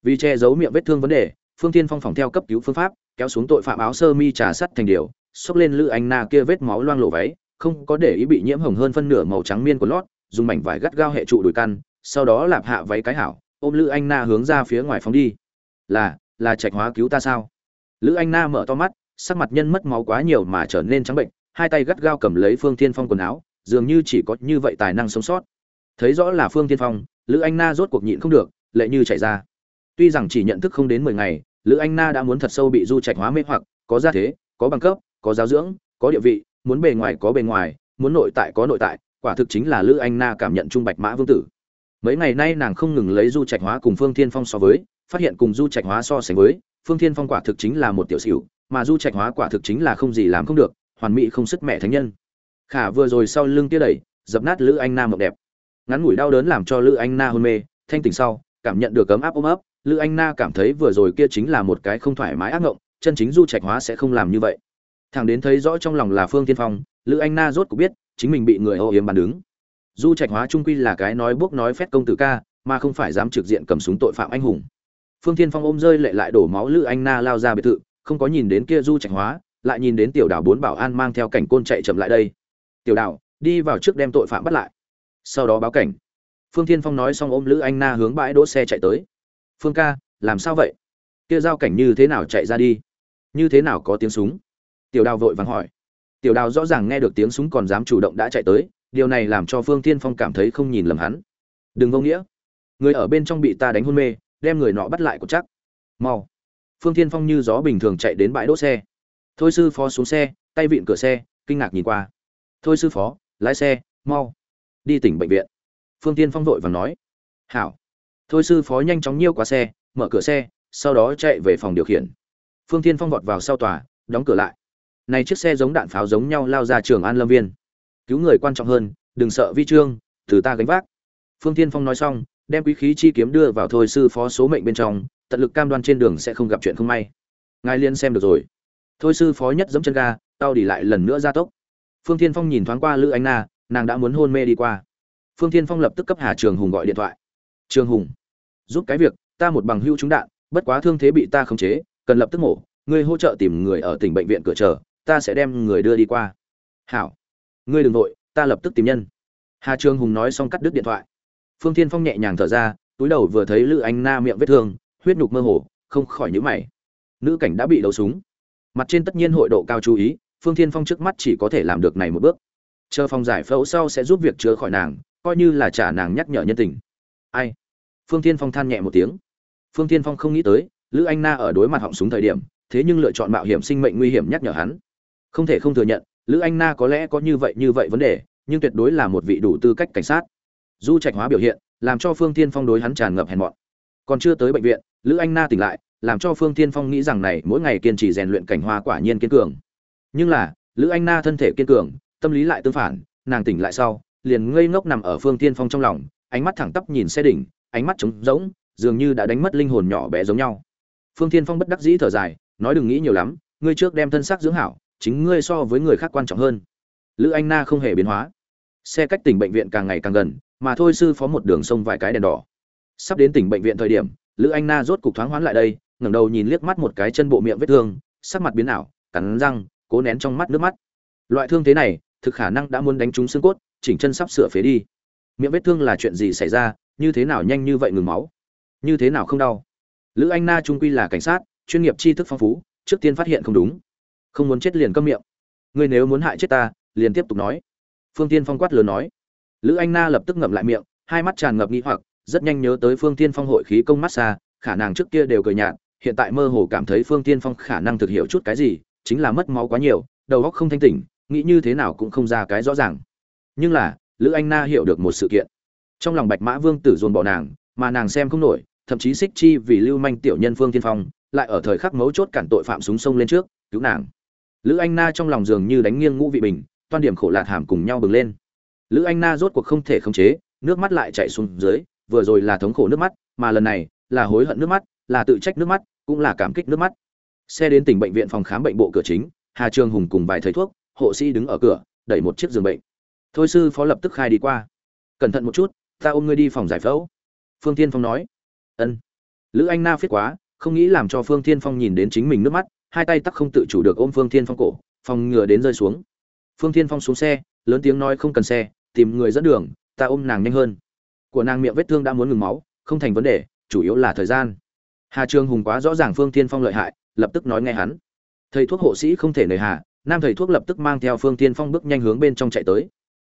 Vì che giấu miệng vết thương vấn đề, phương thiên phong phòng theo cấp cứu phương pháp, kéo xuống tội phạm áo sơ mi trà sắt thành điều, xốc lên lữ anh na kia vết máu loang lộ váy, không có để ý bị nhiễm hồng hơn phân nửa màu trắng miên của lót, dùng mảnh vải gắt gao hệ trụ đùi căn, sau đó lạp hạ váy cái hảo, ôm lữ anh na hướng ra phía ngoài phóng đi. Là là trạch hóa cứu ta sao? Lữ anh na mở to mắt, sắc mặt nhân mất máu quá nhiều mà trở nên trắng bệnh, hai tay gắt gao cầm lấy phương tiên phong quần áo dường như chỉ có như vậy tài năng sống sót. Thấy rõ là phương tiên phong, lữ anh na rốt cuộc nhịn không được, lệ như chảy ra. Tuy rằng chỉ nhận thức không đến mười ngày, lữ anh na đã muốn thật sâu bị du trạch hóa mê hoặc, có gia thế, có bằng cấp, có giáo dưỡng, có địa vị, muốn bề ngoài có bề ngoài, muốn nội tại có nội tại, quả thực chính là lữ anh na cảm nhận trung bạch mã vương tử. Mấy ngày nay nàng không ngừng lấy du trạch hóa cùng phương thiên phong so với, phát hiện cùng du trạch hóa so sánh với, phương thiên phong quả thực chính là một tiểu xỉu, mà du trạch hóa quả thực chính là không gì làm không được, hoàn mỹ không sức mẹ thánh nhân khả vừa rồi sau lưng tia đẩy, dập nát lữ anh na mộng đẹp. Ngắn ngủi đau đớn làm cho lữ anh na hôn mê, thanh tỉnh sau, cảm nhận được ấm áp ôm ấp, lữ anh na cảm thấy vừa rồi kia chính là một cái không thoải mái ác ngộng, chân chính du trạch hóa sẽ không làm như vậy. Thằng đến thấy rõ trong lòng là phương tiên phong, lữ anh na rốt cuộc biết, chính mình bị người âu yếm bàn đứng. Du trạch hóa trung quy là cái nói bốc nói phét công tử ca, mà không phải dám trực diện cầm súng tội phạm anh hùng. Phương tiên phong ôm rơi lệ lại đổ máu lữ anh na lao ra biệt thự, không có nhìn đến kia du trạch hóa, lại nhìn đến tiểu đảo bốn bảo an mang theo cảnh côn chạy chậm lại đây tiểu Đào đi vào trước đem tội phạm bắt lại. Sau đó báo cảnh. Phương thiên phong nói xong ôm lữ anh na hướng bãi đỗ xe chạy tới. Phương ca, làm sao vậy? Kia giao cảnh như thế nào chạy ra đi? Như thế nào có tiếng súng? Tiểu đào vội vàng hỏi. Tiểu đào rõ ràng nghe được tiếng súng còn dám chủ động đã chạy tới, điều này làm cho phương thiên phong cảm thấy không nhìn lầm hắn. Đừng vô nghĩa. Người ở bên trong bị ta đánh hôn mê, đem người nọ bắt lại cột chắc. Mau. Phương thiên phong như gió bình thường chạy đến bãi đỗ xe. Thôi sư phó xuống xe, tay vịn cửa xe, kinh ngạc nhìn qua thôi sư phó, lái xe, mau. Đi tỉnh bệnh viện. Phương tiên phong vội và nói. Hảo. Thôi sư phó nhanh chóng nhiêu qua xe, mở cửa xe, sau đó chạy về phòng điều khiển. Phương tiên phong vọt vào sau tòa, đóng cửa lại. Này chiếc xe giống đạn pháo giống nhau lao ra trường an lâm viên. Cứu người quan trọng hơn, đừng sợ vi trương, từ ta gánh vác. Phương tiên phong nói xong, đem quý khí chi kiếm đưa vào thôi sư phó số mệnh bên trong, tận lực cam đoan trên đường sẽ không gặp chuyện không may. Ngài liên xem được rồi. Thôi sư phó nhất giẫm chân ga, tao đi lại lần nữa ra tốc phương thiên phong nhìn thoáng qua lữ ánh na, nàng đã muốn hôn mê đi qua. Phương thiên phong lập tức cấp hà trường hùng gọi điện thoại. Trường hùng, giúp cái việc, ta một bằng hưu trúng đạn, bất quá thương thế bị ta khống chế, cần lập tức mổ, ngươi hỗ trợ tìm người ở tỉnh bệnh viện cửa chờ, ta sẽ đem người đưa đi qua. Hảo, ngươi đừng vội, ta lập tức tìm nhân. Hà trường hùng nói xong cắt đứt điện thoại. Phương thiên phong nhẹ nhàng thở ra, túi đầu vừa thấy lữ anh na miệng vết thương, huyết nhục mơ hồ, không khỏi nhíu mày. Nữ cảnh đã bị đấu súng. Mặt trên tất nhiên hội độ cao chú ý phương thiên phong trước mắt chỉ có thể làm được này một bước. Chờ phòng giải phẫu sau sẽ giúp việc chữa khỏi nàng, coi như là trả nàng nhắc nhở nhân tình. Ai? Phương thiên phong than nhẹ một tiếng. Phương thiên phong không nghĩ tới, lữ anh na ở đối mặt họng súng thời điểm, thế nhưng lựa chọn mạo hiểm sinh mệnh nguy hiểm nhắc nhở hắn. Không thể không thừa nhận, lữ anh na có lẽ có như vậy như vậy vấn đề, nhưng tuyệt đối là một vị đủ tư cách cảnh sát. Du trạch hóa biểu hiện, làm cho phương thiên phong đối hắn tràn ngập hèn mọn. Còn chưa tới bệnh viện, lữ anh na tỉnh lại, làm cho phương thiên phong nghĩ rằng này, mỗi ngày kiên trì rèn luyện cảnh hoa quả nhiên kiên cường nhưng là, lữ anh na thân thể kiên cường, tâm lý lại tương phản, nàng tỉnh lại sau, liền ngây ngốc nằm ở phương tiên phong trong lòng, ánh mắt thẳng tắp nhìn xe đỉnh, ánh mắt trống rỗng, dường như đã đánh mất linh hồn nhỏ bé giống nhau. Phương tiên phong bất đắc dĩ thở dài, nói đừng nghĩ nhiều lắm, ngươi trước đem thân xác dưỡng hảo, chính ngươi so với người khác quan trọng hơn. Lữ anh na không hề biến hóa. Xe cách tỉnh bệnh viện càng ngày càng gần, mà thôi sư phó một đường sông vài cái đèn đỏ. Sắp đến tỉnh bệnh viện thời điểm, lữ anh na rốt cục thoáng hoán lại đây, ngẩng đầu nhìn liếc mắt một cái chân bộ miệng vết thương, sắc mặt biến ảo, cắn răng cố nén trong mắt nước mắt. Loại thương thế này, thực khả năng đã muốn đánh trúng xương cốt, chỉnh chân sắp sửa phế đi. Miệng vết thương là chuyện gì xảy ra, như thế nào nhanh như vậy ngừng máu? Như thế nào không đau? Lữ anh na trung quy là cảnh sát, chuyên nghiệp tri thức phong phú, trước tiên phát hiện không đúng. Không muốn chết liền câm miệng. Ngươi nếu muốn hại chết ta, liền tiếp tục nói. Phương tiên phong quát lớn nói. Lữ anh na lập tức ngậm lại miệng, hai mắt tràn ngập nghi hoặc, rất nhanh nhớ tới phương tiên phong hội khí công massage, khả năng trước kia đều cười nhạt, hiện tại mơ hồ cảm thấy phương tiên phong khả năng thực hiểu chút cái gì chính là mất máu quá nhiều, đầu óc không thanh tỉnh, nghĩ như thế nào cũng không ra cái rõ ràng. Nhưng là, lữ anh na hiểu được một sự kiện. Trong lòng bạch mã vương tử dồn bỏ nàng, mà nàng xem không nổi, thậm chí xích chi vì lưu manh tiểu nhân phương tiên phong, lại ở thời khắc mấu chốt cản tội phạm súng sông lên trước, cứu nàng. Lữ anh na trong lòng dường như đánh nghiêng ngũ vị bình, toan điểm khổ lạc hàm cùng nhau bừng lên. Lữ anh na rốt cuộc không thể khống chế, nước mắt lại chạy xuống dưới, vừa rồi là thống khổ nước mắt, mà lần này là hối hận nước mắt, là tự trách nước mắt, cũng là cảm kích nước mắt xe đến tỉnh bệnh viện phòng khám bệnh bộ cửa chính, hà trường hùng cùng vài thầy thuốc, hộ sĩ đứng ở cửa, đẩy một chiếc giường bệnh. Thôi sư phó lập tức khai đi qua. Cẩn thận một chút, ta ôm ngươi đi phòng giải phẫu. Phương tiên phong nói. Ân. Lữ anh na phiết quá, không nghĩ làm cho phương tiên phong nhìn đến chính mình nước mắt, hai tay tắc không tự chủ được ôm phương tiên phong cổ, phòng ngừa đến rơi xuống. Phương tiên phong xuống xe, lớn tiếng nói không cần xe, tìm người dẫn đường, ta ôm nàng nhanh hơn. Của nàng miệng vết thương đã muốn ngừng máu, không thành vấn đề, chủ yếu là thời gian. Hà trường hùng quá rõ ràng phương tiên phong lợi hại lập tức nói nghe hắn. Thầy thuốc hộ sĩ không thể nề hà, nam thầy thuốc lập tức mang theo phương tiên phong bước nhanh hướng bên trong chạy tới.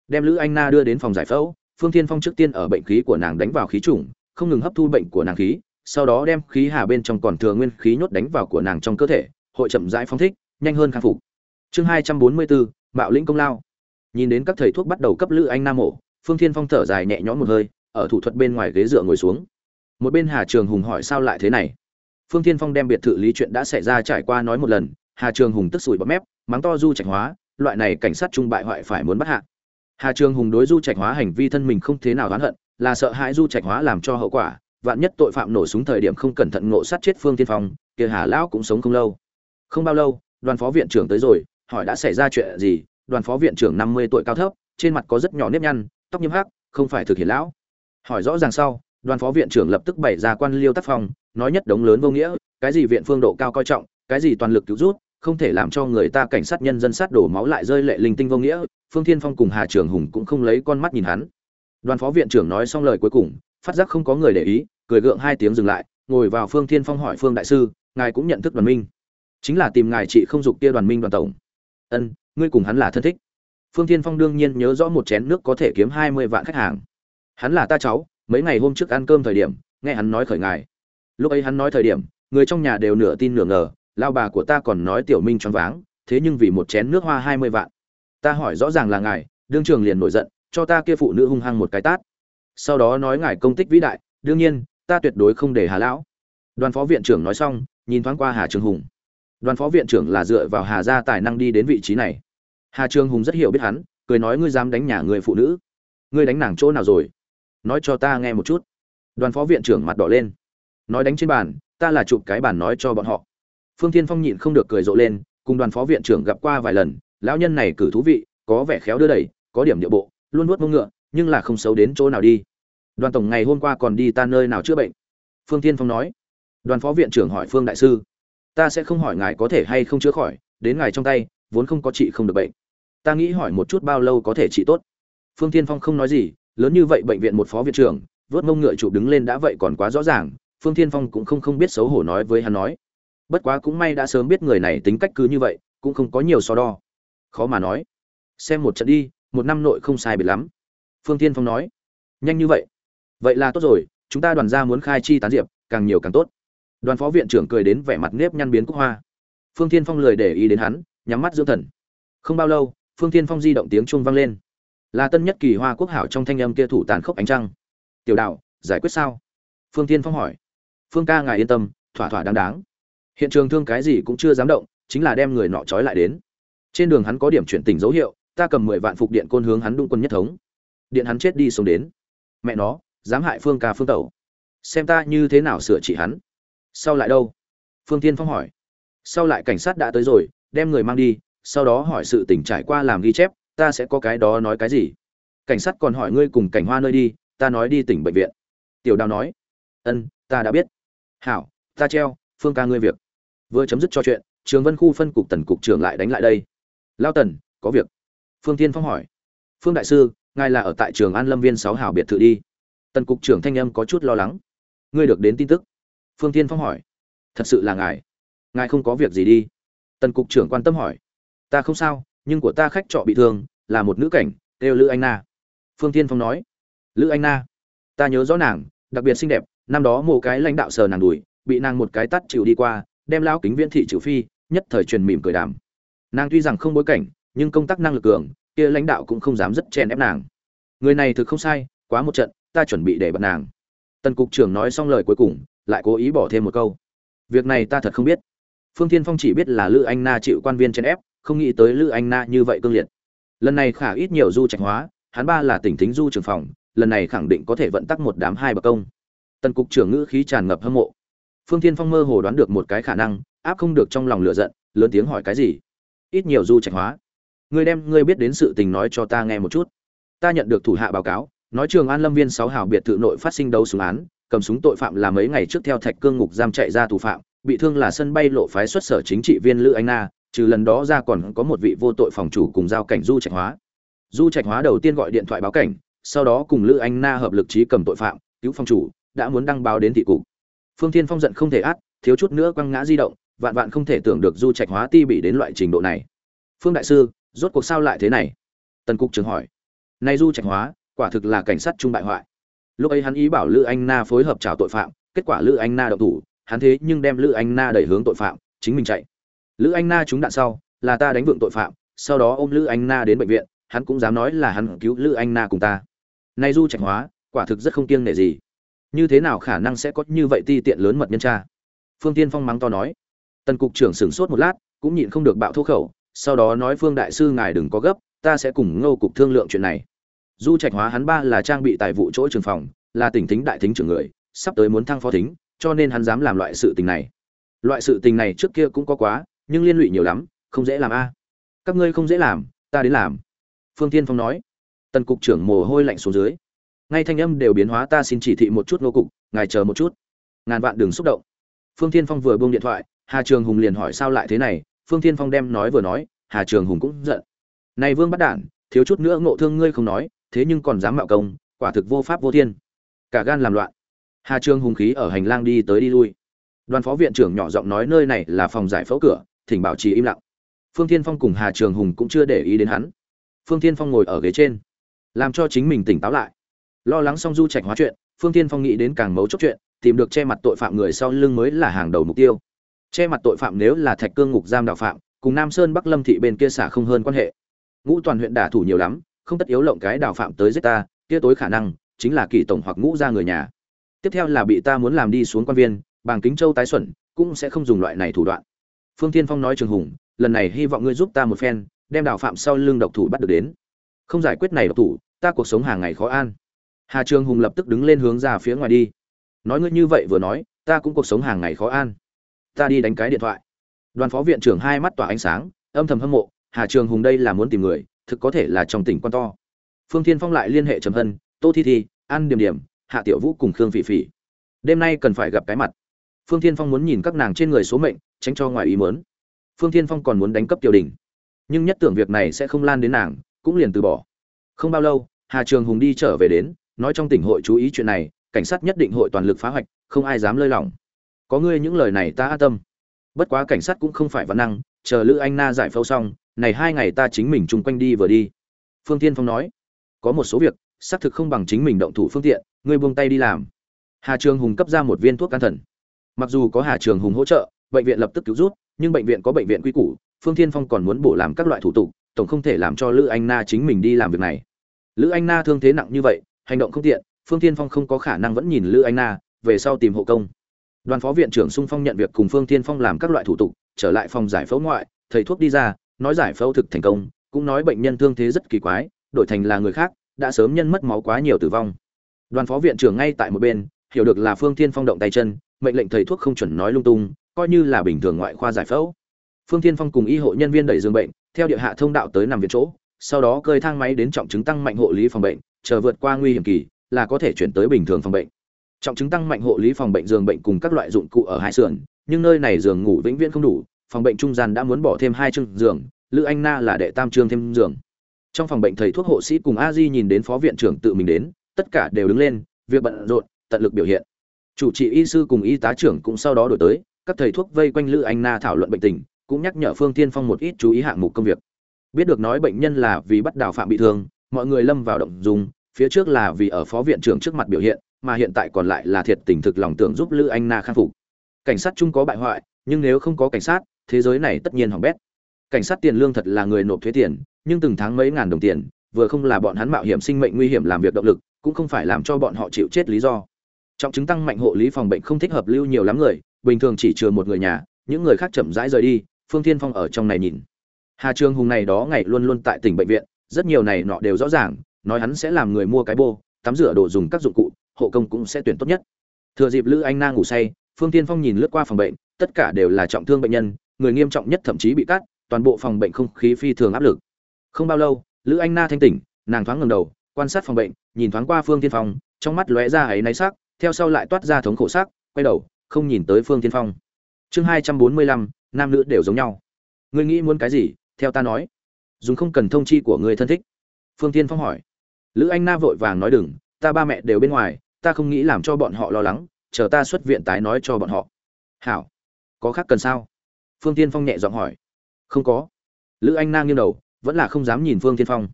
Đem lữ anh na đưa đến phòng giải phẫu, phương tiên phong trước tiên ở bệnh khí của nàng đánh vào khí trùng, không ngừng hấp thu bệnh của nàng khí, sau đó đem khí hà bên trong còn thừa nguyên khí nhốt đánh vào của nàng trong cơ thể, hội chậm rãi phong thích, nhanh hơn khắc phục. Chương hai trăm bốn mươi bốn mạo lĩnh công lao. Nhìn đến các thầy thuốc bắt đầu cấp lữ anh nam mổ, phương thiên phong thở dài nhẹ nhõm một hơi, ở thủ thuật bên ngoài ghế dựa ngồi xuống. Một bên hà trường hùng hỏi sao lại thế này? Phương thiên phong đem biệt thự lý chuyện đã xảy ra trải qua nói một lần, hà trường hùng tức sủi bọt mép, mắng to du trạch hóa, loại này cảnh sát trung bại hoại phải muốn bắt hạ. Hà trường hùng đối du trạch hóa hành vi thân mình không thế nào oán hận, là sợ hãi du trạch hóa làm cho hậu quả, vạn nhất tội phạm nổ súng thời điểm không cẩn thận ngộ sát chết phương tiên phong, kia hà lão cũng sống không lâu. Không bao lâu, đoàn phó viện trưởng tới rồi, hỏi đã xảy ra chuyện gì, đoàn phó viện trưởng năm mươi tuổi cao thấp, trên mặt có rất nhỏ nếp nhăn, tóc nhiễm hắc, không phải thực hiện lão. Hỏi rõ ràng sau đoàn phó viện trưởng lập tức bày ra quan liêu tác phong, nói nhất đống lớn vô nghĩa, cái gì viện phương độ cao coi trọng, cái gì toàn lực cứu rút, không thể làm cho người ta cảnh sát nhân dân sát đổ máu lại rơi lệ linh tinh vô nghĩa, phương thiên phong cùng hà trường hùng cũng không lấy con mắt nhìn hắn. Đoàn phó viện trưởng nói xong lời cuối cùng, phát giác không có người để ý, cười gượng hai tiếng dừng lại, ngồi vào phương thiên phong hỏi phương đại sư, ngài cũng nhận thức đoàn minh. Chính là tìm ngài chị không dục kia đoàn minh đoàn tổng. Ân, ngươi cùng hắn là thân thích. Phương thiên phong đương nhiên nhớ rõ một chén nước có thể kiếm hai mươi vạn khách hàng. Hắn là ta cháu mấy ngày hôm trước ăn cơm thời điểm, nghe hắn nói khởi ngài. Lúc ấy hắn nói thời điểm, người trong nhà đều nửa tin nửa ngờ, lao bà của ta còn nói tiểu minh choáng váng, thế nhưng vì một chén nước hoa hai mươi vạn. Ta hỏi rõ ràng là ngài, đương trường liền nổi giận, cho ta kia phụ nữ hung hăng một cái tát. Sau đó nói ngài công tích vĩ đại, đương nhiên, ta tuyệt đối không để hà lão. Đoàn phó viện trưởng nói xong, nhìn thoáng qua hà trường hùng. Đoàn phó viện trưởng là dựa vào hà gia tài năng đi đến vị trí này. Hà trường hùng rất hiểu biết hắn, cười nói ngươi dám đánh nhà người phụ nữ. Ngươi đánh nàng chỗ nào rồi? Nói cho ta nghe một chút. Đoàn phó viện trưởng mặt đỏ lên. Nói đánh trên bàn, ta là chụp cái bàn nói cho bọn họ. Phương tiên phong nhịn không được cười rộ lên, cùng đoàn phó viện trưởng gặp qua vài lần, lão nhân này cử thú vị, có vẻ khéo đưa đẩy, có điểm địa bộ, luôn nuốt mông ngựa, nhưng là không xấu đến chỗ nào đi. Đoàn tổng ngày hôm qua còn đi ta nơi nào chữa bệnh? Phương tiên phong nói. Đoàn phó viện trưởng hỏi phương đại sư. Ta sẽ không hỏi ngài có thể hay không chữa khỏi, đến ngài trong tay, vốn không có trị không được bệnh. Ta nghĩ hỏi một chút bao lâu có thể trị tốt. Phương tiên phong không nói gì lớn như vậy bệnh viện một phó viện trưởng, vớt mông ngựa chụp đứng lên đã vậy còn quá rõ ràng, phương thiên phong cũng không không biết xấu hổ nói với hắn nói. Bất quá cũng may đã sớm biết người này tính cách cứ như vậy, cũng không có nhiều so đo. Khó mà nói. Xem một trận đi, một năm nội không sai biệt lắm. Phương thiên phong nói. Nhanh như vậy. Vậy là tốt rồi, chúng ta đoàn ra muốn khai chi tán diệp, càng nhiều càng tốt. Đoàn phó viện trưởng cười đến vẻ mặt nếp nhăn biến cúc hoa. Phương thiên phong lười để ý đến hắn, nhắm mắt dưỡng thần. Không bao lâu, phương thiên phong di động tiếng chuông vang lên là tân nhất kỳ hoa quốc hảo trong thanh âm kia thủ tàn khốc ánh trăng. Tiểu đạo, giải quyết sao? Phương tiên phong hỏi. Phương ca ngài yên tâm, thỏa thỏa đáng đáng. Hiện trường thương cái gì cũng chưa dám động, chính là đem người nọ trói lại đến. Trên đường hắn có điểm chuyển tình dấu hiệu, ta cầm mười vạn phục điện côn hướng hắn đung quân nhất thống. Điện hắn chết đi sống đến. Mẹ nó, dám hại phương ca phương tẩu. Xem ta như thế nào sửa trị hắn. Sau lại đâu? Phương tiên phong hỏi. Sau lại cảnh sát đã tới rồi, đem người mang đi, sau đó hỏi sự tình trải qua làm ghi chép ta sẽ có cái đó nói cái gì? Cảnh sát còn hỏi ngươi cùng cảnh hoa nơi đi, ta nói đi tỉnh bệnh viện. Tiểu đào nói, ân, ta đã biết. Hảo, ta treo, phương ca ngươi việc. Vừa chấm dứt trò chuyện, trường vân khu phân cục tần cục trưởng lại đánh lại đây. Lao tần, có việc. Phương tiên phong hỏi, phương đại sư, ngài là ở tại trường an lâm viên sáu hảo biệt thự đi. Tần cục trưởng thanh âm có chút lo lắng. Ngươi được đến tin tức. Phương tiên phong hỏi, thật sự là ngài? Ngài không có việc gì đi? Tần cục trưởng quan tâm hỏi, ta không sao nhưng của ta khách trọ bị thương, là một nữ cảnh, kêu lữ anh na. Phương tiên phong nói, lữ anh na, ta nhớ rõ nàng, đặc biệt xinh đẹp, năm đó một cái lãnh đạo sờ nàng đùi, bị nàng một cái tắt chịu đi qua, đem lao kính viễn thị chịu phi, nhất thời truyền mỉm cười đàm. Nàng tuy rằng không bối cảnh, nhưng công tác năng lực cường, kia lãnh đạo cũng không dám rất chen ép nàng. Người này thực không sai, quá một trận, ta chuẩn bị để bật nàng. Tần cục trưởng nói xong lời cuối cùng, lại cố ý bỏ thêm một câu. Việc này ta thật không biết. Phương thiên phong chỉ biết là lữ anh na chịu quan viên chen ép không nghĩ tới lữ anh na như vậy cương liệt. Lần này khả ít nhiều du trạch hóa, hắn ba là tỉnh thính du trường phòng, lần này khẳng định có thể vận tắc một đám hai bậc công. Tần cục trưởng ngữ khí tràn ngập hâm mộ. Phương thiên phong mơ hồ đoán được một cái khả năng, áp không được trong lòng lửa giận, lớn tiếng hỏi cái gì? Ít nhiều du trạch hóa. Ngươi đem ngươi biết đến sự tình nói cho ta nghe một chút. Ta nhận được thủ hạ báo cáo, nói trường an lâm viên sáu hào biệt thự nội phát sinh đấu súng án, cầm súng tội phạm là mấy ngày trước theo thạch cương ngục giam chạy ra tù phạm, bị thương là sân bay lộ phái xuất sở chính trị viên lữ anh na trừ lần đó ra còn có một vị vô tội phòng chủ cùng giao cảnh du trạch hóa. Du trạch hóa đầu tiên gọi điện thoại báo cảnh, sau đó cùng lữ anh na hợp lực trí cầm tội phạm, cứu phòng chủ, đã muốn đăng báo đến thị cục. Phương thiên phong giận không thể át, thiếu chút nữa quăng ngã di động, vạn vạn không thể tưởng được du trạch hóa ti bị đến loại trình độ này. Phương đại sư, rốt cuộc sao lại thế này? Tần cục trưởng hỏi. Nay du trạch hóa, quả thực là cảnh sát trung bại hoại. Lúc ấy hắn ý bảo lữ anh na phối hợp trào tội phạm, kết quả lữ anh na đậu thủ, hắn thế nhưng đem lữ anh na đẩy hướng tội phạm, chính mình chạy lữ anh na trúng đạn sau, là ta đánh vượng tội phạm, sau đó ôm lữ anh na đến bệnh viện, hắn cũng dám nói là hắn cứu lữ anh na cùng ta. Nay du trạch hóa, quả thực rất không kiêng nể gì. Như thế nào khả năng sẽ có như vậy ti tiện lớn mật nhân tra? Phương tiên phong mắng to nói. Tần cục trưởng sửng sốt một lát, cũng nhịn không được bạo thô khẩu, sau đó nói phương đại sư ngài đừng có gấp, ta sẽ cùng ngô cục thương lượng chuyện này. Du trạch hóa hắn ba là trang bị tài vụ chỗ trường phòng, là tỉnh thính đại thính trưởng người, sắp tới muốn thăng phó thính, cho nên hắn dám làm loại sự tình này. Loại sự tình này trước kia cũng có quá nhưng liên lụy nhiều lắm, không dễ làm a. Các ngươi không dễ làm, ta đến làm. Phương tiên phong nói. Tần cục trưởng mồ hôi lạnh xuống dưới. Ngay thanh âm đều biến hóa, ta xin chỉ thị một chút nô cục, ngài chờ một chút. Ngàn vạn đừng xúc động. Phương tiên phong vừa buông điện thoại, hà trường hùng liền hỏi sao lại thế này? Phương tiên phong đem nói vừa nói, hà trường hùng cũng giận. Này vương bắt đản, thiếu chút nữa ngộ thương ngươi không nói, thế nhưng còn dám mạo công, quả thực vô pháp vô thiên. Cả gan làm loạn. Hà Trường hùng khí ở hành lang đi tới đi lui. Đoàn phó viện trưởng nhỏ giọng nói, nơi này là phòng giải phẫu cửa thỉnh bảo trì im lặng. Phương thiên phong cùng hà trường hùng cũng chưa để ý đến hắn. Phương thiên phong ngồi ở ghế trên, làm cho chính mình tỉnh táo lại. Lo lắng xong du trạch hóa chuyện, phương thiên phong nghĩ đến càng mấu chốt chuyện, tìm được che mặt tội phạm người sau lưng mới là hàng đầu mục tiêu. Che mặt tội phạm nếu là thạch cương ngục giam đạo phạm, cùng nam sơn bắc lâm thị bên kia xả không hơn quan hệ. Ngũ toàn huyện đả thủ nhiều lắm, không tất yếu lộng cái đào phạm tới giết ta, kia tối khả năng chính là kỳ tổng hoặc ngũ ra người nhà. Tiếp theo là bị ta muốn làm đi xuống quan viên, bàng kính châu tái xuẩn, cũng sẽ không dùng loại này thủ đoạn phương tiên phong nói trường hùng, lần này hy vọng ngươi giúp ta một phen, đem đào phạm sau lưng độc thủ bắt được đến. Không giải quyết này độc thủ, ta cuộc sống hàng ngày khó an. Hà trường hùng lập tức đứng lên hướng ra phía ngoài đi. Nói ngươi như vậy vừa nói, ta cũng cuộc sống hàng ngày khó an. Ta đi đánh cái điện thoại. Đoàn phó viện trưởng hai mắt tỏa ánh sáng, âm thầm hâm mộ, hà trường hùng đây là muốn tìm người, thực có thể là trong tỉnh quan to. Phương thiên phong lại liên hệ trầm hân, tô thi thi, an điểm điểm, hạ tiểu vũ cùng khương phỉ phỉ. Đêm nay cần phải gặp cái mặt phương thiên phong muốn nhìn các nàng trên người số mệnh tránh cho ngoài ý muốn. phương thiên phong còn muốn đánh cấp tiểu đỉnh, nhưng nhất tưởng việc này sẽ không lan đến nàng cũng liền từ bỏ. Không bao lâu hà trường hùng đi trở về đến nói trong tỉnh hội chú ý chuyện này cảnh sát nhất định hội toàn lực phá hoạch không ai dám lơi lỏng. Có ngươi những lời này ta an tâm. Bất quá cảnh sát cũng không phải văn năng chờ lữ anh na giải phẫu xong này hai ngày ta chính mình chung quanh đi vừa đi. Phương Thiên phong nói có một số việc xác thực không bằng chính mình động thủ phương tiện ngươi buông tay đi làm. Hà trường hùng cấp ra một viên thuốc an thần mặc dù có hà trường hùng hỗ trợ, bệnh viện lập tức cứu rút, nhưng bệnh viện có bệnh viện quy củ, phương Thiên phong còn muốn bổ làm các loại thủ tục, tổng không thể làm cho lữ anh na chính mình đi làm việc này. Lữ anh na thương thế nặng như vậy, hành động không tiện, phương Thiên phong không có khả năng vẫn nhìn lữ anh na, về sau tìm hộ công. Đoàn phó viện trưởng sung phong nhận việc cùng phương Thiên phong làm các loại thủ tục, trở lại phòng giải phẫu ngoại, thầy thuốc đi ra, nói giải phẫu thực thành công, cũng nói bệnh nhân thương thế rất kỳ quái, đổi thành là người khác, đã sớm nhân mất máu quá nhiều tử vong. Đoàn phó viện trưởng ngay tại một bên, hiểu được là phương Thiên phong động tay chân mệnh lệnh thầy thuốc không chuẩn nói lung tung, coi như là bình thường ngoại khoa giải phẫu. Phương tiên phong cùng y hộ nhân viên đẩy giường bệnh, theo địa hạ thông đạo tới nằm viện chỗ, sau đó cơi thang máy đến trọng chứng tăng mạnh hộ lý phòng bệnh, chờ vượt qua nguy hiểm kỳ, là có thể chuyển tới bình thường phòng bệnh. Trọng chứng tăng mạnh hộ lý phòng bệnh giường bệnh cùng các loại dụng cụ ở hai sườn, nhưng nơi này giường ngủ vĩnh viễn không đủ, phòng bệnh trung gian đã muốn bỏ thêm hai chương giường, lữ anh na là đệ tam chương thêm giường. Trong phòng bệnh thầy thuốc hộ sĩ cùng a di nhìn đến phó viện trưởng tự mình đến, tất cả đều đứng lên, việc bận rộn, tận lực biểu hiện chủ trị y sư cùng y tá trưởng cũng sau đó đổi tới, các thầy thuốc vây quanh lữ anh na thảo luận bệnh tình, cũng nhắc nhở phương tiên phong một ít chú ý hạng mục công việc. Biết được nói bệnh nhân là vì bắt đào phạm bị thương, mọi người lâm vào động dùng phía trước là vì ở phó viện trưởng trước mặt biểu hiện, mà hiện tại còn lại là thiệt tình thực lòng tưởng giúp lữ anh na khắc phục. Cảnh sát chung có bại hoại, nhưng nếu không có cảnh sát, thế giới này tất nhiên hỏng bét. Cảnh sát tiền lương thật là người nộp thuế tiền, nhưng từng tháng mấy ngàn đồng tiền, vừa không là bọn hắn mạo hiểm sinh mệnh nguy hiểm làm việc động lực, cũng không phải làm cho bọn họ chịu chết lý do trọng chứng tăng mạnh hộ lý phòng bệnh không thích hợp lưu nhiều lắm người, bình thường chỉ chừa một người nhà, những người khác chậm rãi rời đi, phương thiên phong ở trong này nhìn. Hà trường hùng này đó ngày luôn luôn tại tỉnh bệnh viện, rất nhiều này nọ đều rõ ràng, nói hắn sẽ làm người mua cái bô, tắm rửa đồ dùng các dụng cụ, hộ công cũng sẽ tuyển tốt nhất. Thừa dịp lữ anh na ngủ say, phương tiên phong nhìn lướt qua phòng bệnh, tất cả đều là trọng thương bệnh nhân, người nghiêm trọng nhất thậm chí bị cắt, toàn bộ phòng bệnh không khí phi thường áp lực. Không bao lâu, lữ anh na thanh tỉnh, nàng thoáng ngầm đầu, quan sát phòng bệnh, nhìn thoáng qua phương tiên phong, trong mắt lóe ra ấy náy sắc theo sau lại toát ra thống khổ sắc, quay đầu, không nhìn tới phương Thiên phong. Chương hai trăm bốn mươi lăm, nam nữ đều giống nhau. Ngươi nghĩ muốn cái gì? Theo ta nói. Dùng không cần thông chi của người thân thích. Phương Thiên phong hỏi. Lữ anh na vội vàng nói đừng, ta ba mẹ đều bên ngoài, ta không nghĩ làm cho bọn họ lo lắng, chờ ta xuất viện tái nói cho bọn họ. Hảo. Có khác cần sao? Phương Thiên phong nhẹ giọng hỏi. Không có. Lữ anh na nghiêng đầu, vẫn là không dám nhìn phương Thiên phong.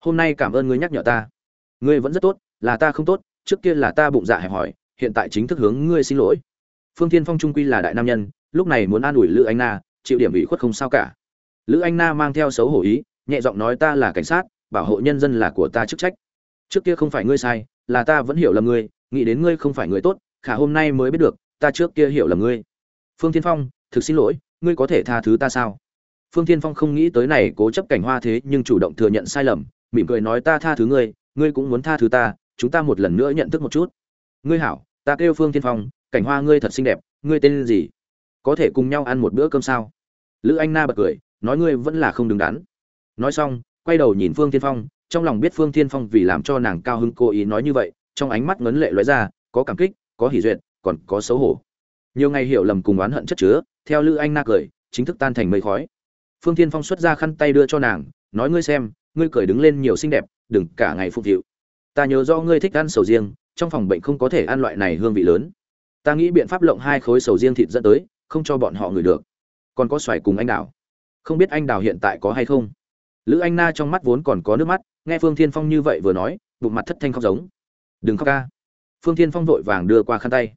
Hôm nay cảm ơn ngươi nhắc nhở ta. Ngươi vẫn rất tốt, là ta không tốt trước kia là ta bụng dạ hẹp hỏi hiện tại chính thức hướng ngươi xin lỗi. Phương tiên phong trung quy là đại nam nhân, lúc này muốn an ủi lữ anh na, chịu điểm ủy khuất không sao cả. Lữ anh na mang theo xấu hổ ý, nhẹ giọng nói ta là cảnh sát, bảo hộ nhân dân là của ta chức trách. Trước kia không phải ngươi sai, là ta vẫn hiểu lầm ngươi, nghĩ đến ngươi không phải người tốt, khả hôm nay mới biết được, ta trước kia hiểu lầm ngươi. Phương thiên phong, thực xin lỗi, ngươi có thể tha thứ ta sao? Phương thiên phong không nghĩ tới này cố chấp cảnh hoa thế nhưng chủ động thừa nhận sai lầm, mỉm cười nói ta tha thứ ngươi ngươi cũng muốn tha thứ ta chúng ta một lần nữa nhận thức một chút. Ngươi hảo, ta kêu phương thiên phong, cảnh hoa ngươi thật xinh đẹp, ngươi tên gì? Có thể cùng nhau ăn một bữa cơm sao? Lữ anh na bật cười, nói ngươi vẫn là không đứng đắn. Nói xong, quay đầu nhìn phương thiên phong, trong lòng biết phương thiên phong vì làm cho nàng cao hứng cố ý nói như vậy, trong ánh mắt ngấn lệ lóe ra, có cảm kích, có hỉ duyệt, còn có xấu hổ. Nhiều ngày hiểu lầm cùng oán hận chất chứa, theo lữ anh na cười, chính thức tan thành mây khói. Phương thiên phong xuất ra khăn tay đưa cho nàng, nói ngươi xem, ngươi cười đứng lên nhiều xinh đẹp, đừng cả ngày phục vụ ta nhớ do ngươi thích ăn sầu riêng, trong phòng bệnh không có thể ăn loại này hương vị lớn. Ta nghĩ biện pháp lộng hai khối sầu riêng thịt dẫn tới, không cho bọn họ ngửi được. Còn có xoài cùng anh đào. Không biết anh đào hiện tại có hay không? Lữ anh na trong mắt vốn còn có nước mắt, nghe phương thiên phong như vậy vừa nói, bụng mặt thất thanh khóc giống. Đừng khóc ca. Phương thiên phong vội vàng đưa qua khăn tay.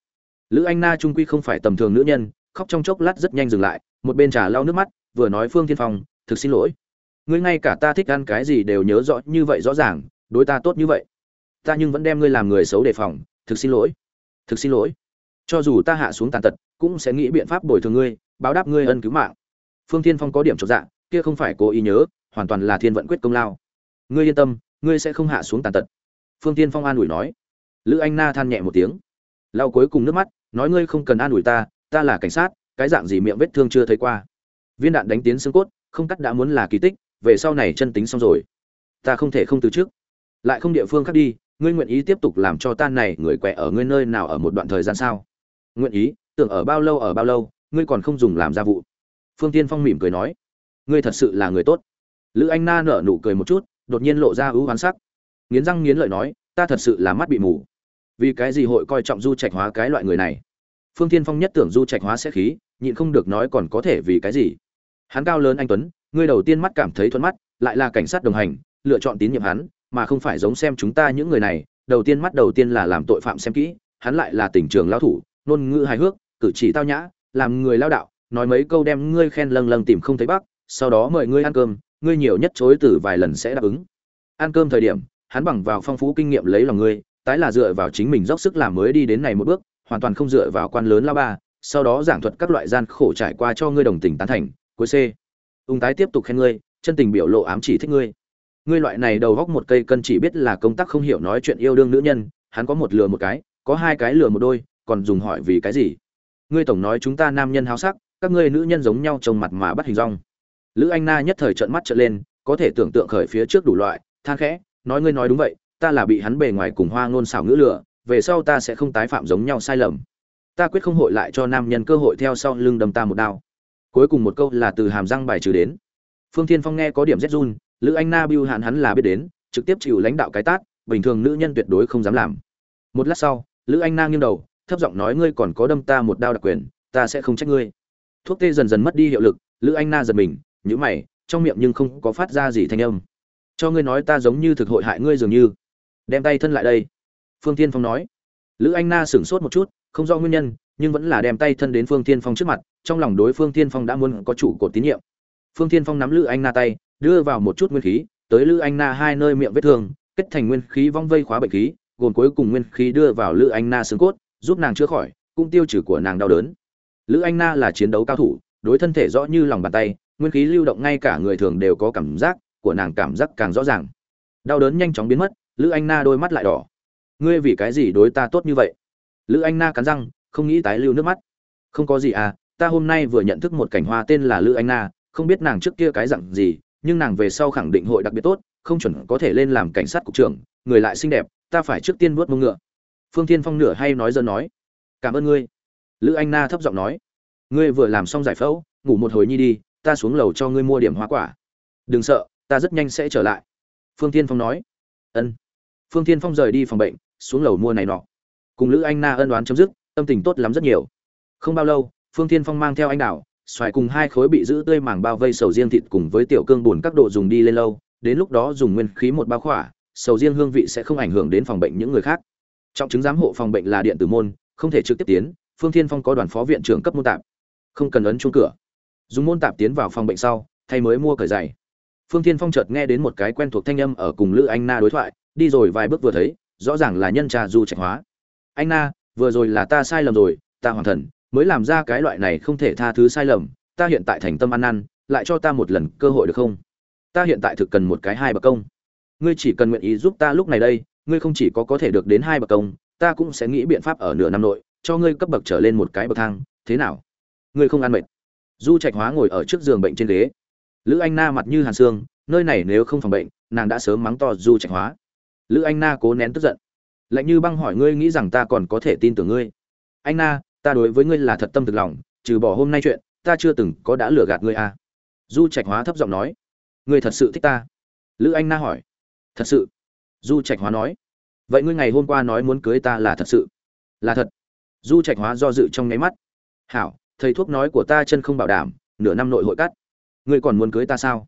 Lữ anh na trung quy không phải tầm thường nữ nhân, khóc trong chốc lát rất nhanh dừng lại, một bên trà lau nước mắt, vừa nói phương thiên phong, thực xin lỗi. Ngươi ngay cả ta thích ăn cái gì đều nhớ rõ như vậy rõ ràng, đối ta tốt như vậy ta nhưng vẫn đem ngươi làm người xấu đề phòng thực xin lỗi thực xin lỗi. Cho dù ta hạ xuống tàn tật cũng sẽ nghĩ biện pháp bồi thường ngươi báo đáp ngươi ân cứu mạng. Phương thiên phong có điểm trọn dạ, kia không phải cố ý nhớ hoàn toàn là thiên vận quyết công lao. Ngươi yên tâm ngươi sẽ không hạ xuống tàn tật. Phương tiên phong an ủi nói. Lữ anh na than nhẹ một tiếng. Lao cuối cùng nước mắt nói ngươi không cần an ủi ta ta là cảnh sát cái dạng gì miệng vết thương chưa thấy qua. Viên đạn đánh tiến xương cốt không cắt đã muốn là kỳ tích về sau này chân tính xong rồi. Ta không thể không từ trước lại không địa phương khác đi ngươi nguyện ý tiếp tục làm cho tan này người quẹ ở ngươi nơi nào ở một đoạn thời gian sao? Nguyện ý, tưởng ở bao lâu ở bao lâu, ngươi còn không dùng làm gia vụ. Phương tiên phong mỉm cười nói, ngươi thật sự là người tốt. Lữ anh na nở nụ cười một chút, đột nhiên lộ ra ưu hoán sắc. Nghiến răng nghiến lợi nói, ta thật sự là mắt bị mù. Vì cái gì hội coi trọng du trạch hóa cái loại người này? Phương tiên phong nhất tưởng du trạch hóa sẽ khí, nhịn không được nói còn có thể vì cái gì? Hắn cao lớn anh tuấn, ngươi đầu tiên mắt cảm thấy thuận mắt, lại là cảnh sát đồng hành, lựa chọn tín nhiệm hắn mà không phải giống xem chúng ta những người này, đầu tiên mắt đầu tiên là làm tội phạm xem kỹ, hắn lại là tỉnh trường lao thủ, ngôn ngữ hài hước, cử chỉ tao nhã, làm người lao đạo, nói mấy câu đem ngươi khen lâng lâng tìm không thấy bắc sau đó mời ngươi ăn cơm, ngươi nhiều nhất chối từ vài lần sẽ đáp ứng. Ăn cơm thời điểm, hắn bằng vào phong phú kinh nghiệm lấy lòng ngươi, tái là dựa vào chính mình dốc sức làm mới đi đến này một bước, hoàn toàn không dựa vào quan lớn lao ba, sau đó giảng thuật các loại gian khổ trải qua cho ngươi đồng tình tán thành, cuối c. Ung tái tiếp tục khen ngươi, chân tình biểu lộ ám chỉ thích ngươi ngươi loại này đầu góc một cây cân chỉ biết là công tác không hiểu nói chuyện yêu đương nữ nhân, hắn có một lừa một cái, có hai cái lừa một đôi, còn dùng hỏi vì cái gì? Ngươi tổng nói chúng ta nam nhân háo sắc, các ngươi nữ nhân giống nhau trông mặt mà bắt hình rong. Lữ anh na nhất thời trợn mắt trợn lên, có thể tưởng tượng khởi phía trước đủ loại, than khẽ, nói ngươi nói đúng vậy, ta là bị hắn bề ngoài cùng hoa ngôn xảo ngữ lửa về sau ta sẽ không tái phạm giống nhau sai lầm. Ta quyết không hội lại cho nam nhân cơ hội theo sau lưng đâm ta một đao. Cuối cùng một câu là từ hàm răng bài trừ đến. Phương thiên phong nghe có điểm rét run lữ anh na biêu hạn hắn là biết đến, trực tiếp chịu lãnh đạo cái tát, bình thường nữ nhân tuyệt đối không dám làm. Một lát sau, lữ anh na nghiêng đầu, thấp giọng nói, ngươi còn có đâm ta một đao đặc quyền, ta sẽ không trách ngươi. Thuốc tê dần dần mất đi hiệu lực, lữ anh na giật mình nhữ mày, trong miệng nhưng không có phát ra gì thanh âm. Cho ngươi nói ta giống như thực hội hại ngươi dường như. Đem tay thân lại đây. Phương tiên phong nói. Lữ anh na sửng sốt một chút, không rõ nguyên nhân, nhưng vẫn là đem tay thân đến phương tiên phong trước mặt, trong lòng đối phương tiên phong đã muốn có chủ cột tín nhiệm. Phương tiên phong nắm lữ anh na tay đưa vào một chút nguyên khí, tới lữ anh na hai nơi miệng vết thương, kết thành nguyên khí vong vây khóa bệnh khí, gồm cuối cùng nguyên khí đưa vào lữ anh na xương cốt, giúp nàng chữa khỏi, cũng tiêu trừ của nàng đau đớn. Lữ anh na là chiến đấu cao thủ, đối thân thể rõ như lòng bàn tay, nguyên khí lưu động ngay cả người thường đều có cảm giác, của nàng cảm giác càng rõ ràng. Đau đớn nhanh chóng biến mất, lữ anh na đôi mắt lại đỏ. Ngươi vì cái gì đối ta tốt như vậy? Lữ anh na cắn răng, không nghĩ tái lưu nước mắt. Không có gì à ta hôm nay vừa nhận thức một cảnh hoa tên là lữ anh na, không biết nàng trước kia cái dặn gì nhưng nàng về sau khẳng định hội đặc biệt tốt, không chuẩn có thể lên làm cảnh sát cục trưởng, người lại xinh đẹp, ta phải trước tiên vuốt mông ngựa. Phương thiên phong nửa hay nói dân nói, cảm ơn ngươi. Lữ anh na thấp giọng nói, ngươi vừa làm xong giải phẫu, ngủ một hồi nhi đi, ta xuống lầu cho ngươi mua điểm hoa quả. Đừng sợ, ta rất nhanh sẽ trở lại. Phương tiên phong nói, ân. Phương tiên phong rời đi phòng bệnh, xuống lầu mua này nọ. Cùng lữ anh na ân đoán chấm dứt, tâm tình tốt lắm rất nhiều. Không bao lâu, phương tiên phong mang theo anh đảo xoài cùng hai khối bị giữ tươi màng bao vây sầu riêng thịt cùng với tiểu cương bùn các độ dùng đi lên lâu, đến lúc đó dùng nguyên khí một bao khỏa, sầu riêng hương vị sẽ không ảnh hưởng đến phòng bệnh những người khác. Trọng chứng giám hộ phòng bệnh là điện tử môn, không thể trực tiếp tiến, phương thiên phong có đoàn phó viện trưởng cấp môn tạp. Không cần ấn chuông cửa. Dùng môn tạp tiến vào phòng bệnh sau, thay mới mua cởi giày. Phương thiên phong chợt nghe đến một cái quen thuộc thanh âm ở cùng lữ anh na đối thoại, đi rồi vài bước vừa thấy, rõ ràng là nhân trà du trạch hóa. Anh na, vừa rồi là ta sai lầm rồi, ta hoàn thần mới làm ra cái loại này không thể tha thứ sai lầm, ta hiện tại thành tâm ăn năn, lại cho ta một lần cơ hội được không? Ta hiện tại thực cần một cái hai bậc công. Ngươi chỉ cần nguyện ý giúp ta lúc này đây, ngươi không chỉ có có thể được đến hai bậc công, ta cũng sẽ nghĩ biện pháp ở nửa năm nội, cho ngươi cấp bậc trở lên một cái bậc thang, thế nào? Ngươi không ăn mệt. Du trạch hóa ngồi ở trước giường bệnh trên ghế. Lữ anh na mặt như hàn xương, nơi này nếu không phòng bệnh, nàng đã sớm mắng to du trạch hóa. Lữ anh na cố nén tức giận. Lạnh như băng hỏi ngươi nghĩ rằng ta còn có thể tin tưởng ngươi. Anh na ta đối với ngươi là thật tâm thực lòng, trừ bỏ hôm nay chuyện, ta chưa từng có đã lừa gạt ngươi à. du trạch hóa thấp giọng nói. Ngươi thật sự thích ta? Lữ anh na hỏi. Thật sự. Du trạch hóa nói. Vậy ngươi ngày hôm qua nói muốn cưới ta là thật sự? Là thật. Du trạch hóa do dự trong nháy mắt. Hảo, thầy thuốc nói của ta chân không bảo đảm, nửa năm nội hội cắt. Ngươi còn muốn cưới ta sao?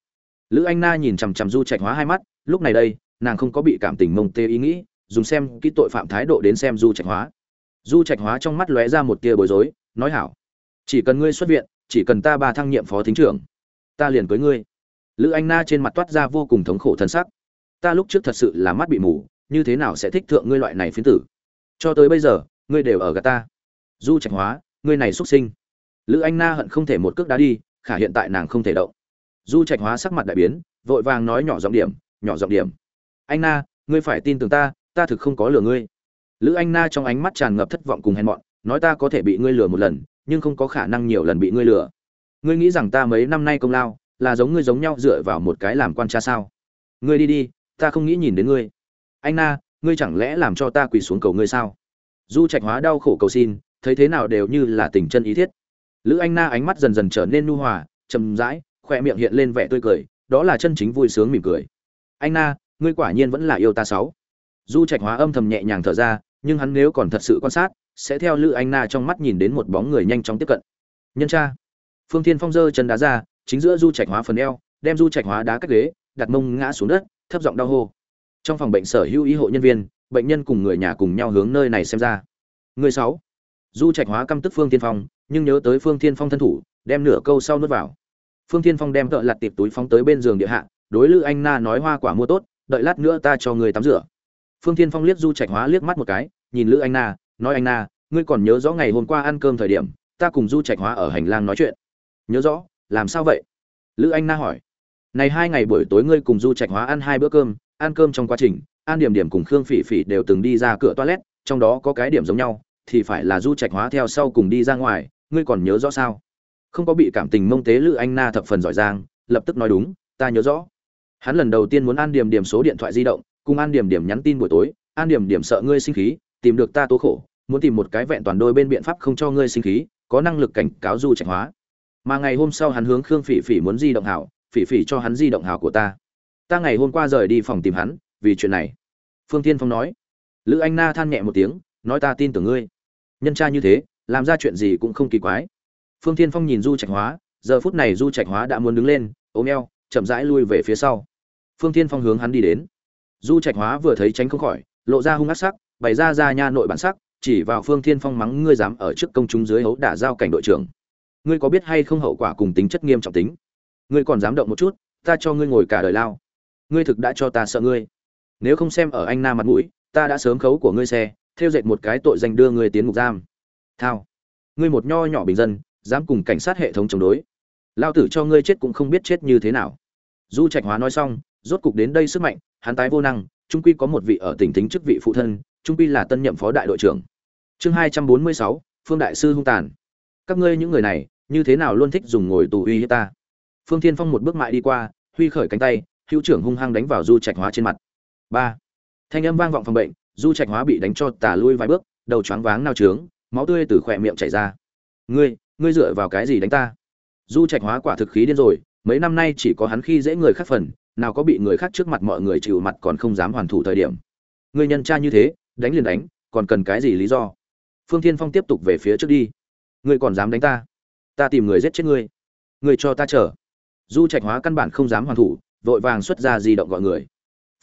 Lữ anh na nhìn chằm chằm du trạch hóa hai mắt, lúc này đây, nàng không có bị cảm tình mông tê ý nghĩ, dùng xem kỹ tội phạm thái độ đến xem du trạch hóa du trạch hóa trong mắt lóe ra một tia bối rối, nói hảo, chỉ cần ngươi xuất viện, chỉ cần ta ba thăng nhiệm phó thính trưởng, ta liền cưới ngươi. Lữ anh na trên mặt toát ra vô cùng thống khổ thân sắc. Ta lúc trước thật sự là mắt bị mù, như thế nào sẽ thích thượng ngươi loại này phiến tử? Cho tới bây giờ, ngươi đều ở gà ta. Du trạch hóa, ngươi này xuất sinh. Lữ anh na hận không thể một cước đá đi, khả hiện tại nàng không thể động. Du trạch hóa sắc mặt đại biến, vội vàng nói nhỏ giọng điểm, nhỏ giọng điểm. Anh na, ngươi phải tin tưởng ta ta thực không có lừa ngươi lữ anh na trong ánh mắt tràn ngập thất vọng cùng hèn mọn, nói ta có thể bị ngươi lừa một lần, nhưng không có khả năng nhiều lần bị ngươi lừa. Ngươi nghĩ rằng ta mấy năm nay công lao, là giống ngươi giống nhau dựa vào một cái làm quan cha sao? Ngươi đi đi, ta không nghĩ nhìn đến ngươi. Anh na, ngươi chẳng lẽ làm cho ta quỳ xuống cầu ngươi sao? Du trạch hóa đau khổ cầu xin, thấy thế nào đều như là tình chân ý thiết. Lữ anh na ánh mắt dần dần trở nên nu hòa, chậm rãi khoe miệng hiện lên vẻ tươi cười, đó là chân chính vui sướng mỉm cười. Anh na, ngươi quả nhiên vẫn là yêu ta sáu. Du trạch hóa âm thầm nhẹ nhàng thở ra nhưng hắn nếu còn thật sự quan sát, sẽ theo lữ anh na trong mắt nhìn đến một bóng người nhanh chóng tiếp cận. Nhân tra phương thiên phong giơ chân đá ra, chính giữa du trạch hóa phần eo, đem du trạch hóa đá cách ghế, đặt mông ngã xuống đất, thấp giọng đau hô. Trong phòng bệnh sở hữu y hộ nhân viên, bệnh nhân cùng người nhà cùng nhau hướng nơi này xem ra. Người sáu. Du trạch hóa căm tức phương thiên phong, nhưng nhớ tới phương thiên phong thân thủ, đem nửa câu sau nuốt vào. Phương thiên phong đem tợ lặt tiệp túi phóng tới bên giường địa hạ, đối lữ anh na nói hoa quả mua tốt, đợi lát nữa ta cho người tắm rửa phương thiên phong liếc du trạch hóa liếc mắt một cái, nhìn lữ anh na, nói anh na, ngươi còn nhớ rõ ngày hôm qua ăn cơm thời điểm, ta cùng du trạch hóa ở hành lang nói chuyện. Nhớ rõ, làm sao vậy? Lữ anh na hỏi. Này hai ngày buổi tối ngươi cùng du trạch hóa ăn hai bữa cơm, ăn cơm trong quá trình an điểm điểm cùng khương phỉ phỉ đều từng đi ra cửa toilet, trong đó có cái điểm giống nhau, thì phải là du trạch hóa theo sau cùng đi ra ngoài, ngươi còn nhớ rõ sao? Không có bị cảm tình mông tế lữ anh na thập phần giỏi giang, lập tức nói đúng, ta nhớ rõ. Hắn lần đầu tiên muốn an điểm điểm số điện thoại di động cùng an điểm điểm nhắn tin buổi tối, an điểm điểm sợ ngươi sinh khí, tìm được ta tố khổ, muốn tìm một cái vẹn toàn đôi bên biện pháp không cho ngươi sinh khí, có năng lực cảnh cáo du trạch hóa. Mà ngày hôm sau hắn hướng khương phỉ phỉ muốn di động hảo, phỉ phỉ cho hắn di động hảo của ta. Ta ngày hôm qua rời đi phòng tìm hắn, vì chuyện này. Phương tiên phong nói. Lữ anh na than nhẹ một tiếng, nói ta tin tưởng ngươi. Nhân tra như thế, làm ra chuyện gì cũng không kỳ quái. Phương tiên phong nhìn du trạch hóa, giờ phút này du trạch hóa đã muốn đứng lên, ôm eo, chậm rãi lui về phía sau. Phương tiên phong hướng hắn đi đến du trạch hóa vừa thấy tránh không khỏi, lộ ra hung ác sắc, bày ra ra nha nội bản sắc, chỉ vào phương thiên phong mắng ngươi dám ở trước công chúng dưới hấu đả giao cảnh đội trưởng. Ngươi có biết hay không hậu quả cùng tính chất nghiêm trọng tính? Ngươi còn dám động một chút, ta cho ngươi ngồi cả đời lao. Ngươi thực đã cho ta sợ ngươi. Nếu không xem ở anh na mặt mũi, ta đã sớm khấu của ngươi xe, theo dệt một cái tội danh đưa ngươi tiến ngục giam. Thao. Ngươi một nho nhỏ bình dân, dám cùng cảnh sát hệ thống chống đối. Lao tử cho ngươi chết cũng không biết chết như thế nào. Du trạch hóa nói xong, rốt cục đến đây sức mạnh hắn tái vô năng, trung quy có một vị ở tỉnh tính chức vị phụ thân, trung quy là tân nhậm phó đại đội trưởng. Chương hai trăm bốn mươi sáu, phương đại sư hung tàn. Các ngươi những người này, như thế nào luôn thích dùng ngồi tù uy hiếp ta? Phương thiên phong một bước mại đi qua, huy khởi cánh tay, hữu trưởng hung hăng đánh vào du trạch hóa trên mặt. Ba. Thanh âm vang vọng phòng bệnh, du trạch hóa bị đánh cho tả lui vài bước, đầu choáng váng nao trướng, máu tươi từ khỏe miệng chảy ra. Ngươi ngươi dựa vào cái gì đánh ta? Du trạch hóa quả thực khí điên rồi, mấy năm nay chỉ có hắn khi dễ người khác phần nào có bị người khác trước mặt mọi người chịu mặt còn không dám hoàn thủ thời điểm. Người nhân tra như thế, đánh liền đánh, còn cần cái gì lý do? Phương thiên phong tiếp tục về phía trước đi. Ngươi còn dám đánh ta? Ta tìm người giết chết ngươi. Ngươi cho ta chờ. Du trạch hóa căn bản không dám hoàn thủ, vội vàng xuất ra di động gọi người.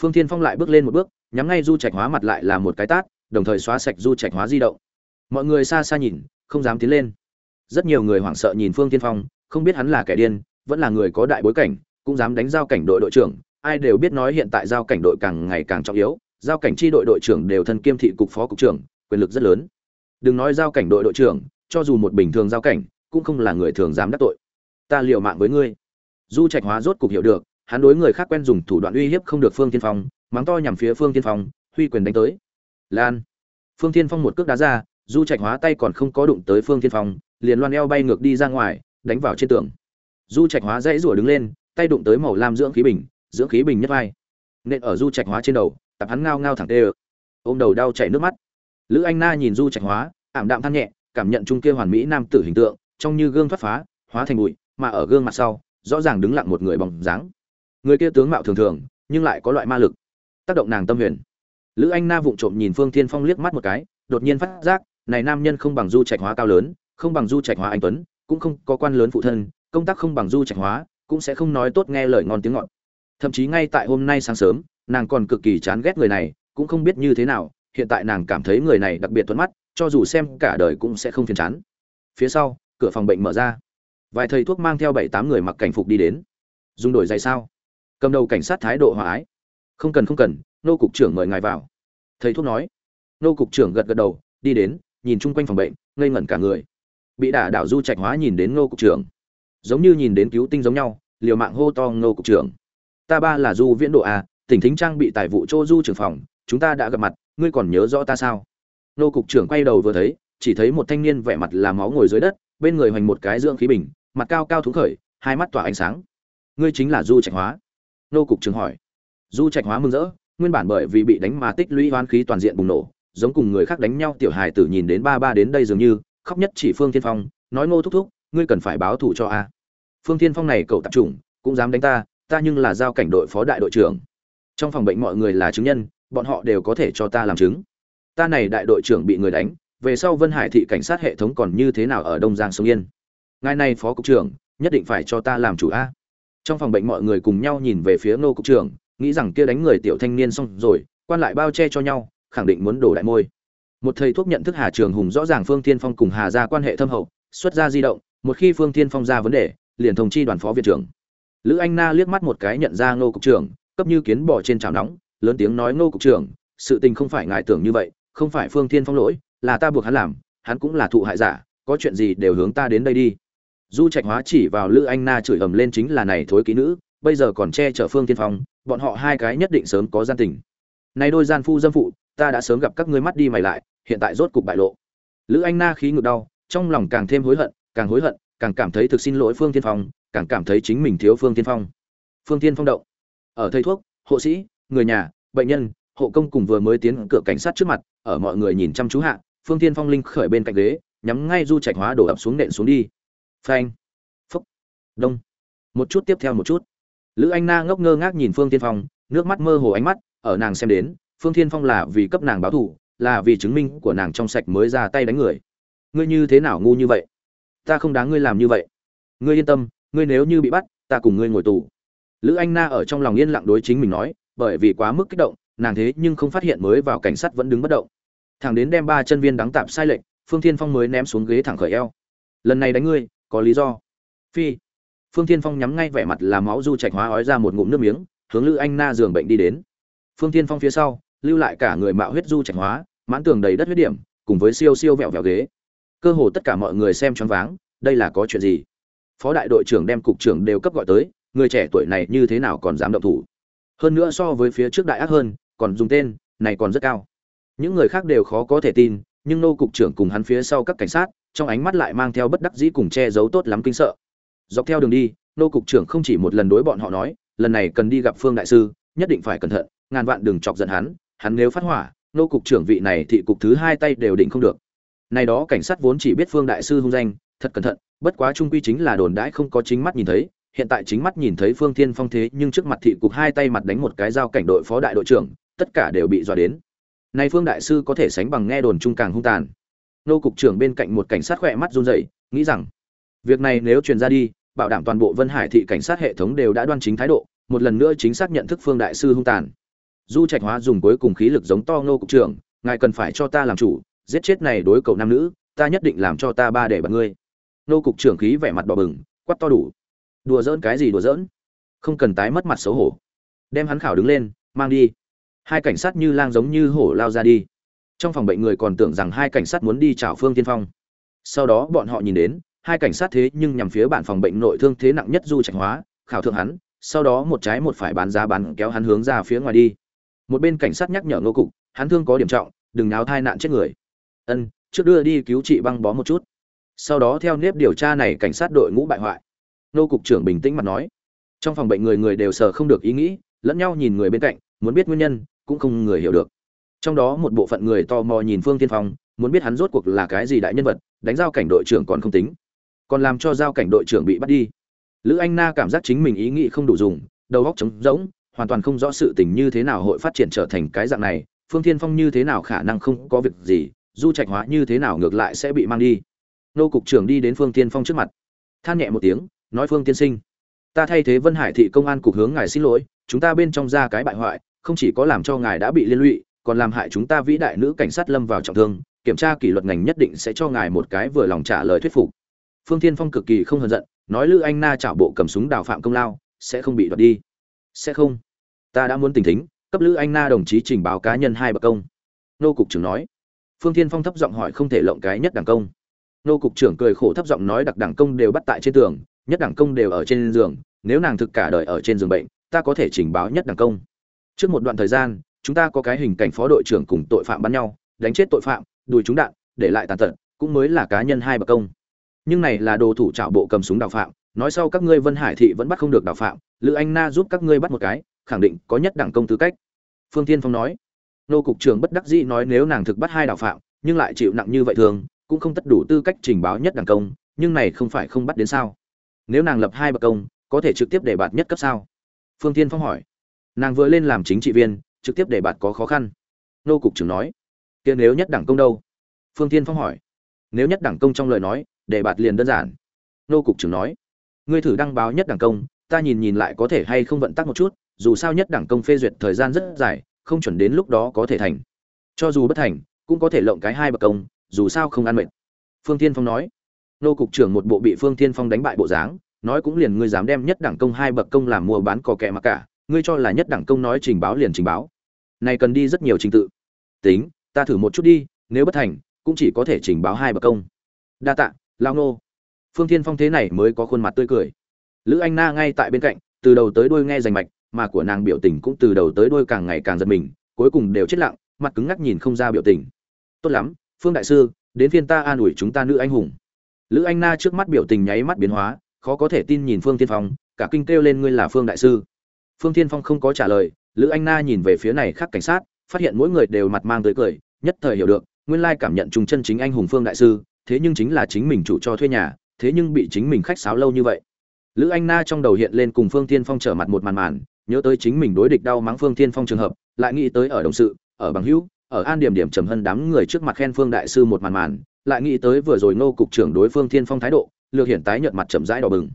Phương thiên phong lại bước lên một bước, nhắm ngay du trạch hóa mặt lại là một cái tát, đồng thời xóa sạch du trạch hóa di động. Mọi người xa xa nhìn, không dám tiến lên. Rất nhiều người hoảng sợ nhìn phương Thiên phong, không biết hắn là kẻ điên, vẫn là người có đại bối cảnh cũng dám đánh giao cảnh đội đội trưởng, ai đều biết nói hiện tại giao cảnh đội càng ngày càng trọng yếu, giao cảnh tri đội đội trưởng đều thân kiêm thị cục phó cục trưởng, quyền lực rất lớn. Đừng nói giao cảnh đội đội trưởng, cho dù một bình thường giao cảnh, cũng không là người thường dám đắc tội. Ta liều mạng với ngươi. Du trạch hóa rốt cục hiểu được, hắn đối người khác quen dùng thủ đoạn uy hiếp không được phương tiên phong, mắng to nhằm phía phương tiên phong, huy quyền đánh tới. Lan. Phương tiên phong một cước đá ra du trạch hóa tay còn không có đụng tới phương tiên phong, liền loan eo bay ngược đi ra ngoài, đánh vào trên tường. Du trạch hóa dãy rủa đứng lên tay đụng tới màu lam dưỡng khí bình, dưỡng khí bình nhất vai. Nên ở du trạch hóa trên đầu, tập hắn ngao ngao thẳng tê ôm đầu đau chảy nước mắt. Lữ anh na nhìn du trạch hóa, ảm đạm than nhẹ, cảm nhận trung kia hoàn mỹ nam tử hình tượng, trông như gương thoát phá, hóa thành bụi, mà ở gương mặt sau, rõ ràng đứng lặng một người bóng dáng. Người kia tướng mạo thường thường, nhưng lại có loại ma lực. Tác động nàng tâm huyền. Lữ anh na vụng trộm nhìn phương thiên phong liếc mắt một cái, đột nhiên phát giác, này nam nhân không bằng du trạch hóa cao lớn, không bằng du trạch hóa anh tuấn, cũng không có quan lớn phụ thân, công tác không bằng du trạch hóa cũng sẽ không nói tốt nghe lời ngon tiếng ngọt. Thậm chí ngay tại hôm nay sáng sớm, nàng còn cực kỳ chán ghét người này, cũng không biết như thế nào, hiện tại nàng cảm thấy người này đặc biệt thuận mắt, cho dù xem cả đời cũng sẽ không phiền chán. Phía sau, cửa phòng bệnh mở ra. Vài thầy thuốc mang theo bảy tám người mặc cảnh phục đi đến. Dùng đổi giày sao? Cầm đầu cảnh sát thái độ hòa ái. Không cần không cần, nô cục trưởng mời ngài vào. Thầy thuốc nói. Nô cục trưởng gật gật đầu, đi đến, nhìn chung quanh phòng bệnh, ngây ngẩn cả người. Bị đả đảo du trạch hóa nhìn đến nô cục trưởng giống như nhìn đến cứu tinh giống nhau, liều mạng hô to Ngô cục trưởng. Ta ba là du viễn độ a tỉnh thính trang bị tài vụ chỗ du trưởng phòng, chúng ta đã gặp mặt, ngươi còn nhớ rõ ta sao? Nô cục trưởng quay đầu vừa thấy, chỉ thấy một thanh niên vẻ mặt là máu ngồi dưới đất, bên người hoành một cái dưỡng khí bình, mặt cao cao thú khởi, hai mắt tỏa ánh sáng. Ngươi chính là du trạch hóa. Nô cục trưởng hỏi. Du trạch hóa mừng rỡ, nguyên bản bởi vì bị đánh mà tích lũy hoán khí toàn diện bùng nổ, giống cùng người khác đánh nhau, tiểu hài tử nhìn đến ba ba đến đây dường như, khóc nhất chỉ phương thiên phong, nói ngô thúc thúc, ngươi cần phải báo thù cho a phương thiên phong này cậu tập trung cũng dám đánh ta ta nhưng là giao cảnh đội phó đại đội trưởng. Trong phòng bệnh mọi người là chứng nhân, bọn họ đều có thể cho ta làm chứng. Ta này đại đội trưởng bị người đánh, về sau vân hải thị cảnh sát hệ thống còn như thế nào ở đông giang sông yên? Ngày này phó cục trưởng, nhất định phải cho ta làm chủ a. Trong phòng bệnh mọi người cùng nhau nhìn về phía nô cục trưởng, nghĩ rằng kia đánh người tiểu thanh niên xong rồi, quan lại bao che cho nhau, khẳng định muốn đổ đại môi. Một thầy thuốc nhận thức hà trường hùng rõ ràng phương tiên phong cùng hà ra quan hệ thâm hậu, xuất ra di động, một khi phương tiên phong ra vấn đề liền thông chi đoàn phó viện trưởng. Lữ anh na liếc mắt một cái nhận ra ngô cục trưởng, cấp như kiến bỏ trên chảo nóng, lớn tiếng nói, ngô cục trưởng, sự tình không phải ngài tưởng như vậy, không phải phương thiên phong lỗi, là ta buộc hắn làm, hắn cũng là thụ hại giả, có chuyện gì đều hướng ta đến đây đi. Du trạch hóa chỉ vào lữ anh na chửi ầm lên, chính là này thối ký nữ, bây giờ còn che chở phương tiên phong, bọn họ hai cái nhất định sớm có gian tình. Này đôi gian phu dâm phụ, ta đã sớm gặp các ngươi mắt đi mày lại, hiện tại rốt cục bại lộ. Lữ anh na khí ngực đau, trong lòng càng thêm hối hận, càng hối hận càng cảm thấy thực xin lỗi phương tiên phong, càng cảm thấy chính mình thiếu phương tiên phong. Phương tiên phong động. Ở thầy thuốc, hộ sĩ, người nhà, bệnh nhân, hộ công cùng vừa mới tiến cửa cảnh sát trước mặt, ở mọi người nhìn chăm chú hạ, phương tiên phong linh khởi bên cạnh ghế, nhắm ngay du trạch hóa đổ ập xuống nện xuống đi. Phanh. Phúc. Đông. Một chút tiếp theo một chút. Lữ anh na ngốc ngơ ngác nhìn phương tiên phong, nước mắt mơ hồ ánh mắt, ở nàng xem đến, phương tiên phong là vì cấp nàng báo thù, là vì chứng minh của nàng trong sạch mới ra tay đánh người. Ngươi như thế nào ngu như vậy? Ta không đáng ngươi làm như vậy. Ngươi yên tâm, ngươi nếu như bị bắt, ta cùng ngươi ngồi tù. Lữ anh na ở trong lòng yên lặng đối chính mình nói, bởi vì quá mức kích động, nàng thế nhưng không phát hiện mới vào cảnh sát vẫn đứng bất động. Thằng đến đem ba chân viên đắng tạp sai lệnh phương thiên phong mới ném xuống ghế thẳng khởi eo. Lần này đánh ngươi, có lý do? Phi. Phương thiên phong nhắm ngay vẻ mặt làm máu du chạch hóa ói ra một ngụm nước miếng, hướng lữ anh na giường bệnh đi đến. Phương thiên phong phía sau, lưu lại cả người mạo huyết du chạch hóa, mãn tường đầy đất huyết điểm, cùng với siêu siêu vẹo vẹo ghế cơ hồ tất cả mọi người xem choáng váng, đây là có chuyện gì? Phó đại đội trưởng đem cục trưởng đều cấp gọi tới, người trẻ tuổi này như thế nào còn dám động thủ? Hơn nữa so với phía trước đại ác hơn, còn dùng tên, này còn rất cao. Những người khác đều khó có thể tin, nhưng nô cục trưởng cùng hắn phía sau các cảnh sát, trong ánh mắt lại mang theo bất đắc dĩ cùng che giấu tốt lắm kinh sợ. Dọc theo đường đi, nô cục trưởng không chỉ một lần đối bọn họ nói, lần này cần đi gặp phương đại sư, nhất định phải cẩn thận, ngàn vạn đừng chọc giận hắn hắn nếu phát hỏa, nô cục trưởng vị này thì cục thứ hai tay đều định không được này đó cảnh sát vốn chỉ biết phương đại sư hung danh, thật cẩn thận, bất quá trung quy chính là đồn đãi không có chính mắt nhìn thấy, hiện tại chính mắt nhìn thấy phương thiên phong thế nhưng trước mặt thị cục hai tay mặt đánh một cái dao cảnh đội phó đại đội trưởng, tất cả đều bị dọa đến. Nay phương đại sư có thể sánh bằng nghe đồn trung càng hung tàn. Nô cục trưởng bên cạnh một cảnh sát khỏe mắt run rẩy, nghĩ rằng, việc này nếu truyền ra đi, bảo đảm toàn bộ vân hải thị cảnh sát hệ thống đều đã đoan chính thái độ, một lần nữa chính xác nhận thức phương đại sư hung tàn. Du trạch hóa dùng cuối cùng khí lực giống to nô cục trưởng, ngài cần phải cho ta làm chủ giết chết này đối cầu nam nữ, ta nhất định làm cho ta ba để bật ngươi. Nô cục trưởng khí vẻ mặt bò bừng quắt to đủ. Đùa giỡn cái gì đùa giỡn? Không cần tái mất mặt xấu hổ. Đem hắn khảo đứng lên, mang đi. Hai cảnh sát như lang giống như hổ lao ra đi. Trong phòng bệnh người còn tưởng rằng hai cảnh sát muốn đi chào phương tiên phong. Sau đó bọn họ nhìn đến, hai cảnh sát thế nhưng nhằm phía bản phòng bệnh nội thương thế nặng nhất du trạch hóa, khảo thượng hắn, sau đó một trái một phải bán giá bán kéo hắn hướng ra phía ngoài đi. Một bên cảnh sát nhắc nhở ngô cục, hắn thương có điểm trọng, đừng náo thai nạn chết người ân, trước đưa đi cứu trị băng bó một chút. Sau đó theo nếp điều tra này cảnh sát đội ngũ bại hoại. Nô cục trưởng bình tĩnh mặt nói. Trong phòng bệnh người người đều sờ không được ý nghĩ, lẫn nhau nhìn người bên cạnh, muốn biết nguyên nhân, cũng không người hiểu được. Trong đó một bộ phận người tò mò nhìn phương tiên phong, muốn biết hắn rốt cuộc là cái gì đại nhân vật, đánh giao cảnh đội trưởng còn không tính. Còn làm cho giao cảnh đội trưởng bị bắt đi. Lữ anh na cảm giác chính mình ý nghĩ không đủ dùng, đầu óc trống rỗng, hoàn toàn không rõ sự tình như thế nào hội phát triển trở thành cái dạng này. Phương thiên phong như thế nào khả năng không có việc gì du trạch hóa như thế nào ngược lại sẽ bị mang đi. Nô cục trưởng đi đến phương tiên phong trước mặt. Than nhẹ một tiếng, nói phương tiên sinh, ta thay thế vân hải thị công an cục hướng ngài xin lỗi, chúng ta bên trong ra cái bại hoại, không chỉ có làm cho ngài đã bị liên lụy, còn làm hại chúng ta vĩ đại nữ cảnh sát lâm vào trọng thương, kiểm tra kỷ luật ngành nhất định sẽ cho ngài một cái vừa lòng trả lời thuyết phục. Phương tiên phong cực kỳ không hờn giận, nói lữ anh na chảo bộ cầm súng đào phạm công lao, sẽ không bị đoạt đi. Sẽ không. Ta đã muốn tình thính, cấp lữ anh na đồng chí trình báo cá nhân hai bậc công. Nô cục trưởng nói phương Thiên phong thấp giọng hỏi không thể lộng cái nhất đẳng công. Nô cục trưởng cười khổ thấp giọng nói đặc đẳng công đều bắt tại trên tường, nhất đẳng công đều ở trên giường, nếu nàng thực cả đời ở trên giường bệnh, ta có thể trình báo nhất đẳng công. Trước một đoạn thời gian, chúng ta có cái hình cảnh phó đội trưởng cùng tội phạm bắn nhau, đánh chết tội phạm đùi trúng đạn, để lại tàn tật, cũng mới là cá nhân hai bậc công. Nhưng này là đồ thủ trạo bộ cầm súng đào phạm, nói sau các ngươi vân hải thị vẫn bắt không được đào phạm, lữ anh na giúp các ngươi bắt một cái, khẳng định có nhất đẳng công tư cách. Phương tiên phong nói nô cục trưởng bất đắc dĩ nói nếu nàng thực bắt hai đào phạm, nhưng lại chịu nặng như vậy thường, cũng không tất đủ tư cách trình báo nhất đảng công, nhưng này không phải không bắt đến sao? Nếu nàng lập hai bậc công, có thể trực tiếp để bạt nhất cấp sao? Phương tiên phong hỏi. Nàng vừa lên làm chính trị viên, trực tiếp để bạt có khó khăn. Nô cục trưởng nói. Kia nếu nhất đảng công đâu? Phương tiên phong hỏi. Nếu nhất đảng công trong lời nói, để bạt liền đơn giản. Nô cục trưởng nói. Ngươi thử đăng báo nhất đảng công, ta nhìn nhìn lại có thể hay không vận tắc một chút, dù sao nhất đảng công phê duyệt thời gian rất dài không chuẩn đến lúc đó có thể thành. Cho dù bất thành, cũng có thể lộng cái hai bậc công, dù sao không ăn mệt. Phương tiên phong nói. Nô cục trưởng một bộ bị phương tiên phong đánh bại bộ dáng, nói cũng liền ngươi dám đem nhất đẳng công hai bậc công làm mua bán cò kẹ mà cả, ngươi cho là nhất đẳng công nói trình báo liền trình báo. Này cần đi rất nhiều trình tự. Tính, ta thử một chút đi, nếu bất thành, cũng chỉ có thể trình báo hai bậc công. Đa tạ, lao nô. Phương thiên phong thế này mới có khuôn mặt tươi cười. Lữ anh na ngay tại bên cạnh, từ đầu tới đuôi nghe rành mạch mà của nàng biểu tình cũng từ đầu tới đuôi càng ngày càng giật mình, cuối cùng đều chết lặng, mặt cứng ngắc nhìn không ra biểu tình. Tốt lắm, phương đại sư, đến phiên ta an ủi chúng ta nữ anh hùng. Lữ anh na trước mắt biểu tình nháy mắt biến hóa, khó có thể tin nhìn phương tiên phong, cả kinh kêu lên ngươi là phương đại sư. Phương tiên phong không có trả lời, lữ anh na nhìn về phía này khác cảnh sát, phát hiện mỗi người đều mặt mang tới cười, nhất thời hiểu được, nguyên lai cảm nhận trùng chân chính anh hùng phương đại sư, thế nhưng chính là chính mình chủ cho thuê nhà, thế nhưng bị chính mình khách sáo lâu như vậy. Lữ anh na trong đầu hiện lên cùng phương tiên phong trở mặt một màn màn nhớ tới chính mình đối địch đau mắng phương thiên phong trường hợp, lại nghĩ tới ở đồng sự, ở bằng hữu, ở an điểm điểm trầm hân đám người trước mặt khen phương đại sư một màn màn, lại nghĩ tới vừa rồi nô cục trưởng đối phương thiên phong thái độ, lược hiển tái nhợt mặt chậm rãi đỏ bừng.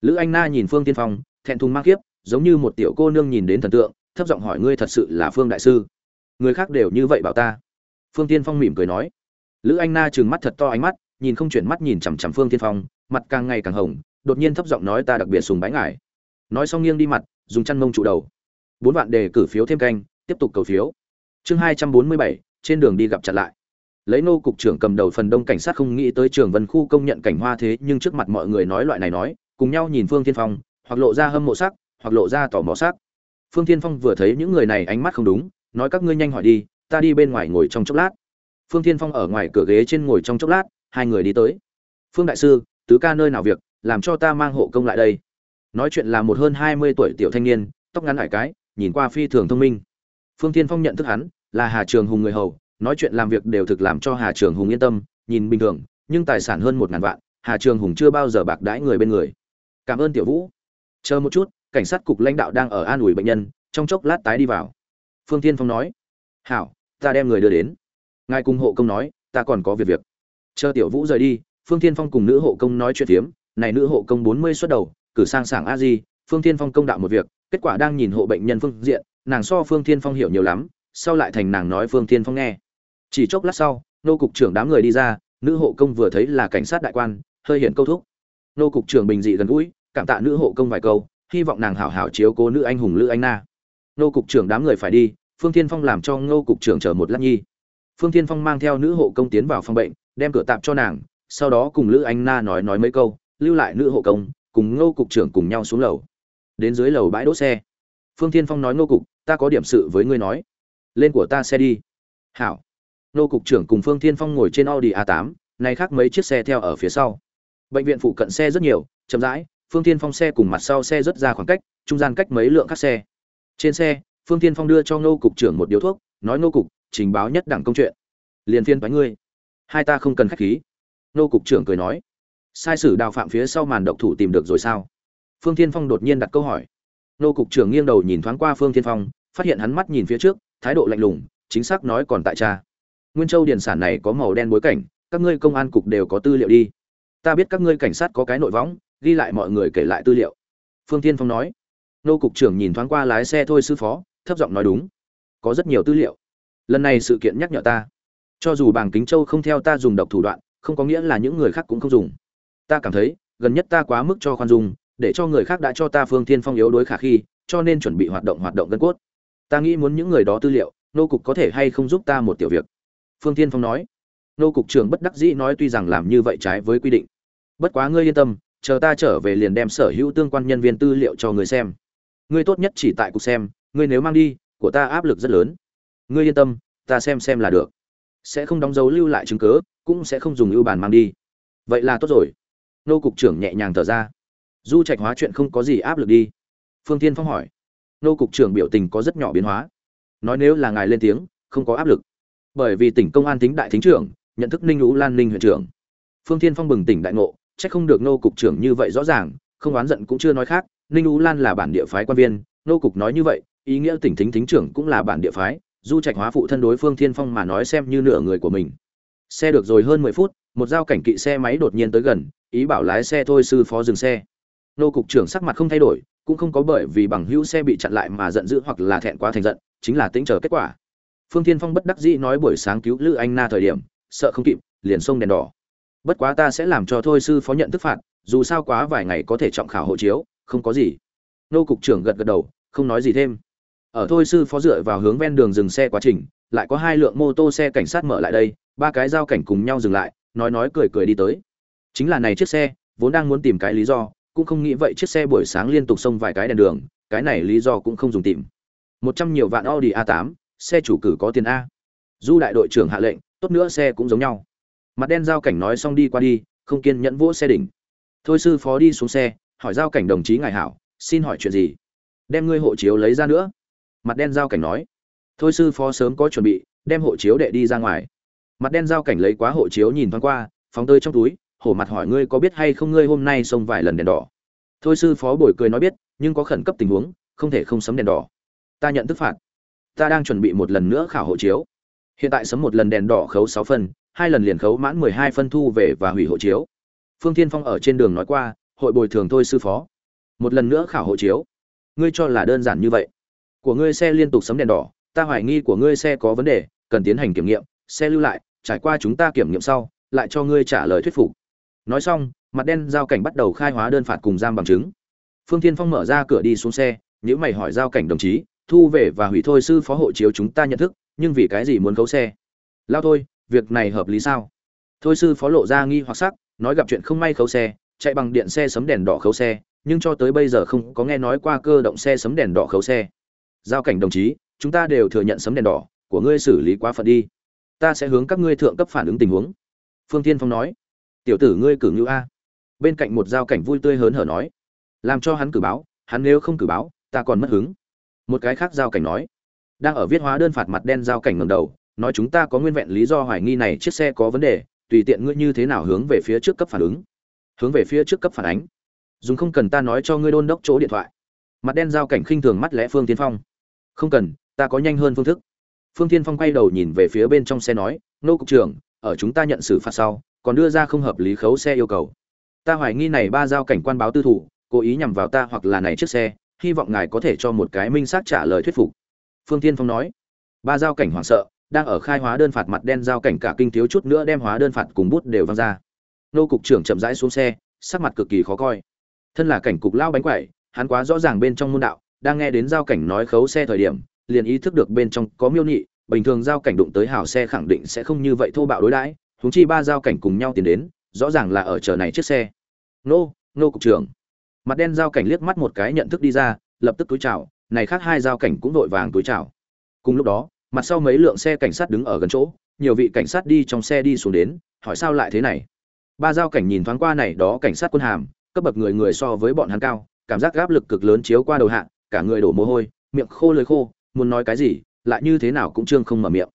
Lữ anh na nhìn phương thiên phong, thẹn thùng mang kiếp giống như một tiểu cô nương nhìn đến thần tượng, thấp giọng hỏi ngươi thật sự là phương đại sư? Người khác đều như vậy bảo ta. Phương tiên phong mỉm cười nói. Lữ anh na trừng mắt thật to ánh mắt, nhìn không chuyển mắt nhìn chằm chằm phương tiên phong, mặt càng ngày càng hồng, đột nhiên thấp giọng nói ta đặc biệt sùng bái ngài. Nói xong nghiêng đi mặt dùng chăn mông trụ đầu. Bốn vạn đề cử phiếu thêm canh, tiếp tục cầu phiếu. Chương hai trăm bốn mươi bảy, trên đường đi gặp chặn lại. Lấy nô cục trưởng cầm đầu phần đông cảnh sát không nghĩ tới trường vân khu công nhận cảnh hoa thế, nhưng trước mặt mọi người nói loại này nói, cùng nhau nhìn phương tiên phong, hoặc lộ ra hâm mộ sắc, hoặc lộ ra tỏ mò sắc. Phương tiên phong vừa thấy những người này ánh mắt không đúng, nói các ngươi nhanh hỏi đi, ta đi bên ngoài ngồi trong chốc lát. Phương tiên phong ở ngoài cửa ghế trên ngồi trong chốc lát, hai người đi tới. Phương đại sư, tứ ca nơi nào việc, làm cho ta mang hộ công lại đây nói chuyện là một hơn hai mươi tuổi tiểu thanh niên, tóc ngắn hải cái, nhìn qua phi thường thông minh. Phương tiên phong nhận thức hắn, là hà trường hùng người hầu, nói chuyện làm việc đều thực làm cho hà trường hùng yên tâm, nhìn bình thường, nhưng tài sản hơn một ngàn vạn, hà trường hùng chưa bao giờ bạc đãi người bên người. Cảm ơn tiểu vũ. Chờ một chút, cảnh sát cục lãnh đạo đang ở an ủi bệnh nhân, trong chốc lát tái đi vào. Phương tiên phong nói, hảo, ta đem người đưa đến. Ngài cùng hộ công nói, ta còn có việc việc. Chờ tiểu vũ rời đi, phương tiên phong cùng nữ hộ công nói chuyện phiếm, này nữ hộ công bốn mươi xuất đầu cử sang sảng a di, phương thiên phong công đạo một việc, kết quả đang nhìn hộ bệnh nhân phương diện, nàng so phương thiên phong hiểu nhiều lắm, sau lại thành nàng nói phương thiên phong nghe. Chỉ chốc lát sau, nô cục trưởng đám người đi ra, nữ hộ công vừa thấy là cảnh sát đại quan, hơi hiện câu thúc. Nô cục trưởng bình dị gần gũi, cảm tạ nữ hộ công vài câu, hy vọng nàng hảo hảo chiếu cố nữ anh hùng lữ anh na. Nô cục trưởng đám người phải đi, phương thiên phong làm cho nô cục trưởng chờ một lát nhi. Phương thiên phong mang theo nữ hộ công tiến vào phòng bệnh, đem cửa tạp cho nàng, sau đó cùng lữ anh na nói nói mấy câu, lưu lại nữ hộ công cùng ngô cục trưởng cùng nhau xuống lầu. Đến dưới lầu bãi đỗ xe. Phương Thiên phong nói, ngô cục, ta có điểm sự với ngươi nói. Lên của ta xe đi. Hảo. Ngô cục trưởng cùng phương Thiên phong ngồi trên audi a 8 này khác mấy chiếc xe theo ở phía sau. Bệnh viện phụ cận xe rất nhiều, chậm rãi, phương Thiên phong xe cùng mặt sau xe rất ra khoảng cách, trung gian cách mấy lượng các xe. Trên xe, phương Thiên phong đưa cho ngô cục trưởng một điếu thuốc, nói, ngô cục, trình báo nhất đẳng công chuyện. Liền phiên với ngươi. Hai ta không cần khách khí. Ngô cục trưởng cười nói sai sử đào phạm phía sau màn độc thủ tìm được rồi sao? Phương tiên phong đột nhiên đặt câu hỏi. Nô cục trưởng nghiêng đầu nhìn thoáng qua phương tiên phong, phát hiện hắn mắt nhìn phía trước, thái độ lạnh lùng, chính xác nói còn tại cha. Nguyên châu điền sản này có màu đen bối cảnh, các ngươi công an cục đều có tư liệu đi. Ta biết các ngươi cảnh sát có cái nội võng, ghi lại mọi người kể lại tư liệu. Phương tiên phong nói. Nô cục trưởng nhìn thoáng qua lái xe thôi sư phó, thấp giọng nói đúng. Có rất nhiều tư liệu. Lần này sự kiện nhắc nhở ta. Cho dù bàng kính châu không theo ta dùng độc thủ đoạn, không có nghĩa là những người khác cũng không dùng ta cảm thấy, gần nhất ta quá mức cho khoan dung, để cho người khác đã cho ta phương thiên phong yếu đối khả khi, cho nên chuẩn bị hoạt động hoạt động gân cốt. Ta nghĩ muốn những người đó tư liệu, nô cục có thể hay không giúp ta một tiểu việc? Phương thiên phong nói. Nô cục trưởng bất đắc dĩ nói tuy rằng làm như vậy trái với quy định. Bất quá ngươi yên tâm, chờ ta trở về liền đem sở hữu tương quan nhân viên tư liệu cho người xem. Ngươi tốt nhất chỉ tại cục xem, ngươi nếu mang đi, của ta áp lực rất lớn. Ngươi yên tâm, ta xem xem là được. Sẽ không đóng dấu lưu lại chứng cớ cũng sẽ không dùng ưu bàn mang đi. Vậy là tốt rồi nô cục trưởng nhẹ nhàng thở ra. Du trạch hóa chuyện không có gì áp lực đi. Phương tiên phong hỏi. Nô cục trưởng biểu tình có rất nhỏ biến hóa. Nói nếu là ngài lên tiếng, không có áp lực. Bởi vì tỉnh công an tính đại thính trưởng, nhận thức ninh lũ lan ninh huyện trưởng. Phương tiên phong bừng tỉnh đại ngộ, chắc không được nô cục trưởng như vậy rõ ràng, không oán giận cũng chưa nói khác, ninh lũ lan là bản địa phái quan viên, nô cục nói như vậy, ý nghĩa tỉnh thính thính trưởng cũng là bản địa phái, du trạch hóa phụ thân đối phương thiên phong mà nói xem như nửa người của mình. Xe được rồi hơn mười phút một giao cảnh kỵ xe máy đột nhiên tới gần, ý bảo lái xe thôi sư phó dừng xe. Nô cục trưởng sắc mặt không thay đổi, cũng không có bởi vì bằng hữu xe bị chặn lại mà giận dữ hoặc là thẹn quá thành giận, chính là tính chờ kết quả. Phương thiên phong bất đắc dĩ nói buổi sáng cứu lữ anh na thời điểm, sợ không kịp, liền xông đèn đỏ. Bất quá ta sẽ làm cho thôi sư phó nhận thức phạt, dù sao quá vài ngày có thể trọng khảo hộ chiếu, không có gì. Nô cục trưởng gật gật đầu, không nói gì thêm. Ở thôi sư phó dựa vào hướng ven đường dừng xe quá trình, lại có hai lượng mô tô xe cảnh sát mở lại đây, ba cái giao cảnh cùng nhau dừng lại nói nói cười cười đi tới. Chính là này chiếc xe, vốn đang muốn tìm cái lý do, cũng không nghĩ vậy chiếc xe buổi sáng liên tục xông vài cái đèn đường, cái này lý do cũng không dùng tìm. Một trăm nhiều vạn audi a 8 xe chủ cử có tiền a. Du đại đội trưởng hạ lệnh, tốt nữa xe cũng giống nhau. Mặt đen giao cảnh nói xong đi qua đi, không kiên nhẫn vỗ xe đỉnh. Thôi sư phó đi xuống xe, hỏi giao cảnh đồng chí ngài hảo, xin hỏi chuyện gì? Đem ngươi hộ chiếu lấy ra nữa. Mặt đen giao cảnh nói. Thôi sư phó sớm có chuẩn bị, đem hộ chiếu đệ đi ra ngoài mặt đen giao cảnh lấy quá hộ chiếu nhìn thoáng qua, phóng tơi trong túi, hổ mặt hỏi ngươi có biết hay không ngươi hôm nay xông vài lần đèn đỏ? Thôi sư phó bồi cười nói biết, nhưng có khẩn cấp tình huống, không thể không sấm đèn đỏ. Ta nhận thức phạt. Ta đang chuẩn bị một lần nữa khảo hộ chiếu. Hiện tại sấm một lần đèn đỏ khấu sáu phân hai lần liền khấu mãn mười hai phân thu về và hủy hộ chiếu. Phương thiên phong ở trên đường nói qua, hội bồi thường thôi sư phó. Một lần nữa khảo hộ chiếu. Ngươi cho là đơn giản như vậy. Của ngươi xe liên tục sấm đèn đỏ, ta hoài nghi của ngươi xe có vấn đề, cần tiến hành kiểm nghiệm, xe lưu lại trải qua chúng ta kiểm nghiệm sau, lại cho ngươi trả lời thuyết phục. Nói xong, mặt đen giao cảnh bắt đầu khai hóa đơn phạt cùng giam bằng chứng. Phương thiên phong mở ra cửa đi xuống xe nếu mày hỏi giao cảnh đồng chí, thu về và hủy thôi sư phó hộ chiếu chúng ta nhận thức, nhưng vì cái gì muốn khấu xe? Lao thôi, việc này hợp lý sao? Thôi sư phó lộ ra nghi hoặc sắc, nói gặp chuyện không may khấu xe, chạy bằng điện xe sấm đèn đỏ khấu xe, nhưng cho tới bây giờ không có nghe nói qua cơ động xe sấm đèn đỏ khấu xe. Giao cảnh đồng chí, chúng ta đều thừa nhận sấm đèn đỏ, của ngươi xử lý quá phận đi ta sẽ hướng các ngươi thượng cấp phản ứng tình huống. Phương tiên phong nói. Tiểu tử ngươi cử ngữ a. Bên cạnh một giao cảnh vui tươi hớn hở nói. Làm cho hắn cử báo, hắn nếu không cử báo, ta còn mất hứng. Một cái khác giao cảnh nói. Đang ở viết hóa đơn phạt mặt đen giao cảnh ngầm đầu, nói chúng ta có nguyên vẹn lý do hoài nghi này chiếc xe có vấn đề, tùy tiện ngươi như thế nào hướng về phía trước cấp phản ứng. Hướng về phía trước cấp phản ánh. Dùng không cần ta nói cho ngươi đôn đốc chỗ điện thoại. Mặt đen giao cảnh khinh thường mắt lẽ phương tiên phong. Không cần, ta có nhanh hơn phương thức phương tiên phong quay đầu nhìn về phía bên trong xe nói, nô cục trưởng, ở chúng ta nhận xử phạt sau, còn đưa ra không hợp lý khấu xe yêu cầu. Ta hoài nghi này ba giao cảnh quan báo tư thủ, cố ý nhằm vào ta hoặc là này chiếc xe, hy vọng ngài có thể cho một cái minh xác trả lời thuyết phục. Phương tiên phong nói. Ba giao cảnh hoảng sợ, đang ở khai hóa đơn phạt mặt đen giao cảnh cả kinh thiếu chút nữa đem hóa đơn phạt cùng bút đều văng ra. Nô cục trưởng chậm rãi xuống xe, sắc mặt cực kỳ khó coi. Thân là cảnh cục lao bánh quẩy, hắn quá rõ ràng bên trong môn đạo, đang nghe đến giao cảnh nói khấu xe thời điểm liền ý thức được bên trong có miêu nhị, bình thường giao cảnh đụng tới hào xe khẳng định sẽ không như vậy thô bạo đối đãi, huống chi ba giao cảnh cùng nhau tiến đến, rõ ràng là ở chờ này chiếc xe. Nô nô cục trưởng. Mặt đen giao cảnh liếc mắt một cái nhận thức đi ra, lập tức túi chào, này khác hai giao cảnh cũng vội vàng túi chào. Cùng lúc đó, mặt sau mấy lượng xe cảnh sát đứng ở gần chỗ, nhiều vị cảnh sát đi trong xe đi xuống đến, hỏi sao lại thế này? Ba giao cảnh nhìn thoáng qua này đó cảnh sát quân hàm, cấp bậc người người so với bọn hắn cao, cảm giác áp lực cực lớn chiếu qua đầu hạ, cả người đổ mồ hôi, miệng khô lưỡi khô muốn nói cái gì, lại như thế nào cũng trương không mở miệng.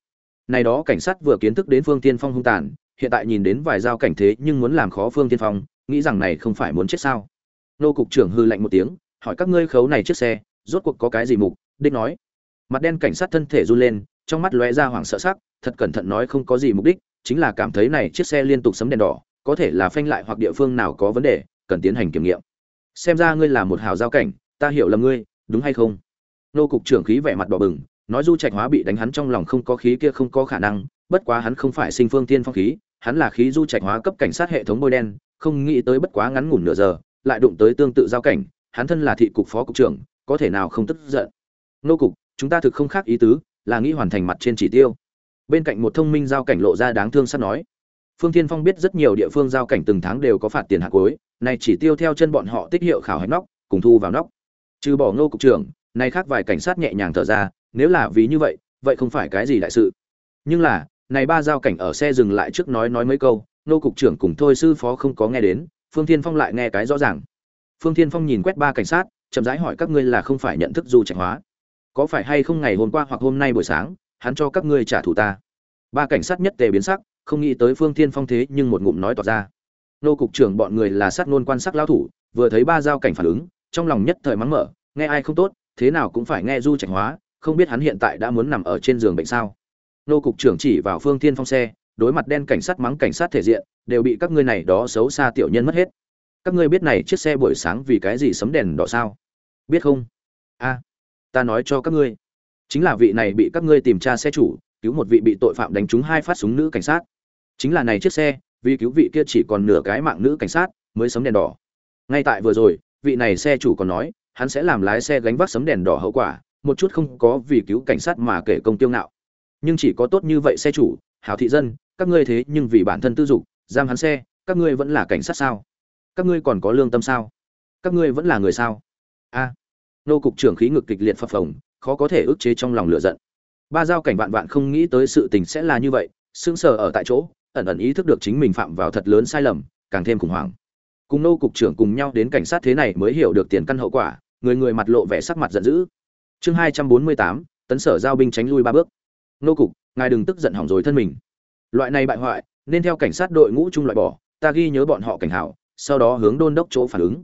Này đó cảnh sát vừa kiến thức đến phương tiên phong hung tàn, hiện tại nhìn đến vài giao cảnh thế nhưng muốn làm khó phương tiên phong, nghĩ rằng này không phải muốn chết sao. Nô cục trưởng hư lạnh một tiếng, hỏi các ngươi khấu này chiếc xe, rốt cuộc có cái gì mục, đích nói. Mặt đen cảnh sát thân thể run lên, trong mắt lóe ra hoảng sợ sắc, thật cẩn thận nói không có gì mục đích, chính là cảm thấy này chiếc xe liên tục sấm đèn đỏ, có thể là phanh lại hoặc địa phương nào có vấn đề, cần tiến hành kiểm nghiệm. Xem ra ngươi là một hào giao cảnh, ta hiểu là ngươi, đúng hay không? Nô cục trưởng khí vẻ mặt đỏ bừng, nói du trạch hóa bị đánh hắn trong lòng không có khí kia không có khả năng, bất quá hắn không phải sinh phương tiên phong khí, hắn là khí du trạch hóa cấp cảnh sát hệ thống bôi đen, không nghĩ tới bất quá ngắn ngủn nửa giờ, lại đụng tới tương tự giao cảnh, hắn thân là thị cục phó cục trưởng, có thể nào không tức giận. Nô cục, chúng ta thực không khác ý tứ, là nghĩ hoàn thành mặt trên chỉ tiêu. Bên cạnh một thông minh giao cảnh lộ ra đáng thương sắp nói. Phương tiên phong biết rất nhiều địa phương giao cảnh từng tháng đều có phạt tiền hạt cuối này chỉ tiêu theo chân bọn họ tích hiệu khảo hạch nóc, cùng thu vào nóc. Trừ bỏ nô cục trưởng này khác vài cảnh sát nhẹ nhàng thở ra, nếu là vì như vậy vậy không phải cái gì đại sự. Nhưng là, này ba giao cảnh ở xe dừng lại trước nói nói mấy câu, nô cục trưởng cùng thôi sư phó không có nghe đến, phương thiên phong lại nghe cái rõ ràng. Phương thiên phong nhìn quét ba cảnh sát, chậm rãi hỏi các ngươi là không phải nhận thức du trạch hóa. Có phải hay không ngày hôm qua hoặc hôm nay buổi sáng, hắn cho các ngươi trả thù ta? Ba cảnh sát nhất tề biến sắc, không nghĩ tới phương thiên phong thế nhưng một ngụm nói tỏ ra. Nô cục trưởng bọn người là sát nôn quan sát lao thủ, vừa thấy ba giao cảnh phản ứng, trong lòng nhất thời mắng mở nghe ai không tốt thế nào cũng phải nghe du trạch hóa, không biết hắn hiện tại đã muốn nằm ở trên giường bệnh sao. Nô cục trưởng chỉ vào phương thiên phong xe, đối mặt đen cảnh sát mắng cảnh sát thể diện, đều bị các ngươi này đó xấu xa tiểu nhân mất hết. Các ngươi biết này chiếc xe buổi sáng vì cái gì sấm đèn đỏ sao? Biết không? A, ta nói cho các ngươi. Chính là vị này bị các ngươi tìm tra xe chủ, cứu một vị bị tội phạm đánh trúng hai phát súng nữ cảnh sát. Chính là này chiếc xe, vì cứu vị kia chỉ còn nửa cái mạng nữ cảnh sát, mới sấm đèn đỏ. Ngay tại vừa rồi, vị này xe chủ còn nói hắn sẽ làm lái xe gánh vác sấm đèn đỏ hậu quả, một chút không có vì cứu cảnh sát mà kể công tiêu ngạo. Nhưng chỉ có tốt như vậy xe chủ, hảo thị dân, các ngươi thế nhưng vì bản thân tư dục, giam hắn xe, các ngươi vẫn là cảnh sát sao? Các ngươi còn có lương tâm sao? Các ngươi vẫn là người sao? A. Nô cục trưởng khí ngực kịch liệt phập phồng, khó có thể ức chế trong lòng lửa giận. Ba giao cảnh vạn vạn không nghĩ tới sự tình sẽ là như vậy, sững sờ ở tại chỗ, ẩn ẩn ý thức được chính mình phạm vào thật lớn sai lầm, càng thêm khủng hoảng. Cùng nô cục trưởng cùng nhau đến cảnh sát thế này mới hiểu được tiền căn hậu quả người người mặt lộ vẻ sắc mặt giận dữ. Chương hai trăm bốn mươi tám, tấn sở giao binh tránh lui ba bước. Nô cục, ngài đừng tức giận hỏng rồi thân mình. Loại này bại hoại, nên theo cảnh sát đội ngũ chung loại bỏ, ta ghi nhớ bọn họ cảnh hảo, sau đó hướng đôn đốc chỗ phản ứng.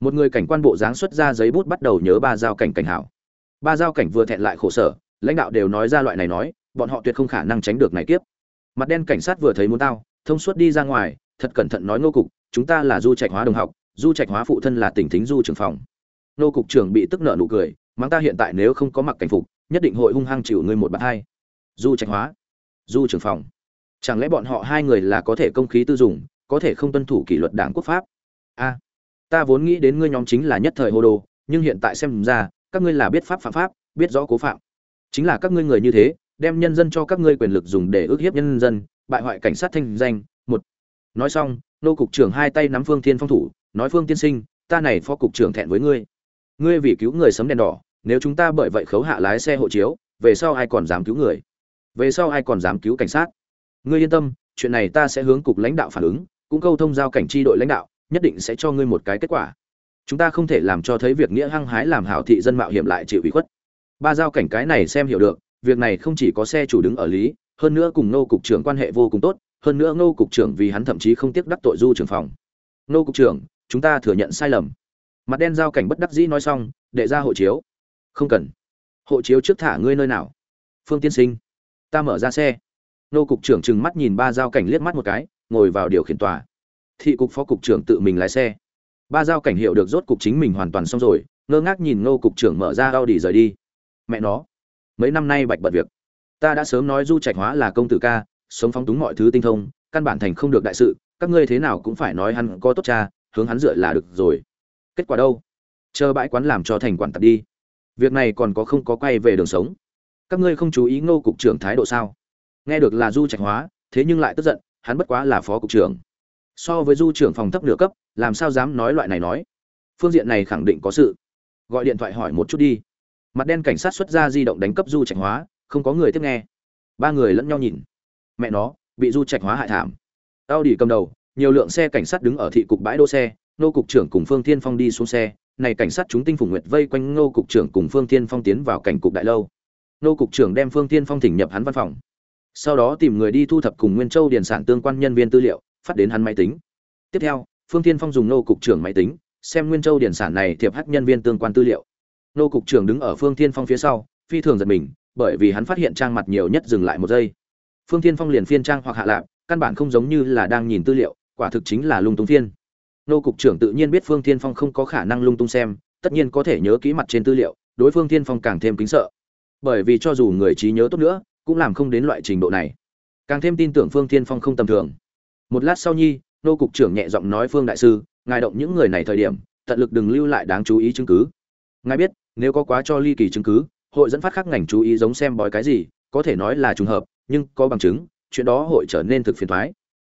Một người cảnh quan bộ dáng xuất ra giấy bút bắt đầu nhớ ba giao cảnh cảnh hảo. Ba giao cảnh vừa thẹn lại khổ sở, lãnh đạo đều nói ra loại này nói, bọn họ tuyệt không khả năng tránh được này kiếp. Mặt đen cảnh sát vừa thấy muốn tao, thông suốt đi ra ngoài, thật cẩn thận nói ngô cục, chúng ta là du trạch hóa đồng học, du trạch hóa phụ thân là tỉnh thính du trưởng phòng nô cục trưởng bị tức nợ nụ cười, mắng ta hiện tại nếu không có mặc cảnh phục, nhất định hội hung hăng chịu ngươi một bạn hai. Du trạch hóa, du trưởng phòng, chẳng lẽ bọn họ hai người là có thể công khí tư dùng, có thể không tuân thủ kỷ luật đảng quốc pháp? A, ta vốn nghĩ đến ngươi nhóm chính là nhất thời hô đồ, nhưng hiện tại xem ra, các ngươi là biết pháp phạm pháp, biết rõ cố phạm. Chính là các ngươi người như thế, đem nhân dân cho các ngươi quyền lực dùng để ước hiếp nhân dân, bại hoại cảnh sát thanh danh, một. Nói xong, nô cục trưởng hai tay nắm phương thiên phong thủ, nói phương tiên sinh, ta này phó cục trưởng thẹn với ngươi ngươi vì cứu người sấm đèn đỏ, nếu chúng ta bởi vậy khấu hạ lái xe hộ chiếu, về sau ai còn dám cứu người? Về sau ai còn dám cứu cảnh sát? Ngươi yên tâm, chuyện này ta sẽ hướng cục lãnh đạo phản ứng, cũng câu thông giao cảnh tri đội lãnh đạo, nhất định sẽ cho ngươi một cái kết quả. Chúng ta không thể làm cho thấy việc nghĩa hăng hái làm hảo thị dân mạo hiểm lại chịu ủy khuất. Ba giao cảnh cái này xem hiểu được, việc này không chỉ có xe chủ đứng ở lý, hơn nữa cùng nô cục trưởng quan hệ vô cùng tốt, hơn nữa nô cục trưởng vì hắn thậm chí không tiếc đắc tội du trưởng phòng. Nô cục trưởng, chúng ta thừa nhận sai lầm mặt đen giao cảnh bất đắc dĩ nói xong đệ ra hộ chiếu. Không cần. Hộ chiếu trước thả ngươi nơi nào? Phương tiên sinh. Ta mở ra xe. Nô cục trưởng trừng mắt nhìn ba giao cảnh liếc mắt một cái, ngồi vào điều khiển tòa. Thị cục phó cục trưởng tự mình lái xe. Ba giao cảnh hiệu được rốt cục chính mình hoàn toàn xong rồi, ngơ ngác nhìn nô cục trưởng mở ra a u đi rời đi. Mẹ nó. Mấy năm nay bạch bật việc. Ta đã sớm nói du trạch hóa là công tử ca, sống phóng túng mọi thứ tinh thông, căn bản thành không được đại sự, các ngươi thế nào cũng phải nói hắn có tốt cha, hướng hắn dựa là được rồi kết quả đâu? Chờ bãi quán làm cho thành quản tật đi. Việc này còn có không có quay về đường sống? Các ngươi không chú ý ngô cục trưởng thái độ sao? Nghe được là du trạch hóa, thế nhưng lại tức giận, hắn bất quá là phó cục trưởng. So với du trưởng phòng thấp nửa cấp, làm sao dám nói loại này nói? Phương diện này khẳng định có sự. Gọi điện thoại hỏi một chút đi. Mặt đen cảnh sát xuất ra di động đánh cấp du trạch hóa, không có người tiếp nghe. Ba người lẫn nhau nhìn. Mẹ nó, bị du trạch hóa hại thảm. Tao đi cầm đầu, nhiều lượng xe cảnh sát đứng ở thị cục bãi đỗ xe nô cục trưởng cùng phương thiên phong đi xuống xe, này cảnh sát chúng tinh phủ nguyệt vây quanh nô cục trưởng cùng phương thiên phong tiến vào cảnh cục đại lâu. Nô cục trưởng đem phương thiên phong thỉnh nhập hắn văn phòng. Sau đó tìm người đi thu thập cùng nguyên châu điền sản tương quan nhân viên tư liệu, phát đến hắn máy tính. Tiếp theo, phương thiên phong dùng nô cục trưởng máy tính, xem nguyên châu điền sản này thiệp hắc nhân viên tương quan tư liệu. Nô cục trưởng đứng ở phương thiên phong phía sau, phi thường giật mình, bởi vì hắn phát hiện trang mặt nhiều nhất dừng lại một giây. Phương thiên phong liền phiên trang hoặc hạ lạp căn bản không giống như là đang nhìn tư liệu, quả thực chính là lung tung phiên nô cục trưởng tự nhiên biết phương thiên phong không có khả năng lung tung xem, tất nhiên có thể nhớ kỹ mặt trên tư liệu, đối phương thiên phong càng thêm kính sợ. Bởi vì cho dù người trí nhớ tốt nữa, cũng làm không đến loại trình độ này. Càng thêm tin tưởng phương thiên phong không tầm thường. Một lát sau nhi, nô cục trưởng nhẹ giọng nói phương đại sư, ngài động những người này thời điểm, tận lực đừng lưu lại đáng chú ý chứng cứ. Ngài biết, nếu có quá cho ly kỳ chứng cứ, hội dẫn phát khác ngành chú ý giống xem bói cái gì, có thể nói là trùng hợp, nhưng có bằng chứng, chuyện đó hội trở nên thực phiền thoái.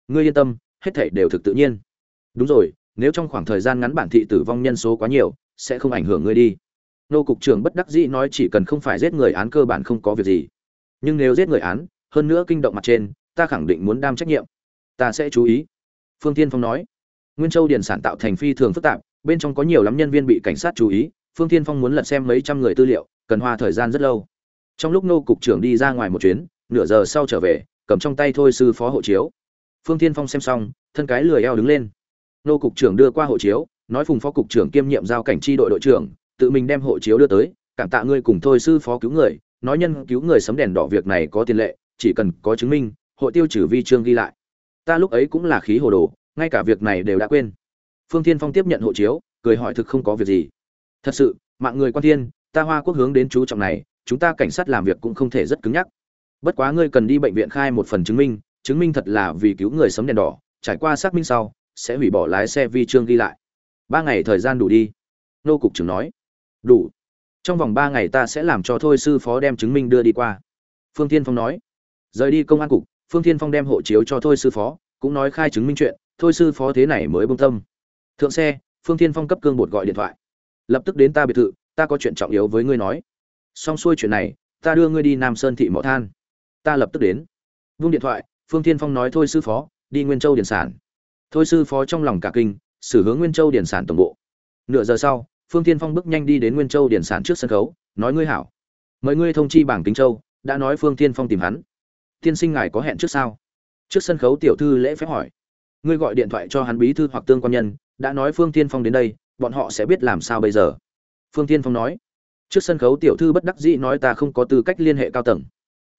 Ngươi yên tâm, hết thảy đều thực tự nhiên. Đúng rồi nếu trong khoảng thời gian ngắn bản thị tử vong nhân số quá nhiều, sẽ không ảnh hưởng ngươi đi. Nô cục trưởng bất đắc dĩ nói chỉ cần không phải giết người án cơ bản không có việc gì. Nhưng nếu giết người án, hơn nữa kinh động mặt trên, ta khẳng định muốn đam trách nhiệm. Ta sẽ chú ý. Phương tiên phong nói. Nguyên châu điền sản tạo thành phi thường phức tạp, bên trong có nhiều lắm nhân viên bị cảnh sát chú ý. Phương tiên phong muốn lật xem mấy trăm người tư liệu, cần hoa thời gian rất lâu. Trong lúc nô cục trưởng đi ra ngoài một chuyến, nửa giờ sau trở về, cầm trong tay thôi sư phó hộ chiếu. Phương tiên phong xem xong, thân cái lười eo đứng lên nô cục trưởng đưa qua hộ chiếu, nói phùng phó cục trưởng kiêm nhiệm giao cảnh tri đội đội trưởng, tự mình đem hộ chiếu đưa tới, cảm tạ ngươi cùng thôi sư phó cứu người, nói nhân cứu người sấm đèn đỏ việc này có tiền lệ, chỉ cần có chứng minh, hội tiêu trừ vi chương ghi lại. Ta lúc ấy cũng là khí hồ đồ, ngay cả việc này đều đã quên. Phương thiên phong tiếp nhận hộ chiếu, cười hỏi thực không có việc gì. Thật sự, mạng người quan thiên, ta hoa quốc hướng đến chú trọng này, chúng ta cảnh sát làm việc cũng không thể rất cứng nhắc. Bất quá ngươi cần đi bệnh viện khai một phần chứng minh chứng minh thật là vì cứu người sấm đèn đỏ, trải qua xác minh sau sẽ hủy bỏ lái xe vi chương ghi lại. Ba ngày thời gian đủ đi. Nô cục trưởng nói. Đủ. Trong vòng ba ngày ta sẽ làm cho thôi sư phó đem chứng minh đưa đi qua. Phương tiên phong nói. Rời đi công an cục, phương tiên phong đem hộ chiếu cho thôi sư phó, cũng nói khai chứng minh chuyện, thôi sư phó thế này mới bông tâm. Thượng xe, phương tiên phong cấp cương bột gọi điện thoại. Lập tức đến ta biệt thự, ta có chuyện trọng yếu với ngươi nói. Xong xuôi chuyện này, ta đưa ngươi đi nam sơn thị mỏ than. Ta lập tức đến. Vung điện thoại, phương tiên phong nói thôi sư phó, đi nguyên châu điển sản thôi sư phó trong lòng cả kinh, xử hướng nguyên châu điển sản tổng bộ. Nửa giờ sau, phương tiên phong bước nhanh đi đến nguyên châu điển sản trước sân khấu, nói ngươi hảo. Mời ngươi thông chi bảng kính châu, đã nói phương tiên phong tìm hắn. Tiên sinh ngài có hẹn trước sao? Trước sân khấu tiểu thư lễ phép hỏi. Ngươi gọi điện thoại cho hắn bí thư hoặc tương quan nhân, đã nói phương tiên phong đến đây, bọn họ sẽ biết làm sao bây giờ. Phương tiên phong nói. Trước sân khấu tiểu thư bất đắc dĩ nói ta không có tư cách liên hệ cao tầng.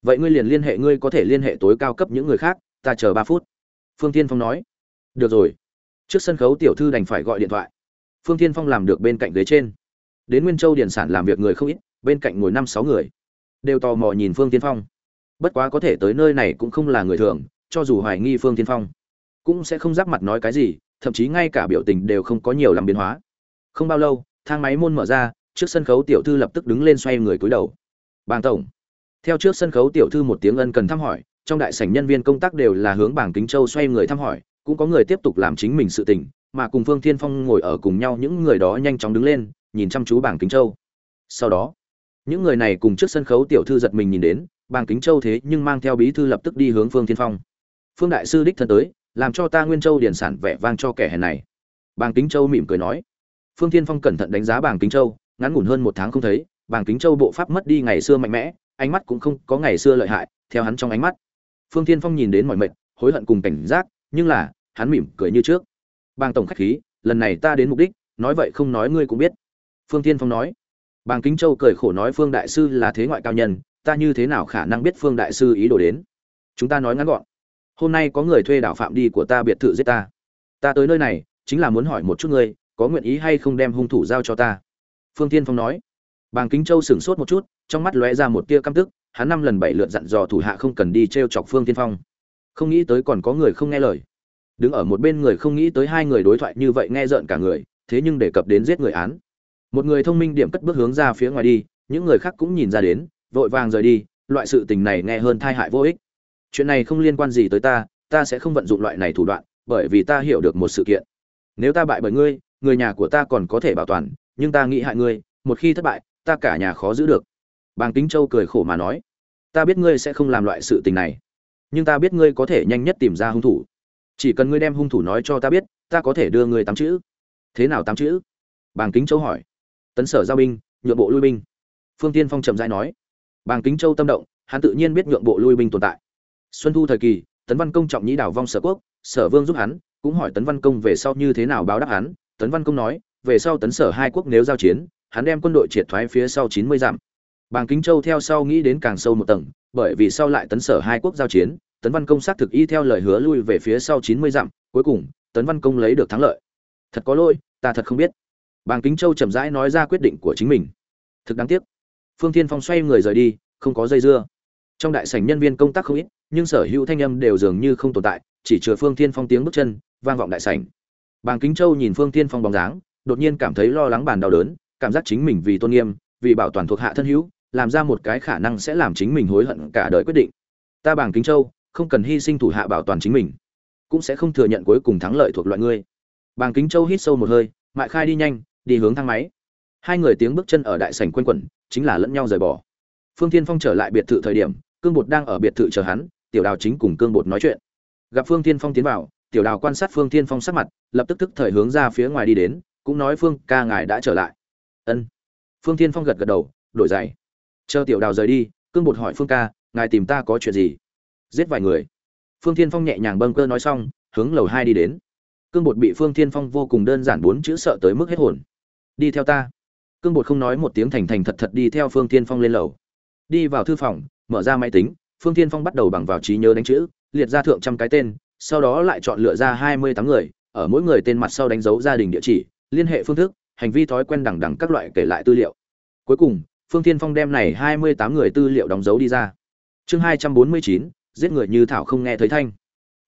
Vậy ngươi liền liên hệ, ngươi có thể liên hệ tối cao cấp những người khác, ta chờ ba phút. Phương tiên phong nói được rồi. Trước sân khấu tiểu thư đành phải gọi điện thoại. Phương tiên phong làm được bên cạnh ghế trên. Đến nguyên châu điển sản làm việc người không ít, bên cạnh ngồi năm sáu người. Đều tò mò nhìn phương tiên phong. Bất quá có thể tới nơi này cũng không là người thường, cho dù hoài nghi phương tiên phong, cũng sẽ không giáp mặt nói cái gì, thậm chí ngay cả biểu tình đều không có nhiều làm biến hóa. Không bao lâu, thang máy môn mở ra, trước sân khấu tiểu thư lập tức đứng lên xoay người cúi đầu. Bàng tổng. Theo trước sân khấu tiểu thư một tiếng ân cần thăm hỏi, trong đại sảnh nhân viên công tác đều là hướng bảng kính châu xoay người thăm hỏi cũng có người tiếp tục làm chính mình sự tình, mà cùng phương thiên phong ngồi ở cùng nhau, những người đó nhanh chóng đứng lên, nhìn chăm chú bảng kính châu. Sau đó, những người này cùng trước sân khấu tiểu thư giật mình nhìn đến, bảng kính châu thế nhưng mang theo bí thư lập tức đi hướng phương thiên phong. Phương đại sư đích thân tới, làm cho ta nguyên châu điển sản vẻ vang cho kẻ hèn này. Bảng kính châu mỉm cười nói. Phương thiên phong cẩn thận đánh giá bảng kính châu, ngắn ngủn hơn một tháng không thấy, bảng kính châu bộ pháp mất đi ngày xưa mạnh mẽ, ánh mắt cũng không có ngày xưa lợi hại, theo hắn trong ánh mắt. Phương thiên phong nhìn đến mọi mệt hối hận cùng cảnh giác nhưng là, hắn mỉm cười như trước. Bàng tổng khách khí, lần này ta đến mục đích, nói vậy không nói ngươi cũng biết. Phương thiên phong nói. Bàng kính châu cười khổ nói phương đại sư là thế ngoại cao nhân, ta như thế nào khả năng biết phương đại sư ý đồ đến? Chúng ta nói ngắn gọn. Hôm nay có người thuê đảo phạm đi của ta biệt thự giết ta. Ta tới nơi này, chính là muốn hỏi một chút ngươi, có nguyện ý hay không đem hung thủ giao cho ta? Phương tiên phong nói. Bàng kính châu sửng sốt một chút, trong mắt lóe ra một tia căm tức, hắn năm lần bảy lượt dặn dò thủ hạ không cần đi t r e o chọc phương tiên phong không nghĩ tới còn có người không nghe lời. Đứng ở một bên người không nghĩ tới hai người đối thoại như vậy nghe rợn cả người, thế nhưng đề cập đến giết người án. Một người thông minh điểm cất bước hướng ra phía ngoài đi, những người khác cũng nhìn ra đến, vội vàng rời đi, loại sự tình này nghe hơn thai hại vô ích. Chuyện này không liên quan gì tới ta ta sẽ không vận dụng loại này thủ đoạn, bởi vì ta hiểu được một sự kiện. Nếu ta bại bởi ngươi, người nhà của ta còn có thể bảo toàn, nhưng ta nghĩ hại ngươi, một khi thất bại, ta cả nhà khó giữ được. Bàng kính châu cười khổ mà nói, ta biết ngươi sẽ không làm loại sự tình này nhưng ta biết ngươi có thể nhanh nhất tìm ra hung thủ. Chỉ cần ngươi đem hung thủ nói cho ta biết, ta có thể đưa ngươi tám chữ. Thế nào tám chữ? Bàng kính châu hỏi. Tấn sở giao binh, nhượng bộ lui binh. Phương tiên phong trầm dai nói. Bàng kính châu tâm động, hắn tự nhiên biết nhượng bộ lui binh tồn tại. Xuân thu thời kỳ, tấn văn công trọng nhĩ đảo vong sở quốc, sở vương giúp hắn, cũng hỏi tấn văn công về sau như thế nào báo đáp hắn. Tấn văn công nói, về sau tấn sở hai quốc nếu giao chiến, hắn đem quân đội triệt thoái phía sau chín mươi dặm bàng kính châu theo sau nghĩ đến càng sâu một tầng, bởi vì sau lại tấn sở hai quốc giao chiến, tấn văn công xác thực y theo lời hứa lui về phía sau chín mươi dặm, cuối cùng, tấn văn công lấy được thắng lợi. Thật có lỗi, ta thật không biết. Bàng kính châu chậm rãi nói ra quyết định của chính mình. Thực đáng tiếc. Phương thiên phong xoay người rời đi, không có dây dưa. Trong đại sảnh nhân viên công tác không ít, nhưng sở hữu thanh âm đều dường như không tồn tại, chỉ trừ phương thiên phong tiếng bước chân, vang vọng đại sảnh. Bàng kính châu nhìn phương thiên phong bóng dáng, đột nhiên cảm thấy lo lắng bàn đau đớn, cảm giác chính mình vì tôn nghiêm, vì bảo toàn thuộc hạ thân hữu làm ra một cái khả năng sẽ làm chính mình hối hận cả đời quyết định. Ta bàng kính châu, không cần hy sinh thủ hạ bảo toàn chính mình, cũng sẽ không thừa nhận cuối cùng thắng lợi thuộc loại ngươi. Bàng kính châu hít sâu một hơi, mại khai đi nhanh, đi hướng thang máy. Hai người tiếng bước chân ở đại sảnh quanh quẩn, chính là lẫn nhau rời bỏ. Phương thiên phong trở lại biệt thự thời điểm, cương bột đang ở biệt thự chờ hắn, tiểu đào chính cùng cương bột nói chuyện. Gặp phương thiên phong tiến vào, tiểu đào quan sát phương thiên phong sắc mặt, lập tức tức thời hướng ra phía ngoài đi đến, cũng nói, phương ca ngài đã trở lại. Ân. Phương thiên phong gật gật đầu, đổi giày chờ tiểu đào rời đi, cương bột hỏi phương ca, ngài tìm ta có chuyện gì? Giết vài người. Phương thiên phong nhẹ nhàng bâng cơ nói xong, hướng lầu hai đi đến. Cương bột bị phương thiên phong vô cùng đơn giản bốn chữ sợ tới mức hết hồn. Đi theo ta. Cương bột không nói một tiếng thành thành thật thật đi theo phương thiên phong lên lầu. Đi vào thư phòng, mở ra máy tính, phương thiên phong bắt đầu bằng vào trí nhớ đánh chữ, liệt ra thượng trăm cái tên, sau đó lại chọn lựa ra hai mươi tám người, ở mỗi người tên mặt sau đánh dấu gia đình địa chỉ, liên hệ phương thức, hành vi thói quen đẳng đẳng các loại kể lại tư liệu. Cuối cùng phương thiên phong đem này hai mươi tám người tư liệu đóng dấu đi ra. Chương hai trăm bốn mươi chín, giết người như thảo không nghe thấy thanh.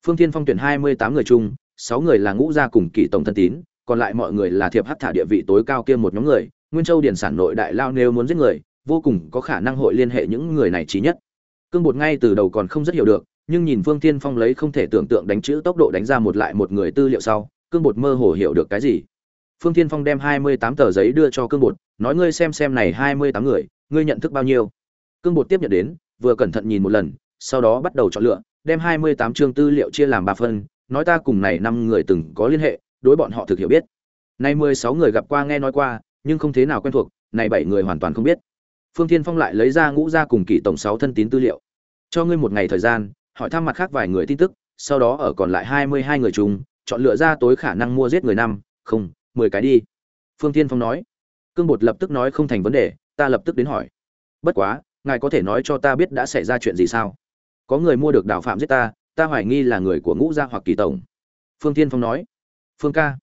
Phương thiên phong tuyển hai mươi tám người chung, sáu người là ngũ gia cùng kỷ tổng thân tín, còn lại mọi người là thiệp hắc thả địa vị tối cao kia một nhóm người. Nguyên châu điển sản nội đại lao nếu muốn giết người, vô cùng có khả năng hội liên hệ những người này chí nhất. Cương bột ngay từ đầu còn không rất hiểu được, nhưng nhìn phương thiên phong lấy không thể tưởng tượng đánh chữ tốc độ đánh ra một lại một người tư liệu sau, cương bột mơ hồ hiểu được cái gì. Phương thiên phong đem hai mươi tám tờ giấy đưa cho cương bột nói ngươi xem xem này hai mươi tám người, ngươi nhận thức bao nhiêu? Cương bột tiếp nhận đến, vừa cẩn thận nhìn một lần, sau đó bắt đầu chọn lựa, đem hai mươi tám chương tư liệu chia làm ba phần, nói ta cùng này năm người từng có liên hệ, đối bọn họ thực hiểu biết. Nay mười sáu người gặp qua nghe nói qua, nhưng không thế nào quen thuộc, này bảy người hoàn toàn không biết. Phương thiên phong lại lấy ra ngũ gia cùng kỷ tổng sáu thân tín tư liệu. Cho ngươi một ngày thời gian, hỏi thăm mặt khác vài người tin tức, sau đó ở còn lại hai mươi hai người chung, chọn lựa ra tối khả năng mua giết người năm, không, mười cái đi. Phương thiên phong nói cương bột lập tức nói không thành vấn đề, ta lập tức đến hỏi. Bất quá, ngài có thể nói cho ta biết đã xảy ra chuyện gì sao? Có người mua được đào phạm giết ta ta hoài nghi là người của ngũ gia hoặc kỳ tổng. Phương thiên phong nói. Phương ca,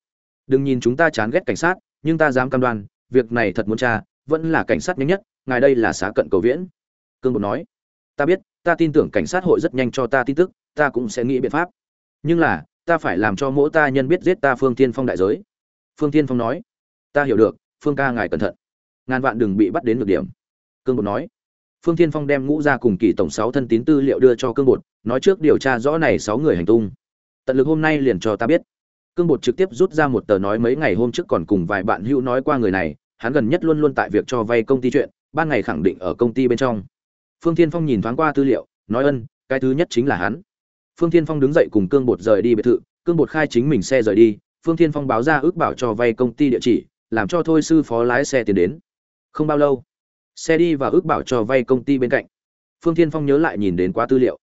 đừng nhìn chúng ta chán ghét cảnh sát, nhưng ta dám cam đoan, việc này thật muốn tra, vẫn là cảnh sát nhanh nhất, ngài đây là xá cận cầu viễn. Cương bột nói. Ta biết, ta tin tưởng cảnh sát hội rất nhanh cho ta tin tức, ta cũng sẽ nghĩ biện pháp. Nhưng là, ta phải làm cho mỗi ta nhân biết giết ta phương tiên phong đại giới. Phương tiên phong nói. Ta hiểu được phương ca ngài cẩn thận. Ngàn vạn đừng bị bắt đến ngược điểm. Cương bột nói. Phương Thiên phong đem ngũ ra cùng kỳ tổng sáu thân tín tư liệu đưa cho cương bột, nói trước điều tra rõ này sáu người hành tung. Tận lực hôm nay liền cho ta biết. Cương bột trực tiếp rút ra một tờ nói mấy ngày hôm trước còn cùng vài bạn hữu nói qua người này, hắn gần nhất luôn luôn tại việc cho vay công ty chuyện, ban ngày khẳng định ở công ty bên trong. Phương thiên phong nhìn thoáng qua tư liệu, nói ân, cái thứ nhất chính là hắn. Phương thiên phong đứng dậy cùng cương bột rời đi biệt thự, cương bột khai chính mình xe rời đi, phương thiên phong báo ra ước bảo cho vay công ty địa chỉ làm cho thôi sư phó lái xe tiến đến. Không bao lâu, xe đi và ước bảo cho vay công ty bên cạnh. Phương thiên phong nhớ lại nhìn đến quá tư liệu.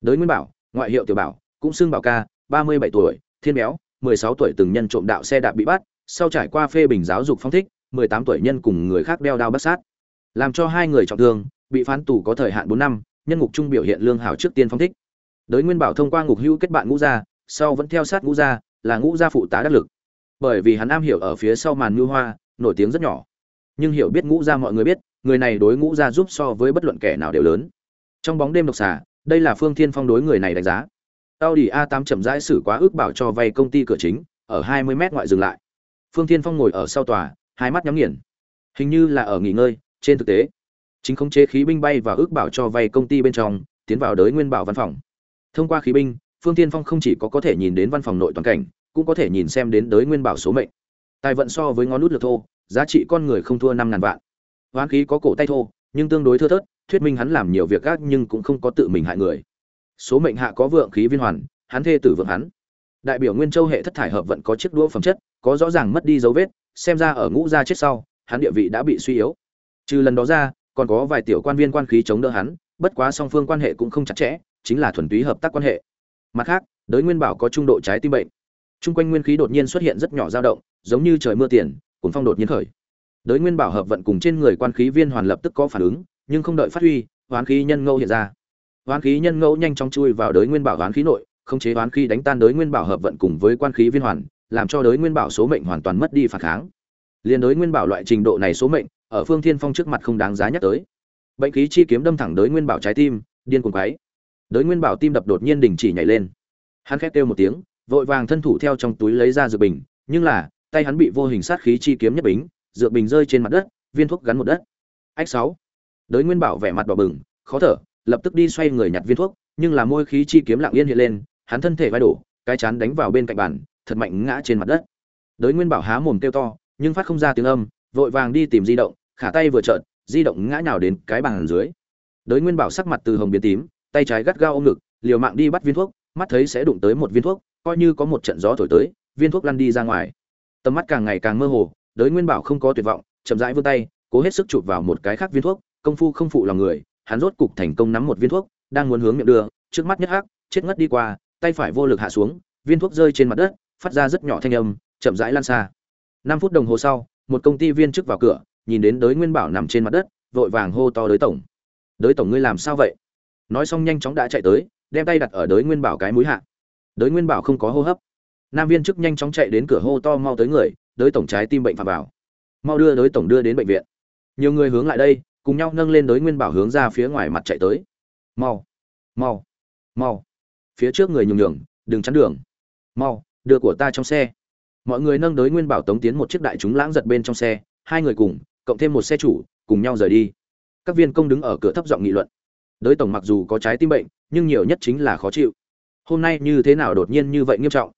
Đới nguyên bảo, ngoại hiệu tiểu bảo, cũng xưng bảo ca, ba mươi bảy tuổi, thiên béo, mười sáu tuổi từng nhân trộm đạo xe đạp bị bắt, sau trải qua phê bình giáo dục phong thích, mười tám tuổi nhân cùng người khác đeo đao bắt sát. Làm cho hai người trọng thương, bị phán tù có thời hạn bốn năm, nhân ngục trung biểu hiện lương hảo trước tiên phong thích. Đới nguyên bảo thông qua ngục hữu kết bạn ngũ gia, sau vẫn theo sát ngũ gia, là ngũ gia phụ tá đắc lực bởi vì hắn am hiểu ở phía sau màn ngư hoa nổi tiếng rất nhỏ nhưng hiểu biết ngũ gia mọi người biết người này đối ngũ gia giúp so với bất luận kẻ nào đều lớn trong bóng đêm độc xà đây là phương thiên phong đối người này đánh giá tao đi A8 chậm rãi xử quá ước bảo cho vay công ty cửa chính, ở 20 mét ngoại dừng lại. Phương Thiên Phong ngồi ở sau tòa, hai mắt nhắm nghiền. Hình như là ở nghỉ ngơi, trên thực tế, chính khống chế khí binh bay và ước bảo cho vay công ty bên trong, tiến vào đới nguyên bảo văn phòng. Thông qua khí binh, Phương Thiên Phong không chỉ có có thể nhìn đến văn phòng nội toàn cảnh, cũng có thể nhìn xem đến đới nguyên bảo số mệnh. Tài vận so với ngón nút lược thô, giá trị con người không thua năm ngàn vạn. Hoán khí có cổ tay thô, nhưng tương đối thưa thớt, thuyết minh hắn làm nhiều việc gác nhưng cũng không có tự mình hại người. Số mệnh hạ có vượng khí viên hoàn hắn thê tử vượng hắn. Đại biểu nguyên châu hệ thất thải hợp vận có chiếc đũa phẩm chất có rõ ràng mất đi dấu vết xem ra ở ngũ gia chết sau hắn địa vị đã bị suy yếu. Trừ lần đó ra còn có vài tiểu quan viên quan khí chống đỡ hắn bất quá song phương quan hệ cũng không chặt chẽ chính là thuần túy hợp tác quan hệ. Mặt khác đới nguyên bảo có trung độ trái tim bệnh. Trung quanh nguyên khí đột nhiên xuất hiện rất nhỏ dao động, giống như trời mưa tiền cuốn phong đột nhiên khởi. Đới nguyên bảo hợp vận cùng trên người quan khí viên hoàn lập tức có phản ứng, nhưng không đợi phát huy, hoán khí nhân ngẫu hiện ra. Hoán khí nhân ngẫu nhanh chóng chui vào đới nguyên bảo hoán khí nội không chế hoán khí đánh tan đới nguyên bảo hợp vận cùng với quan khí viên hoàn, làm cho đới nguyên bảo số mệnh hoàn toàn mất đi phản kháng. Liên đới nguyên bảo loại trình độ này số mệnh, ở phương thiên phong trước mặt không đáng giá nhắc tới. Bệnh khí chi kiếm đâm thẳng đới nguyên bảo trái tim, điên cuồng quái đới nguyên bảo tim đập đột nhiên đình chỉ nhảy lên. Hắn khét kêu một tiếng vội vàng thân thủ theo trong túi lấy ra dược bình, nhưng là, tay hắn bị vô hình sát khí chi kiếm nhất bính, dược bình rơi trên mặt đất, viên thuốc gắn một đất. Ách sáu. Đới nguyên bảo vẻ mặt đỏ bừng, khó thở, lập tức đi xoay người nhặt viên thuốc, nhưng là môi khí chi kiếm lặng yên hiện lên, hắn thân thể vai đổ, cái chán đánh vào bên cạnh bàn, thật mạnh ngã trên mặt đất. Đới nguyên bảo há mồm kêu to, nhưng phát không ra tiếng âm, vội vàng đi tìm di động, khả tay vừa trợn, di động ngã nhào đến cái bàn dưới. Đới nguyên bảo sắc mặt từ hồng biến tím, tay trái gắt gao ôm ngực, liều mạng đi bắt viên thuốc, mắt thấy sẽ đụng tới một viên thuốc coi như có một trận gió thổi tới, viên thuốc lăn đi ra ngoài. Tầm mắt càng ngày càng mơ hồ, đới nguyên bảo không có tuyệt vọng, chậm rãi vươn tay, cố hết sức chụp vào một cái khác viên thuốc, công phu không phụ lòng người, hắn rốt cục thành công nắm một viên thuốc, đang muốn hướng miệng đưa, trước mắt nhất hắc, chết ngất đi qua, tay phải vô lực hạ xuống, viên thuốc rơi trên mặt đất, phát ra rất nhỏ thanh âm, chậm rãi lan xa. Năm phút đồng hồ sau, một công ty viên chức vào cửa, nhìn đến đới nguyên bảo nằm trên mặt đất, vội vàng hô to đới tổng. Đới tổng ngươi làm sao vậy? Nói xong nhanh chóng đã chạy tới, đem tay đặt ở đới nguyên bảo cái mũi hạ đới nguyên bảo không có hô hấp. Nam viên chức nhanh chóng chạy đến cửa hô to mau tới người đới tổng trái tim bệnh phạm bảo, mau đưa đới tổng đưa đến bệnh viện. Nhiều người hướng lại đây cùng nhau nâng lên đới nguyên bảo hướng ra phía ngoài mặt chạy tới. Mau mau mau. Phía trước người nhường nhường đừng chắn đường. Mau đưa của ta trong xe. Mọi người nâng đới nguyên bảo tống tiến một chiếc đại chúng lãng giật bên trong xe hai người cùng cộng thêm một xe chủ cùng nhau rời đi. Các viên công đứng ở cửa thấp giọng nghị luận. Đới tổng mặc dù có trái tim bệnh nhưng nhiều nhất chính là khó chịu hôm nay như thế nào đột nhiên như vậy nghiêm trọng?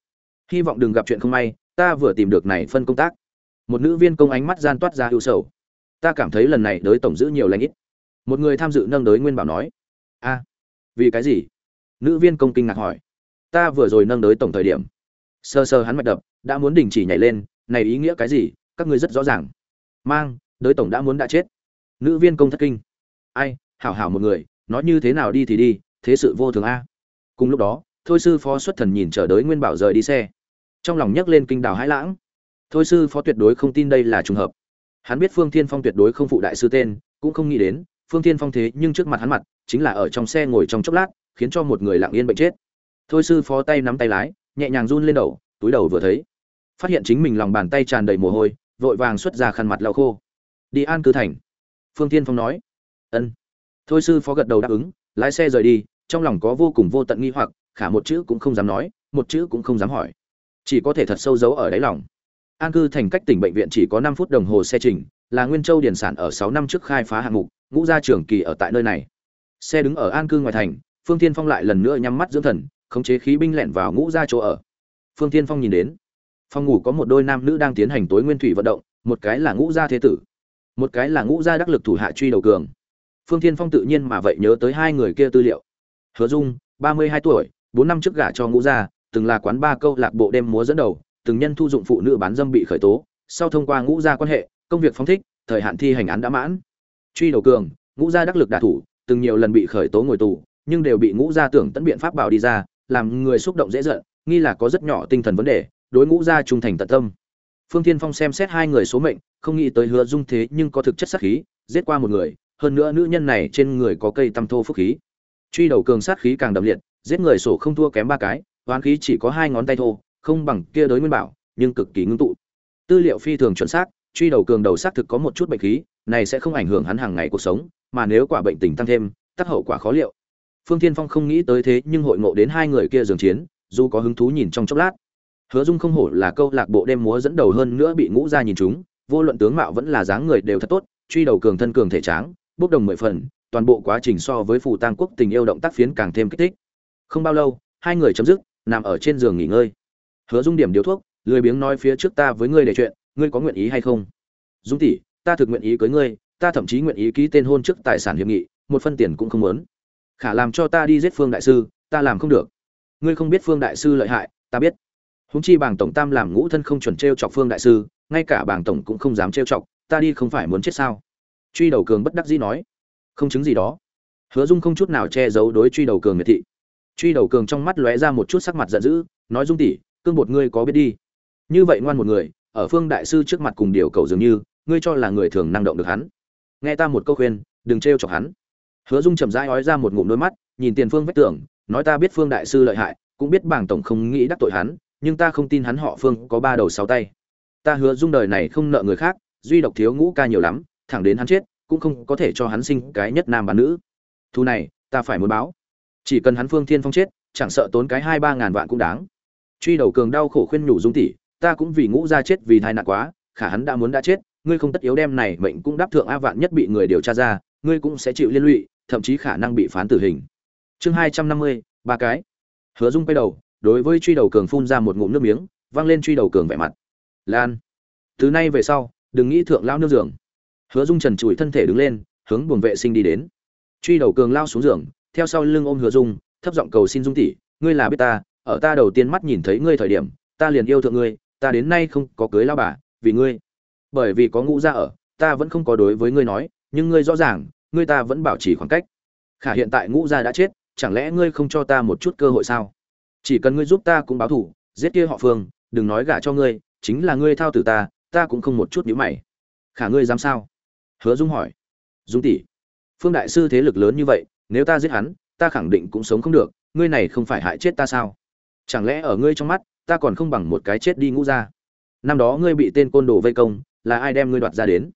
Hy vọng đừng gặp chuyện không may, ta vừa tìm được này phân công tác. Một nữ viên công ánh mắt gian toát ra ưu sầu. Ta cảm thấy lần này đới tổng giữ nhiều lãnh ít. Một người tham dự nâng đới nguyên bảo nói. A, vì cái gì? Nữ viên công kinh ngạc hỏi. Ta vừa rồi nâng đới tổng thời điểm. Sơ sơ hắn mạch đập, đã muốn đình chỉ nhảy lên, này ý nghĩa cái gì? Các ngươi rất rõ ràng. Mang, đới tổng đã muốn đã chết. Nữ viên công thất kinh. Ai, hảo hảo một người, nói như thế nào đi thì đi, thế sự vô thường a. Cùng lúc đó thôi sư phó xuất thần nhìn chờ đới nguyên bảo rời đi xe. Trong lòng nhấc lên kinh đào hãi lãng. Thôi sư phó tuyệt đối không tin đây là trùng hợp. Hắn biết phương thiên phong tuyệt đối không phụ đại sư tên, cũng không nghĩ đến, phương thiên phong thế nhưng trước mặt hắn mặt, chính là ở trong xe ngồi trong chốc lát, khiến cho một người lặng yên bệnh chết. Thôi sư phó tay nắm tay lái, nhẹ nhàng run lên đầu, túi đầu vừa thấy. Phát hiện chính mình lòng bàn tay tràn đầy mồ hôi, vội vàng xuất ra khăn mặt lau khô. Đi an cư thành, phương thiên phong nói. Ân. Thôi sư phó gật đầu đáp ứng, lái xe rời đi, trong lòng có vô cùng vô tận nghi hoặc khả một chữ cũng không dám nói, một chữ cũng không dám hỏi. Chỉ có thể thật sâu giấu ở đáy lòng. An cư thành cách tỉnh bệnh viện chỉ có năm phút đồng hồ xe trình, là nguyên châu điển sản ở sáu năm trước khai phá hạng mục, ngũ gia trưởng kỳ ở tại nơi này. Xe đứng ở an cư ngoài thành, phương tiên phong lại lần nữa nhắm mắt dưỡng thần, khống chế khí binh lẹn vào ngũ gia chỗ ở. Phương tiên phong nhìn đến, phòng ngủ có một đôi nam nữ đang tiến hành tối nguyên thủy vận động, một cái là ngũ gia thế tử, một cái là ngũ gia đắc lực thủ hạ truy đầu cường. Phương tiên phong tự nhiên mà vậy nhớ tới hai người kia tư liệu. Hứa dung, ba mươi hai tuổi bốn năm trước gả cho ngũ gia, từng là quán ba câu lạc bộ đêm múa dẫn đầu, từng nhân thu dụng phụ nữ bán dâm bị khởi tố. Sau thông qua ngũ gia quan hệ, công việc phóng thích, thời hạn thi hành án đã mãn. Truy đầu cường, ngũ gia đắc lực đả thủ, từng nhiều lần bị khởi tố ngồi tù, nhưng đều bị ngũ gia tưởng tận biện pháp bảo đi ra, làm người xúc động dễ giận, nghi là có rất nhỏ tinh thần vấn đề, đối ngũ gia trung thành tận tâm. Phương thiên phong xem xét hai người số mệnh, không nghĩ tới hứa dung thế nhưng có thực chất sát khí, giết qua một người, hơn nữa nữ nhân này trên người có cây tăm thô phúc khí. Truy đầu cường sát khí càng đậm liệt giết người sổ không thua kém ba cái hoán khí chỉ có hai ngón tay thô, không bằng kia đối nguyên bảo, nhưng cực kỳ ngưng tụ. Tư liệu phi thường chuẩn xác, truy đầu cường đầu xác thực có một chút bệnh khí, này sẽ không ảnh hưởng hắn hàng ngày cuộc sống, mà nếu quả bệnh tình tăng thêm tác hậu quả khó liệu. Phương thiên phong không nghĩ tới thế nhưng hội ngộ đến hai người kia dường chiến, dù có hứng thú nhìn trong chốc lát. Hứa dung không hổ là câu lạc bộ đêm múa dẫn đầu hơn nữa bị ngũ ra nhìn chúng, vô luận tướng mạo vẫn là dáng người đều thật tốt, truy đầu cường thân cường thể tráng, bốc đồng mười phần, toàn bộ quá trình so với phù tang quốc tình yêu động tác phiến càng thêm kích thích không bao lâu, hai người chấm dứt, nằm ở trên giường nghỉ ngơi. Hứa dung điểm điếu thuốc, lười biếng nói phía trước ta với ngươi để chuyện, ngươi có nguyện ý hay không? Dung tỷ, ta thực nguyện ý cưới ngươi, ta thậm chí nguyện ý ký tên hôn trước tài sản hiệp nghị, một phân tiền cũng không muốn. Khả làm cho ta đi giết phương đại sư, ta làm không được. Ngươi không biết phương đại sư lợi hại, ta biết. Húng chi bảng tổng tam làm ngũ thân không chuẩn t r e o chọc phương đại sư, ngay cả bảng tổng cũng không dám t r e o chọc, ta đi không phải muốn chết sao? Truy đầu cường bất đắc dĩ nói. Không chứng gì đó. Hứa dung không chút nào che giấu đối truy đầu cường miệt thị truy đầu cường trong mắt lóe ra một chút sắc mặt giận dữ, nói dung tỷ, cương bột ngươi có biết đi. Như vậy ngoan một người, ở phương đại sư trước mặt cùng điều cầu dường như, ngươi cho là người thường năng động được hắn. Nghe ta một câu khuyên, đừng trêu chọc hắn. Hứa dung chậm rãi ói ra một ngụm đôi mắt, nhìn tiền phương vách tường, nói ta biết phương đại sư lợi hại, cũng biết bảng tổng không nghĩ đắc tội hắn, nhưng ta không tin hắn họ phương có ba đầu sáu tay. Ta hứa dung đời này không nợ người khác, duy độc thiếu ngũ ca nhiều lắm, thẳng đến hắn chết, cũng không có thể cho hắn sinh cái nhất nam bán nữ. Thu này, ta phải muốn báo chỉ cần hắn phương thiên phong chết, chẳng sợ tốn cái hai ba ngàn vạn cũng đáng. Truy đầu cường đau khổ khuyên nhủ dung tỷ, ta cũng vì ngũ gia chết vì thai nạn quá, khả hắn đã muốn đã chết, ngươi không tất yếu đem này mệnh cũng đáp thượng a vạn nhất bị người điều tra ra, ngươi cũng sẽ chịu liên lụy, thậm chí khả năng bị phán tử hình. Chương hai trăm năm mươi, ba cái. Hứa dung quay đầu, đối với truy đầu cường phun ra một ngụm nước miếng văng lên truy đầu cường vẻ mặt. Lan, từ nay về sau, đừng nghĩ thượng lao nước giường. Hứa dung trần trụi thân thể đứng lên, hướng buồng vệ sinh đi đến. Truy đầu cường lao xuống giường theo sau lưng ôm hứa dung, thấp giọng cầu xin dung tỷ, ngươi là biết ta, ở ta đầu tiên mắt nhìn thấy ngươi thời điểm, ta liền yêu thượng ngươi, ta đến nay không có cưới lao bà, vì ngươi. Bởi vì có ngũ gia ở, ta vẫn không có đối với ngươi nói, nhưng ngươi rõ ràng, ngươi ta vẫn bảo trì khoảng cách. Khả hiện tại ngũ gia đã chết, chẳng lẽ ngươi không cho ta một chút cơ hội sao? Chỉ cần ngươi giúp ta cũng báo thủ giết kia họ phương, đừng nói gả cho ngươi, chính là ngươi thao tử ta ta cũng không một chút nhíu mày. Khả ngươi dám sao? Hứa dung hỏi. Dung tỷ, phương đại sư thế lực lớn như vậy nếu ta giết hắn, ta khẳng định cũng sống không được, ngươi này không phải hại chết ta sao? Chẳng lẽ ở ngươi trong mắt, ta còn không bằng một cái chết đi ngũ ra năm đó ngươi bị tên côn đồ vây công, là ai đem ngươi đoạt ra đến?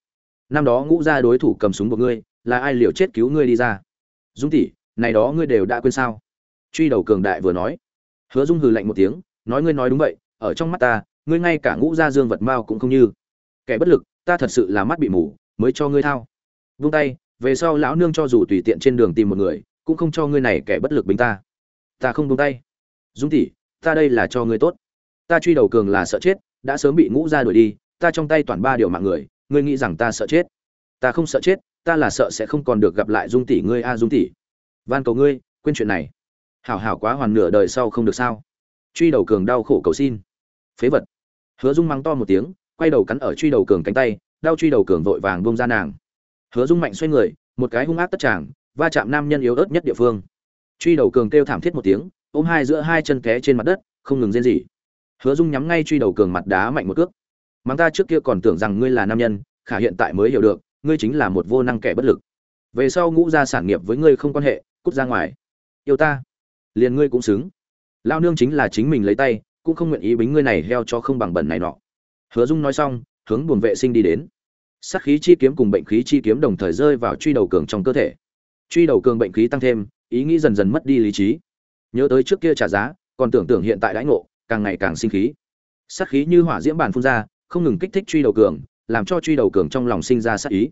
Năm đó ngũ ra đối thủ cầm súng của ngươi, là ai liều chết cứu ngươi đi ra? Dung tỷ, này đó ngươi đều đã quên sao? Truy đầu cường đại vừa nói. Hứa dung hừ lạnh một tiếng, nói ngươi nói đúng vậy, ở trong mắt ta, ngươi ngay cả ngũ gia dương vật mao cũng không như. Kẻ bất lực, ta thật sự là mắt bị mù, mới cho ngươi thao. Vung tay về sau lão nương cho dù tùy tiện trên đường tìm một người, cũng không cho ngươi này kẻ bất lực bình ta. Ta không buông tay. Dung tỷ, ta đây là cho ngươi tốt. Ta truy đầu cường là sợ chết, đã sớm bị ngũ gia đuổi đi, ta trong tay toàn ba điều mạng người, ngươi nghĩ rằng ta sợ chết? Ta không sợ chết, ta là sợ sẽ không còn được gặp lại dung tỷ ngươi a, dung tỷ. Van cầu ngươi, quên chuyện này. Hảo hảo quá hoàn nửa đời sau không được sao? Truy đầu cường đau khổ cầu xin. Phế vật. Hứa dung mắng to một tiếng, quay đầu cắn ở truy đầu cường cánh tay, đau truy đầu cường vội vàng bông ra nàng hứa dung mạnh xoay người, một cái hung ác tất tràng, va chạm nam nhân yếu ớt nhất địa phương. Truy đầu cường kêu thảm thiết một tiếng, ôm hai giữa hai chân té trên mặt đất, không ngừng rên rỉ. Hứa dung nhắm ngay truy đầu cường mặt đá mạnh một cước. Mắng ta trước kia còn tưởng rằng ngươi là nam nhân, khả hiện tại mới hiểu được, ngươi chính là một vô năng kẻ bất lực. Về sau ngũ gia sản nghiệp với ngươi không quan hệ, cút ra ngoài. Yêu ta. Liền ngươi cũng xứng. Lao nương chính là chính mình lấy tay, cũng không nguyện ý bính ngươi này heo cho không bằng bẩn này nọ. Hứa dung nói xong, hướng buồng vệ sinh đi đến sát khí chi kiếm cùng bệnh khí chi kiếm đồng thời rơi vào truy đầu cường trong cơ thể. Truy đầu cường bệnh khí tăng thêm, ý nghĩ dần dần mất đi lý trí. Nhớ tới trước kia trả giá, còn tưởng tượng hiện tại đãi ngộ, càng ngày càng sinh khí. Sát khí như hỏa diễm bàn phun ra, không ngừng kích thích truy đầu cường, làm cho truy đầu cường trong lòng sinh ra sát ý.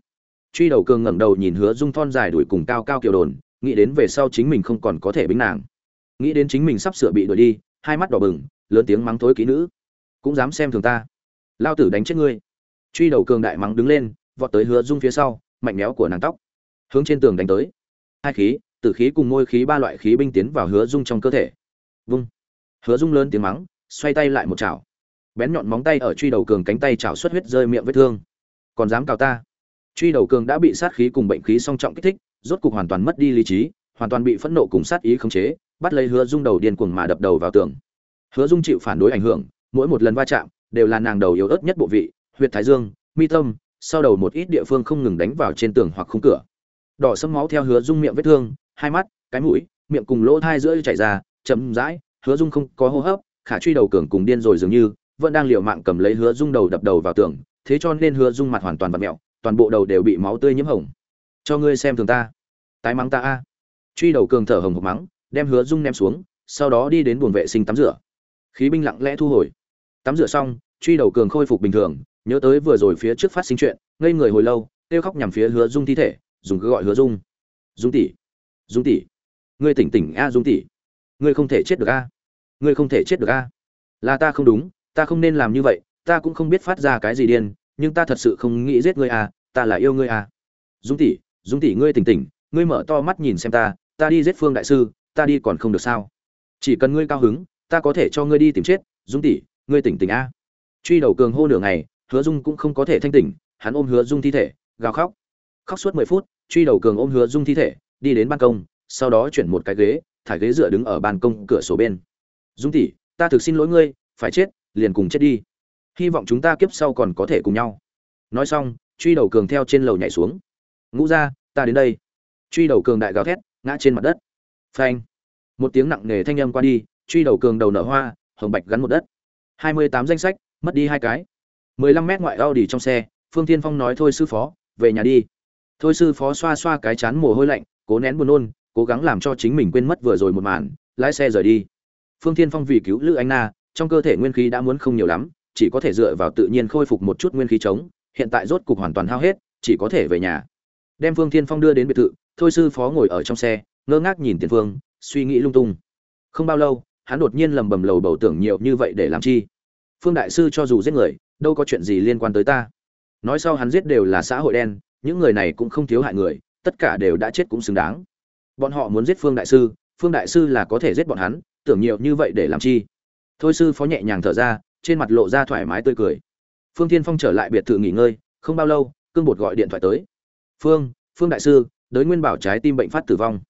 Truy đầu cường ngẩng đầu nhìn hứa dung thon dài đuổi cùng cao cao kiều đồn, nghĩ đến về sau chính mình không còn có thể bính nàng. Nghĩ đến chính mình sắp sửa bị đuổi đi, hai mắt đỏ bừng, lớn tiếng mắng thối kỹ nữ. Cũng dám xem thường ta. Lao tử đánh chết ngươi truy đầu cường đại mắng đứng lên, vọt tới hứa dung phía sau, mạnh méo của nàng tóc, hướng trên tường đánh tới. Hai khí, tử khí cùng môi khí ba loại khí binh tiến vào hứa dung trong cơ thể. Vung. Hứa dung lớn tiếng mắng, xoay tay lại một chảo. Bén nhọn móng tay ở truy đầu cường cánh tay chảo xuất huyết rơi miệng vết thương. Còn dám cào ta? Truy đầu cường đã bị sát khí cùng bệnh khí song trọng kích thích, rốt cục hoàn toàn mất đi lý trí, hoàn toàn bị phẫn nộ cùng sát ý khống chế, bắt lấy hứa dung đầu điên cuồng mà đập đầu vào tường. Hứa dung chịu phản đối ảnh hưởng, mỗi một lần va chạm đều là nàng đầu yếu ớt nhất bộ vị huyệt thái dương, mi tâm, sau đầu một ít địa phương không ngừng đánh vào trên tường hoặc khung cửa. Đỏ sẫm máu theo hứa dung miệng vết thương, hai mắt, cái mũi, miệng cùng lỗ thai giữa chảy ra, chậm rãi, hứa dung không có hô hấp, khả truy đầu cường cùng điên rồi dường như, vẫn đang liều mạng cầm lấy hứa dung đầu đập đầu vào tường, thế cho nên hứa dung mặt hoàn toàn vặn mẹo, toàn bộ đầu đều bị máu tươi nhiễm hồng. Cho ngươi xem thường ta. Tái mắng ta a. Truy đầu cường thở hồng hộc mắng, đem hứa dung ném xuống, sau đó đi đến buồng vệ sinh tắm rửa. Khí binh lặng lẽ thu hồi. Tắm rửa xong, truy đầu cường khôi phục bình thường nhớ tới vừa rồi phía trước phát sinh chuyện, ngây người hồi lâu, kêu khóc nhằm phía hứa dung thi thể, dùng cứ gọi hứa dung. Dung tỷ. Dung tỷ. Ngươi tỉnh tỉnh a, dung tỷ. Ngươi không thể chết được a. Ngươi không thể chết được a. Là ta không đúng, ta không nên làm như vậy, ta cũng không biết phát ra cái gì điên, nhưng ta thật sự không nghĩ giết ngươi a, ta là yêu ngươi a. Dung tỷ dung tỷ ngươi tỉnh tỉnh, ngươi mở to mắt nhìn xem ta ta đi giết phương đại sư, ta đi còn không được sao? Chỉ cần ngươi cao hứng, ta có thể cho ngươi đi tìm chết, dung tỷ, ngươi tỉnh tỉnh a. Truy đầu cường hô nửa ngày hứa dung cũng không có thể thanh tỉnh, hắn ôm hứa dung thi thể, gào khóc. Khóc suốt mười phút, truy đầu cường ôm hứa dung thi thể, đi đến ban công, sau đó chuyển một cái ghế, thải ghế dựa đứng ở ban công cửa sổ bên. Dung tỷ, ta thực xin lỗi ngươi, phải chết, liền cùng chết đi. Hy vọng chúng ta kiếp sau còn có thể cùng nhau. Nói xong, truy đầu cường theo trên lầu nhảy xuống. Ngũ ra ta đến đây. Truy đầu cường đại gào thét, ngã trên mặt đất. Phanh. Một tiếng nặng nề thanh âm qua đi, truy đầu cường đầu nở hoa, hồng bạch gắn một đất. Hai mươi tám danh sách, mất đi hai cái mười lăm mét ngoại Audi trong xe phương Thiên phong nói thôi sư phó về nhà đi. Thôi sư phó xoa xoa cái chán mồ hôi lạnh cố nén buồn nôn cố gắng làm cho chính mình quên mất vừa rồi một màn lái xe rời đi. Phương Thiên phong vì cứu lữ anh na trong cơ thể nguyên khí đã muốn không nhiều lắm chỉ có thể dựa vào tự nhiên khôi phục một chút nguyên khí trống, hiện tại rốt cục hoàn toàn hao hết chỉ có thể về nhà. Đem phương Thiên phong đưa đến biệt thự thôi sư phó ngồi ở trong xe ngơ ngác nhìn tiền phương suy nghĩ lung tung. Không bao lâu hắn đột nhiên lầm bầm lầu bầu tưởng nhiều như vậy để làm chi? Phương đại sư cho dù giết người đâu có chuyện gì liên quan tới ta. Nói sau hắn giết đều là xã hội đen, những người này cũng không thiếu hại người, tất cả đều đã chết cũng xứng đáng. Bọn họ muốn giết phương đại sư, phương đại sư là có thể giết bọn hắn, tưởng nhiều như vậy để làm chi? Thôi sư phó nhẹ nhàng thở ra, trên mặt lộ ra thoải mái tươi cười. Phương thiên phong trở lại biệt thự nghỉ ngơi, không bao lâu, cương bột gọi điện thoại tới. Phương phương đại sư đới nguyên bảo trái tim bệnh phát tử vong.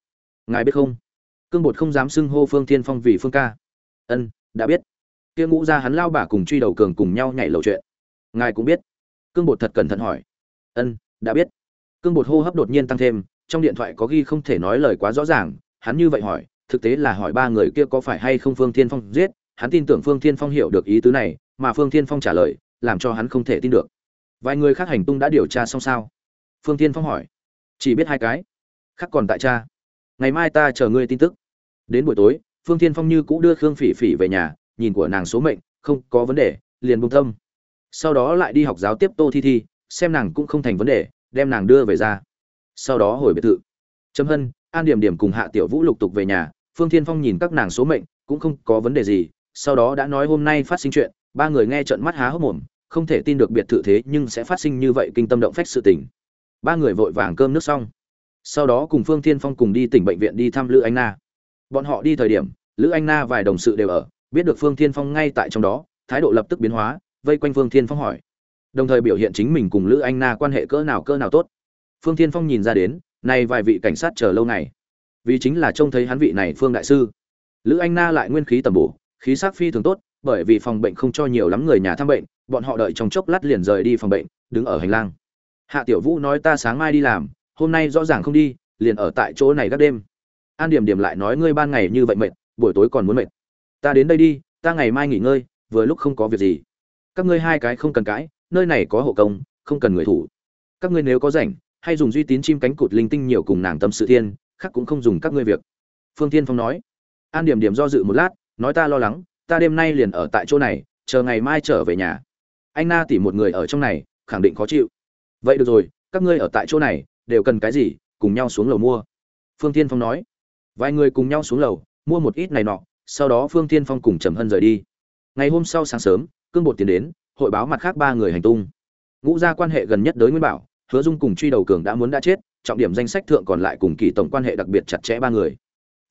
Ngài biết không? Cương bột không dám xưng hô phương thiên phong vì phương ca. Ân, đã biết kia ngũ ra hắn lao bà cùng truy đầu cường cùng nhau nhảy lầu chuyện. Ngài cũng biết. Cương bột thật cẩn thận hỏi. Ân, đã biết. Cương bột hô hấp đột nhiên tăng thêm, trong điện thoại có ghi không thể nói lời quá rõ ràng, hắn như vậy hỏi, thực tế là hỏi ba người kia có phải hay không phương thiên phong giết, hắn tin tưởng phương thiên phong hiểu được ý tứ này, mà phương thiên phong trả lời, làm cho hắn không thể tin được. Vài người khác hành tung đã điều tra xong sao? Phương thiên phong hỏi. Chỉ biết hai cái. Khác còn tại cha. Ngày mai ta chờ ngươi tin tức. Đến buổi tối, phương thiên phong như cũ đưa khương phỉ phỉ về nhà nhìn của nàng số mệnh, không có vấn đề, liền bung tâm sau đó lại đi học giáo tiếp tô thi thi, xem nàng cũng không thành vấn đề, đem nàng đưa về ra. Sau đó hồi biệt thự. Trâm hân, an điểm điểm cùng hạ tiểu vũ lục tục về nhà, phương thiên phong nhìn các nàng số mệnh, cũng không có vấn đề gì, sau đó đã nói hôm nay phát sinh chuyện, ba người nghe trận mắt há hốc mồm, không thể tin được biệt thự thế nhưng sẽ phát sinh như vậy kinh tâm động phách sự tình. Ba người vội vàng cơm nước xong. Sau đó cùng phương thiên phong cùng đi tỉnh bệnh viện đi thăm lữ anh na. Bọn họ đi thời điểm, lữ anh na vài đồng sự đều ở biết được phương thiên phong ngay tại trong đó, thái độ lập tức biến hóa, vây quanh phương thiên phong hỏi. Đồng thời biểu hiện chính mình cùng lữ anh na quan hệ cỡ nào cỡ nào tốt. Phương thiên phong nhìn ra đến này vài vị cảnh sát chờ lâu ngày. Vì chính là trông thấy hắn vị này phương đại sư. Lữ anh na lại nguyên khí tầm bổ, khí sắc phi thường tốt, bởi vì phòng bệnh không cho nhiều lắm người nhà thăm bệnh, bọn họ đợi trong chốc lát liền rời đi phòng bệnh, đứng ở hành lang. Hạ tiểu vũ nói ta sáng mai đi làm, hôm nay rõ ràng không đi, liền ở tại chỗ này gác đêm. An điểm điểm lại nói ngươi ban ngày như vậy mệt, buổi tối còn muốn mệt ta đến đây đi, ta ngày mai nghỉ ngơi, vừa lúc không có việc gì. Các ngươi hai cái không cần cãi, nơi này có hộ công, không cần người thủ. Các ngươi nếu có rảnh, hay dùng duy tín chim cánh cụt linh tinh nhiều cùng nàng tâm sự thiên, khác cũng không dùng các ngươi việc. Phương tiên phong nói. An điểm điểm do dự một lát, nói ta lo lắng, ta đêm nay liền ở tại chỗ này, chờ ngày mai trở về nhà. Anh na tỉ một người ở trong này, khẳng định khó chịu. Vậy được rồi, các ngươi ở tại chỗ này, đều cần cái gì, cùng nhau xuống lầu mua. Phương tiên phong nói. Vài người cùng nhau xuống lầu, mua một ít này nọ sau đó phương tiên phong cùng trầm hân rời đi. Ngày hôm sau sáng sớm, cương bột tiến đến, hội báo mặt khác ba người hành tung. Ngũ gia quan hệ gần nhất đới nguyên bảo, hứa dung cùng truy đầu cường đã muốn đã chết, trọng điểm danh sách thượng còn lại cùng kỳ tổng quan hệ đặc biệt chặt chẽ ba người.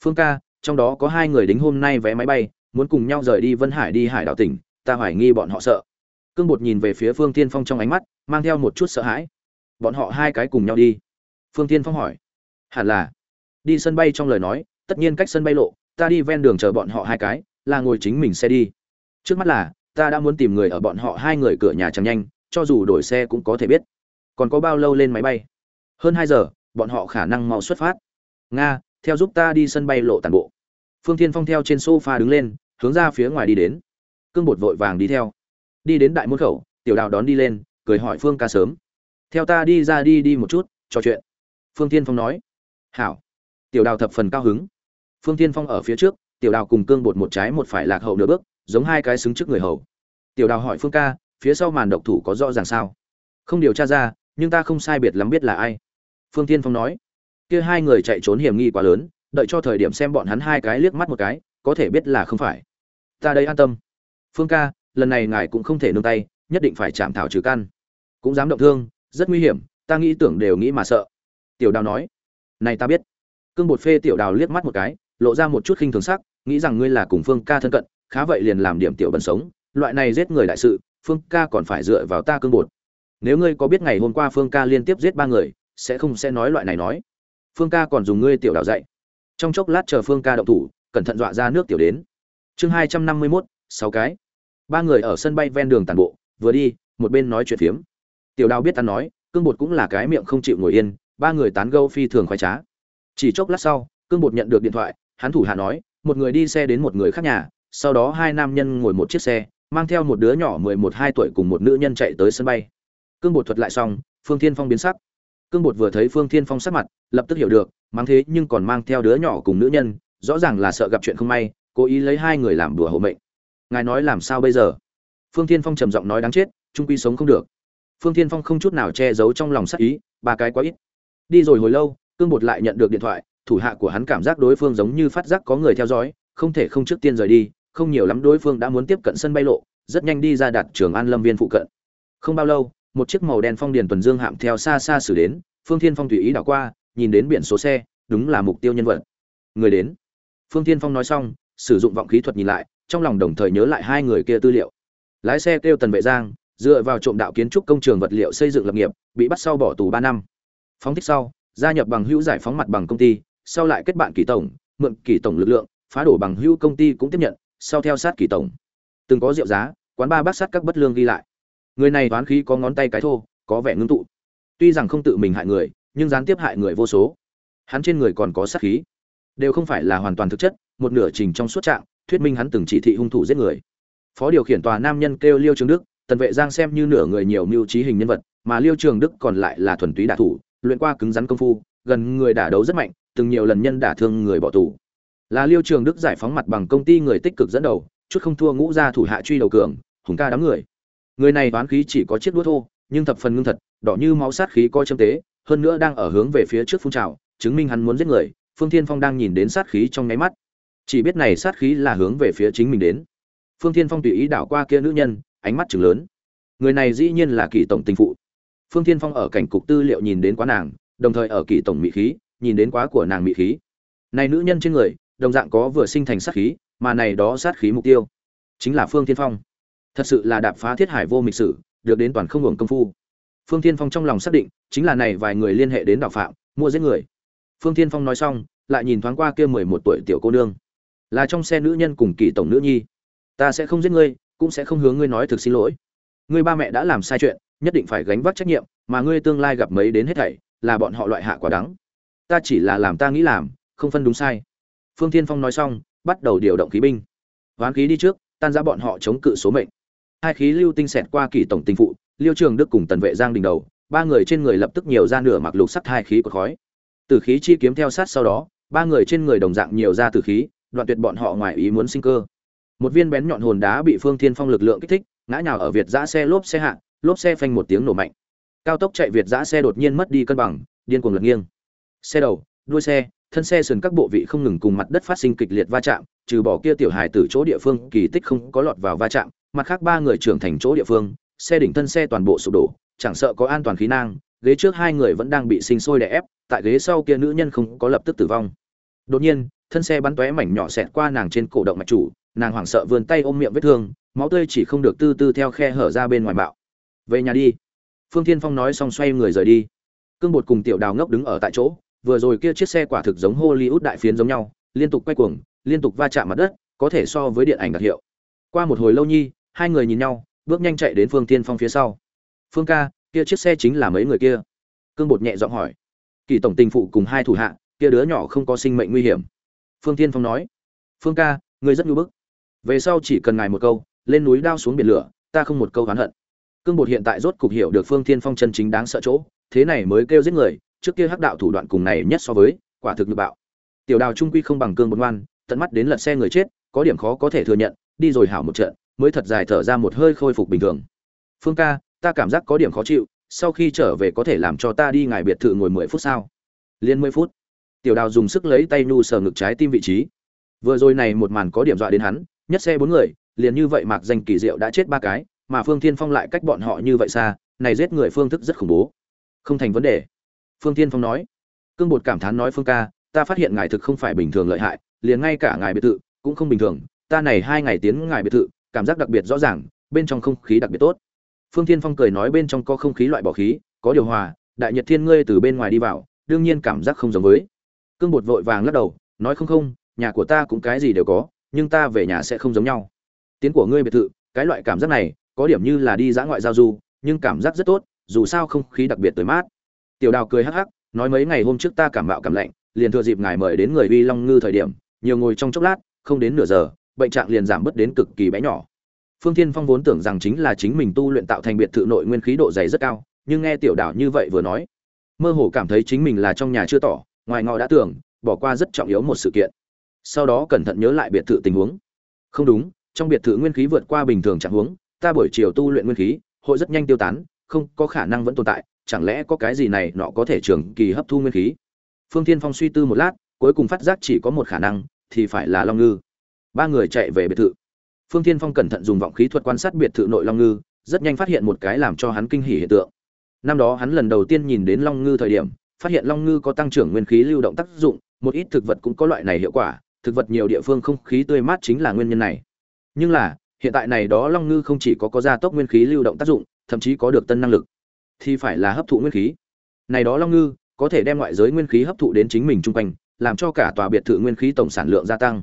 Phương ca, trong đó có hai người đính hôm nay vé máy bay, muốn cùng nhau rời đi vân hải đi hải đảo tỉnh, ta hoài nghi bọn họ sợ. Cương bột nhìn về phía phương tiên phong trong ánh mắt, mang theo một chút sợ hãi. Bọn họ hai cái cùng nhau đi. Phương tiên phong hỏi, hẳn là, đi sân bay trong lời nói, tất nhiên cách sân bay lộ ta đi ven đường chờ bọn họ hai cái, là ngồi chính mình xe đi. Trước mắt là, ta đã muốn tìm người ở bọn họ hai người cửa nhà chẳng nhanh, cho dù đổi xe cũng có thể biết. Còn có bao lâu lên máy bay? Hơn hai giờ, bọn họ khả năng mau xuất phát. Nga, theo giúp ta đi sân bay lộ tàn bộ. Phương thiên phong theo trên sofa đứng lên, hướng ra phía ngoài đi đến. Cương bột vội vàng đi theo. Đi đến đại môn khẩu, tiểu đào đón đi lên, cười hỏi phương ca sớm. Theo ta đi ra đi đi một chút, trò chuyện. Phương thiên phong nói. Hảo. Tiểu đào thập phần cao hứng phương thiên phong ở phía trước, tiểu đào cùng cương bột một trái một phải lạc hậu nửa bước, giống hai cái xứng trước người hầu. Tiểu đào hỏi phương ca, phía sau màn độc thủ có rõ ràng sao? Không điều tra ra, nhưng ta không sai biệt lắm biết là ai. Phương thiên phong nói, kia hai người chạy trốn hiểm nghi quá lớn, đợi cho thời điểm xem bọn hắn hai cái liếc mắt một cái, có thể biết là không phải. Ta đây an tâm. Phương ca, lần này ngài cũng không thể nương tay, nhất định phải chạm thảo trừ căn. Cũng dám động thương, rất nguy hiểm, ta nghĩ tưởng đều nghĩ mà sợ. Tiểu đào nói, này ta biết. Cương bột phê tiểu đào liếc mắt một cái lộ ra một chút khinh thường sắc, nghĩ rằng ngươi là cùng phương ca thân cận, khá vậy liền làm điểm tiểu bẩn sống, loại này giết người đại sự, phương ca còn phải dựa vào ta cương bột. Nếu ngươi có biết ngày hôm qua phương ca liên tiếp giết ba người, sẽ không sẽ nói loại này nói. Phương ca còn dùng ngươi tiểu đào dạy. Trong chốc lát chờ phương ca động thủ, cẩn thận dọa ra nước tiểu đến. Chương hai trăm năm mươi mốt, sáu cái. Ba người ở sân bay ven đường tàn bộ, vừa đi, một bên nói chuyện phiếm. Tiểu đào biết ta nói, cương bột cũng là cái miệng không chịu ngồi yên, ba người tán gẫu phi thường khoái trá. Chỉ chốc lát sau, cương bột nhận được điện thoại hắn thủ hạ nói, một người đi xe đến một người khác nhà, sau đó hai nam nhân ngồi một chiếc xe, mang theo một đứa nhỏ mười một, hai tuổi cùng một nữ nhân chạy tới sân bay. Cương bột thuật lại xong, phương thiên phong biến sắc. Cương bột vừa thấy phương thiên phong sắc mặt, lập tức hiểu được mang thế nhưng còn mang theo đứa nhỏ cùng nữ nhân, rõ ràng là sợ gặp chuyện không may, cố ý lấy hai người làm đùa hộ mệnh. Ngài nói làm sao bây giờ? Phương thiên phong trầm giọng nói đáng chết, trung quy sống không được. Phương thiên phong không chút nào che giấu trong lòng sắc ý, ba cái quá ít. Đi rồi hồi lâu, cương bột lại nhận được điện thoại thủ hạ của hắn cảm giác đối phương giống như phát giác có người theo dõi, không thể không trước tiên rời đi, không nhiều lắm đối phương đã muốn tiếp cận sân bay lộ, rất nhanh đi ra đặt trường an lâm viên phụ cận. Không bao lâu, một chiếc màu đen phong điền tuần dương hạm theo xa xa xử đến, phương thiên phong tùy ý đảo qua, nhìn đến biển số xe, đúng là mục tiêu nhân vật. Người đến. Phương thiên phong nói xong, sử dụng vọng khí thuật nhìn lại, trong lòng đồng thời nhớ lại hai người kia tư liệu. Lái xe kêu tần vệ giang, dựa vào trộm đạo kiến trúc công trường vật liệu xây dựng lập nghiệp, bị bắt sau bỏ tù ba năm. Phóng thích sau, gia nhập bằng hữu giải phóng mặt bằng công ty sau lại kết bạn kỳ tổng, mượn kỳ tổng lực lượng, phá đổ bằng hữu công ty cũng tiếp nhận, sau theo sát kỳ tổng. Từng có rượu giá, quán ba bác sát các bất lương ghi lại. Người này toán khí có ngón tay cái thô, có vẻ ngưng tụ. Tuy rằng không tự mình hại người, nhưng gián tiếp hại người vô số. Hắn trên người còn có sát khí. Đều không phải là hoàn toàn thực chất, một nửa trình trong suốt trạng, thuyết minh hắn từng chỉ thị hung thủ giết người. Phó điều khiển tòa nam nhân kêu liêu trường đức, tần vệ giang xem như nửa người nhiều mưu trí hình nhân vật, mà liêu trường đức còn lại là thuần túy đả thủ, luyện qua cứng rắn công phu, gần người đả đấu rất mạnh từng nhiều lần nhân đả thương người bỏ tù. Là liêu trường đức giải phóng mặt bằng công ty người tích cực dẫn đầu, chút không thua ngũ ra thủ hạ truy đầu cường, hùng ca đám người. Người này toán khí chỉ có chiếc đuôi thô, nhưng thập phần ngưng thật, đỏ như máu sát khí coi châm tế, hơn nữa đang ở hướng về phía trước phun trào, chứng minh hắn muốn giết người, phương thiên phong đang nhìn đến sát khí trong nháy mắt. Chỉ biết này sát khí là hướng về phía chính mình đến. Phương thiên phong tùy ý đảo qua kia nữ nhân, ánh mắt chừng lớn. Người này dĩ nhiên là kỳ tổng tình phụ. Phương thiên phong ở cảnh cục tư liệu nhìn đến quá nàng, đồng thời ở kỳ tổng mỹ khí nhìn đến quá của nàng mị khí. Này nữ nhân trên người, đồng dạng có vừa sinh thành sát khí, mà này đó sát khí mục tiêu chính là phương thiên phong. Thật sự là đạp phá thiết hải vô mịch sử, được đến toàn không hưởng công phu. Phương thiên phong trong lòng xác định, chính là này vài người liên hệ đến đạo phạm, mua giết người. Phương thiên phong nói xong, lại nhìn thoáng qua kia mười một tuổi tiểu cô nương. Là trong xe nữ nhân cùng kỳ tổng nữ nhi. Ta sẽ không giết ngươi, cũng sẽ không hướng ngươi nói thực xin lỗi. Ngươi ba mẹ đã làm sai chuyện, nhất định phải gánh vác trách nhiệm, mà ngươi tương lai gặp mấy đến hết thảy, là bọn họ loại hạ quả đắng ta chỉ là làm ta nghĩ làm, không phân đúng sai. Phương thiên phong nói xong, bắt đầu điều động khí binh. Hoán khí đi trước, tan ra bọn họ chống cự số mệnh. Hai khí lưu tinh xẹt qua kỳ tổng tình phụ, liêu trường đức cùng tần vệ giang đỉnh đầu, ba người trên người lập tức nhiều ra nửa mặc lục sắt hai khí của khói. Từ khí chi kiếm theo sát sau đó, ba người trên người đồng dạng nhiều ra từ khí, đoạn tuyệt bọn họ ngoài ý muốn sinh cơ. Một viên bén nhọn hồn đá bị phương thiên phong lực lượng kích thích, ngã nhào ở việt giã xe lốp xe hạ, lốp xe phanh một tiếng nổ mạnh. Cao tốc chạy việt giã xe đột nhiên mất đi cân bằng, điên cuồng lật nghiêng xe đầu, đuôi xe, thân xe sườn các bộ vị không ngừng cùng mặt đất phát sinh kịch liệt va chạm, trừ bỏ kia tiểu hài từ chỗ địa phương, kỳ tích không có lọt vào va chạm, mặt khác ba người trưởng thành chỗ địa phương, xe đỉnh thân xe toàn bộ sụp đổ, chẳng sợ có an toàn khí năng ghế trước hai người vẫn đang bị sinh sôi đè ép, tại ghế sau kia nữ nhân không có lập tức tử vong. Đột nhiên, thân xe bắn tóe mảnh nhỏ xẹt qua nàng trên cổ động mạch chủ, nàng hoảng sợ vươn tay ôm miệng vết thương, máu tươi chỉ không được tư tư theo khe hở ra bên ngoài bạo. Về nhà đi. Phương thiên phong nói xong xoay người rời đi. Cương bột cùng tiểu đào ngốc đứng ở tại chỗ vừa rồi kia chiếc xe quả thực giống hollywood đại phiến giống nhau, liên tục quay cuồng, liên tục va chạm mặt đất, có thể so với điện ảnh đặc hiệu. Qua một hồi lâu nhi, hai người nhìn nhau, bước nhanh chạy đến phương thiên phong phía sau. Phương ca, kia chiếc xe chính là mấy người kia? Cương bột nhẹ giọng hỏi. Kỳ tổng tình phụ cùng hai thủ hạ, kia đứa nhỏ không có sinh mệnh nguy hiểm. Phương thiên phong nói. Phương ca người rất nhu bức. Về sau chỉ cần ngài một câu, lên núi đao xuống biển lửa, ta không một câu oán hận. Cương bột hiện tại rốt cục hiểu được phương thiên phong chân chính đáng sợ chỗ, thế này mới kêu giết người trước kia hắc đạo thủ đoạn cùng này nhất so với, quả thực như bạo. Tiểu đào trung quy không bằng cương bột ngoan, tận mắt đến lật xe người chết, có điểm khó có thể thừa nhận, đi rồi hảo một trận, mới thật dài thở ra một hơi khôi phục bình thường. Phương ca, ta cảm giác có điểm khó chịu, sau khi trở về có thể làm cho ta đi ngài biệt thự ngồi mười phút sao? Liên mười phút. Tiểu đào dùng sức lấy tay nu sờ ngực trái tim vị trí. Vừa rồi này một màn có điểm dọa đến hắn, nhất xe bốn người, liền như vậy mạc danh kỳ diệu đã chết ba cái, mà phương thiên phong lại cách bọn họ như vậy xa, này giết người phương thức rất khủng bố. Không thành vấn đề phương thiên phong nói, cương bột cảm thán nói, phương ca, ta phát hiện ngài thực không phải bình thường lợi hại, liền ngay cả ngài biệt thự cũng không bình thường, ta này hai ngày tiến ngài biệt thự, cảm giác đặc biệt rõ ràng, bên trong không khí đặc biệt tốt. Phương thiên phong cười nói, bên trong có không khí loại bỏ khí, có điều hòa, đại nhật thiên ngươi từ bên ngoài đi vào, đương nhiên cảm giác không giống với. Cương bột vội vàng lắc đầu, nói, không không, nhà của ta cũng cái gì đều có, nhưng ta về nhà sẽ không giống nhau. Tiến của ngươi biệt thự, cái loại cảm giác này, có điểm như là đi dã ngoại giao du, nhưng cảm giác rất tốt, dù sao không khí đặc biệt tới mát tiểu đào cười hắc hắc, nói mấy ngày hôm trước ta cảm mạo cảm lạnh, liền thừa dịp ngài mời đến người uy long ngư thời điểm, nhiều ngồi trong chốc lát, không đến nửa giờ, bệnh trạng liền giảm bớt đến cực kỳ bé nhỏ. Phương thiên phong vốn tưởng rằng chính là chính mình tu luyện tạo thành biệt thự nội nguyên khí độ dày rất cao, nhưng nghe tiểu Đào như vậy vừa nói, mơ hồ cảm thấy chính mình là trong nhà chưa tỏ, ngoài ngọ đã tưởng, bỏ qua rất trọng yếu một sự kiện. Sau đó cẩn thận nhớ lại biệt thự tình huống. Không đúng, trong biệt thự nguyên khí vượt qua bình thường trạng huống, ta buổi chiều tu luyện nguyên khí, hội rất nhanh tiêu tán, không có khả năng vẫn tồn tại chẳng lẽ có cái gì này nọ có thể trường kỳ hấp thu nguyên khí? Phương thiên phong suy tư một lát, cuối cùng phát giác chỉ có một khả năng, thì phải là long ngư. Ba người chạy về biệt thự. Phương thiên phong cẩn thận dùng vọng khí thuật quan sát biệt thự nội long ngư, rất nhanh phát hiện một cái làm cho hắn kinh hỉ hiện tượng. Năm đó hắn lần đầu tiên nhìn đến long ngư thời điểm, phát hiện long ngư có tăng trưởng nguyên khí lưu động tác dụng, một ít thực vật cũng có loại này hiệu quả, thực vật nhiều địa phương không khí tươi mát chính là nguyên nhân này. Nhưng là, hiện tại này đó long ngư không chỉ có có gia tốc nguyên khí lưu động tác dụng, thậm chí có được tân năng lực thì phải là hấp thụ nguyên khí. Này đó long ngư, có thể đem ngoại giới nguyên khí hấp thụ đến chính mình chung quanh, làm cho cả tòa biệt thự nguyên khí tổng sản lượng gia tăng.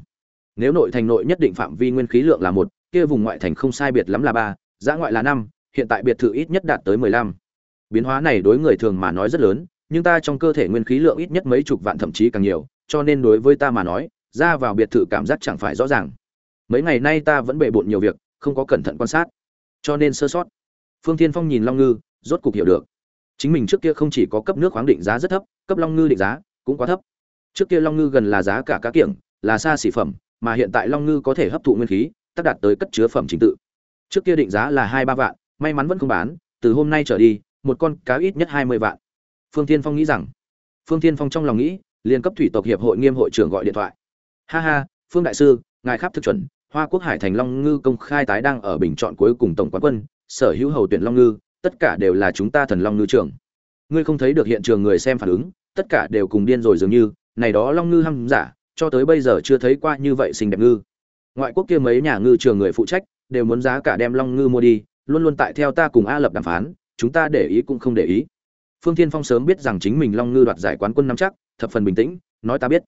Nếu nội thành nội nhất định phạm vi nguyên khí lượng là một, kia vùng ngoại thành không sai biệt lắm là ba giã ngoại là năm, hiện tại biệt thự ít nhất đạt tới mười lăm. Biến hóa này đối người thường mà nói rất lớn, nhưng ta trong cơ thể nguyên khí lượng ít nhất mấy chục vạn thậm chí càng nhiều, cho nên đối với ta mà nói, ra vào biệt thự cảm giác chẳng phải rõ ràng. Mấy ngày nay ta vẫn bề bộn nhiều việc, không có cẩn thận quan sát. Cho nên sơ sót. Phương thiên phong nhìn long ngư rốt cục hiểu được. Chính mình trước kia không chỉ có cấp nước khoáng định giá rất thấp, cấp long ngư định giá cũng quá thấp. Trước kia long ngư gần là giá cả cá kiểng, là xa xỉ phẩm, mà hiện tại long ngư có thể hấp thụ nguyên khí, tác đạt tới cất chứa phẩm chính tự. Trước kia định giá là hai ba vạn, may mắn vẫn không bán, từ hôm nay trở đi, một con cá ít nhất hai mươi vạn. Phương tiên phong nghĩ rằng, phương tiên phong trong lòng nghĩ, liền cấp thủy tộc hiệp hội nghiêm hội trưởng gọi điện thoại. Ha ha, phương đại sư, ngài khắp thực chuẩn, hoa quốc hải thành long ngư công khai tái đang ở bình chọn cuối cùng tổng quán quân, sở hữu hầu tuyển long ngư tất cả đều là chúng ta thần long ngư trưởng ngươi không thấy được hiện trường người xem phản ứng, tất cả đều cùng điên rồi dường như, này đó long ngư hăm giả, cho tới bây giờ chưa thấy qua như vậy xinh đẹp ngư. Ngoại quốc kia mấy nhà ngư trường người phụ trách, đều muốn giá cả đem long ngư mua đi, luôn luôn tại theo ta cùng a lập đàm phán, chúng ta để ý cũng không để ý. Phương thiên phong sớm biết rằng chính mình long ngư đoạt giải quán quân năm chắc, thập phần bình tĩnh, nói ta biết.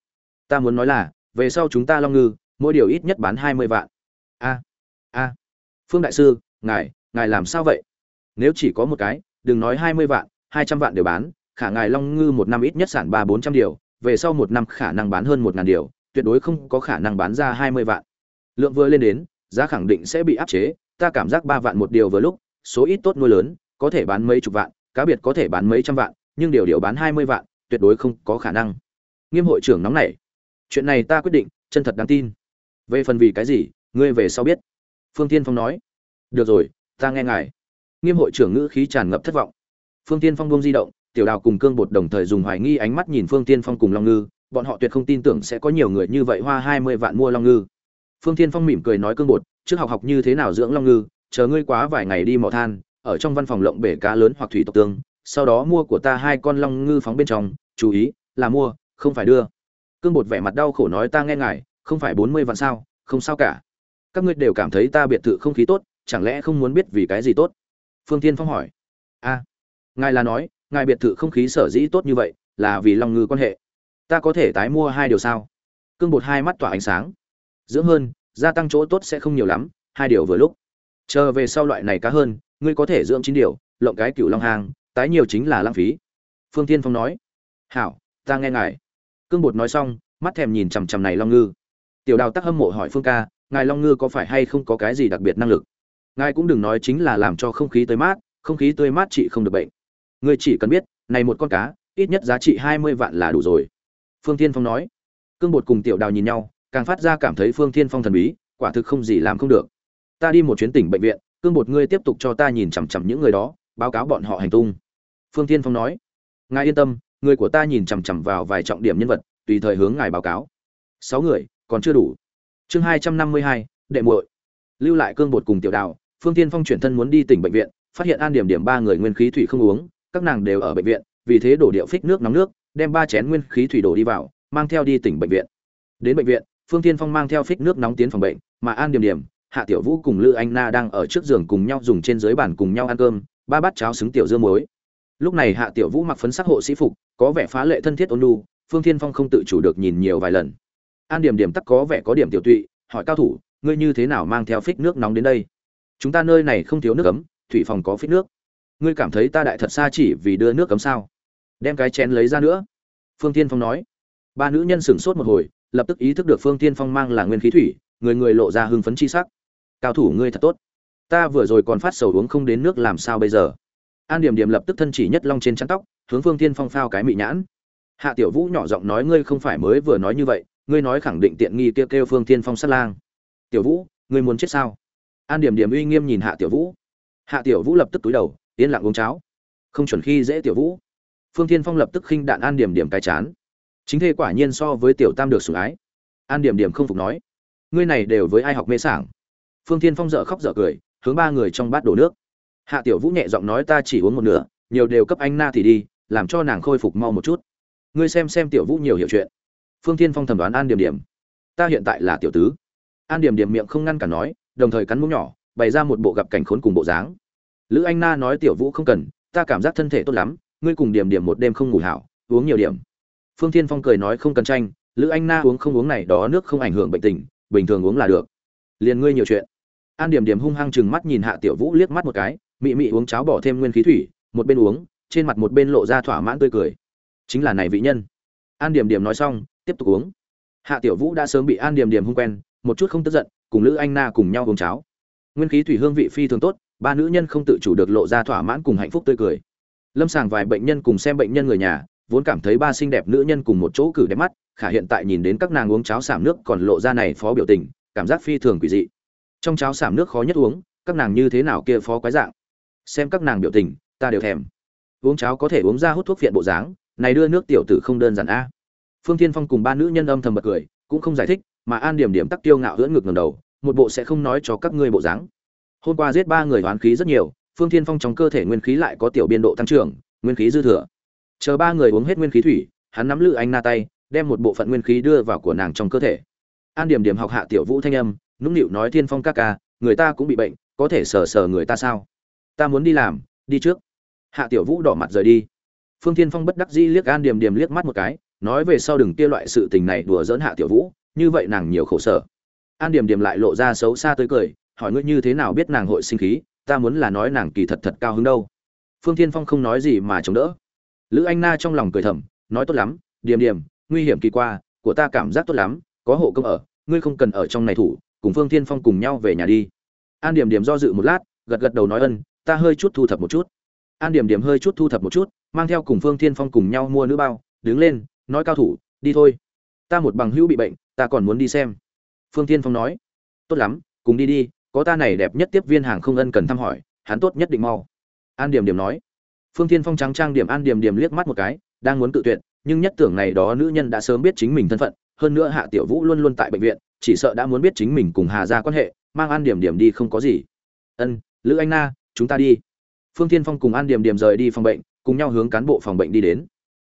Ta muốn nói là, về sau chúng ta long ngư, mỗi điều ít nhất bán hai mươi vạn. A a. Phương đại sư, ngài ngài làm sao vậy? Nếu chỉ có một cái, đừng nói hai mươi vạn, hai trăm vạn đều bán, khả ngài long ngư một năm ít nhất sản ba bốn trăm điều, về sau một năm khả năng bán hơn một ngàn điều, tuyệt đối không có khả năng bán ra hai mươi vạn. Lượng vừa lên đến, giá khẳng định sẽ bị áp chế, ta cảm giác ba vạn một điều vừa lúc, số ít tốt nuôi lớn, có thể bán mấy chục vạn, cá biệt có thể bán mấy trăm vạn, nhưng điều điều bán hai mươi vạn, tuyệt đối không có khả năng. Nghiêm hội trưởng nóng nảy. Chuyện này ta quyết định, chân thật đáng tin. Về phần vì cái gì, ngươi về sau biết. Phương tiên phong nói. Được rồi, ta nghe ngài nghiêm hội trưởng ngữ khí tràn ngập thất vọng. Phương tiên phong bông di động, tiểu đào cùng cương bột đồng thời dùng hoài nghi ánh mắt nhìn phương tiên phong cùng long ngư. Bọn họ tuyệt không tin tưởng sẽ có nhiều người như vậy hoa hai mươi vạn mua long ngư. Phương tiên phong mỉm cười nói, cương bột, trước học học như thế nào dưỡng long ngư, chờ ngươi quá vài ngày đi mò than, ở trong văn phòng lộng bể cá lớn hoặc thủy tộc tương, sau đó mua của ta hai con long ngư phóng bên trong, chú ý, là mua, không phải đưa. Cương bột vẻ mặt đau khổ nói, ta nghe ngài, không phải bốn mươi vạn sao, không sao cả. Các ngươi đều cảm thấy ta biệt thự không khí tốt, chẳng lẽ không muốn biết vì cái gì tốt? Phương tiên phong hỏi. A, ngài là nói, ngài biệt thự không khí sở dĩ tốt như vậy là vì long ngư quan hệ. Ta có thể tái mua hai điều sao? Cương bột hai mắt tỏa ánh sáng. Dưỡng hơn, gia tăng chỗ tốt sẽ không nhiều lắm, hai điều vừa lúc. Chờ về sau loại này cá hơn, ngươi có thể dưỡng chín điều, lộng cái cựu long hàng tái nhiều chính là lãng phí. Phương tiên phong nói. Hảo, ta nghe ngài. Cương bột nói xong, mắt thèm nhìn chằm chằm này long ngư. Tiểu đào tắc hâm mộ hỏi phương ca, ngài long ngư có phải hay không có cái gì đặc biệt năng lực? Ngài cũng đừng nói chính là làm cho không khí tươi mát, không khí tươi mát chị không được bệnh. Người chỉ cần biết, này một con cá, ít nhất giá trị hai mươi vạn là đủ rồi. Phương tiên phong nói. Cương bột cùng tiểu đào nhìn nhau, càng phát ra cảm thấy phương tiên phong thần bí, quả thực không gì làm không được. Ta đi một chuyến tỉnh bệnh viện, cương bột ngươi tiếp tục cho ta nhìn chằm chằm những người đó, báo cáo bọn họ hành tung. Phương tiên phong nói. Ngài yên tâm, người của ta nhìn chằm chằm vào vài trọng điểm nhân vật, tùy thời hướng ngài báo cáo. Sáu người, còn chưa đủ. Chương hai trăm năm mươi hai, đệ muội. Lưu lại cương bột cùng tiểu đào phương tiên phong chuyển thân muốn đi tỉnh bệnh viện, phát hiện an điểm điểm ba người nguyên khí thủy không uống, các nàng đều ở bệnh viện, vì thế đổ điệu phích nước nóng nước, đem ba chén nguyên khí thủy đổ đi vào, mang theo đi tỉnh bệnh viện. Đến bệnh viện, phương tiên phong mang theo phích nước nóng tiến phòng bệnh, mà an điểm điểm, hạ tiểu vũ cùng lư anh na đang ở trước giường cùng nhau dùng trên dưới bàn cùng nhau ăn cơm, ba bát cháo xứng tiểu dưa muối. Lúc này hạ tiểu vũ mặc phấn sắc hộ sĩ phục, có vẻ phá lệ thân thiết ôn lu phương thiên phong không tự chủ được nhìn nhiều vài lần. An điểm điểm tắc có vẻ có điểm tiểu tụy, hỏi cao thủ, ngươi như thế nào mang theo phích nước nóng đến đây? Chúng ta nơi này không thiếu nước cấm thủy phòng có phích nước. Ngươi cảm thấy ta đại thật xa chỉ vì đưa nước cấm sao? Đem cái chén lấy ra nữa. Phương tiên phong nói. Ba nữ nhân sửng sốt một hồi, lập tức ý thức được phương tiên phong mang là nguyên khí thủy, người người lộ ra hưng phấn chi sắc. Cao thủ ngươi thật tốt. Ta vừa rồi còn phát sầu uống không đến nước làm sao bây giờ? An điểm điểm lập tức thân chỉ nhất long trên chắn tóc, hướng phương tiên phong phao cái mị nhãn. Hạ tiểu vũ nhỏ giọng nói ngươi không phải mới vừa nói như vậy, ngươi nói khẳng định tiện nghi kêu kêu phương tiên phong sát lang. Tiểu vũ, ngươi muốn chết sao? An điểm điểm uy nghiêm nhìn hạ tiểu vũ. Hạ tiểu vũ lập tức túi đầu, yên lặng uống cháo. Không chuẩn khi dễ tiểu vũ. Phương Thiên phong lập tức khinh đạn an điểm điểm cái chán. Chính thê quả nhiên so với tiểu tam được sủng ái. An điểm điểm không phục nói, ngươi này đều với ai học mê sảng? Phương Thiên phong dở khóc dở cười, hướng ba người trong bát đổ nước. Hạ tiểu vũ nhẹ giọng nói, ta chỉ uống một nửa, nhiều đều cấp anh na thì đi, làm cho nàng khôi phục mau một chút. Ngươi xem xem tiểu vũ nhiều hiểu chuyện. Phương Thiên phong thẩm đoán an điểm điểm, ta hiện tại là tiểu tứ. An điểm điểm miệng không ngăn cả nói đồng thời cắn mũi nhỏ, bày ra một bộ gặp cảnh khốn cùng bộ dáng. Lữ anh na nói, tiểu vũ không cần, ta cảm giác thân thể tốt lắm, ngươi cùng điểm điểm một đêm không ngủ hảo, uống nhiều điểm. Phương Thiên phong cười nói, không cần tranh, lữ anh na uống không uống này đó nước không ảnh hưởng bệnh tình, bình thường uống là được. Liền ngươi nhiều chuyện. An điểm điểm hung hăng chừng mắt nhìn hạ tiểu vũ liếc mắt một cái, mị mị uống cháo bỏ thêm nguyên khí thủy, một bên uống, trên mặt một bên lộ ra thỏa mãn tươi cười. Chính là này vị nhân. An điểm điểm nói xong, tiếp tục uống. Hạ tiểu vũ đã sớm bị an điểm điểm hung quen, một chút không tức giận cùng lữ anh na cùng nhau uống cháo. Nguyên khí thủy hương vị phi thường tốt, ba nữ nhân không tự chủ được lộ ra thỏa mãn cùng hạnh phúc tươi cười. Lâm sàng vài bệnh nhân cùng xem bệnh nhân người nhà, vốn cảm thấy ba xinh đẹp nữ nhân cùng một chỗ cử đẹp mắt, khả hiện tại nhìn đến các nàng uống cháo sảm nước còn lộ ra này phó biểu tình, cảm giác phi thường quỷ dị. Trong cháo sảm nước khó nhất uống, các nàng như thế nào kia phó quái dạng? Xem các nàng biểu tình, ta đều thèm. Uống cháo có thể uống ra hút thuốc viện bộ dáng, này đưa nước tiểu tử không đơn giản a. Phương thiên phong cùng ba nữ nhân âm thầm bật cười, cũng không giải thích mà an điểm điểm tắc tiêu ngạo hưỡn ngực ngầm đầu, một bộ sẽ không nói cho các ngươi bộ dáng. Hôm qua giết ba người hoán khí rất nhiều, phương thiên phong trong cơ thể nguyên khí lại có tiểu biên độ tăng trưởng, nguyên khí dư thừa. Chờ ba người uống hết nguyên khí thủy, hắn nắm lự anh na tay, đem một bộ phận nguyên khí đưa vào của nàng trong cơ thể. An điểm điểm học hạ tiểu vũ thanh âm, nũng nịu nói, thiên phong ca ca, người ta cũng bị bệnh, có thể sờ sờ người ta sao? Ta muốn đi làm, đi trước. Hạ tiểu vũ đỏ mặt rời đi. Phương thiên phong bất đắc dĩ liếc an điểm điểm liếc mắt một cái, nói, về sau đừng kia loại sự tình này đùa dỡn hạ tiểu vũ như vậy nàng nhiều khổ sở. An điểm điểm lại lộ ra xấu xa tới cười, hỏi ngươi như thế nào biết nàng hội sinh khí, ta muốn là nói nàng kỳ thật thật cao hứng đâu. Phương thiên phong không nói gì mà chống đỡ. Lữ anh na trong lòng cười thầm, nói tốt lắm, điểm điểm, nguy hiểm kỳ qua, của ta cảm giác tốt lắm, có hộ công ở, ngươi không cần ở trong này thủ, cùng phương thiên phong cùng nhau về nhà đi. An điểm điểm do dự một lát, gật gật đầu nói ân, ta hơi chút thu thập một chút. An điểm điểm hơi chút thu thập một chút, mang theo cùng phương thiên phong cùng nhau mua nữ bao, đứng lên, nói cao thủ, đi thôi. Ta một bằng hữu bị bệnh ta còn muốn đi xem. Phương thiên phong nói. Tốt lắm, cùng đi đi, có ta này đẹp nhất tiếp viên hàng không ân cần thăm hỏi, hắn tốt nhất định mau. An điểm điểm nói. Phương thiên phong trắng trang điểm an điểm điểm liếc mắt một cái, đang muốn tự tuyệt, nhưng nhất tưởng này đó nữ nhân đã sớm biết chính mình thân phận, hơn nữa hạ tiểu vũ luôn luôn tại bệnh viện, chỉ sợ đã muốn biết chính mình cùng hà ra quan hệ, mang an điểm điểm đi không có gì. Ân, lữ anh na, chúng ta đi. Phương thiên phong cùng an điểm điểm rời đi phòng bệnh, cùng nhau hướng cán bộ phòng bệnh đi đến.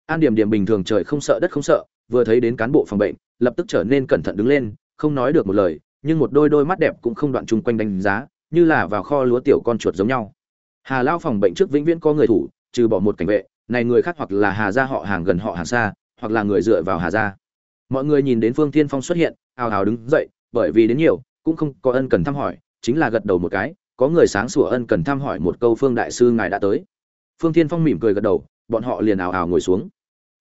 An điểm điểm bình thường trời không sợ, đất không sợ, vừa thấy đến cán bộ phòng bệnh lập tức trở nên cẩn thận đứng lên, không nói được một lời, nhưng một đôi đôi mắt đẹp cũng không đoạn chung quanh đánh giá, như là vào kho lúa tiểu con chuột giống nhau. Hà lao phòng bệnh trước vĩnh viễn có người thủ, trừ bỏ một cảnh vệ, này người khác hoặc là hà gia họ hàng gần họ hàng xa, hoặc là người dựa vào hà gia. Mọi người nhìn đến phương tiên phong xuất hiện ào ào đứng dậy, bởi vì đến nhiều, cũng không có ân cần thăm hỏi, chính là gật đầu một cái, có người sáng sủa ân cần thăm hỏi một câu phương đại sư ngài đã tới. Phương tiên phong mỉm cười gật đầu, bọn họ liền ào ào ngồi xuống.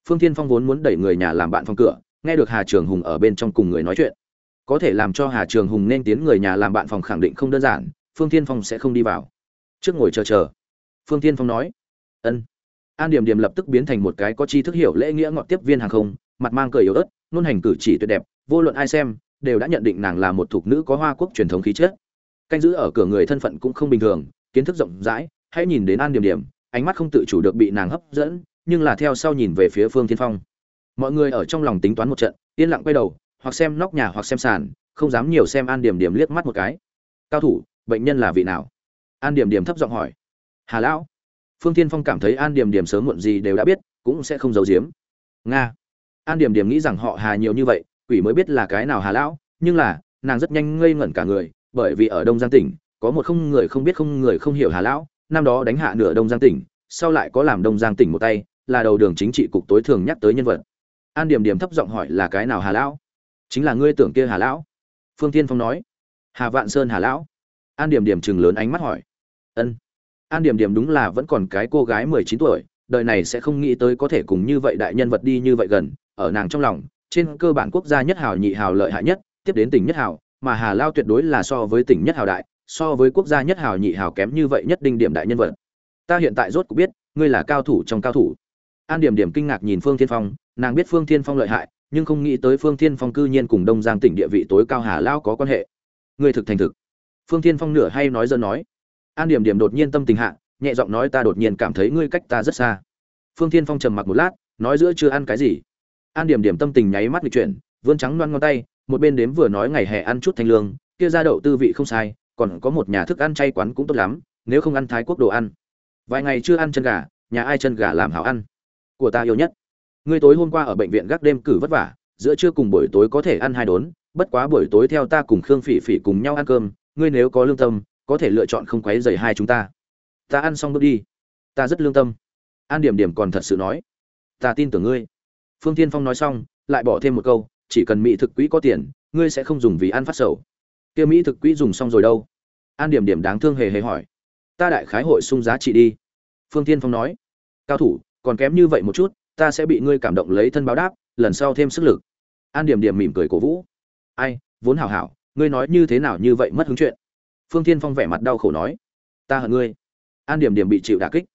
Phương tiên phong vốn muốn đẩy người nhà làm bạn phòng cửa nghe được hà trường hùng ở bên trong cùng người nói chuyện. Có thể làm cho hà trường hùng nên tiến người nhà làm bạn phòng khẳng định không đơn giản, phương Thiên phong sẽ không đi vào. Trước ngồi chờ chờ. Phương Thiên phong nói, ân. An điểm điểm lập tức biến thành một cái có chi thức hiểu lễ nghĩa ngọt tiếp viên hàng không, mặt mang cười yếu ớt luôn hành cử chỉ tuyệt đẹp, vô luận ai xem, đều đã nhận định nàng là một thuộc nữ có hoa quốc truyền thống khí chất. Canh giữ ở cửa người thân phận cũng không bình thường, kiến thức rộng rãi, hãy nhìn đến an điểm điểm, ánh mắt không tự chủ được bị nàng hấp dẫn, nhưng là theo sau nhìn về phía phương thiên phong mọi người ở trong lòng tính toán một trận, yên lặng quay đầu, hoặc xem nóc nhà hoặc xem sàn, không dám nhiều xem an điểm điểm liếc mắt một cái. Cao thủ, bệnh nhân là vị nào? An điểm điểm thấp giọng hỏi. Hà lão. Phương tiên phong cảm thấy an điểm điểm sớm muộn gì đều đã biết, cũng sẽ không giấu giếm. Nga. An điểm điểm nghĩ rằng họ hà nhiều như vậy, quỷ mới biết là cái nào hà lão, nhưng là, nàng rất nhanh ngây ngẩn cả người, bởi vì ở đông giang tỉnh, có một không người không biết không người không hiểu hà lão, năm đó đánh hạ nửa đông giang tỉnh, sau lại có làm đông giang tỉnh một tay, là đầu đường chính trị cục tối thường nhắc tới nhân vật an điểm điểm thấp giọng hỏi là cái nào hà lão? Chính là ngươi tưởng kia hà lão. Phương tiên phong nói. Hà vạn sơn hà lão. An điểm điểm chừng lớn ánh mắt hỏi. Ân. An điểm điểm đúng là vẫn còn cái cô gái mười chín tuổi, đời này sẽ không nghĩ tới có thể cùng như vậy đại nhân vật đi như vậy gần, ở nàng trong lòng, trên cơ bản quốc gia nhất hào nhị hào lợi hại nhất, tiếp đến tỉnh nhất hào, mà hà lao tuyệt đối là so với tỉnh nhất hào đại, so với quốc gia nhất hào nhị hào kém như vậy nhất đinh điểm đại nhân vật. Ta hiện tại rốt cũng biết, ngươi là cao thủ trong cao thủ an điểm điểm kinh ngạc nhìn phương thiên phong, nàng biết phương thiên phong lợi hại, nhưng không nghĩ tới phương thiên phong cư nhiên cùng đông giang tỉnh địa vị tối cao hà lao có quan hệ. Người thực thành thực. Phương thiên phong nửa hay nói dân nói. An điểm điểm đột nhiên tâm tình hạ, nhẹ giọng nói ta đột nhiên cảm thấy ngươi cách ta rất xa. Phương thiên phong trầm mặc một lát, nói giữa chưa ăn cái gì. An điểm điểm tâm tình nháy mắt lịch chuyển, vươn trắng loan ngón tay, một bên đếm vừa nói ngày hè ăn chút thanh lương, kia ra đậu tư vị không sai, còn có một nhà thức ăn chay quán cũng tốt lắm, nếu không ăn thái quốc đồ ăn. Vài ngày chưa ăn chân gà, nhà ai chân gà làm hảo ăn? Của ta yêu nhất. Ngươi tối hôm qua ở bệnh viện gác đêm cử vất vả, giữa trưa cùng buổi tối có thể ăn hai đốn, bất quá buổi tối theo ta cùng khương phỉ phỉ cùng nhau ăn cơm, ngươi nếu có lương tâm, có thể lựa chọn không quấy rầy hai chúng ta. Ta ăn xong bước đi. Ta rất lương tâm. An điểm điểm còn thật sự nói. Ta tin tưởng ngươi. Phương tiên phong nói xong, lại bỏ thêm một câu, chỉ cần mỹ thực quỹ có tiền, ngươi sẽ không dùng vì ăn phát sầu. Kia mỹ thực quỹ dùng xong rồi đâu? An điểm điểm đáng thương hề hề hỏi. Ta đại khái hội sung giá trị đi. Phương tiên phong nói. Cao thủ còn kém như vậy một chút, ta sẽ bị ngươi cảm động lấy thân báo đáp, lần sau thêm sức lực. An điểm điểm mỉm cười cổ vũ. Ai, vốn hảo hảo, ngươi nói như thế nào như vậy mất hứng chuyện. Phương Thiên phong vẻ mặt đau khổ nói. Ta hận ngươi. An điểm điểm bị chịu đả kích.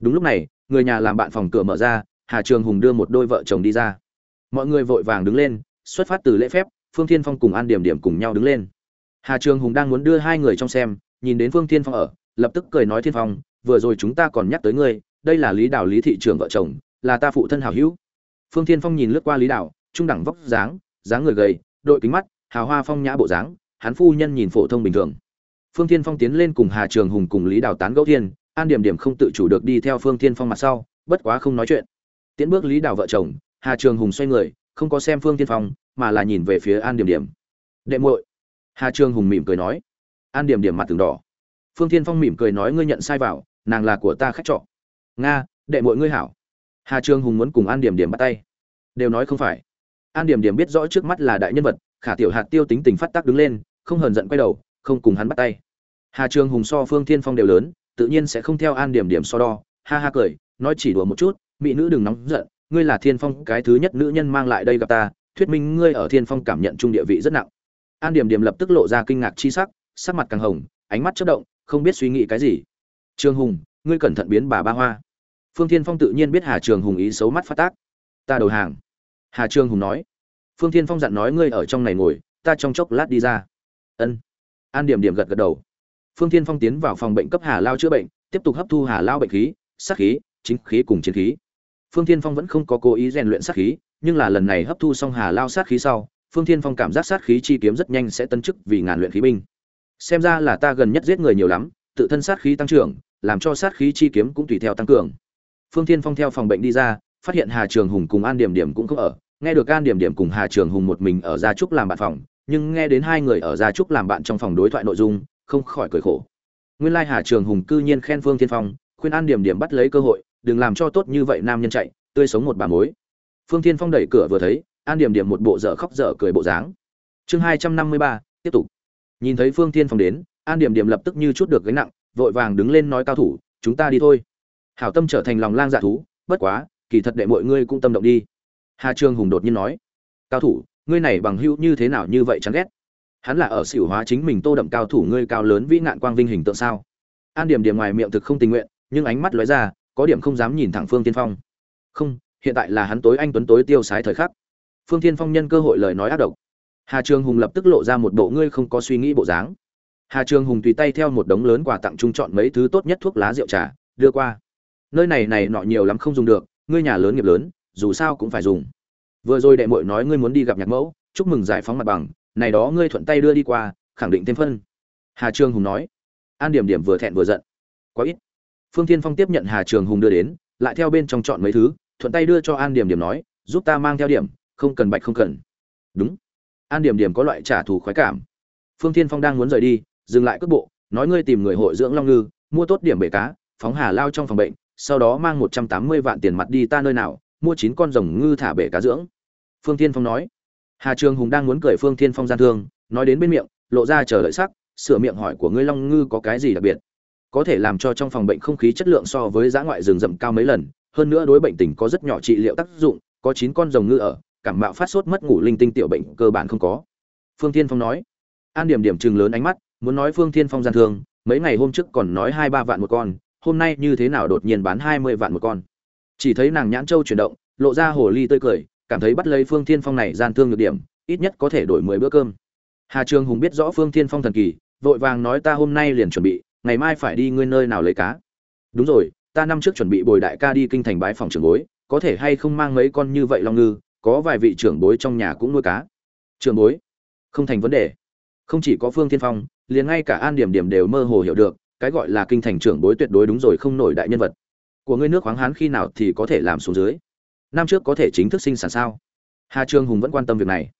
Đúng lúc này, người nhà làm bạn phòng cửa mở ra, hà trường hùng đưa một đôi vợ chồng đi ra. Mọi người vội vàng đứng lên, xuất phát từ lễ phép, phương thiên phong cùng an điểm điểm cùng nhau đứng lên. Hà trường hùng đang muốn đưa hai người trong xem, nhìn đến phương thiên phong ở, lập tức cười nói thiên phong, vừa rồi chúng ta còn nhắc tới ngươi đây là lý đảo lý thị trường vợ chồng, là ta phụ thân hảo hữu. Phương thiên phong nhìn lướt qua lý đảo, trung đẳng vóc dáng dáng người gầy, đội kính mắt, hào hoa phong nhã bộ dáng, hắn phu nhân nhìn phổ thông bình thường. Phương thiên phong tiến lên cùng hà trường hùng cùng lý đảo tán gẫu thiên, an điểm điểm không tự chủ được đi theo phương thiên phong mặt sau, bất quá không nói chuyện. Tiến bước lý đảo vợ chồng, hà trường hùng xoay người, không có xem phương thiên phong, mà là nhìn về phía an điểm điểm. Đệ muội. Hà trường hùng mỉm cười nói. An điểm điểm mặt từng đỏ. Phương thiên phong mỉm cười nói, ngươi nhận sai vào, nàng là của ta khách trọ nga, đệ muội ngươi hảo. Hà trường hùng muốn cùng an điểm điểm bắt tay. Đều nói không phải. An điểm điểm biết rõ trước mắt là đại nhân vật, khả tiểu hạt tiêu tính tình phát tác đứng lên, không hờn giận quay đầu, không cùng hắn bắt tay. Hà trường hùng so phương thiên phong đều lớn, tự nhiên sẽ không theo an điểm điểm so đo, ha ha cười, nói chỉ đùa một chút, mỹ nữ đừng nóng giận, ngươi là thiên phong, cái thứ nhất nữ nhân mang lại đây gặp ta, thuyết minh ngươi ở thiên phong cảm nhận trung địa vị rất nặng. An điểm điểm lập tức lộ ra kinh ngạc chi sắc sắc mặt càng hồng, ánh mắt chớp động, không biết suy nghĩ cái gì. Trương hùng ngươi cẩn thận biến bà ba hoa. Phương thiên phong tự nhiên biết hà trường hùng ý xấu mắt phát tác. Ta đầu hàng. Hà trường hùng nói. Phương thiên phong dặn nói ngươi ở trong này ngồi, ta trong chốc lát đi ra. Ân. An điểm điểm gật gật đầu. Phương thiên phong tiến vào phòng bệnh cấp hà lao chữa bệnh, tiếp tục hấp thu hà lao bệnh khí, sát khí, chính khí cùng chiến khí. Phương thiên phong vẫn không có cố ý rèn luyện sát khí, nhưng là lần này hấp thu xong hà lao sát khí sau, phương thiên phong cảm giác sát khí chi kiếm rất nhanh sẽ tân chức vì ngàn luyện khí binh. Xem ra là ta gần nhất giết người nhiều lắm, tự thân sát khí tăng trưởng làm cho sát khí chi kiếm cũng tùy theo tăng cường. Phương thiên phong theo phòng bệnh đi ra, phát hiện hà trường hùng cùng an điểm điểm cũng không ở. Nghe được an điểm điểm cùng hà trường hùng một mình ở gia trúc làm bạn phòng, nhưng nghe đến hai người ở gia trúc làm bạn trong phòng đối thoại nội dung, không khỏi cười khổ. Nguyên lai hà trường hùng cư nhiên khen phương thiên phong, khuyên an điểm điểm bắt lấy cơ hội, đừng làm cho tốt như vậy nam nhân chạy, tươi sống một bà mối. Phương thiên phong đẩy cửa vừa thấy, an điểm điểm một bộ dở khóc dở cười bộ dáng. Chương hai trăm năm mươi ba, tiếp tục. Nhìn thấy phương thiên phong đến, an điểm điểm lập tức như chút được gánh nặng vội vàng đứng lên nói cao thủ, chúng ta đi thôi. Hảo tâm trở thành lòng lang dạ thú, bất quá, kỳ thật đệ mọi ngươi cũng tâm động đi. Hà trương hùng đột nhiên nói, cao thủ, ngươi này bằng hữu như thế nào như vậy chán ghét? Hắn là ở xỉu hóa chính mình tô đậm cao thủ ngươi cao lớn vĩ nạn quang vinh hình tượng sao? An điểm điểm ngoài miệng thực không tình nguyện, nhưng ánh mắt lóe ra, có điểm không dám nhìn thẳng phương tiên phong. Không, hiện tại là hắn tối anh tuấn tối tiêu sái thời khắc. Phương tiên phong nhân cơ hội lời nói ác độc. Hà trường hùng lập tức lộ ra một bộ ngươi không có suy nghĩ bộ dáng hà trường hùng tùy tay theo một đống lớn quà tặng trung chọn mấy thứ tốt nhất thuốc lá rượu trà, đưa qua. Nơi này này nọ nhiều lắm không dùng được, ngươi nhà lớn nghiệp lớn, dù sao cũng phải dùng. Vừa rồi đệ muội nói ngươi muốn đi gặp nhạc mẫu, chúc mừng giải phóng mặt bằng, này đó ngươi thuận tay đưa đi qua, khẳng định thêm phân. Hà trường hùng nói. An điểm điểm vừa thẹn vừa giận. Quá ít. Phương Thiên phong tiếp nhận hà trường hùng đưa đến, lại theo bên trong chọn mấy thứ, thuận tay đưa cho an điểm điểm nói, giúp ta mang theo điểm, không cần bạch không cần. Đúng. An điểm điểm có loại trả thù khoái cảm. Phương Thiên phong đang muốn rời đi dừng lại cước bộ, nói ngươi tìm người hội dưỡng long ngư, mua tốt điểm bể cá, phóng hà lao trong phòng bệnh, sau đó mang một trăm tám mươi vạn tiền mặt đi ta nơi nào, mua chín con rồng ngư thả bể cá dưỡng. Phương tiên phong nói. Hà trường hùng đang muốn cười phương tiên phong gian thương, nói đến bên miệng, lộ ra chờ đợi sắc, sửa miệng hỏi của ngươi long ngư có cái gì đặc biệt? Có thể làm cho trong phòng bệnh không khí chất lượng so với giã ngoại rừng rậm cao mấy lần, hơn nữa đối bệnh tình có rất nhỏ trị liệu tác dụng, có chín con rồng ngư ở, cảm mạo phát sốt mất ngủ linh tinh tiểu bệnh cơ bản không có. Phương thiên phong nói. An điểm điểm chừng lớn ánh mắt muốn nói phương thiên phong gian thương, mấy ngày hôm trước còn nói hai ba vạn một con, hôm nay như thế nào đột nhiên bán hai mươi vạn một con. Chỉ thấy nàng nhãn châu chuyển động, lộ ra hồ ly tươi cười, cảm thấy bắt lấy phương thiên phong này gian thương nhược điểm, ít nhất có thể đổi mười bữa cơm. Hà trường hùng biết rõ phương thiên phong thần kỳ, vội vàng nói ta hôm nay liền chuẩn bị, ngày mai phải đi ngươi nơi nào lấy cá. Đúng rồi, ta năm trước chuẩn bị bồi đại ca đi kinh thành bái phòng trưởng bối, có thể hay không mang mấy con như vậy long ngư, có vài vị trưởng bối trong nhà cũng nuôi cá. Trưởng bối, không thành vấn đề. Không chỉ có phương thiên phong liền ngay cả an điểm điểm đều mơ hồ hiểu được, cái gọi là kinh thành trưởng bối tuyệt đối đúng rồi không nổi đại nhân vật. Của ngươi nước khoáng hán khi nào thì có thể làm xuống dưới? Năm trước có thể chính thức sinh sản sao? Hà trương hùng vẫn quan tâm việc này.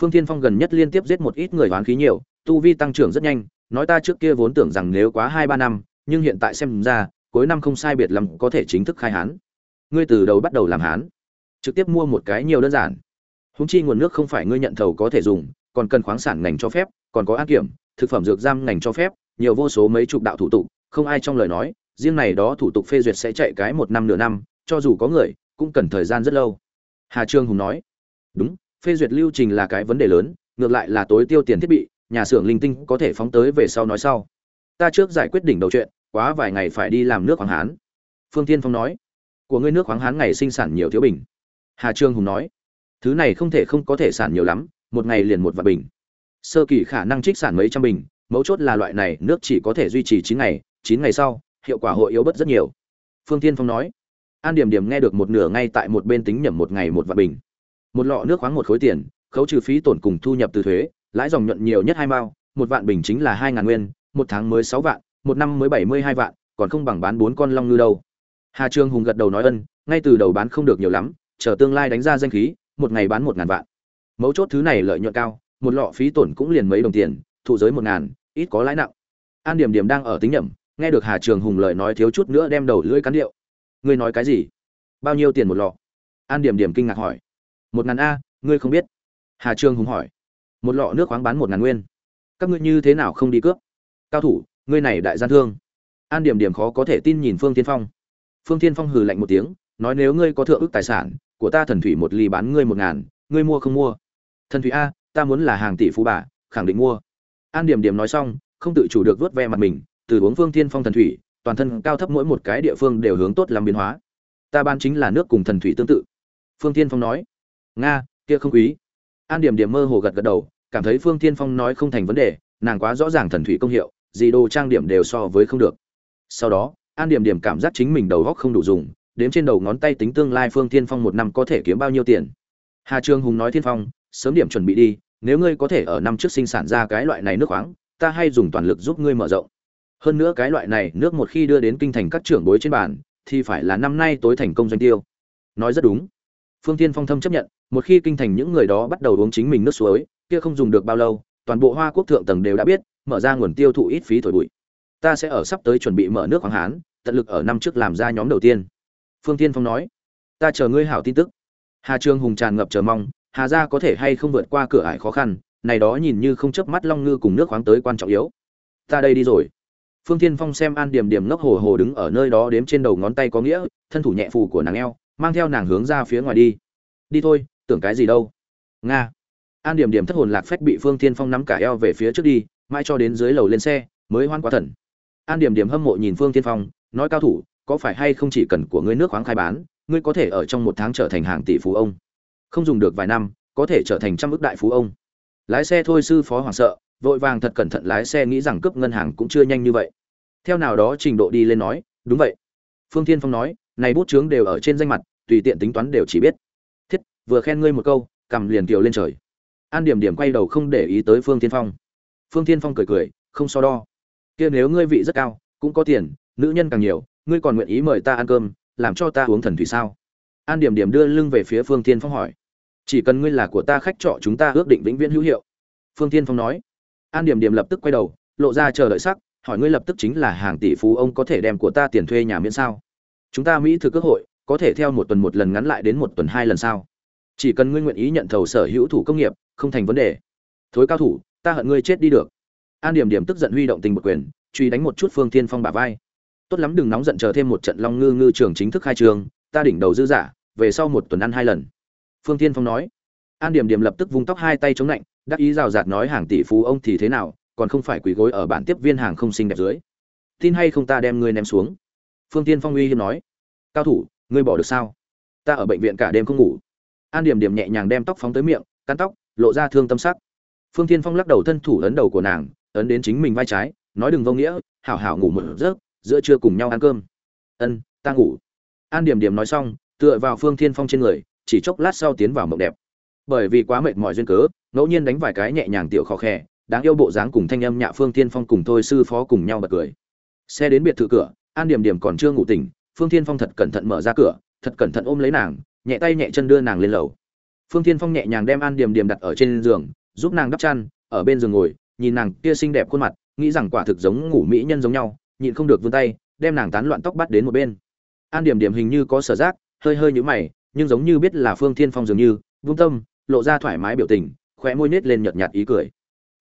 Phương thiên phong gần nhất liên tiếp giết một ít người hoán khí nhiều, tu vi tăng trưởng rất nhanh, nói ta trước kia vốn tưởng rằng nếu quá hai ba năm, nhưng hiện tại xem ra, cuối năm không sai biệt lắm có thể chính thức khai hán. Ngươi từ đầu bắt đầu làm hán, trực tiếp mua một cái nhiều đơn giản. Húng chi nguồn nước không phải ngươi nhận thầu có thể dùng, còn cần khoáng sản ngành cho phép, còn có an kiểm thực phẩm dược giam ngành cho phép, nhiều vô số mấy chục đạo thủ tục, không ai trong lời nói, riêng này đó thủ tục phê duyệt sẽ chạy cái một năm nửa năm, cho dù có người, cũng cần thời gian rất lâu. Hà trương hùng nói, đúng, phê duyệt lưu trình là cái vấn đề lớn, ngược lại là tối tiêu tiền thiết bị, nhà xưởng linh tinh có thể phóng tới về sau nói sau. Ta trước giải quyết đỉnh đầu chuyện, quá vài ngày phải đi làm nước khoáng hán. Phương tiên phong nói, của ngươi nước khoáng hán ngày sinh sản nhiều thiếu bình. Hà trương hùng nói, thứ này không thể không có thể sản nhiều lắm, một ngày liền một vạn bình sơ kỳ khả năng trích sản mấy trăm bình, mấu chốt là loại này nước chỉ có thể duy trì chín ngày chín ngày sau, hiệu quả hội yếu bớt rất nhiều. Phương tiên phong nói, an điểm điểm nghe được một nửa ngay tại một bên tính nhẩm một ngày một vạn bình. Một lọ nước khoáng một khối tiền, khấu trừ phí tổn cùng thu nhập từ thuế, lãi dòng nhuận nhiều nhất hai mao, một vạn bình chính là hai ngàn nguyên, một tháng mới sáu vạn, một năm mới bảy mươi hai vạn, còn không bằng bán bốn con long ngư đâu. Hà trương hùng gật đầu nói ân, ngay từ đầu bán không được nhiều lắm, chờ tương lai đánh ra danh khí, một ngày bán một ngàn vạn. Mấu chốt thứ này lợi nhuận cao một lọ phí tổn cũng liền mấy đồng tiền, thụ giới một ngàn, ít có lãi nặng. An điểm điểm đang ở tính nhẩm, nghe được hà trường hùng lời nói thiếu chút nữa đem đầu lưỡi cắn điệu. Ngươi nói cái gì? Bao nhiêu tiền một lọ? An điểm điểm kinh ngạc hỏi. Một ngàn a, ngươi không biết? Hà trường hùng hỏi. Một lọ nước khoáng bán một ngàn nguyên. Các ngươi như thế nào không đi cướp? Cao thủ, ngươi này đại gian thương. An điểm điểm khó có thể tin nhìn phương tiên phong. Phương tiên phong hừ lạnh một tiếng, nói nếu ngươi có thượng ước tài sản, của ta thần thủy một ly bán ngươi một ngàn, ngươi mua không mua? Thần thủy a ta muốn là hàng tỷ phú bà, khẳng định mua. An điểm điểm nói xong, không tự chủ được vớt ve mặt mình, từ uống phương thiên phong thần thủy, toàn thân cao thấp mỗi một cái địa phương đều hướng tốt làm biến hóa. Ta ban chính là nước cùng thần thủy tương tự. Phương Thiên phong nói, nga, kia không quý. An điểm điểm mơ hồ gật gật đầu, cảm thấy phương Thiên phong nói không thành vấn đề, nàng quá rõ ràng thần thủy công hiệu, gì đồ trang điểm đều so với không được. Sau đó, an điểm điểm cảm giác chính mình đầu góc không đủ dùng, đếm trên đầu ngón tay tính tương lai phương Thiên phong một năm có thể kiếm bao nhiêu tiền. Hà trương hùng nói thiên phong, sớm điểm chuẩn bị đi nếu ngươi có thể ở năm trước sinh sản ra cái loại này nước khoáng, ta hay dùng toàn lực giúp ngươi mở rộng. Hơn nữa cái loại này nước một khi đưa đến kinh thành các trưởng bối trên bàn, thì phải là năm nay tối thành công doanh tiêu. Nói rất đúng. Phương tiên phong thâm chấp nhận, một khi kinh thành những người đó bắt đầu uống chính mình nước suối, kia không dùng được bao lâu, toàn bộ hoa quốc thượng tầng đều đã biết, mở ra nguồn tiêu thụ ít phí thổi bụi. Ta sẽ ở sắp tới chuẩn bị mở nước khoáng hán, tận lực ở năm trước làm ra nhóm đầu tiên. Phương tiên phong nói, ta chờ ngươi hảo tin tức. Hà trương hùng tràn ngập chờ mong hà gia có thể hay không vượt qua cửa ải khó khăn, này đó nhìn như không chớp mắt long ngư cùng nước khoáng tới quan trọng yếu. Ta đây đi rồi. Phương Thiên phong xem an điểm điểm ngốc hồ hồ đứng ở nơi đó đếm trên đầu ngón tay có nghĩa, thân thủ nhẹ phù của nàng eo, mang theo nàng hướng ra phía ngoài đi. Đi thôi, tưởng cái gì đâu. Nga. An điểm điểm thất hồn lạc phách bị phương Thiên phong nắm cả eo về phía trước đi, mãi cho đến dưới lầu lên xe, mới hoan quá thần. An điểm điểm hâm mộ nhìn phương Thiên phong, nói cao thủ, có phải hay không chỉ cần của ngươi nước khoáng khai bán, ngươi có thể ở trong một tháng trở thành hàng tỷ phú ông? Không dùng được vài năm, có thể trở thành trăm ước đại phú ông. Lái xe thôi sư phó hoảng sợ, vội vàng thật cẩn thận lái xe nghĩ rằng cướp ngân hàng cũng chưa nhanh như vậy. Theo nào đó trình độ đi lên nói, đúng vậy. Phương thiên phong nói, này bút chướng đều ở trên danh mặt, tùy tiện tính toán đều chỉ biết. Thiết, vừa khen ngươi một câu, cầm liền kiều lên trời. An điểm điểm quay đầu không để ý tới phương thiên phong. Phương thiên phong cười cười, không so đo. Kia nếu ngươi vị rất cao, cũng có tiền, nữ nhân càng nhiều, ngươi còn nguyện ý mời ta ăn cơm, làm cho ta uống thần thủy sao? An điểm điểm đưa lưng về phía phương thiên phong hỏi. Chỉ cần ngươi là của ta khách trọ, chúng ta ước định vĩnh viễn hữu hiệu. Phương thiên phong nói. An điểm điểm lập tức quay đầu, lộ ra chờ đợi sắc, hỏi ngươi lập tức chính là hàng tỷ phú ông có thể đem của ta tiền thuê nhà miễn sao? Chúng ta mỹ thực cơ hội, có thể theo một tuần một lần ngắn lại đến một tuần hai lần sao? Chỉ cần ngươi nguyện ý nhận thầu sở hữu thủ công nghiệp, không thành vấn đề. Thối cao thủ, ta hận ngươi chết đi được. An điểm điểm tức giận huy động tình một quyền, truy đánh một chút phương thiên phong bả vai. Tốt lắm, đừng nóng giận chờ thêm một trận long ngư ngư trường chính thức khai trường ta đỉnh đầu dư giả về sau một tuần ăn hai lần. Phương tiên phong nói. An điểm điểm lập tức vung tóc hai tay chống lạnh, đắc ý rào rạt nói hàng tỷ phú ông thì thế nào, còn không phải quỳ gối ở bản tiếp viên hàng không xinh đẹp dưới. Tin hay không ta đem ngươi ném xuống? Phương tiên phong uy hiếm nói. Cao thủ, ngươi bỏ được sao? Ta ở bệnh viện cả đêm không ngủ. An điểm điểm nhẹ nhàng đem tóc phóng tới miệng, cắn tóc, lộ ra thương tâm sắc. Phương tiên phong lắc đầu thân thủ ấn đầu của nàng, ấn đến chính mình vai trái, nói đừng vô nghĩa, hảo hảo ngủ một giấc, giữa trưa cùng nhau ăn cơm. Ân, ta ngủ. An điểm điểm nói xong tựa vào phương thiên phong trên người, chỉ chốc lát sau tiến vào mộng đẹp. Bởi vì quá mệt mỏi duyên cớ, ngẫu nhiên đánh vài cái nhẹ nhàng tiểu khó khè, đáng yêu bộ dáng cùng thanh âm nhạ phương thiên phong cùng thôi sư phó cùng nhau bật cười. Xe đến biệt thự cửa, an điểm điểm còn chưa ngủ tỉnh, phương thiên phong thật cẩn thận mở ra cửa, thật cẩn thận ôm lấy nàng, nhẹ tay nhẹ chân đưa nàng lên lầu. Phương thiên phong nhẹ nhàng đem an điểm điểm đặt ở trên giường, giúp nàng đắp chăn, ở bên giường ngồi, nhìn nàng kia xinh đẹp khuôn mặt, nghĩ rằng quả thực giống ngủ mỹ nhân giống nhau, nhịn không được vươn tay, đem nàng tán loạn tóc bắt đến một bên. An điểm điểm hình như có sở giác hơi hơi nhũ mày, nhưng giống như biết là phương thiên phong dường như, vung tâm, lộ ra thoải mái biểu tình, khóe môi nết lên nhợt nhạt ý cười.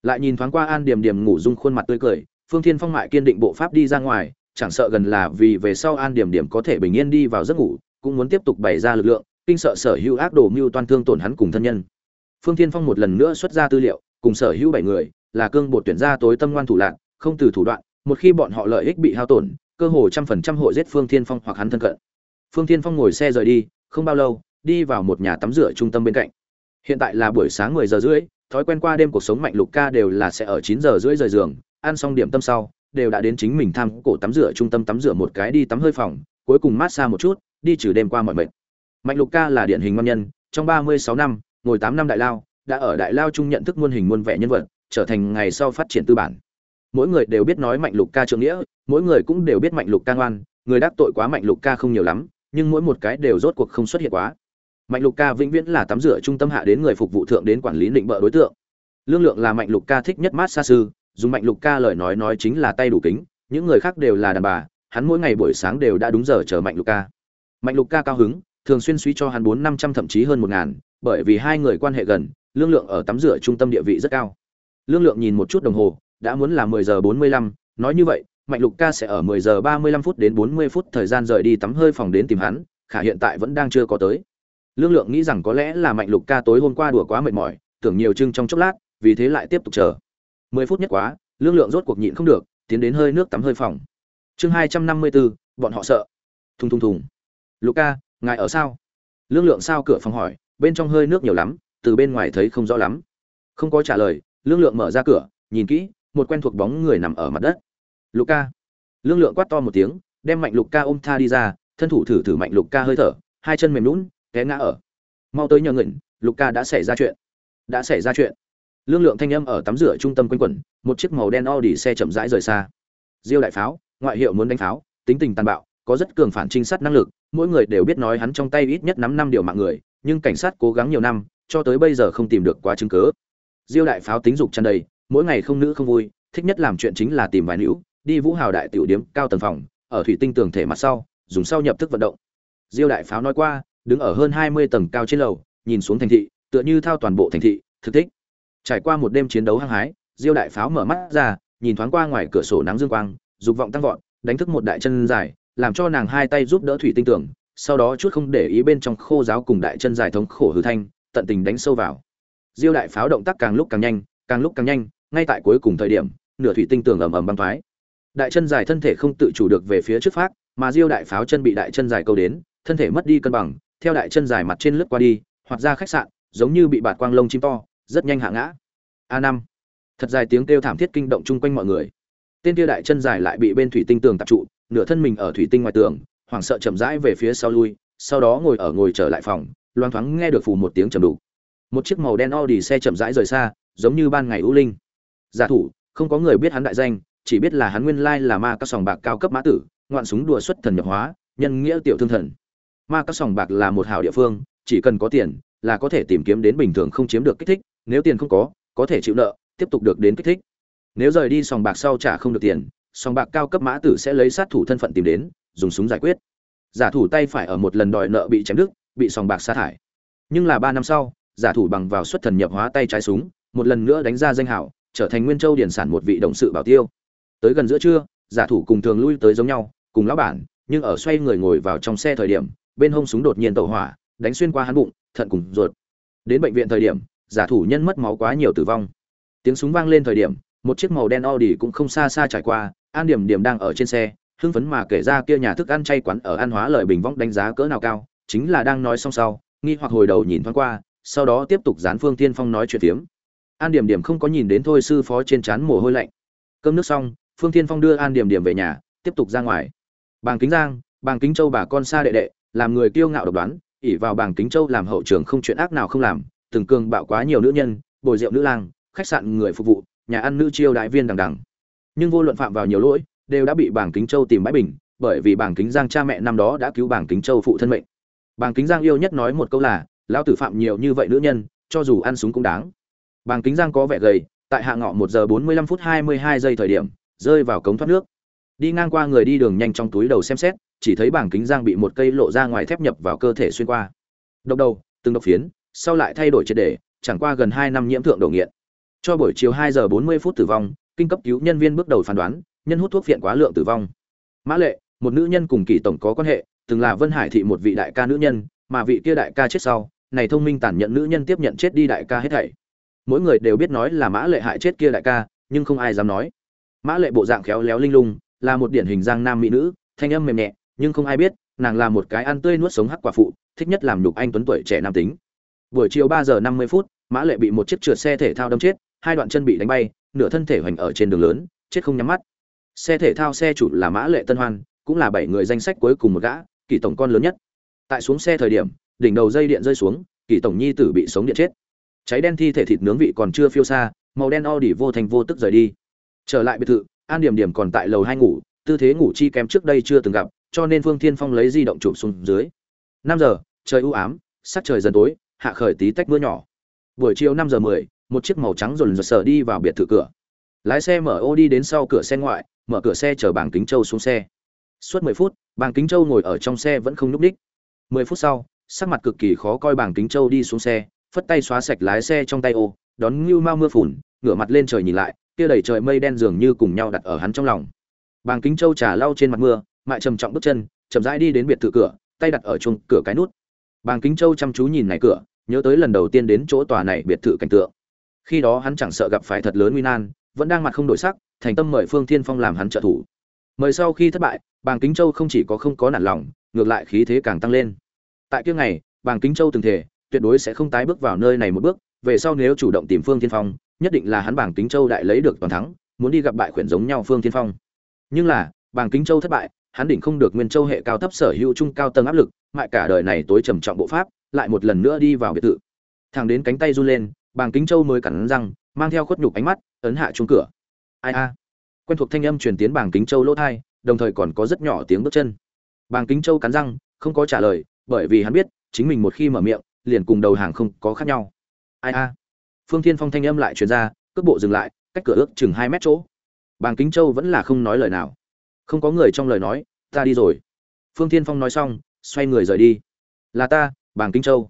Lại nhìn thoáng qua an điểm điểm ngủ dung khuôn mặt tươi cười, phương thiên phong mại kiên định bộ pháp đi ra ngoài, chẳng sợ gần là vì về sau an điểm điểm có thể bình yên đi vào giấc ngủ, cũng muốn tiếp tục bày ra lực lượng, kinh sợ sở hữu ác đồ mưu toan thương tổn hắn cùng thân nhân. Phương thiên phong một lần nữa xuất ra tư liệu, cùng sở hữu bảy người, là cương bộ tuyển ra tối tâm ngoan thủ lạc không từ thủ đoạn, một khi bọn họ lợi ích bị hao tổn, cơ hồ trăm phần trăm hội giết phương thiên phong hoặc hắn thân cận phương thiên phong ngồi xe rời đi, không bao lâu, đi vào một nhà tắm rửa trung tâm bên cạnh. Hiện tại là buổi sáng mười giờ rưỡi, thói quen qua đêm cuộc sống mạnh lục ca đều là sẽ ở chín giờ rưỡi rời giường, ăn xong điểm tâm sau, đều đã đến chính mình tham cổ tắm rửa trung tâm tắm rửa một cái đi tắm hơi phòng, cuối cùng mát xa một chút, đi trừ đêm qua mọi mệt. Mạnh lục ca là điển hình ngon nhân, trong ba mươi sáu năm, ngồi tám năm đại lao, đã ở đại lao trung nhận thức muôn hình muôn vẻ nhân vật, trở thành ngày sau phát triển tư bản. Mỗi người đều biết nói mạnh lục ca trượng nghĩa, mỗi người cũng đều biết mạnh lục ca ngoan, người đắc tội quá mạnh lục ca không nhiều lắm nhưng mỗi một cái đều rốt cuộc không xuất hiện quá. Mạnh lục ca vĩnh viễn là tắm rửa trung tâm hạ đến người phục vụ thượng đến quản lý định bợ đối tượng. Lương lượng là mạnh lục ca thích nhất mát xa sư, dùng mạnh lục ca lời nói nói chính là tay đủ kính, những người khác đều là đàn bà, hắn mỗi ngày buổi sáng đều đã đúng giờ chờ mạnh lục ca. Mạnh lục ca cao hứng, thường xuyên suy cho hắn bốn năm trăm thậm chí hơn một ngàn, bởi vì hai người quan hệ gần, lương lượng ở tắm rửa trung tâm địa vị rất cao. Lương lượng nhìn một chút đồng hồ, đã muốn là mười giờ bốn mươi lăm, nói như vậy mạnh lục ca sẽ ở mười giờ ba mươi lăm phút đến bốn mươi phút thời gian rời đi tắm hơi phòng đến tìm hắn, khả hiện tại vẫn đang chưa có tới. Lương lượng nghĩ rằng có lẽ là mạnh lục ca tối hôm qua đùa quá mệt mỏi, tưởng nhiều chưng trong chốc lát, vì thế lại tiếp tục chờ. Mười phút nhất quá, lương lượng rốt cuộc nhịn không được, tiến đến hơi nước tắm hơi phòng. Chương hai trăm năm mươi bốn bọn họ sợ. Thùng thùng thùng. Lục ca, ngài ở sao? Lương lượng sao cửa phòng hỏi, bên trong hơi nước nhiều lắm, từ bên ngoài thấy không rõ lắm. Không có trả lời, lương lượng mở ra cửa, nhìn kỹ, một quen thuộc bóng người nằm ở mặt đất lục ca. Lương lượng quát to một tiếng, đem mạnh lục ca ôm tha đi ra, thân thủ thử thử mạnh lục ca hơi thở, hai chân mềm lún té ngã ở. Mau tới nhờ ngẩn, lục ca đã xảy ra chuyện. Đã xảy ra chuyện. Lương lượng thanh âm ở tắm rửa trung tâm quanh quẩn, một chiếc màu đen Audi xe chậm rãi rời xa. Diêu đại pháo, ngoại hiệu muốn đánh pháo, tính tình tàn bạo, có rất cường phản trinh sát năng lực, mỗi người đều biết nói hắn trong tay ít nhất nắm năm điều mạng người, nhưng cảnh sát cố gắng nhiều năm, cho tới bây giờ không tìm được quá chứng cớ diêu đại pháo tính dục tràn đầy, mỗi ngày không nữ không vui, thích nhất làm chuyện chính là tìm vài nữ đi vũ hào đại tiểu điếm, cao tầng phòng, ở thủy tinh tường thể mặt sau, dùng sau nhập thức vận động. Diêu đại pháo nói qua, đứng ở hơn hai mươi tầng cao trên lầu, nhìn xuống thành thị, tựa như thao toàn bộ thành thị, thực thích. Trải qua một đêm chiến đấu hăng hái, diêu đại pháo mở mắt ra, nhìn thoáng qua ngoài cửa sổ nắng dương quang, dục vọng tăng vọt, đánh thức một đại chân dài, làm cho nàng hai tay giúp đỡ thủy tinh tường, sau đó chút không để ý bên trong khô giáo cùng đại chân dài thống khổ hư thanh, tận tình đánh sâu vào. Diêu đại pháo động tác càng lúc càng nhanh, càng lúc càng nhanh, ngay tại cuối cùng thời điểm, nửa thủy tinh tường ầm ầm băng thoái đại chân dài thân thể không tự chủ được về phía trước phát, mà diêu đại pháo chân bị đại chân dài câu đến, thân thể mất đi cân bằng, theo đại chân dài mặt trên lướt qua đi, hoặc ra khách sạn, giống như bị bạt quang lông chim to, rất nhanh hạ ngã. A năm. Thật dài tiếng kêu thảm thiết kinh động chung quanh mọi người. Tên kia đại chân dài lại bị bên thủy tinh tường tập trụ, nửa thân mình ở thủy tinh ngoài tường, hoảng sợ chậm rãi về phía sau lui, sau đó ngồi ở ngồi trở lại phòng, loang thoáng nghe được phù một tiếng trầm đủ. Một chiếc màu đen Audi xe chậm rãi rời xa, giống như ban ngày ưu linh. Giả thủ, không có người biết hắn đại danh chỉ biết là hắn nguyên lai là ma các sòng bạc cao cấp mã tử, ngoạn súng đùa xuất thần nhập hóa, nhân nghĩa tiểu thương thần. Ma các sòng bạc là một hảo địa phương, chỉ cần có tiền là có thể tìm kiếm đến bình thường không chiếm được kích thích, nếu tiền không có có thể chịu nợ, tiếp tục được đến kích thích. Nếu rời đi sòng bạc sau trả không được tiền, sòng bạc cao cấp mã tử sẽ lấy sát thủ thân phận tìm đến, dùng súng giải quyết. Giả thủ tay phải ở một lần đòi nợ bị chém đứt, bị sòng bạc sa thải. Nhưng là ba năm sau, giả thủ bằng vào xuất thần nhập hóa tay trái súng, một lần nữa đánh ra danh hảo, trở thành nguyên châu điển sản một vị đồng sự bảo tiêu tới gần giữa trưa, giả thủ cùng thường lui tới giống nhau, cùng lão bản, nhưng ở xoay người ngồi vào trong xe thời điểm, bên hông súng đột nhiên tẩu hỏa, đánh xuyên qua hắn bụng, thận cùng ruột. Đến bệnh viện thời điểm, giả thủ nhân mất máu quá nhiều tử vong. Tiếng súng vang lên thời điểm, một chiếc màu đen Audi cũng không xa xa trải qua, an điểm điểm đang ở trên xe, hưng phấn mà kể ra kia nhà thức ăn chay quán ở an hóa lời bình vong đánh giá cỡ nào cao, chính là đang nói xong sau, nghi hoặc hồi đầu nhìn thoáng qua, sau đó tiếp tục dán phương tiên phong nói chuyện tiếm. an điểm điểm không có nhìn đến thôi sư phó trên trán mồ hôi lạnh. Cơm nước xong phương Thiên phong đưa an điểm điểm về nhà, tiếp tục ra ngoài. Bàng kính giang, bàng kính châu bà con xa đệ đệ, làm người kiêu ngạo độc đoán ỉ vào bàng kính châu làm hậu trường không chuyện ác nào không làm, từng cường bạo quá nhiều nữ nhân, bồi rượu nữ lang, khách sạn người phục vụ, nhà ăn nữ chiêu đại viên đằng đằng. Nhưng vô luận phạm vào nhiều lỗi, đều đã bị bàng kính châu tìm bãi bình, bởi vì bàng kính giang cha mẹ năm đó đã cứu bàng kính châu phụ thân mệnh. Bàng kính giang yêu nhất nói một câu là, lão tử phạm nhiều như vậy nữ nhân, cho dù ăn súng cũng đáng. Bàng kính giang có vẻ gầy, tại hạ ngọ một giờ bốn mươi lăm phút hai mươi hai giây thời điểm rơi vào cống thoát nước. Đi ngang qua người đi đường nhanh trong túi đầu xem xét, chỉ thấy bảng kính giang bị một cây lộ ra ngoài thép nhập vào cơ thể xuyên qua. Độc đầu, từng độc phiến, sau lại thay đổi triệt đề chẳng qua gần hai năm nhiễm thượng độ nghiện. Cho buổi chiều hai giờ bốn mươi phút tử vong, kinh cấp cứu nhân viên bước đầu phán đoán, nhân hút thuốc phiện quá lượng tử vong. Mã lệ, một nữ nhân cùng kỳ tổng có quan hệ, từng là vân hải thị một vị đại ca nữ nhân, mà vị kia đại ca chết sau, này thông minh tàn nhận nữ nhân tiếp nhận chết đi đại ca hết thảy. Mỗi người đều biết nói là mã lệ hại chết kia đại ca, nhưng không ai dám nói mã lệ bộ dạng khéo léo linh lung, là một điển hình giang nam mỹ nữ, thanh âm mềm nhẹ, nhưng không ai biết, nàng là một cái ăn tươi nuốt sống hắc quả phụ, thích nhất làm nhục anh tuấn tuổi trẻ nam tính. Buổi chiều ba giờ năm mươi phút, mã lệ bị một chiếc trượt xe thể thao đâm chết, hai đoạn chân bị đánh bay, nửa thân thể hoành ở trên đường lớn, chết không nhắm mắt. Xe thể thao xe chủ là mã lệ tân hoan, cũng là bảy người danh sách cuối cùng một gã kỳ tổng con lớn nhất. Tại xuống xe thời điểm, đỉnh đầu dây điện rơi xuống kỳ tổng nhi tử bị sống điện chết. Cháy đen thi thể thịt nướng vị còn chưa phiêu xa, màu đen o đỉ vô thành vô tức rời đi trở lại biệt thự, an điểm điểm còn tại lầu hai ngủ, tư thế ngủ chi kém trước đây chưa từng gặp, cho nên phương thiên phong lấy di động chụp xuống dưới. Năm giờ, trời u ám, sắc trời dần tối, hạ khởi tí tách mưa nhỏ. Buổi chiều năm giờ mười, một chiếc màu trắng rồn rợn sở đi vào biệt thự cửa. Lái xe mở ô đi đến sau cửa xe ngoại, mở cửa xe chở bảng kính châu xuống xe. Suốt mười phút bảng kính châu ngồi ở trong xe vẫn không nhúc đích mười phút sau, sắc mặt cực kỳ khó coi bảng kính châu đi xuống xe, phất tay xóa sạch lái xe trong tay ô, đón như mau mưa phùn, ngửa mặt lên trời nhìn lại kia đầy trời mây đen dường như cùng nhau đặt ở hắn trong lòng. Bàng kính châu trà lau trên mặt mưa, mại trầm trọng bước chân, chậm rãi đi đến biệt thự cửa, tay đặt ở chuông cửa cái nút. Bàng kính châu chăm chú nhìn này cửa, nhớ tới lần đầu tiên đến chỗ tòa này biệt thự cảnh tượng. Khi đó hắn chẳng sợ gặp phải thật lớn nguy nan, vẫn đang mặt không đổi sắc, thành tâm mời phương thiên phong làm hắn trợ thủ. Mời sau khi thất bại, bàng kính châu không chỉ có không có nản lòng, ngược lại khí thế càng tăng lên. Tại kia ngày bàng kính châu từng thể, tuyệt đối sẽ không tái bước vào nơi này một bước, về sau nếu chủ động tìm phương thiên phong nhất định là hắn bảng kính châu đại lấy được toàn thắng, muốn đi gặp bại khuyển giống nhau phương thiên phong. Nhưng là, bảng kính châu thất bại, hắn đỉnh không được nguyên châu hệ cao thấp sở hữu trung cao tầng áp lực mại cả đời này tối trầm trọng bộ pháp, lại một lần nữa đi vào biệt thự. Thằng đến cánh tay run lên bàng kính châu mới cắn răng, mang theo khuất nhục ánh mắt, ấn hạ chung cửa. Ai a? Quen thuộc thanh âm truyền tiến bàng kính châu lỗ thai, đồng thời còn có rất nhỏ tiếng bước chân. Bàng kính châu cắn răng, không có trả lời, bởi vì hắn biết, chính mình một khi mở miệng, liền cùng đầu hàng không có khác nhau. Ai a? Phương thiên phong thanh âm lại truyền ra, cước bộ dừng lại, cách cửa ước chừng hai mét chỗ. Bàng kính châu vẫn là không nói lời nào. Không có người trong lời nói, ta đi rồi. Phương thiên phong nói xong, xoay người rời đi. Là ta, bàng kính châu.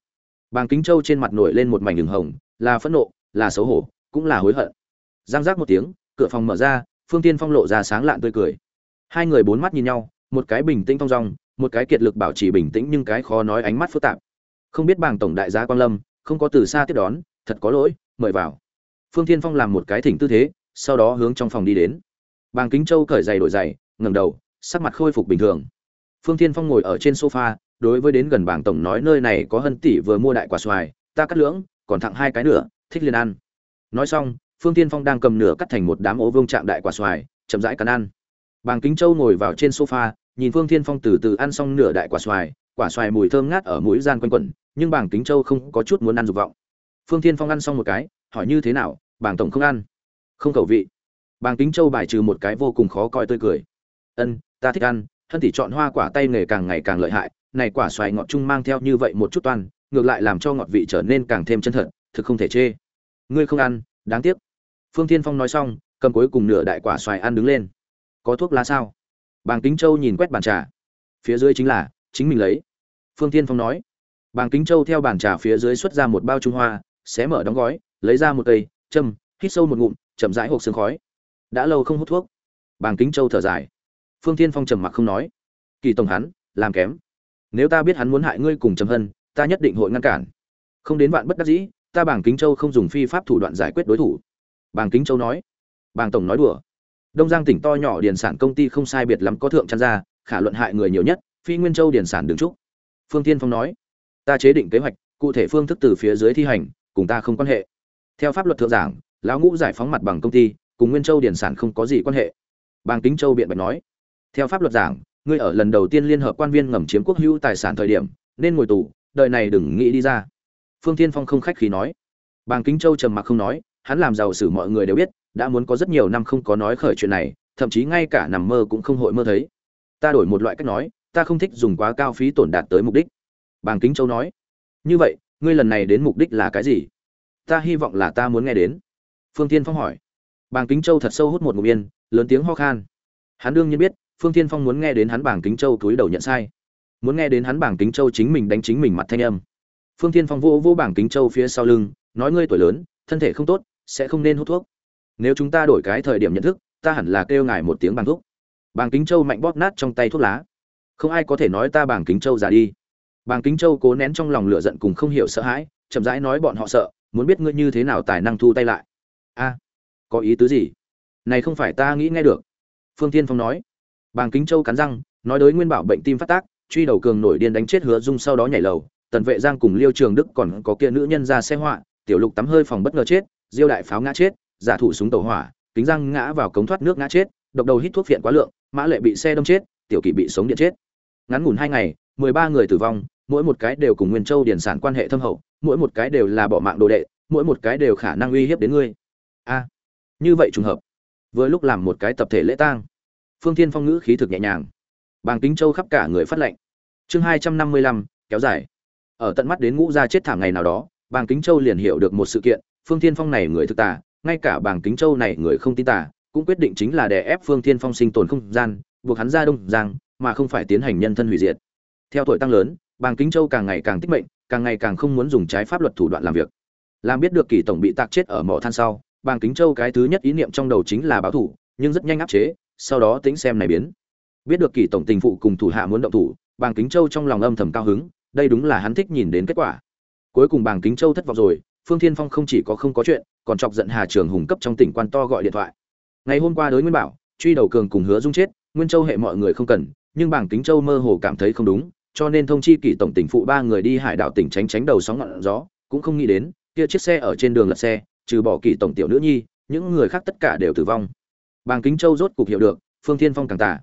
Bàng kính châu trên mặt nổi lên một mảnh đường hồng, là phẫn nộ, là xấu hổ, cũng là hối hận. Giang giác một tiếng, cửa phòng mở ra, phương tiên phong lộ ra sáng lạn tươi cười. Hai người bốn mắt nhìn nhau, một cái bình tĩnh thong dong, một cái kiệt lực bảo trì bình tĩnh nhưng cái khó nói ánh mắt phức tạp. Không biết bàng tổng đại gia quan lâm, không có từ xa tiếp đón, thật có lỗi mời vào. Phương Thiên phong làm một cái thỉnh tư thế, sau đó hướng trong phòng đi đến. Bàng kính châu cởi giày đổi giày, ngẩng đầu, sắc mặt khôi phục bình thường. Phương Thiên phong ngồi ở trên sofa, đối với đến gần bảng tổng nói nơi này có hân tỷ vừa mua đại quả xoài, ta cắt lưỡng, còn thặng hai cái nữa, thích liền ăn. Nói xong, phương tiên phong đang cầm nửa cắt thành một đám ố vương trạng đại quả xoài, chậm rãi cắn ăn. Bàng kính châu ngồi vào trên sofa, nhìn phương tiên phong từ từ ăn xong nửa đại quả xoài quả xoài mùi thơm ngát ở mũi gian quanh quẩn, nhưng bàng kính châu không có chút muốn ăn dục vọng phương Thiên phong ăn xong một cái hỏi như thế nào bàng tổng không ăn? Không khẩu vị. Bàng kính châu bài trừ một cái vô cùng khó coi tươi cười. Ân ta thích ăn thân tỷ chọn hoa quả tay nghề càng ngày càng lợi hại này quả xoài ngọt chung mang theo như vậy một chút toàn, ngược lại làm cho ngọt vị trở nên càng thêm chân thật thực không thể chê. Ngươi không ăn đáng tiếc. Phương thiên phong nói xong cầm cuối cùng nửa đại quả xoài ăn đứng lên. Có thuốc lá sao? Bàng kính châu nhìn quét bàn trà. Phía dưới chính là chính mình lấy. Phương thiên phong nói. Bàng kính châu theo bàn trà phía dưới xuất ra một bao trung hoa xé mở đóng gói, lấy ra một cây châm, hít sâu một ngụm, chậm rãi hộp xương khói. Đã lâu không hút thuốc. Bàng kính châu thở dài. Phương thiên phong trầm mặc không nói. Kỳ tổng hắn, làm kém. Nếu ta biết hắn muốn hại ngươi cùng trầm hân, ta nhất định hội ngăn cản. Không đến vạn bất đắc dĩ, ta bàng kính châu không dùng phi pháp thủ đoạn giải quyết đối thủ. Bàng kính châu nói. Bàng tổng nói đùa. Đông giang tỉnh to nhỏ điền sản công ty không sai biệt lắm có thượng chăn ra, khả luận hại người nhiều nhất, phi nguyên châu điền sản đứng trúc. Phương tiên phong nói. Ta chế định kế hoạch, cụ thể phương thức từ phía dưới thi hành cùng ta không quan hệ. Theo pháp luật thượng giảng, lão ngũ giải phóng mặt bằng công ty, cùng nguyên châu điền sản không có gì quan hệ. Bàng kính châu biện bạch nói, theo pháp luật giảng, ngươi ở lần đầu tiên liên hợp quan viên ngầm chiếm quốc hữu tài sản thời điểm, nên ngồi tù đợi này đừng nghĩ đi ra. Phương tiên phong không khách khí nói. Bàng kính châu trầm mặc không nói, hắn làm giàu sử mọi người đều biết, đã muốn có rất nhiều năm không có nói khởi chuyện này, thậm chí ngay cả nằm mơ cũng không hội mơ thấy. Ta đổi một loại cách nói, ta không thích dùng quá cao phí tổn đạt tới mục đích. Bàng kính châu nói. Như vậy ngươi lần này đến mục đích là cái gì? Ta hy vọng là ta muốn nghe đến. Phương tiên phong hỏi. Bàng kính châu thật sâu hút một ngụm yên, lớn tiếng ho khan. Hắn đương nhiên biết, phương tiên phong muốn nghe đến hắn Bàng kính châu cúi đầu nhận sai. Muốn nghe đến hắn bảng kính châu chính mình đánh chính mình mặt thanh âm. Phương tiên phong vô vô bảng kính châu phía sau lưng, nói, ngươi tuổi lớn, thân thể không tốt, sẽ không nên hút thuốc. Nếu chúng ta đổi cái thời điểm nhận thức, ta hẳn là kêu ngài một tiếng bằng thuốc bàng kính châu mạnh bóp nát trong tay thuốc lá. Không ai có thể nói ta bàng kính châu già đi bàng kính châu cố nén trong lòng lửa giận cùng không hiểu sợ hãi, chậm rãi nói bọn họ sợ, muốn biết ngươi như thế nào tài năng thu tay lại. A, có ý tứ gì? Này không phải ta nghĩ nghe được. Phương Thiên phong nói. Bàng kính châu cắn răng, nói đối nguyên bảo bệnh tim phát tác, truy đầu cường nổi điên đánh chết hứa dung sau đó nhảy lầu, tần vệ giang cùng liêu trường đức còn có kia nữ nhân ra xe họa, tiểu lục tắm hơi phòng bất ngờ chết, diêu đại pháo ngã chết, giả thủ súng tàu hỏa, kính răng ngã vào cống thoát nước ngã chết, độc đầu hít thuốc phiện quá lượng, mã lệ bị xe đâm chết, tiểu kỵ bị sống điện chết. Ngắn ngủn hai ngày, mười ba người tử vong mỗi một cái đều cùng nguyên châu điển sản quan hệ thâm hậu, mỗi một cái đều là bỏ mạng đồ đệ, mỗi một cái đều khả năng uy hiếp đến ngươi. A à, như vậy trùng hợp. Vừa lúc làm một cái tập thể lễ tang. Phương thiên phong ngữ khí thực nhẹ nhàng. Bàng kính châu khắp cả người phát lệnh. Chương hai trăm năm mươi lăm, kéo dài. Ở tận mắt đến ngũ gia chết thảm ngày nào đó, bàng kính châu liền hiểu được một sự kiện, phương thiên phong này người thực tà, ngay cả bàng kính châu này người không tin tà, cũng quyết định chính là đè ép phương thiên phong sinh tồn không gian, buộc hắn ra đông giang, mà không phải tiến hành nhân thân hủy diệt. Theo tuổi tăng lớn bàng kính châu càng ngày càng tích mệnh, càng ngày càng không muốn dùng trái pháp luật thủ đoạn làm việc. Làm biết được kỳ tổng bị tạc chết ở mỏ than sau, bàng kính châu cái thứ nhất ý niệm trong đầu chính là báo thủ, nhưng rất nhanh áp chế, sau đó tính xem này biến. Biết được kỳ tổng tình phụ cùng thủ hạ muốn động thủ, bàng kính châu trong lòng âm thầm cao hứng, đây đúng là hắn thích nhìn đến kết quả. Cuối cùng bàng kính châu thất vọng rồi, phương thiên phong không chỉ có không có chuyện, còn chọc giận hà trường hùng cấp trong tỉnh quan to gọi điện thoại. Ngày hôm qua đối nguyên bảo, truy đầu cường cùng hứa dung chết, nguyên châu hệ mọi người không cần, nhưng bàng kính châu mơ hồ cảm thấy không đúng cho nên thông chi kỷ tổng tỉnh phụ ba người đi hải đảo tỉnh tránh tránh đầu sóng ngọn gió, cũng không nghĩ đến, kia chiếc xe ở trên đường lật xe, trừ bỏ kỷ tổng tiểu nữ nhi, những người khác tất cả đều tử vong. Bàng kính châu rốt cục hiểu được, phương thiên phong càng tả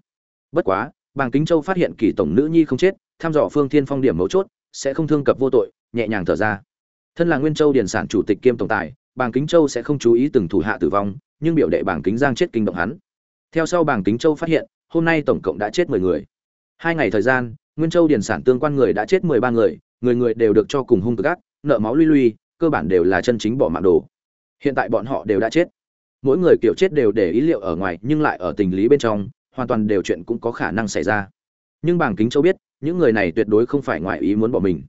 bất quá, bàng kính châu phát hiện kỷ tổng nữ nhi không chết thăm dò phương thiên phong điểm mấu chốt, sẽ không thương cập vô tội, nhẹ nhàng thở ra. Thân là nguyên châu điển sản chủ tịch kiêm tổng tài, bàng kính châu sẽ không chú ý từng thủ hạ tử vong, nhưng biểu đệ bàng kính giang chết kinh động hắn. Theo sau bàng kính châu phát hiện, hôm nay tổng cộng đã chết mười người. Hai ngày thời gian nguyên châu điển sản tương quan người đã chết mười ba người người người đều được cho cùng hung cực ác, nợ máu lui lui, cơ bản đều là chân chính bỏ mạng đồ. Hiện tại bọn họ đều đã chết. Mỗi người kiểu chết đều để ý liệu ở ngoài, nhưng lại ở tình lý bên trong, hoàn toàn đều chuyện cũng có khả năng xảy ra. Nhưng bàng kính châu biết, những người này tuyệt đối không phải ngoài ý muốn bỏ mình.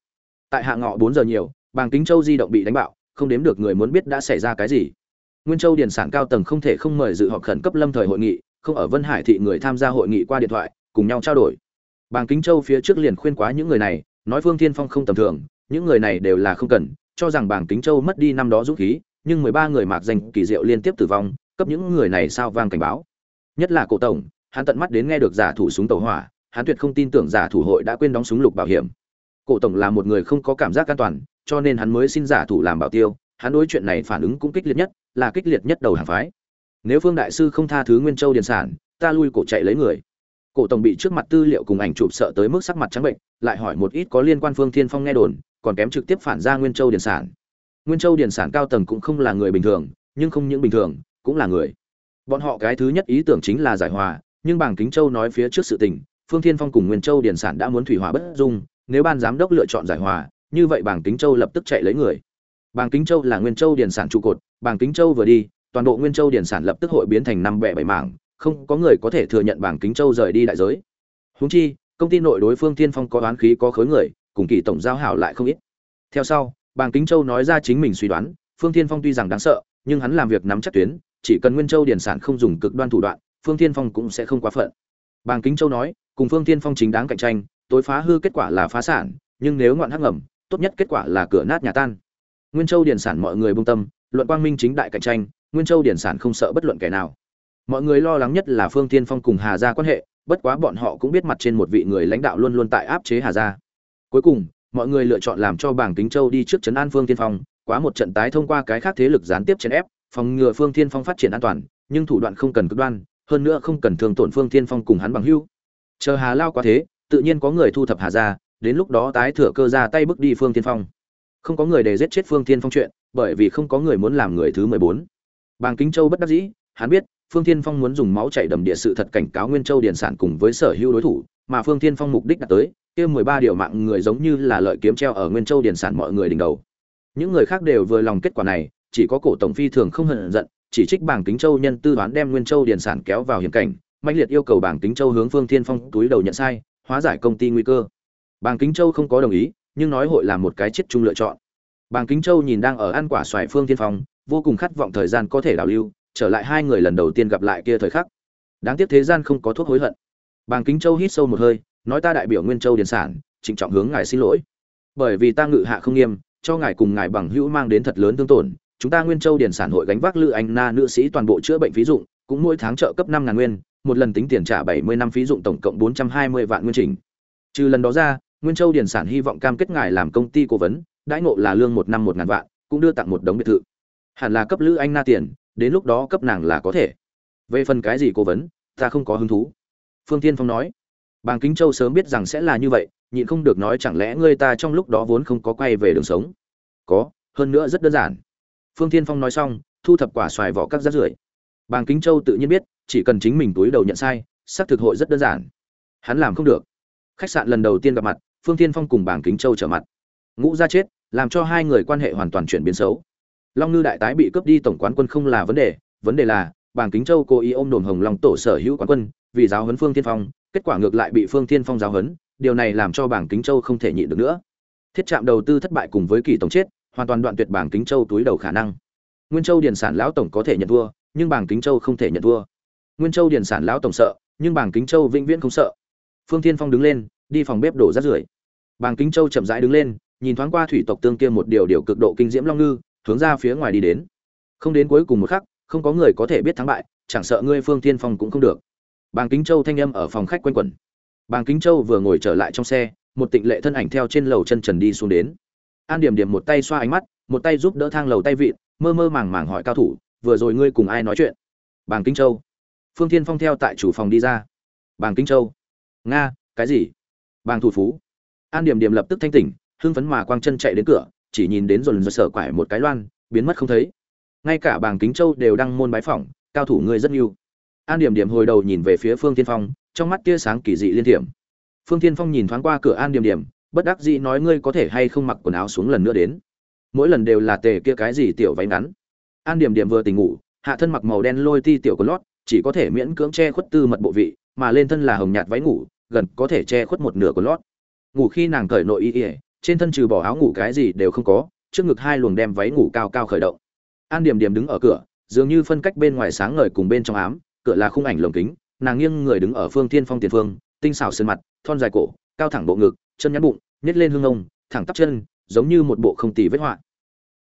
Tại hạ ngọ bốn giờ nhiều, bàng kính châu di động bị đánh bạo, không đếm được người muốn biết đã xảy ra cái gì. Nguyên châu điền sản cao tầng không thể không mời dự họp khẩn cấp lâm thời hội nghị, không ở vân hải thị người tham gia hội nghị qua điện thoại, cùng nhau trao đổi bàng kính châu phía trước liền khuyên quá những người này, nói phương thiên phong không tầm thường, những người này đều là không cần, cho rằng bàng kính châu mất đi năm đó dũng khí, nhưng mười ba người mạc danh kỳ diệu liên tiếp tử vong, cấp những người này sao vang cảnh báo. Nhất là cổ tổng, hắn tận mắt đến nghe được giả thủ súng tàu hỏa, hắn tuyệt không tin tưởng giả thủ hội đã quên đóng súng lục bảo hiểm. Cổ tổng là một người không có cảm giác an toàn, cho nên hắn mới xin giả thủ làm bảo tiêu, hắn đối chuyện này phản ứng cũng kích liệt nhất, là kích liệt nhất đầu hàng phái. Nếu phương đại sư không tha thứ nguyên châu điền sản, ta lui cổ chạy lấy người cổ tổng bị trước mặt tư liệu cùng ảnh chụp sợ tới mức sắc mặt trắng bệnh, lại hỏi một ít có liên quan phương thiên phong nghe đồn, còn kém trực tiếp phản ra nguyên châu điền sản. Nguyên châu điền sản cao tầng cũng không là người bình thường, nhưng không những bình thường, cũng là người. Bọn họ cái thứ nhất ý tưởng chính là giải hòa, nhưng bảng kính châu nói phía trước sự tình, phương thiên phong cùng nguyên châu điền sản đã muốn thủy hòa bất dung, nếu ban giám đốc lựa chọn giải hòa, như vậy bảng kính châu lập tức chạy lấy người. Bảng kính châu là nguyên châu điền sản trụ cột, bảng kính châu vừa đi, toàn bộ nguyên châu điền sản lập tức hội biến thành năm bẻ bảy mảng không có người có thể thừa nhận bảng kính châu rời đi đại giới. Húng chi, công ty nội đối phương thiên phong có oán khí có khối người, cùng kỳ tổng giao hảo lại không ít. Theo sau, bảng kính châu nói ra chính mình suy đoán, phương thiên phong tuy rằng đáng sợ, nhưng hắn làm việc nắm chắc tuyến, chỉ cần nguyên châu điển sản không dùng cực đoan thủ đoạn, phương thiên phong cũng sẽ không quá phận. Bảng kính châu nói, cùng phương thiên phong chính đáng cạnh tranh, tối phá hư kết quả là phá sản, nhưng nếu ngoạn hắc ngầm, tốt nhất kết quả là cửa nát nhà tan. Nguyên châu điển sản mọi người bông tâm, luận quang minh chính đại cạnh tranh, nguyên châu điển sản không sợ bất luận kẻ nào mọi người lo lắng nhất là phương tiên phong cùng hà gia quan hệ, bất quá bọn họ cũng biết mặt trên một vị người lãnh đạo luôn luôn tại áp chế hà gia. Cuối cùng, mọi người lựa chọn làm cho bảng kính châu đi trước trấn an phương tiên phong, quá một trận tái thông qua cái khác thế lực gián tiếp chèn ép, phòng ngừa phương tiên phong phát triển an toàn, nhưng thủ đoạn không cần cực đoan, hơn nữa không cần thường tổn phương tiên phong cùng hắn bằng hưu chờ hà lao quá thế, tự nhiên có người thu thập hà gia, đến lúc đó tái thừa cơ ra tay bước đi phương tiên phong. Không có người để giết chết phương tiên phong chuyện, bởi vì không có người muốn làm người thứ mười bốn. Bàng kính châu bất đắc dĩ, hắn biết phương Thiên phong muốn dùng máu chảy đầm địa sự thật cảnh cáo nguyên châu điền sản cùng với sở hữu đối thủ, mà phương Thiên phong mục đích đã tới, kia mười ba điều mạng người giống như là lợi kiếm treo ở nguyên châu điền sản mọi người đỉnh đầu. Những người khác đều vừa lòng kết quả này, chỉ có cổ tổng phi thường không hận giận, chỉ trích bảng kính châu nhân tư đoán đem nguyên châu điền sản kéo vào hiểm cảnh mạnh liệt yêu cầu bảng kính châu hướng phương Thiên phong túi đầu nhận sai, hóa giải công ty nguy cơ. Bảng kính châu không có đồng ý, nhưng nói hội làm một cái chết chung lựa chọn. Bảng kính châu nhìn đang ở ăn quả xoài phương Thiên phong, vô cùng khát vọng thời gian có thể đảo lưu trở lại hai người lần đầu tiên gặp lại kia thời khắc. Đáng tiếc thế gian không có thuốc hối hận. Bàng kính châu hít sâu một hơi, nói ta đại biểu nguyên châu điền sản, trịnh trọng hướng ngài xin lỗi. Bởi vì ta ngự hạ không nghiêm, cho ngài cùng ngài bằng hữu mang đến thật lớn thương tổn, chúng ta nguyên châu điền sản hội gánh vác lữ anh na nữ sĩ toàn bộ chữa bệnh phí dụng, cũng mỗi tháng trợ cấp năm ngàn nguyên, một lần tính tiền trả bảy mươi năm phí dụng tổng cộng bốn trăm hai mươi vạn nguyên trình trừ lần đó ra, nguyên châu điền sản hy vọng cam kết ngài làm công ty cố vấn, đãi ngộ là lương một năm một ngàn vạn, cũng đưa tặng một đống biệt thự. Hẳn là cấp lữ anh na tiền đến lúc đó cấp nàng là có thể. Về phần cái gì cố vấn, ta không có hứng thú. Phương tiên phong nói. Bàng kính châu sớm biết rằng sẽ là như vậy, nhịn không được nói chẳng lẽ ngươi ta trong lúc đó vốn không có quay về đường sống? Có, hơn nữa rất đơn giản. Phương tiên phong nói xong, thu thập quả xoài vỏ các rác rưởi. Bàng kính châu tự nhiên biết, chỉ cần chính mình túi đầu nhận sai, xác thực hội rất đơn giản. Hắn làm không được. Khách sạn lần đầu tiên gặp mặt, phương tiên phong cùng bàng kính châu trở mặt. Ngũ ra chết, làm cho hai người quan hệ hoàn toàn chuyển biến xấu long ngư đại tái bị cướp đi tổng quán quân không là vấn đề vấn đề là, bàng kính châu cố ý ôm đồn hồng long tổ sở hữu quán quân, vì giáo huấn phương tiên phong, kết quả ngược lại bị phương tiên phong giáo huấn, điều này làm cho bảng kính châu không thể nhịn được nữa. Thiết trạm đầu tư thất bại cùng với kỳ tổng chết, hoàn toàn đoạn tuyệt bảng kính châu túi đầu khả năng. Nguyên châu điền sản lão tổng có thể nhận thua, nhưng bảng kính châu không thể nhận thua. Nguyên châu điền sản lão tổng sợ, nhưng bảng kính châu vĩnh viễn không sợ. Phương tiên phong đứng lên, đi phòng bếp đổ rác rưởi. Bảng kính châu chậm rãi đứng lên, nhìn thoáng qua thủy tộc tương kia một điều điều cực độ kinh diễm long ngư hướng ra phía ngoài đi đến. Không đến cuối cùng một khắc, không có người có thể biết thắng bại, chẳng sợ ngươi phương thiên phong cũng không được. Bàng kính châu thanh âm ở phòng khách quanh quẩn. Bàng kính châu vừa ngồi trở lại trong xe, một tịnh lệ thân ảnh theo trên lầu chân trần đi xuống đến. An điểm điểm một tay xoa ánh mắt, một tay giúp đỡ thang lầu tay vịn, mơ mơ màng màng hỏi cao thủ, vừa rồi ngươi cùng ai nói chuyện? Bàng kính châu. Phương thiên phong theo tại chủ phòng đi ra. Bàng kính châu. Nga, cái gì? Bàng thủ phú. An điểm điểm lập tức thanh tỉnh, hưng phấn mà quang chân chạy đến cửa chỉ nhìn đến dồn dồn sở quải một cái loan, biến mất không thấy. Ngay cả bàng kính châu đều đăng môn bái phỏng, cao thủ ngươi rất yêu an điểm điểm hồi đầu nhìn về phía phương tiên phong, trong mắt tia sáng kỳ dị liên thiểm. Phương tiên phong nhìn thoáng qua cửa an điểm điểm, bất đắc dĩ nói ngươi có thể hay không mặc quần áo xuống lần nữa đến. Mỗi lần đều là tề kia cái gì tiểu váy ngắn. An điểm điểm vừa tỉnh ngủ, hạ thân mặc màu đen lôi ti tiểu của lót, chỉ có thể miễn cưỡng che khuất tư mật bộ vị, mà lên thân là hồng nhạt váy ngủ, gần có thể che khuất một nửa của lót. Ngủ khi nàng cởi nội y ỉa trên thân trừ bỏ áo ngủ cái gì đều không có, trước ngực hai luồng đem váy ngủ cao cao khởi động. An điểm điểm đứng ở cửa, dường như phân cách bên ngoài sáng ngời cùng bên trong ám, cửa là khung ảnh lồng kính, nàng nghiêng người đứng ở phương thiên phong tiền phương, tinh xảo sơn mặt, thon dài cổ, cao thẳng bộ ngực, chân nhắn bụng nhét lên hương ông thẳng tắp chân, giống như một bộ không tì vết họa.